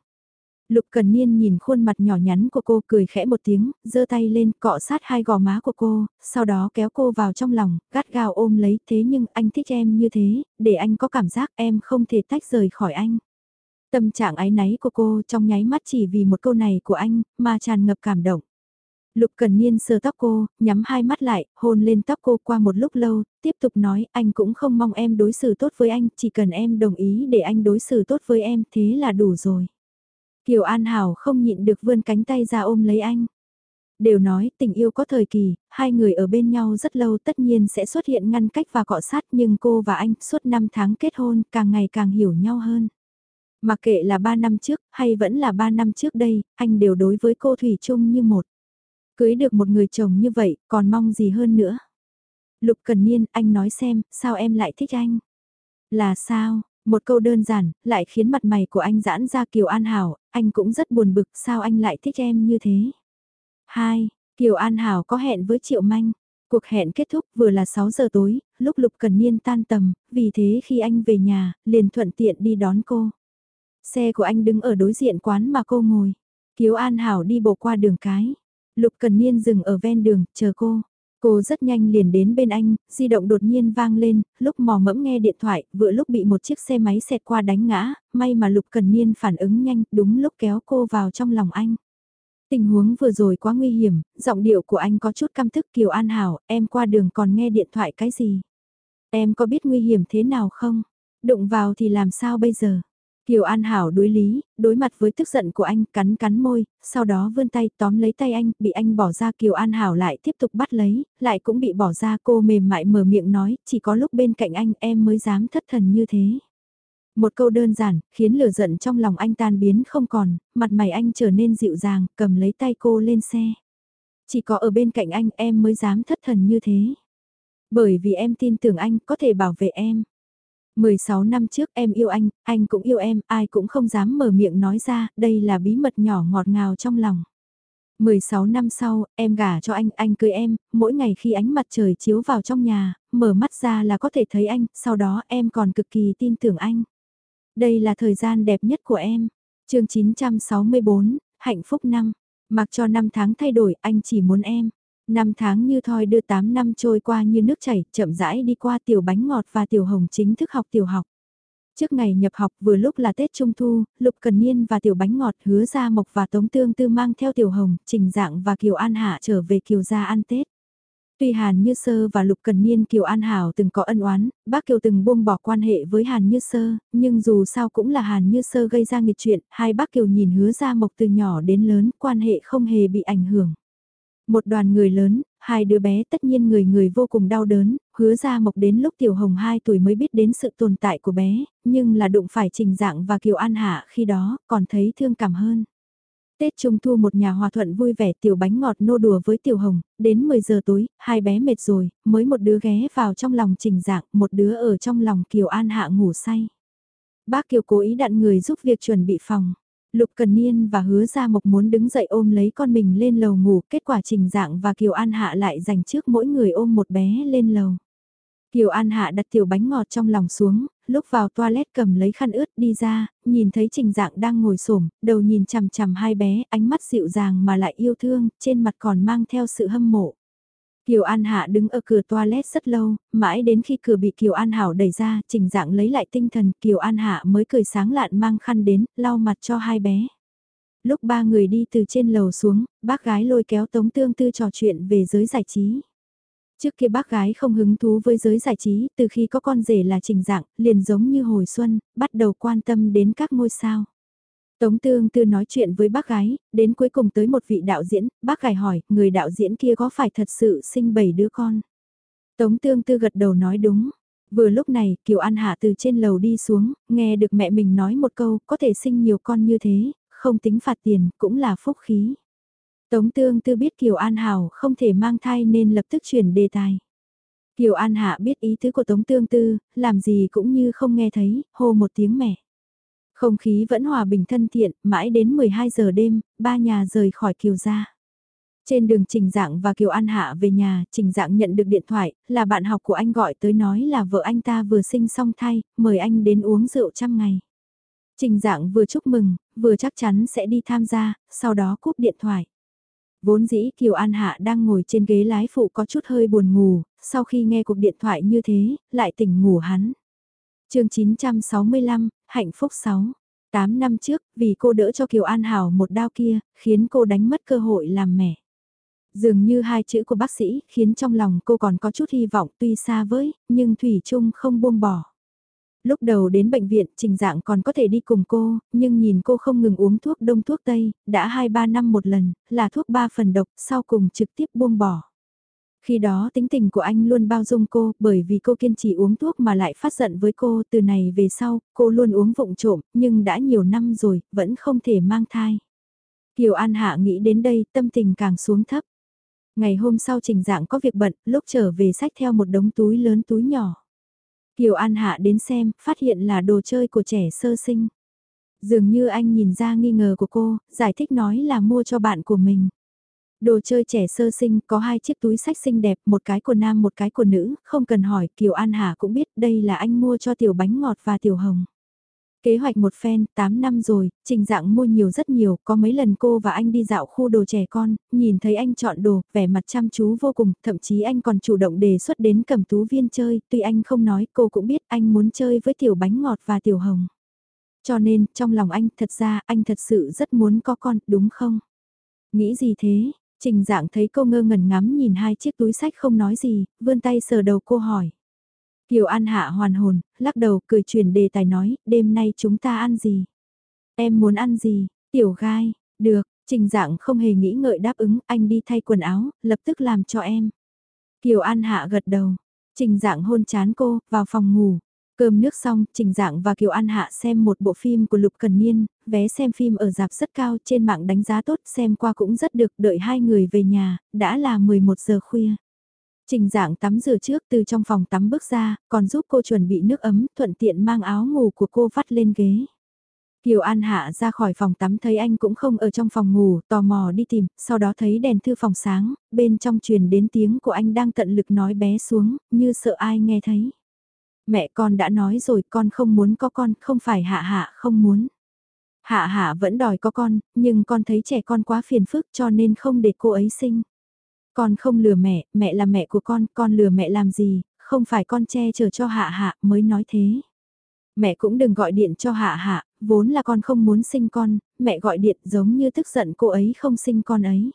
Lục Cần Niên nhìn khuôn mặt nhỏ nhắn của cô cười khẽ một tiếng, giơ tay lên cọ sát hai gò má của cô, sau đó kéo cô vào trong lòng, gắt gao ôm lấy thế nhưng anh thích em như thế, để anh có cảm giác em không thể tách rời khỏi anh. Tâm trạng ái náy của cô trong nháy mắt chỉ vì một câu này của anh mà tràn ngập cảm động. Lục Cần Niên sờ tóc cô, nhắm hai mắt lại, hôn lên tóc cô qua một lúc lâu, tiếp tục nói anh cũng không mong em đối xử tốt với anh, chỉ cần em đồng ý để anh đối xử tốt với em thế là đủ rồi. Kiều An Hảo không nhịn được vươn cánh tay ra ôm lấy anh. Đều nói tình yêu có thời kỳ, hai người ở bên nhau rất lâu tất nhiên sẽ xuất hiện ngăn cách và cọ sát nhưng cô và anh suốt 5 tháng kết hôn càng ngày càng hiểu nhau hơn. Mà kệ là 3 năm trước hay vẫn là 3 năm trước đây, anh đều đối với cô Thủy chung như một. Cưới được một người chồng như vậy, còn mong gì hơn nữa. Lục Cần Niên, anh nói xem, sao em lại thích anh? Là sao, một câu đơn giản, lại khiến mặt mày của anh giãn ra Kiều An Hảo, anh cũng rất buồn bực sao anh lại thích em như thế. 2. Kiều An Hảo có hẹn với Triệu Manh. Cuộc hẹn kết thúc vừa là 6 giờ tối, lúc Lục Cần Niên tan tầm, vì thế khi anh về nhà, liền thuận tiện đi đón cô. Xe của anh đứng ở đối diện quán mà cô ngồi. Kiều An Hảo đi bộ qua đường cái. Lục Cần Niên dừng ở ven đường, chờ cô. Cô rất nhanh liền đến bên anh, di động đột nhiên vang lên, lúc mò mẫm nghe điện thoại, vừa lúc bị một chiếc xe máy xẹt qua đánh ngã, may mà Lục Cần Niên phản ứng nhanh, đúng lúc kéo cô vào trong lòng anh. Tình huống vừa rồi quá nguy hiểm, giọng điệu của anh có chút căm thức Kiều An Hảo, em qua đường còn nghe điện thoại cái gì? Em có biết nguy hiểm thế nào không? Đụng vào thì làm sao bây giờ? Kiều An Hảo đối lý, đối mặt với tức giận của anh, cắn cắn môi, sau đó vươn tay tóm lấy tay anh, bị anh bỏ ra Kiều An Hảo lại tiếp tục bắt lấy, lại cũng bị bỏ ra cô mềm mại mở miệng nói, chỉ có lúc bên cạnh anh em mới dám thất thần như thế. Một câu đơn giản, khiến lửa giận trong lòng anh tan biến không còn, mặt mày anh trở nên dịu dàng, cầm lấy tay cô lên xe. Chỉ có ở bên cạnh anh em mới dám thất thần như thế. Bởi vì em tin tưởng anh có thể bảo vệ em. 16 năm trước em yêu anh, anh cũng yêu em, ai cũng không dám mở miệng nói ra, đây là bí mật nhỏ ngọt ngào trong lòng. 16 năm sau, em gả cho anh, anh cưới em, mỗi ngày khi ánh mặt trời chiếu vào trong nhà, mở mắt ra là có thể thấy anh, sau đó em còn cực kỳ tin tưởng anh. Đây là thời gian đẹp nhất của em. chương 964, hạnh phúc năm. Mặc cho năm tháng thay đổi, anh chỉ muốn em. Năm tháng như thoi đưa 8 năm trôi qua như nước chảy, chậm rãi đi qua tiểu bánh ngọt và tiểu hồng chính thức học tiểu học. Trước ngày nhập học vừa lúc là Tết Trung Thu, Lục Cần Niên và Tiểu Bánh Ngọt hứa ra Mộc và Tống Tương Tư mang theo Tiểu Hồng, Trình Dạng và Kiều An Hạ trở về Kiều gia ăn Tết. Tuy Hàn Như Sơ và Lục Cần Niên Kiều An Hảo từng có ân oán, bác Kiều từng buông bỏ quan hệ với Hàn Như Sơ, nhưng dù sao cũng là Hàn Như Sơ gây ra nghiệt chuyện, hai bác Kiều nhìn hứa ra Mộc từ nhỏ đến lớn, quan hệ không hề bị ảnh hưởng. Một đoàn người lớn, hai đứa bé tất nhiên người người vô cùng đau đớn, hứa ra mộc đến lúc Tiểu Hồng 2 tuổi mới biết đến sự tồn tại của bé, nhưng là đụng phải trình dạng và Kiều An Hạ khi đó, còn thấy thương cảm hơn. Tết Trung Thu một nhà hòa thuận vui vẻ tiểu bánh ngọt nô đùa với Tiểu Hồng, đến 10 giờ tối, hai bé mệt rồi, mới một đứa ghé vào trong lòng trình dạng, một đứa ở trong lòng Kiều An Hạ ngủ say. Bác Kiều cố ý đặn người giúp việc chuẩn bị phòng. Lục Cần Niên và hứa ra mộc muốn đứng dậy ôm lấy con mình lên lầu ngủ, kết quả Trình Dạng và Kiều An Hạ lại dành trước mỗi người ôm một bé lên lầu. Kiều An Hạ đặt tiểu bánh ngọt trong lòng xuống, lúc vào toilet cầm lấy khăn ướt đi ra, nhìn thấy Trình Dạng đang ngồi xổm, đầu nhìn chằm chằm hai bé, ánh mắt dịu dàng mà lại yêu thương, trên mặt còn mang theo sự hâm mộ. Kiều An Hạ đứng ở cửa toilet rất lâu, mãi đến khi cửa bị Kiều An Hảo đẩy ra, trình dạng lấy lại tinh thần, Kiều An Hạ mới cười sáng lạn mang khăn đến, lau mặt cho hai bé. Lúc ba người đi từ trên lầu xuống, bác gái lôi kéo Tống Tương Tư trò chuyện về giới giải trí. Trước kia bác gái không hứng thú với giới giải trí, từ khi có con rể là trình dạng, liền giống như hồi xuân, bắt đầu quan tâm đến các ngôi sao. Tống Tương Tư nói chuyện với bác gái, đến cuối cùng tới một vị đạo diễn, bác gái hỏi, người đạo diễn kia có phải thật sự sinh bảy đứa con? Tống Tương Tư gật đầu nói đúng. Vừa lúc này, Kiều An Hạ từ trên lầu đi xuống, nghe được mẹ mình nói một câu, có thể sinh nhiều con như thế, không tính phạt tiền, cũng là phúc khí. Tống Tương Tư biết Kiều An Hảo không thể mang thai nên lập tức chuyển đề tài. Kiều An Hạ biết ý tứ của Tống Tương Tư, làm gì cũng như không nghe thấy, hô một tiếng mẹ. Không khí vẫn hòa bình thân thiện, mãi đến 12 giờ đêm, ba nhà rời khỏi Kiều gia. Trên đường Trình Dạng và Kiều An Hạ về nhà, Trình Dạng nhận được điện thoại, là bạn học của anh gọi tới nói là vợ anh ta vừa sinh xong thai, mời anh đến uống rượu trăm ngày. Trình Dạng vừa chúc mừng, vừa chắc chắn sẽ đi tham gia, sau đó cúp điện thoại. Vốn dĩ Kiều An Hạ đang ngồi trên ghế lái phụ có chút hơi buồn ngủ, sau khi nghe cuộc điện thoại như thế, lại tỉnh ngủ hắn chương 965, hạnh phúc 6. 8 năm trước, vì cô đỡ cho Kiều An Hảo một đau kia, khiến cô đánh mất cơ hội làm mẹ. Dường như hai chữ của bác sĩ khiến trong lòng cô còn có chút hy vọng tuy xa với, nhưng Thủy Trung không buông bỏ. Lúc đầu đến bệnh viện, trình dạng còn có thể đi cùng cô, nhưng nhìn cô không ngừng uống thuốc đông thuốc tây, đã 2-3 năm một lần, là thuốc 3 phần độc, sau cùng trực tiếp buông bỏ. Khi đó tính tình của anh luôn bao dung cô, bởi vì cô kiên trì uống thuốc mà lại phát giận với cô, từ này về sau, cô luôn uống vụng trộm, nhưng đã nhiều năm rồi, vẫn không thể mang thai. Kiều An Hạ nghĩ đến đây, tâm tình càng xuống thấp. Ngày hôm sau trình dạng có việc bận, lúc trở về sách theo một đống túi lớn túi nhỏ. Kiều An Hạ đến xem, phát hiện là đồ chơi của trẻ sơ sinh. Dường như anh nhìn ra nghi ngờ của cô, giải thích nói là mua cho bạn của mình. Đồ chơi trẻ sơ sinh có hai chiếc túi sách xinh đẹp, một cái của nam một cái của nữ, không cần hỏi, Kiều An Hà cũng biết đây là anh mua cho tiểu bánh ngọt và tiểu hồng. Kế hoạch một phen, 8 năm rồi, trình dạng mua nhiều rất nhiều, có mấy lần cô và anh đi dạo khu đồ trẻ con, nhìn thấy anh chọn đồ, vẻ mặt chăm chú vô cùng, thậm chí anh còn chủ động đề xuất đến cầm tú viên chơi, tuy anh không nói, cô cũng biết anh muốn chơi với tiểu bánh ngọt và tiểu hồng. Cho nên, trong lòng anh, thật ra, anh thật sự rất muốn có con, đúng không? Nghĩ gì thế, Trình dạng thấy cô ngơ ngẩn ngắm nhìn hai chiếc túi sách không nói gì, vươn tay sờ đầu cô hỏi. Kiều An Hạ hoàn hồn, lắc đầu cười chuyển đề tài nói, đêm nay chúng ta ăn gì? Em muốn ăn gì? Tiểu gai, được, trình dạng không hề nghĩ ngợi đáp ứng, anh đi thay quần áo, lập tức làm cho em. Kiều An Hạ gật đầu, trình dạng hôn chán cô, vào phòng ngủ. Cơm nước xong, Trình Dạng và Kiều An Hạ xem một bộ phim của Lục Cần Niên, vé xem phim ở dạp rất cao trên mạng đánh giá tốt xem qua cũng rất được đợi hai người về nhà, đã là 11 giờ khuya. Trình dạng tắm rửa trước từ trong phòng tắm bước ra, còn giúp cô chuẩn bị nước ấm, thuận tiện mang áo ngủ của cô vắt lên ghế. Kiều An Hạ ra khỏi phòng tắm thấy anh cũng không ở trong phòng ngủ, tò mò đi tìm, sau đó thấy đèn thư phòng sáng, bên trong truyền đến tiếng của anh đang tận lực nói bé xuống, như sợ ai nghe thấy. Mẹ con đã nói rồi con không muốn có con, không phải Hạ Hạ không muốn. Hạ Hạ vẫn đòi có con, nhưng con thấy trẻ con quá phiền phức cho nên không để cô ấy sinh. Con không lừa mẹ, mẹ là mẹ của con, con lừa mẹ làm gì, không phải con che chở cho Hạ Hạ mới nói thế. Mẹ cũng đừng gọi điện cho Hạ Hạ, vốn là con không muốn sinh con, mẹ gọi điện giống như tức giận cô ấy không sinh con ấy.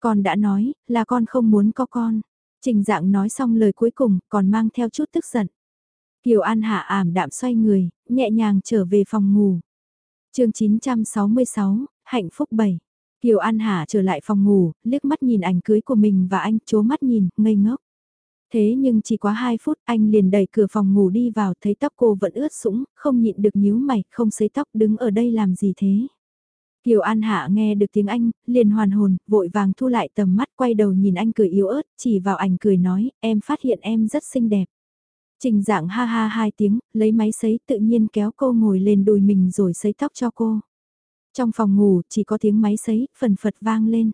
Con đã nói, là con không muốn có con. Trình dạng nói xong lời cuối cùng, còn mang theo chút tức giận. Kiều An Hạ ảm đạm xoay người, nhẹ nhàng trở về phòng ngủ. chương 966, Hạnh phúc 7. Kiều An Hạ trở lại phòng ngủ, liếc mắt nhìn ảnh cưới của mình và anh chố mắt nhìn, ngây ngốc. Thế nhưng chỉ quá 2 phút anh liền đẩy cửa phòng ngủ đi vào thấy tóc cô vẫn ướt sũng, không nhịn được nhíu mày, không sấy tóc đứng ở đây làm gì thế. Kiều An Hạ nghe được tiếng anh, liền hoàn hồn, vội vàng thu lại tầm mắt quay đầu nhìn anh cười yếu ớt, chỉ vào ảnh cười nói, em phát hiện em rất xinh đẹp. Trình dạng ha ha hai tiếng, lấy máy sấy tự nhiên kéo cô ngồi lên đùi mình rồi sấy tóc cho cô. Trong phòng ngủ chỉ có tiếng máy sấy, phần phật vang lên.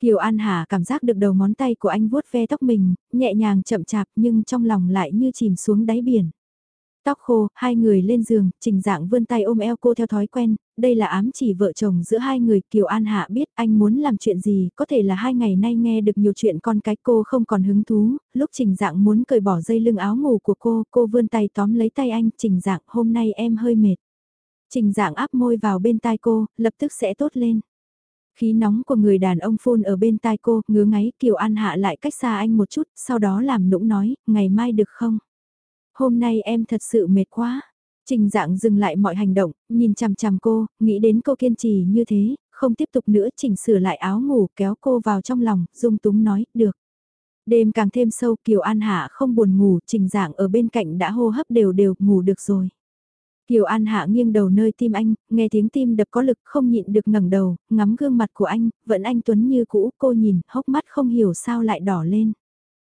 Kiều An Hà cảm giác được đầu ngón tay của anh vuốt ve tóc mình, nhẹ nhàng chậm chạp nhưng trong lòng lại như chìm xuống đáy biển. Tóc khô, hai người lên giường, trình dạng vươn tay ôm eo cô theo thói quen, đây là ám chỉ vợ chồng giữa hai người. Kiều An Hạ biết anh muốn làm chuyện gì, có thể là hai ngày nay nghe được nhiều chuyện con cái cô không còn hứng thú, lúc trình dạng muốn cởi bỏ dây lưng áo ngủ của cô, cô vươn tay tóm lấy tay anh, trình dạng hôm nay em hơi mệt. Trình dạng áp môi vào bên tai cô, lập tức sẽ tốt lên. Khí nóng của người đàn ông phun ở bên tai cô, ngứa ngáy Kiều An Hạ lại cách xa anh một chút, sau đó làm nũng nói, ngày mai được không? Hôm nay em thật sự mệt quá. Trình dạng dừng lại mọi hành động, nhìn chằm chằm cô, nghĩ đến cô kiên trì như thế, không tiếp tục nữa chỉnh sửa lại áo ngủ kéo cô vào trong lòng, dung túng nói, được. Đêm càng thêm sâu Kiều An Hạ không buồn ngủ, trình dạng ở bên cạnh đã hô hấp đều đều, ngủ được rồi. Kiều An Hạ nghiêng đầu nơi tim anh, nghe tiếng tim đập có lực không nhịn được ngẩng đầu, ngắm gương mặt của anh, vẫn anh Tuấn như cũ, cô nhìn, hốc mắt không hiểu sao lại đỏ lên.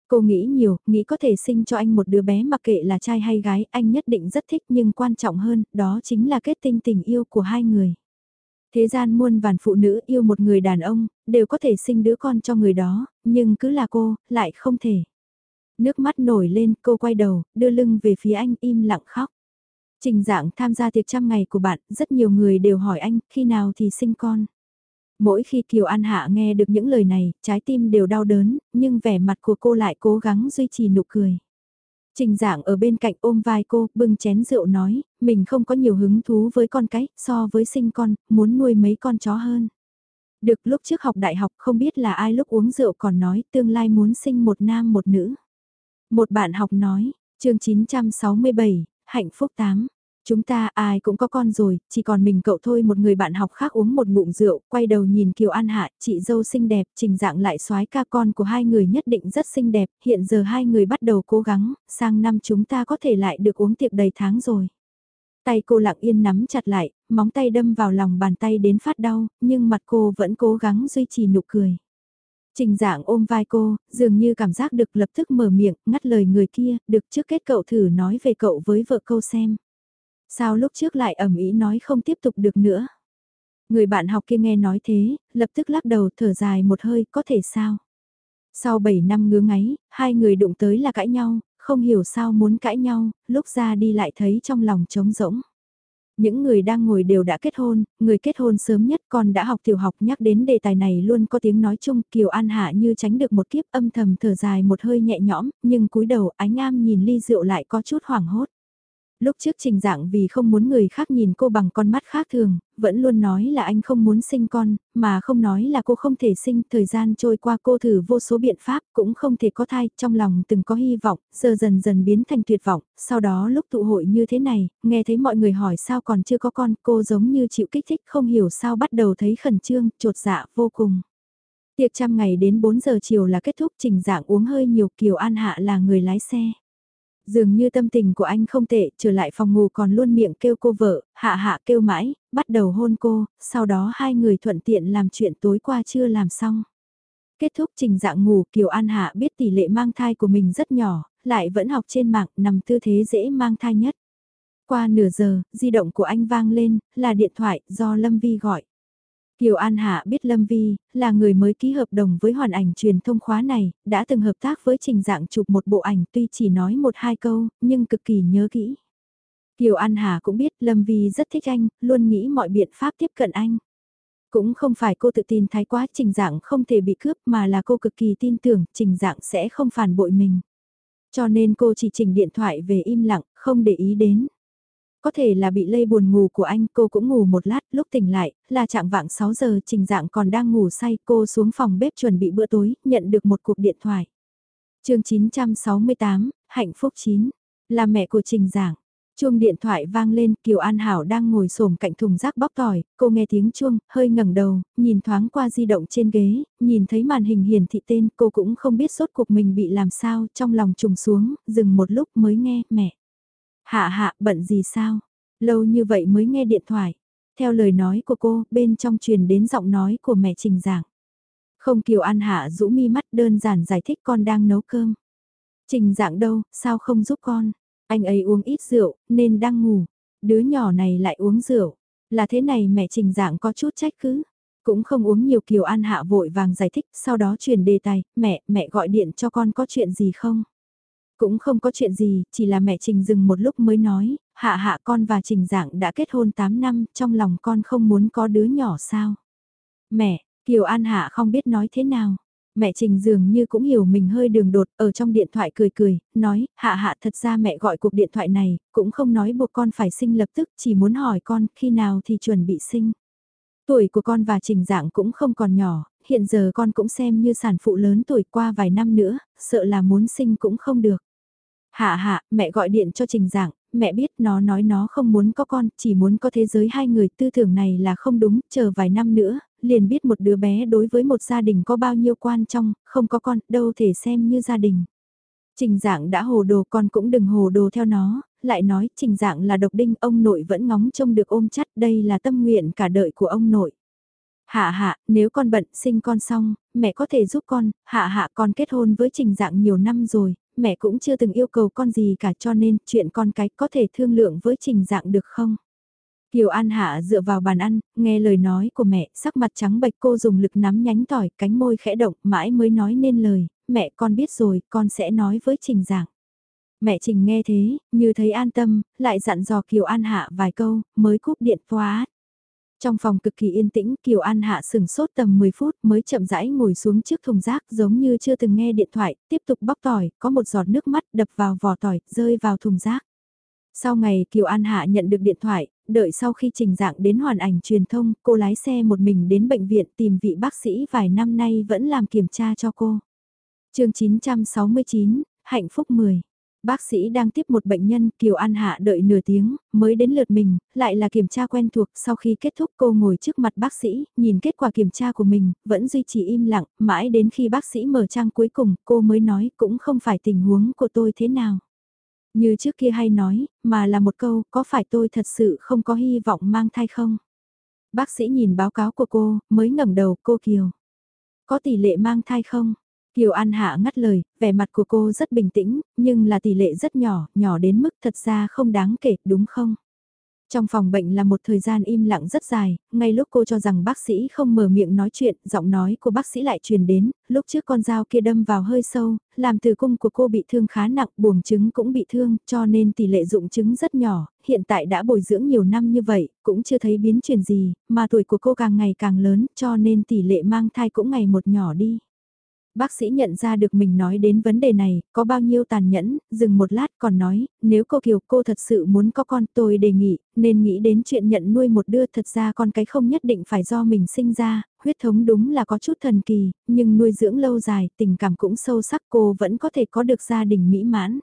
Cô nghĩ nhiều, nghĩ có thể sinh cho anh một đứa bé mặc kệ là trai hay gái, anh nhất định rất thích nhưng quan trọng hơn, đó chính là kết tinh tình yêu của hai người. Thế gian muôn vàn phụ nữ yêu một người đàn ông, đều có thể sinh đứa con cho người đó, nhưng cứ là cô, lại không thể. Nước mắt nổi lên, cô quay đầu, đưa lưng về phía anh im lặng khóc. Trình dạng tham gia tiệc trăm ngày của bạn, rất nhiều người đều hỏi anh, khi nào thì sinh con. Mỗi khi Kiều An Hạ nghe được những lời này, trái tim đều đau đớn, nhưng vẻ mặt của cô lại cố gắng duy trì nụ cười. Trình dạng ở bên cạnh ôm vai cô, bưng chén rượu nói, mình không có nhiều hứng thú với con cái, so với sinh con, muốn nuôi mấy con chó hơn. Được lúc trước học đại học không biết là ai lúc uống rượu còn nói tương lai muốn sinh một nam một nữ. Một bạn học nói, chương 967, hạnh phúc 8. Chúng ta ai cũng có con rồi, chỉ còn mình cậu thôi một người bạn học khác uống một ngụm rượu, quay đầu nhìn Kiều An Hạ, chị dâu xinh đẹp, trình dạng lại soái ca con của hai người nhất định rất xinh đẹp, hiện giờ hai người bắt đầu cố gắng, sang năm chúng ta có thể lại được uống tiệc đầy tháng rồi. Tay cô lặng yên nắm chặt lại, móng tay đâm vào lòng bàn tay đến phát đau, nhưng mặt cô vẫn cố gắng duy trì nụ cười. Trình dạng ôm vai cô, dường như cảm giác được lập tức mở miệng, ngắt lời người kia, được trước kết cậu thử nói về cậu với vợ câu xem. Sao lúc trước lại ẩm ý nói không tiếp tục được nữa? Người bạn học kia nghe nói thế, lập tức lắc đầu thở dài một hơi, có thể sao? Sau 7 năm ngứa ngáy, hai người đụng tới là cãi nhau, không hiểu sao muốn cãi nhau, lúc ra đi lại thấy trong lòng trống rỗng. Những người đang ngồi đều đã kết hôn, người kết hôn sớm nhất còn đã học tiểu học nhắc đến đề tài này luôn có tiếng nói chung Kiều An Hạ như tránh được một kiếp âm thầm thở dài một hơi nhẹ nhõm, nhưng cúi đầu ánh am nhìn ly rượu lại có chút hoảng hốt. Lúc trước trình dạng vì không muốn người khác nhìn cô bằng con mắt khác thường, vẫn luôn nói là anh không muốn sinh con, mà không nói là cô không thể sinh. Thời gian trôi qua cô thử vô số biện pháp cũng không thể có thai, trong lòng từng có hy vọng, giờ dần dần biến thành tuyệt vọng. Sau đó lúc tụ hội như thế này, nghe thấy mọi người hỏi sao còn chưa có con, cô giống như chịu kích thích không hiểu sao bắt đầu thấy khẩn trương, trột dạ vô cùng. Tiệc trăm ngày đến 4 giờ chiều là kết thúc trình dạng uống hơi nhiều Kiều An Hạ là người lái xe. Dường như tâm tình của anh không tệ, trở lại phòng ngủ còn luôn miệng kêu cô vợ, hạ hạ kêu mãi, bắt đầu hôn cô, sau đó hai người thuận tiện làm chuyện tối qua chưa làm xong. Kết thúc trình dạng ngủ Kiều An Hạ biết tỷ lệ mang thai của mình rất nhỏ, lại vẫn học trên mạng nằm tư thế dễ mang thai nhất. Qua nửa giờ, di động của anh vang lên, là điện thoại do Lâm Vi gọi. Kiều An Hạ biết Lâm Vi, là người mới ký hợp đồng với hoàn ảnh truyền thông khóa này, đã từng hợp tác với trình dạng chụp một bộ ảnh tuy chỉ nói một hai câu, nhưng cực kỳ nhớ kỹ. Kiều An Hà cũng biết Lâm Vi rất thích anh, luôn nghĩ mọi biện pháp tiếp cận anh. Cũng không phải cô tự tin thái quá trình dạng không thể bị cướp mà là cô cực kỳ tin tưởng trình dạng sẽ không phản bội mình. Cho nên cô chỉ chỉnh điện thoại về im lặng, không để ý đến. Có thể là bị lây buồn ngủ của anh, cô cũng ngủ một lát, lúc tỉnh lại, là trạng vạng 6 giờ, trình dạng còn đang ngủ say, cô xuống phòng bếp chuẩn bị bữa tối, nhận được một cuộc điện thoại. chương 968, Hạnh phúc 9, là mẹ của trình dạng. Chuông điện thoại vang lên, Kiều An Hảo đang ngồi xổm cạnh thùng rác bóc tỏi, cô nghe tiếng chuông, hơi ngẩng đầu, nhìn thoáng qua di động trên ghế, nhìn thấy màn hình hiển thị tên, cô cũng không biết sốt cuộc mình bị làm sao, trong lòng trùng xuống, dừng một lúc mới nghe, mẹ. Hạ hạ, bận gì sao? Lâu như vậy mới nghe điện thoại. Theo lời nói của cô, bên trong truyền đến giọng nói của mẹ Trình Giảng. Không Kiều An Hạ rũ mi mắt đơn giản giải thích con đang nấu cơm. Trình Giảng đâu, sao không giúp con? Anh ấy uống ít rượu, nên đang ngủ. Đứa nhỏ này lại uống rượu. Là thế này mẹ Trình Giảng có chút trách cứ. Cũng không uống nhiều Kiều An Hạ vội vàng giải thích, sau đó truyền đề tài, mẹ, mẹ gọi điện cho con có chuyện gì không? Cũng không có chuyện gì, chỉ là mẹ Trình dừng một lúc mới nói, hạ hạ con và Trình dạng đã kết hôn 8 năm, trong lòng con không muốn có đứa nhỏ sao? Mẹ, Kiều An Hạ không biết nói thế nào. Mẹ Trình dường như cũng hiểu mình hơi đường đột, ở trong điện thoại cười cười, nói, hạ hạ thật ra mẹ gọi cuộc điện thoại này, cũng không nói buộc con phải sinh lập tức, chỉ muốn hỏi con khi nào thì chuẩn bị sinh. Tuổi của con và Trình Dạng cũng không còn nhỏ, hiện giờ con cũng xem như sản phụ lớn tuổi qua vài năm nữa, sợ là muốn sinh cũng không được. Hạ hạ, mẹ gọi điện cho Trình dạng, mẹ biết nó nói nó không muốn có con, chỉ muốn có thế giới hai người tư tưởng này là không đúng, chờ vài năm nữa, liền biết một đứa bé đối với một gia đình có bao nhiêu quan trọng, không có con, đâu thể xem như gia đình. Trình dạng đã hồ đồ con cũng đừng hồ đồ theo nó, lại nói trình dạng là độc đinh ông nội vẫn ngóng trông được ôm chắt đây là tâm nguyện cả đời của ông nội. Hạ hạ, nếu con bận sinh con xong, mẹ có thể giúp con, hạ hạ con kết hôn với trình dạng nhiều năm rồi, mẹ cũng chưa từng yêu cầu con gì cả cho nên chuyện con cái có thể thương lượng với trình dạng được không? Kiều An Hạ dựa vào bàn ăn, nghe lời nói của mẹ, sắc mặt trắng bệch cô dùng lực nắm nhánh tỏi, cánh môi khẽ động, mãi mới nói nên lời, mẹ con biết rồi, con sẽ nói với Trình Giảng. Mẹ Trình nghe thế, như thấy an tâm, lại dặn dò Kiều An Hạ vài câu, mới cúp điện thoại. Trong phòng cực kỳ yên tĩnh, Kiều An Hạ sừng sốt tầm 10 phút mới chậm rãi ngồi xuống trước thùng rác giống như chưa từng nghe điện thoại, tiếp tục bóc tỏi, có một giọt nước mắt đập vào vỏ tỏi, rơi vào thùng rác. Sau ngày Kiều An Hạ nhận được điện thoại, đợi sau khi trình dạng đến hoàn ảnh truyền thông, cô lái xe một mình đến bệnh viện tìm vị bác sĩ vài năm nay vẫn làm kiểm tra cho cô chương 969, Hạnh phúc 10 Bác sĩ đang tiếp một bệnh nhân, Kiều An Hạ đợi nửa tiếng, mới đến lượt mình, lại là kiểm tra quen thuộc, sau khi kết thúc cô ngồi trước mặt bác sĩ, nhìn kết quả kiểm tra của mình, vẫn duy trì im lặng, mãi đến khi bác sĩ mở trang cuối cùng, cô mới nói cũng không phải tình huống của tôi thế nào. Như trước kia hay nói, mà là một câu, có phải tôi thật sự không có hy vọng mang thai không? Bác sĩ nhìn báo cáo của cô, mới ngẩng đầu, cô Kiều. Có tỷ lệ mang thai không? Kiều An Hạ ngắt lời, vẻ mặt của cô rất bình tĩnh, nhưng là tỷ lệ rất nhỏ, nhỏ đến mức thật ra không đáng kể, đúng không? Trong phòng bệnh là một thời gian im lặng rất dài, ngay lúc cô cho rằng bác sĩ không mở miệng nói chuyện, giọng nói của bác sĩ lại truyền đến, lúc trước con dao kia đâm vào hơi sâu, làm từ cung của cô bị thương khá nặng, buồng trứng cũng bị thương, cho nên tỷ lệ dụng trứng rất nhỏ, hiện tại đã bồi dưỡng nhiều năm như vậy, cũng chưa thấy biến chuyển gì, mà tuổi của cô càng ngày càng lớn, cho nên tỷ lệ mang thai cũng ngày một nhỏ đi. Bác sĩ nhận ra được mình nói đến vấn đề này, có bao nhiêu tàn nhẫn, dừng một lát còn nói, nếu cô Kiều cô thật sự muốn có con tôi đề nghị, nên nghĩ đến chuyện nhận nuôi một đứa thật ra con cái không nhất định phải do mình sinh ra, huyết thống đúng là có chút thần kỳ, nhưng nuôi dưỡng lâu dài, tình cảm cũng sâu sắc cô vẫn có thể có được gia đình mỹ mãn.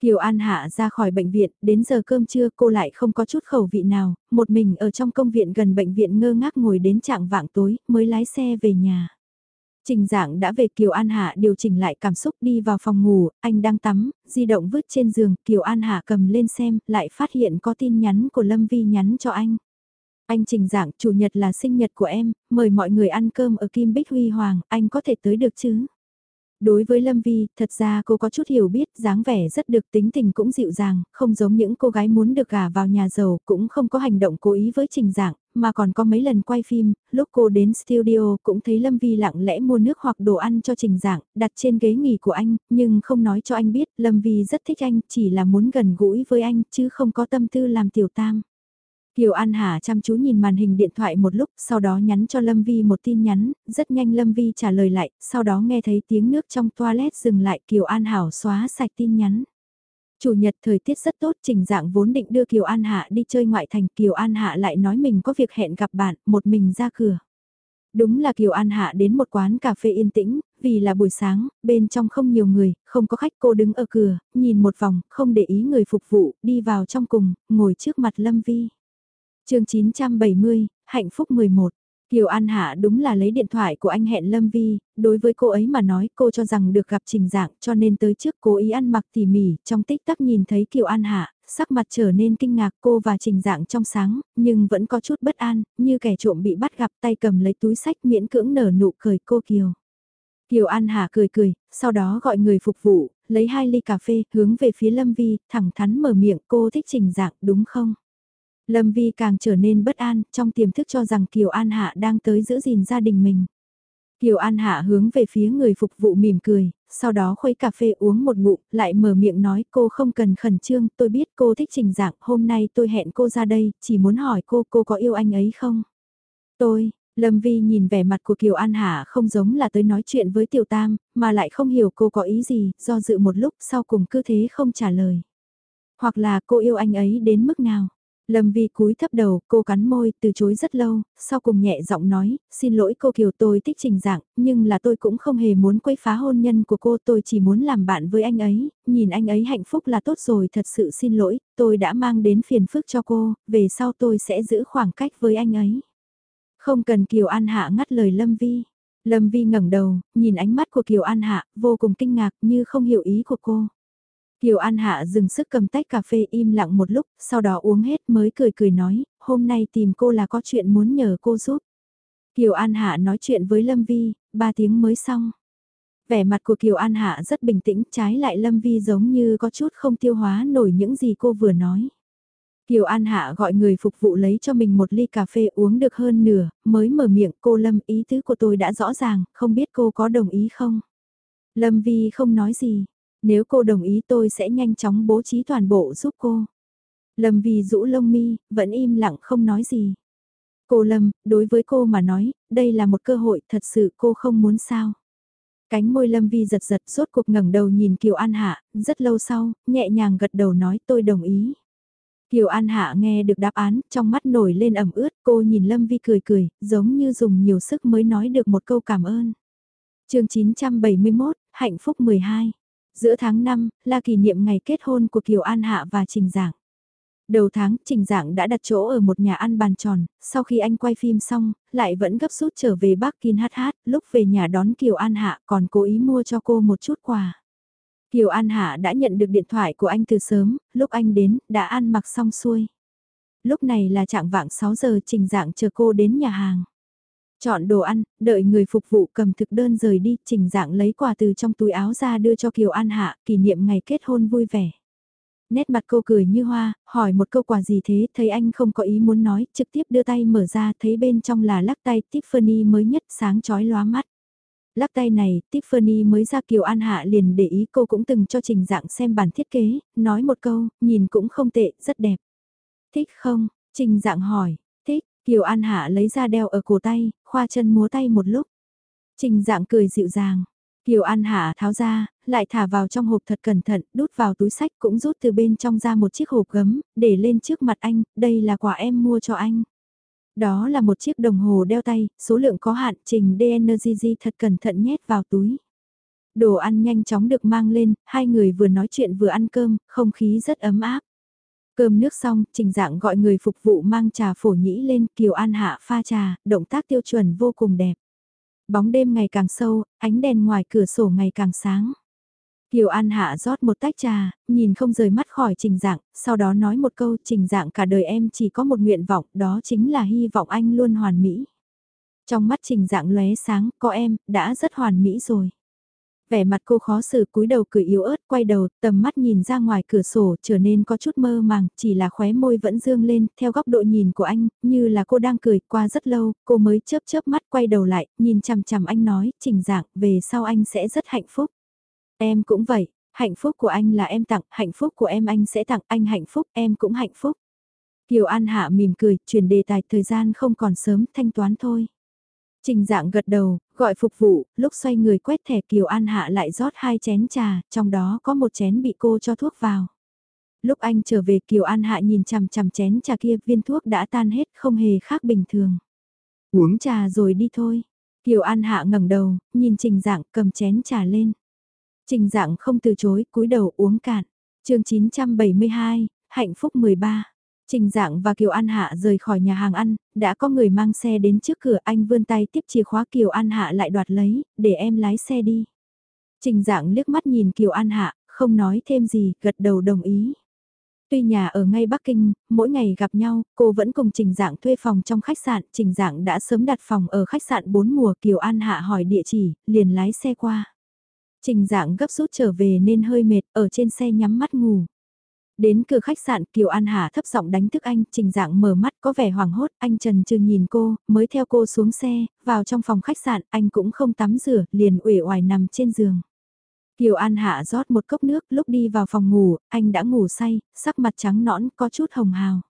Kiều An Hạ ra khỏi bệnh viện, đến giờ cơm trưa cô lại không có chút khẩu vị nào, một mình ở trong công viện gần bệnh viện ngơ ngác ngồi đến trạng vạng tối, mới lái xe về nhà. Trình dạng đã về Kiều An Hạ điều chỉnh lại cảm xúc đi vào phòng ngủ, anh đang tắm, di động vứt trên giường, Kiều An Hạ cầm lên xem, lại phát hiện có tin nhắn của Lâm Vi nhắn cho anh. Anh Trình Dạng, chủ nhật là sinh nhật của em, mời mọi người ăn cơm ở Kim Bích Huy Hoàng, anh có thể tới được chứ? Đối với Lâm Vi, thật ra cô có chút hiểu biết, dáng vẻ rất được tính tình cũng dịu dàng, không giống những cô gái muốn được gả vào nhà giàu, cũng không có hành động cố ý với trình dạng, mà còn có mấy lần quay phim, lúc cô đến studio cũng thấy Lâm Vi lặng lẽ mua nước hoặc đồ ăn cho trình dạng, đặt trên ghế nghỉ của anh, nhưng không nói cho anh biết, Lâm Vi rất thích anh, chỉ là muốn gần gũi với anh, chứ không có tâm tư làm tiểu tam. Kiều An Hà chăm chú nhìn màn hình điện thoại một lúc, sau đó nhắn cho Lâm Vi một tin nhắn, rất nhanh Lâm Vi trả lời lại, sau đó nghe thấy tiếng nước trong toilet dừng lại Kiều An Hảo xóa sạch tin nhắn. Chủ nhật thời tiết rất tốt, trình dạng vốn định đưa Kiều An Hạ đi chơi ngoại thành, Kiều An Hạ lại nói mình có việc hẹn gặp bạn, một mình ra cửa. Đúng là Kiều An Hạ đến một quán cà phê yên tĩnh, vì là buổi sáng, bên trong không nhiều người, không có khách cô đứng ở cửa, nhìn một vòng, không để ý người phục vụ, đi vào trong cùng, ngồi trước mặt Lâm Vi chương 970, hạnh phúc 11. Kiều An Hạ đúng là lấy điện thoại của anh hẹn Lâm Vi, đối với cô ấy mà nói cô cho rằng được gặp trình dạng cho nên tới trước cố ý ăn mặc tỉ mỉ, trong tích tắc nhìn thấy Kiều An Hạ, sắc mặt trở nên kinh ngạc cô và trình dạng trong sáng, nhưng vẫn có chút bất an, như kẻ trộm bị bắt gặp tay cầm lấy túi sách miễn cưỡng nở nụ cười cô Kiều. Kiều An Hạ cười cười, sau đó gọi người phục vụ, lấy hai ly cà phê, hướng về phía Lâm Vi, thẳng thắn mở miệng cô thích trình dạng đúng không? Lâm Vi càng trở nên bất an, trong tiềm thức cho rằng Kiều An Hạ đang tới giữ gìn gia đình mình. Kiều An Hạ hướng về phía người phục vụ mỉm cười, sau đó khuấy cà phê uống một ngụm, lại mở miệng nói cô không cần khẩn trương, tôi biết cô thích trình dạng, hôm nay tôi hẹn cô ra đây, chỉ muốn hỏi cô, cô có yêu anh ấy không? Tôi, Lâm Vi nhìn vẻ mặt của Kiều An Hạ không giống là tới nói chuyện với Tiểu Tam, mà lại không hiểu cô có ý gì, do dự một lúc sau cùng cứ thế không trả lời. Hoặc là cô yêu anh ấy đến mức nào? Lâm Vi cúi thấp đầu, cô cắn môi, từ chối rất lâu, sau cùng nhẹ giọng nói, xin lỗi cô Kiều tôi thích trình dạng, nhưng là tôi cũng không hề muốn quấy phá hôn nhân của cô, tôi chỉ muốn làm bạn với anh ấy, nhìn anh ấy hạnh phúc là tốt rồi, thật sự xin lỗi, tôi đã mang đến phiền phức cho cô, về sau tôi sẽ giữ khoảng cách với anh ấy. Không cần Kiều An Hạ ngắt lời Lâm Vi. Lâm Vi ngẩng đầu, nhìn ánh mắt của Kiều An Hạ, vô cùng kinh ngạc như không hiểu ý của cô. Kiều An Hạ dừng sức cầm tách cà phê im lặng một lúc, sau đó uống hết mới cười cười nói, hôm nay tìm cô là có chuyện muốn nhờ cô giúp. Kiều An Hạ nói chuyện với Lâm Vi, ba tiếng mới xong. Vẻ mặt của Kiều An Hạ rất bình tĩnh, trái lại Lâm Vi giống như có chút không tiêu hóa nổi những gì cô vừa nói. Kiều An Hạ gọi người phục vụ lấy cho mình một ly cà phê uống được hơn nửa, mới mở miệng cô Lâm ý tứ của tôi đã rõ ràng, không biết cô có đồng ý không? Lâm Vi không nói gì, nếu cô đồng ý tôi sẽ nhanh chóng bố trí toàn bộ giúp cô. Lâm Vi rũ lông mi, vẫn im lặng không nói gì. Cô Lâm, đối với cô mà nói, đây là một cơ hội thật sự cô không muốn sao. Cánh môi Lâm Vi giật giật suốt cuộc ngẩng đầu nhìn Kiều An Hạ, rất lâu sau, nhẹ nhàng gật đầu nói tôi đồng ý. Kiều An Hạ nghe được đáp án, trong mắt nổi lên ẩm ướt, cô nhìn Lâm Vi cười cười, giống như dùng nhiều sức mới nói được một câu cảm ơn. chương 971, Hạnh phúc 12 Giữa tháng 5, là kỷ niệm ngày kết hôn của Kiều An Hạ và Trình Giảng. Đầu tháng, Trình Giảng đã đặt chỗ ở một nhà ăn bàn tròn, sau khi anh quay phim xong, lại vẫn gấp rút trở về Bắc Kinh hát hát, lúc về nhà đón Kiều An Hạ còn cố ý mua cho cô một chút quà. Kiều An Hạ đã nhận được điện thoại của anh từ sớm, lúc anh đến, đã ăn mặc xong xuôi. Lúc này là trạng vạng 6 giờ Trình Giảng chờ cô đến nhà hàng. Chọn đồ ăn, đợi người phục vụ cầm thực đơn rời đi, trình dạng lấy quà từ trong túi áo ra đưa cho Kiều An Hạ, kỷ niệm ngày kết hôn vui vẻ. Nét mặt cô cười như hoa, hỏi một câu quà gì thế, thấy anh không có ý muốn nói, trực tiếp đưa tay mở ra, thấy bên trong là lắc tay Tiffany mới nhất, sáng chói lóa mắt. Lắc tay này, Tiffany mới ra Kiều An Hạ liền để ý cô cũng từng cho trình dạng xem bản thiết kế, nói một câu, nhìn cũng không tệ, rất đẹp. Thích không? Trình dạng hỏi, thích. Kiều An Hạ lấy ra đeo ở cổ tay, khoa chân múa tay một lúc. Trình dạng cười dịu dàng. Kiều An Hạ tháo ra, lại thả vào trong hộp thật cẩn thận, đút vào túi sách cũng rút từ bên trong ra một chiếc hộp gấm, để lên trước mặt anh, đây là quà em mua cho anh. Đó là một chiếc đồng hồ đeo tay, số lượng có hạn, trình DNGG thật cẩn thận nhét vào túi. Đồ ăn nhanh chóng được mang lên, hai người vừa nói chuyện vừa ăn cơm, không khí rất ấm áp. Cơm nước xong, trình dạng gọi người phục vụ mang trà phổ nhĩ lên, Kiều An Hạ pha trà, động tác tiêu chuẩn vô cùng đẹp. Bóng đêm ngày càng sâu, ánh đèn ngoài cửa sổ ngày càng sáng. Kiều An Hạ rót một tách trà, nhìn không rời mắt khỏi trình dạng, sau đó nói một câu trình dạng cả đời em chỉ có một nguyện vọng, đó chính là hy vọng anh luôn hoàn mỹ. Trong mắt trình dạng lóe sáng, có em, đã rất hoàn mỹ rồi. Vẻ mặt cô khó xử cúi đầu cười yếu ớt, quay đầu, tầm mắt nhìn ra ngoài cửa sổ trở nên có chút mơ màng, chỉ là khóe môi vẫn dương lên, theo góc độ nhìn của anh, như là cô đang cười, qua rất lâu, cô mới chớp chớp mắt quay đầu lại, nhìn chằm chằm anh nói, trình dạng, về sau anh sẽ rất hạnh phúc. Em cũng vậy, hạnh phúc của anh là em tặng, hạnh phúc của em anh sẽ tặng, anh hạnh phúc, em cũng hạnh phúc. Kiều An Hạ mỉm cười, chuyển đề tài, thời gian không còn sớm, thanh toán thôi. Trình dạng gật đầu, gọi phục vụ, lúc xoay người quét thẻ Kiều An Hạ lại rót hai chén trà, trong đó có một chén bị cô cho thuốc vào. Lúc anh trở về Kiều An Hạ nhìn chằm chằm chén trà kia viên thuốc đã tan hết không hề khác bình thường. Uống trà rồi đi thôi. Kiều An Hạ ngẩng đầu, nhìn trình dạng cầm chén trà lên. Trình dạng không từ chối, cúi đầu uống cạn. chương 972, hạnh phúc 13. Trình dạng và Kiều An Hạ rời khỏi nhà hàng ăn, đã có người mang xe đến trước cửa anh vươn tay tiếp chìa khóa Kiều An Hạ lại đoạt lấy, để em lái xe đi. Trình dạng liếc mắt nhìn Kiều An Hạ, không nói thêm gì, gật đầu đồng ý. Tuy nhà ở ngay Bắc Kinh, mỗi ngày gặp nhau, cô vẫn cùng Trình Dạng thuê phòng trong khách sạn, Trình Dạng đã sớm đặt phòng ở khách sạn 4 mùa Kiều An Hạ hỏi địa chỉ, liền lái xe qua. Trình Dạng gấp rút trở về nên hơi mệt, ở trên xe nhắm mắt ngủ. Đến cửa khách sạn Kiều An Hà thấp giọng đánh thức anh, trình dạng mở mắt có vẻ hoảng hốt, anh Trần Trừ nhìn cô, mới theo cô xuống xe, vào trong phòng khách sạn, anh cũng không tắm rửa, liền uể oải nằm trên giường. Kiều An Hạ rót một cốc nước, lúc đi vào phòng ngủ, anh đã ngủ say, sắc mặt trắng nõn, có chút hồng hào.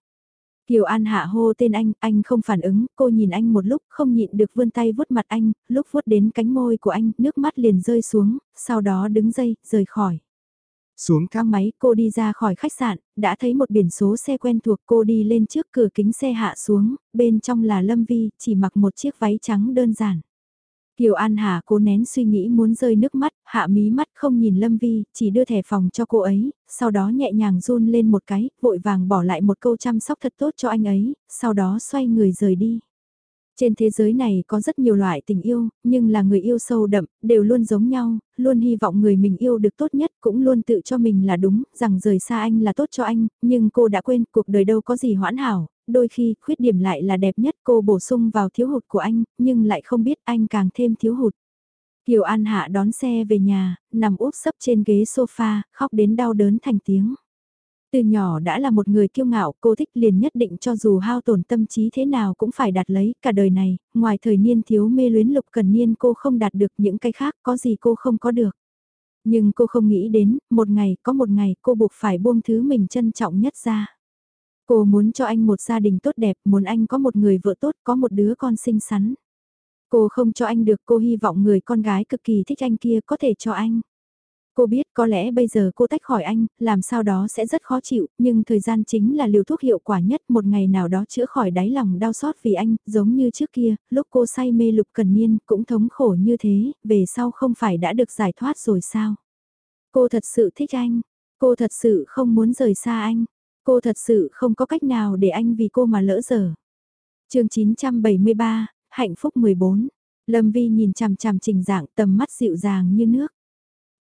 Kiều An Hạ hô tên anh, anh không phản ứng, cô nhìn anh một lúc, không nhịn được vươn tay vuốt mặt anh, lúc vuốt đến cánh môi của anh, nước mắt liền rơi xuống, sau đó đứng dây, rời khỏi. Xuống thang máy cô đi ra khỏi khách sạn, đã thấy một biển số xe quen thuộc cô đi lên trước cửa kính xe hạ xuống, bên trong là Lâm Vi, chỉ mặc một chiếc váy trắng đơn giản. Kiều An Hà cố nén suy nghĩ muốn rơi nước mắt, hạ mí mắt không nhìn Lâm Vi, chỉ đưa thẻ phòng cho cô ấy, sau đó nhẹ nhàng run lên một cái, vội vàng bỏ lại một câu chăm sóc thật tốt cho anh ấy, sau đó xoay người rời đi. Trên thế giới này có rất nhiều loại tình yêu, nhưng là người yêu sâu đậm, đều luôn giống nhau, luôn hy vọng người mình yêu được tốt nhất, cũng luôn tự cho mình là đúng, rằng rời xa anh là tốt cho anh, nhưng cô đã quên cuộc đời đâu có gì hoãn hảo, đôi khi khuyết điểm lại là đẹp nhất cô bổ sung vào thiếu hụt của anh, nhưng lại không biết anh càng thêm thiếu hụt. Kiều An Hạ đón xe về nhà, nằm úp sấp trên ghế sofa, khóc đến đau đớn thành tiếng. Từ nhỏ đã là một người kiêu ngạo, cô thích liền nhất định cho dù hao tổn tâm trí thế nào cũng phải đạt lấy, cả đời này, ngoài thời niên thiếu mê luyến lục cần niên cô không đạt được những cái khác, có gì cô không có được. Nhưng cô không nghĩ đến, một ngày, có một ngày cô buộc phải buông thứ mình trân trọng nhất ra. Cô muốn cho anh một gia đình tốt đẹp, muốn anh có một người vợ tốt, có một đứa con xinh xắn. Cô không cho anh được, cô hy vọng người con gái cực kỳ thích anh kia có thể cho anh. Cô biết có lẽ bây giờ cô tách khỏi anh, làm sao đó sẽ rất khó chịu, nhưng thời gian chính là liều thuốc hiệu quả nhất một ngày nào đó chữa khỏi đáy lòng đau xót vì anh, giống như trước kia, lúc cô say mê lục cần niên cũng thống khổ như thế, về sau không phải đã được giải thoát rồi sao? Cô thật sự thích anh, cô thật sự không muốn rời xa anh, cô thật sự không có cách nào để anh vì cô mà lỡ dở. chương 973, Hạnh phúc 14, Lâm Vi nhìn chằm chằm trình dạng tầm mắt dịu dàng như nước.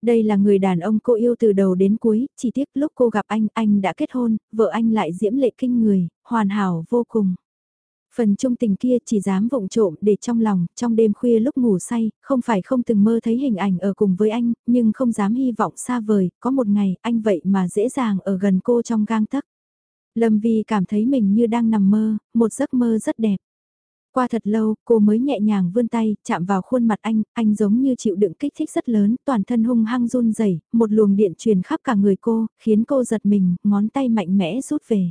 Đây là người đàn ông cô yêu từ đầu đến cuối, chỉ tiếc lúc cô gặp anh, anh đã kết hôn, vợ anh lại diễm lệ kinh người, hoàn hảo vô cùng. Phần trung tình kia chỉ dám vụng trộm để trong lòng, trong đêm khuya lúc ngủ say, không phải không từng mơ thấy hình ảnh ở cùng với anh, nhưng không dám hy vọng xa vời, có một ngày, anh vậy mà dễ dàng ở gần cô trong gang tấc. Lâm Vi cảm thấy mình như đang nằm mơ, một giấc mơ rất đẹp. Qua thật lâu, cô mới nhẹ nhàng vươn tay, chạm vào khuôn mặt anh, anh giống như chịu đựng kích thích rất lớn, toàn thân hung hăng run rẩy, một luồng điện truyền khắp cả người cô, khiến cô giật mình, ngón tay mạnh mẽ rút về.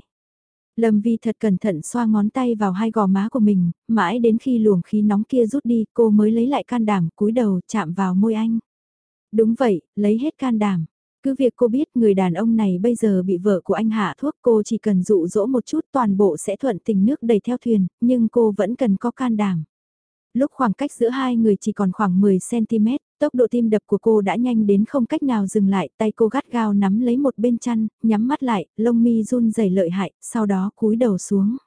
Lâm Vi thật cẩn thận xoa ngón tay vào hai gò má của mình, mãi đến khi luồng khí nóng kia rút đi, cô mới lấy lại can đảm, cúi đầu chạm vào môi anh. Đúng vậy, lấy hết can đảm. Cứ việc cô biết người đàn ông này bây giờ bị vợ của anh hạ thuốc cô chỉ cần dụ dỗ một chút toàn bộ sẽ thuận tình nước đầy theo thuyền, nhưng cô vẫn cần có can đảm. Lúc khoảng cách giữa hai người chỉ còn khoảng 10cm, tốc độ tim đập của cô đã nhanh đến không cách nào dừng lại, tay cô gắt gao nắm lấy một bên chăn, nhắm mắt lại, lông mi run rẩy lợi hại, sau đó cúi đầu xuống.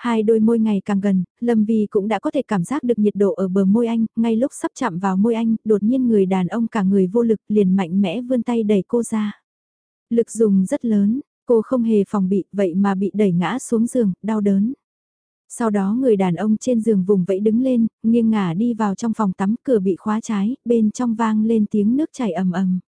Hai đôi môi ngày càng gần, Lâm Vi cũng đã có thể cảm giác được nhiệt độ ở bờ môi anh, ngay lúc sắp chạm vào môi anh, đột nhiên người đàn ông cả người vô lực liền mạnh mẽ vươn tay đẩy cô ra. Lực dùng rất lớn, cô không hề phòng bị, vậy mà bị đẩy ngã xuống giường, đau đớn. Sau đó người đàn ông trên giường vùng vẫy đứng lên, nghiêng ngả đi vào trong phòng tắm, cửa bị khóa trái, bên trong vang lên tiếng nước chảy ầm ầm.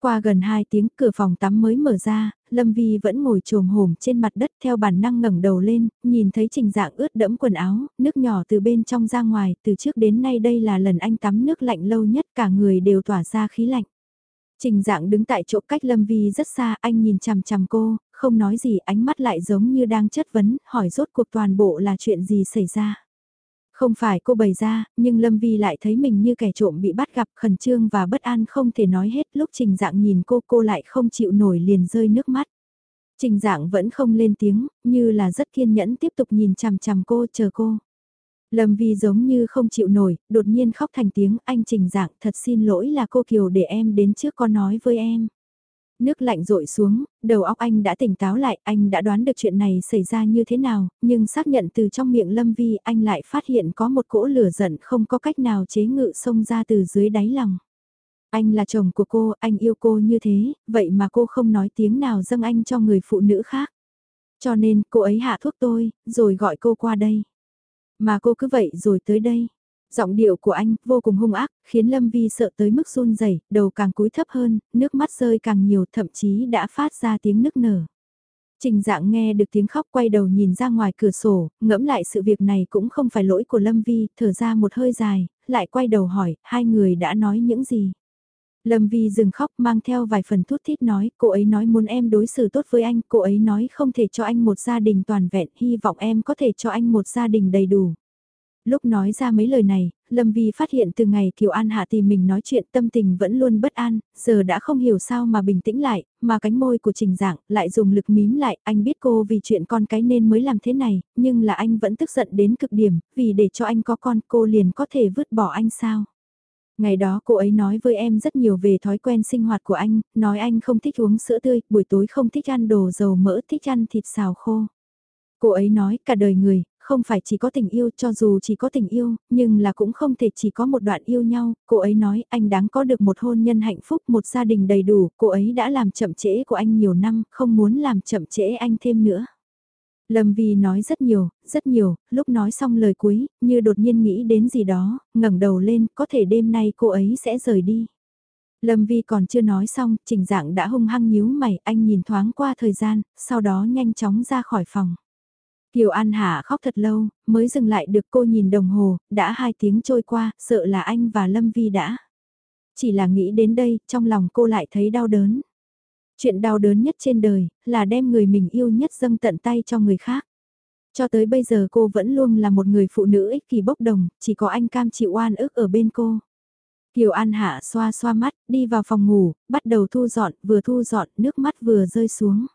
Qua gần 2 tiếng cửa phòng tắm mới mở ra, Lâm Vi vẫn ngồi trồm hổm trên mặt đất theo bản năng ngẩng đầu lên, nhìn thấy trình dạng ướt đẫm quần áo, nước nhỏ từ bên trong ra ngoài, từ trước đến nay đây là lần anh tắm nước lạnh lâu nhất cả người đều tỏa ra khí lạnh. Trình dạng đứng tại chỗ cách Lâm Vi rất xa, anh nhìn chằm chằm cô, không nói gì ánh mắt lại giống như đang chất vấn, hỏi rốt cuộc toàn bộ là chuyện gì xảy ra. Không phải cô bày ra, nhưng Lâm Vi lại thấy mình như kẻ trộm bị bắt gặp khẩn trương và bất an không thể nói hết lúc trình dạng nhìn cô cô lại không chịu nổi liền rơi nước mắt. Trình dạng vẫn không lên tiếng, như là rất kiên nhẫn tiếp tục nhìn chằm chằm cô chờ cô. Lâm Vi giống như không chịu nổi, đột nhiên khóc thành tiếng anh trình dạng thật xin lỗi là cô Kiều để em đến trước con nói với em. Nước lạnh rội xuống, đầu óc anh đã tỉnh táo lại, anh đã đoán được chuyện này xảy ra như thế nào, nhưng xác nhận từ trong miệng Lâm Vi anh lại phát hiện có một cỗ lửa giận không có cách nào chế ngự xông ra từ dưới đáy lòng. Anh là chồng của cô, anh yêu cô như thế, vậy mà cô không nói tiếng nào dâng anh cho người phụ nữ khác. Cho nên cô ấy hạ thuốc tôi, rồi gọi cô qua đây. Mà cô cứ vậy rồi tới đây. Giọng điệu của anh vô cùng hung ác, khiến Lâm Vi sợ tới mức run rẩy, đầu càng cúi thấp hơn, nước mắt rơi càng nhiều, thậm chí đã phát ra tiếng nức nở. Trình dạng nghe được tiếng khóc quay đầu nhìn ra ngoài cửa sổ, ngẫm lại sự việc này cũng không phải lỗi của Lâm Vi, thở ra một hơi dài, lại quay đầu hỏi, hai người đã nói những gì. Lâm Vi dừng khóc mang theo vài phần thút thít nói, cô ấy nói muốn em đối xử tốt với anh, cô ấy nói không thể cho anh một gia đình toàn vẹn, hy vọng em có thể cho anh một gia đình đầy đủ. Lúc nói ra mấy lời này, Lâm Vi phát hiện từ ngày Kiều An Hạ tìm mình nói chuyện tâm tình vẫn luôn bất an, giờ đã không hiểu sao mà bình tĩnh lại, mà cánh môi của trình dạng lại dùng lực mím lại, anh biết cô vì chuyện con cái nên mới làm thế này, nhưng là anh vẫn tức giận đến cực điểm, vì để cho anh có con cô liền có thể vứt bỏ anh sao. Ngày đó cô ấy nói với em rất nhiều về thói quen sinh hoạt của anh, nói anh không thích uống sữa tươi, buổi tối không thích ăn đồ dầu mỡ, thích ăn thịt xào khô. Cô ấy nói cả đời người, không phải chỉ có tình yêu cho dù chỉ có tình yêu, nhưng là cũng không thể chỉ có một đoạn yêu nhau, cô ấy nói anh đáng có được một hôn nhân hạnh phúc, một gia đình đầy đủ, cô ấy đã làm chậm trễ của anh nhiều năm, không muốn làm chậm trễ anh thêm nữa. Lâm Vi nói rất nhiều, rất nhiều, lúc nói xong lời cuối, như đột nhiên nghĩ đến gì đó, ngẩng đầu lên, có thể đêm nay cô ấy sẽ rời đi. Lâm Vi còn chưa nói xong, trình dạng đã hung hăng nhíu mày, anh nhìn thoáng qua thời gian, sau đó nhanh chóng ra khỏi phòng. Kiều An Hạ khóc thật lâu, mới dừng lại được cô nhìn đồng hồ, đã hai tiếng trôi qua, sợ là anh và Lâm Vi đã. Chỉ là nghĩ đến đây, trong lòng cô lại thấy đau đớn. Chuyện đau đớn nhất trên đời, là đem người mình yêu nhất dâng tận tay cho người khác. Cho tới bây giờ cô vẫn luôn là một người phụ nữ ích kỳ bốc đồng, chỉ có anh cam chịu oan ức ở bên cô. Kiều An Hạ xoa xoa mắt, đi vào phòng ngủ, bắt đầu thu dọn, vừa thu dọn, nước mắt vừa rơi xuống.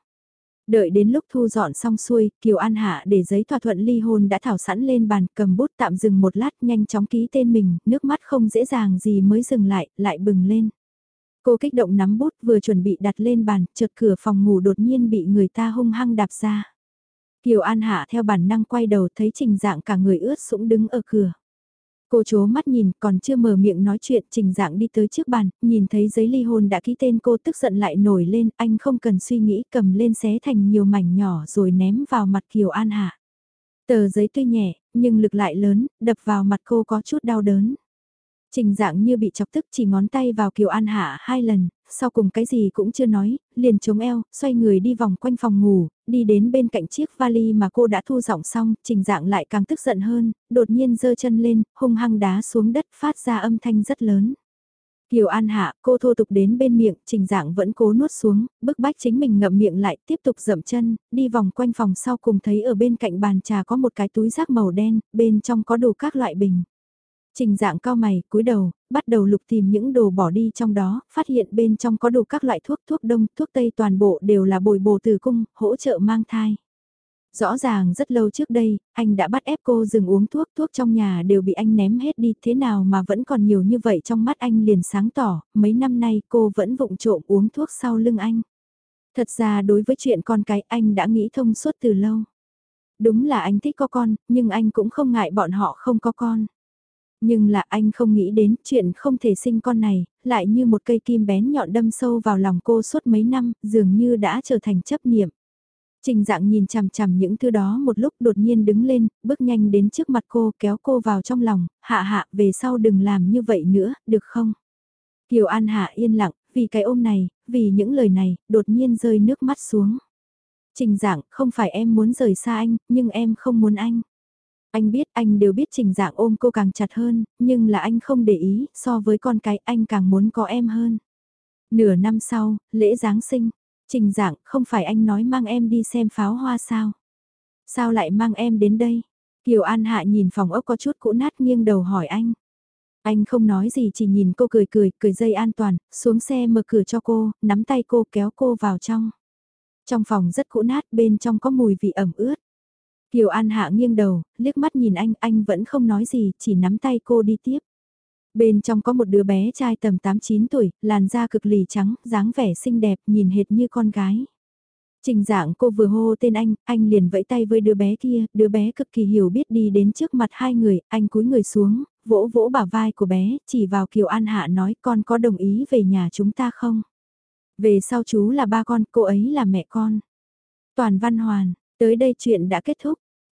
Đợi đến lúc thu dọn xong xuôi, Kiều An Hạ để giấy thỏa thuận ly hôn đã thảo sẵn lên bàn, cầm bút tạm dừng một lát nhanh chóng ký tên mình, nước mắt không dễ dàng gì mới dừng lại, lại bừng lên. Cô kích động nắm bút vừa chuẩn bị đặt lên bàn, chợt cửa phòng ngủ đột nhiên bị người ta hung hăng đạp ra. Kiều An Hạ theo bản năng quay đầu thấy trình dạng cả người ướt sũng đứng ở cửa. Cô chố mắt nhìn, còn chưa mở miệng nói chuyện, trình dạng đi tới trước bàn, nhìn thấy giấy ly hôn đã ký tên cô tức giận lại nổi lên, anh không cần suy nghĩ cầm lên xé thành nhiều mảnh nhỏ rồi ném vào mặt Kiều An Hạ. Tờ giấy tuy nhẹ, nhưng lực lại lớn, đập vào mặt cô có chút đau đớn. Trình dạng như bị chọc tức chỉ ngón tay vào Kiều An Hạ hai lần, sau cùng cái gì cũng chưa nói, liền chống eo, xoay người đi vòng quanh phòng ngủ, đi đến bên cạnh chiếc vali mà cô đã thu dọn xong, trình dạng lại càng tức giận hơn, đột nhiên giơ chân lên, hung hăng đá xuống đất phát ra âm thanh rất lớn. Kiều An Hạ, cô thô tục đến bên miệng, trình dạng vẫn cố nuốt xuống, bức bách chính mình ngậm miệng lại, tiếp tục dậm chân, đi vòng quanh phòng sau cùng thấy ở bên cạnh bàn trà có một cái túi rác màu đen, bên trong có đủ các loại bình. Trình dạng cao mày, cúi đầu, bắt đầu lục tìm những đồ bỏ đi trong đó, phát hiện bên trong có đủ các loại thuốc, thuốc đông, thuốc tây toàn bộ đều là bồi bổ tử cung, hỗ trợ mang thai. Rõ ràng rất lâu trước đây, anh đã bắt ép cô dừng uống thuốc, thuốc trong nhà đều bị anh ném hết đi, thế nào mà vẫn còn nhiều như vậy trong mắt anh liền sáng tỏ, mấy năm nay cô vẫn vụng trộm uống thuốc sau lưng anh. Thật ra đối với chuyện con cái anh đã nghĩ thông suốt từ lâu. Đúng là anh thích có con, nhưng anh cũng không ngại bọn họ không có con. Nhưng là anh không nghĩ đến chuyện không thể sinh con này, lại như một cây kim bén nhọn đâm sâu vào lòng cô suốt mấy năm, dường như đã trở thành chấp niệm. Trình dạng nhìn chằm chằm những thứ đó một lúc đột nhiên đứng lên, bước nhanh đến trước mặt cô kéo cô vào trong lòng, hạ hạ về sau đừng làm như vậy nữa, được không? Kiều An Hạ yên lặng, vì cái ôm này, vì những lời này, đột nhiên rơi nước mắt xuống. Trình dạng, không phải em muốn rời xa anh, nhưng em không muốn anh. Anh biết anh đều biết trình dạng ôm cô càng chặt hơn, nhưng là anh không để ý, so với con cái anh càng muốn có em hơn. Nửa năm sau, lễ Giáng sinh, trình dạng không phải anh nói mang em đi xem pháo hoa sao? Sao lại mang em đến đây? Kiều An Hạ nhìn phòng ốc có chút cũ nát nghiêng đầu hỏi anh. Anh không nói gì chỉ nhìn cô cười cười, cười dây an toàn, xuống xe mở cửa cho cô, nắm tay cô kéo cô vào trong. Trong phòng rất cũ nát, bên trong có mùi vị ẩm ướt. Kiều An Hạ nghiêng đầu, liếc mắt nhìn anh, anh vẫn không nói gì, chỉ nắm tay cô đi tiếp. Bên trong có một đứa bé trai tầm 8-9 tuổi, làn da cực lì trắng, dáng vẻ xinh đẹp, nhìn hệt như con gái. Trình dạng cô vừa hô tên anh, anh liền vẫy tay với đứa bé kia, đứa bé cực kỳ hiểu biết đi đến trước mặt hai người, anh cúi người xuống, vỗ vỗ bả vai của bé, chỉ vào Kiều An Hạ nói con có đồng ý về nhà chúng ta không? Về sau chú là ba con, cô ấy là mẹ con. Toàn Văn Hoàn, tới đây chuyện đã kết thúc.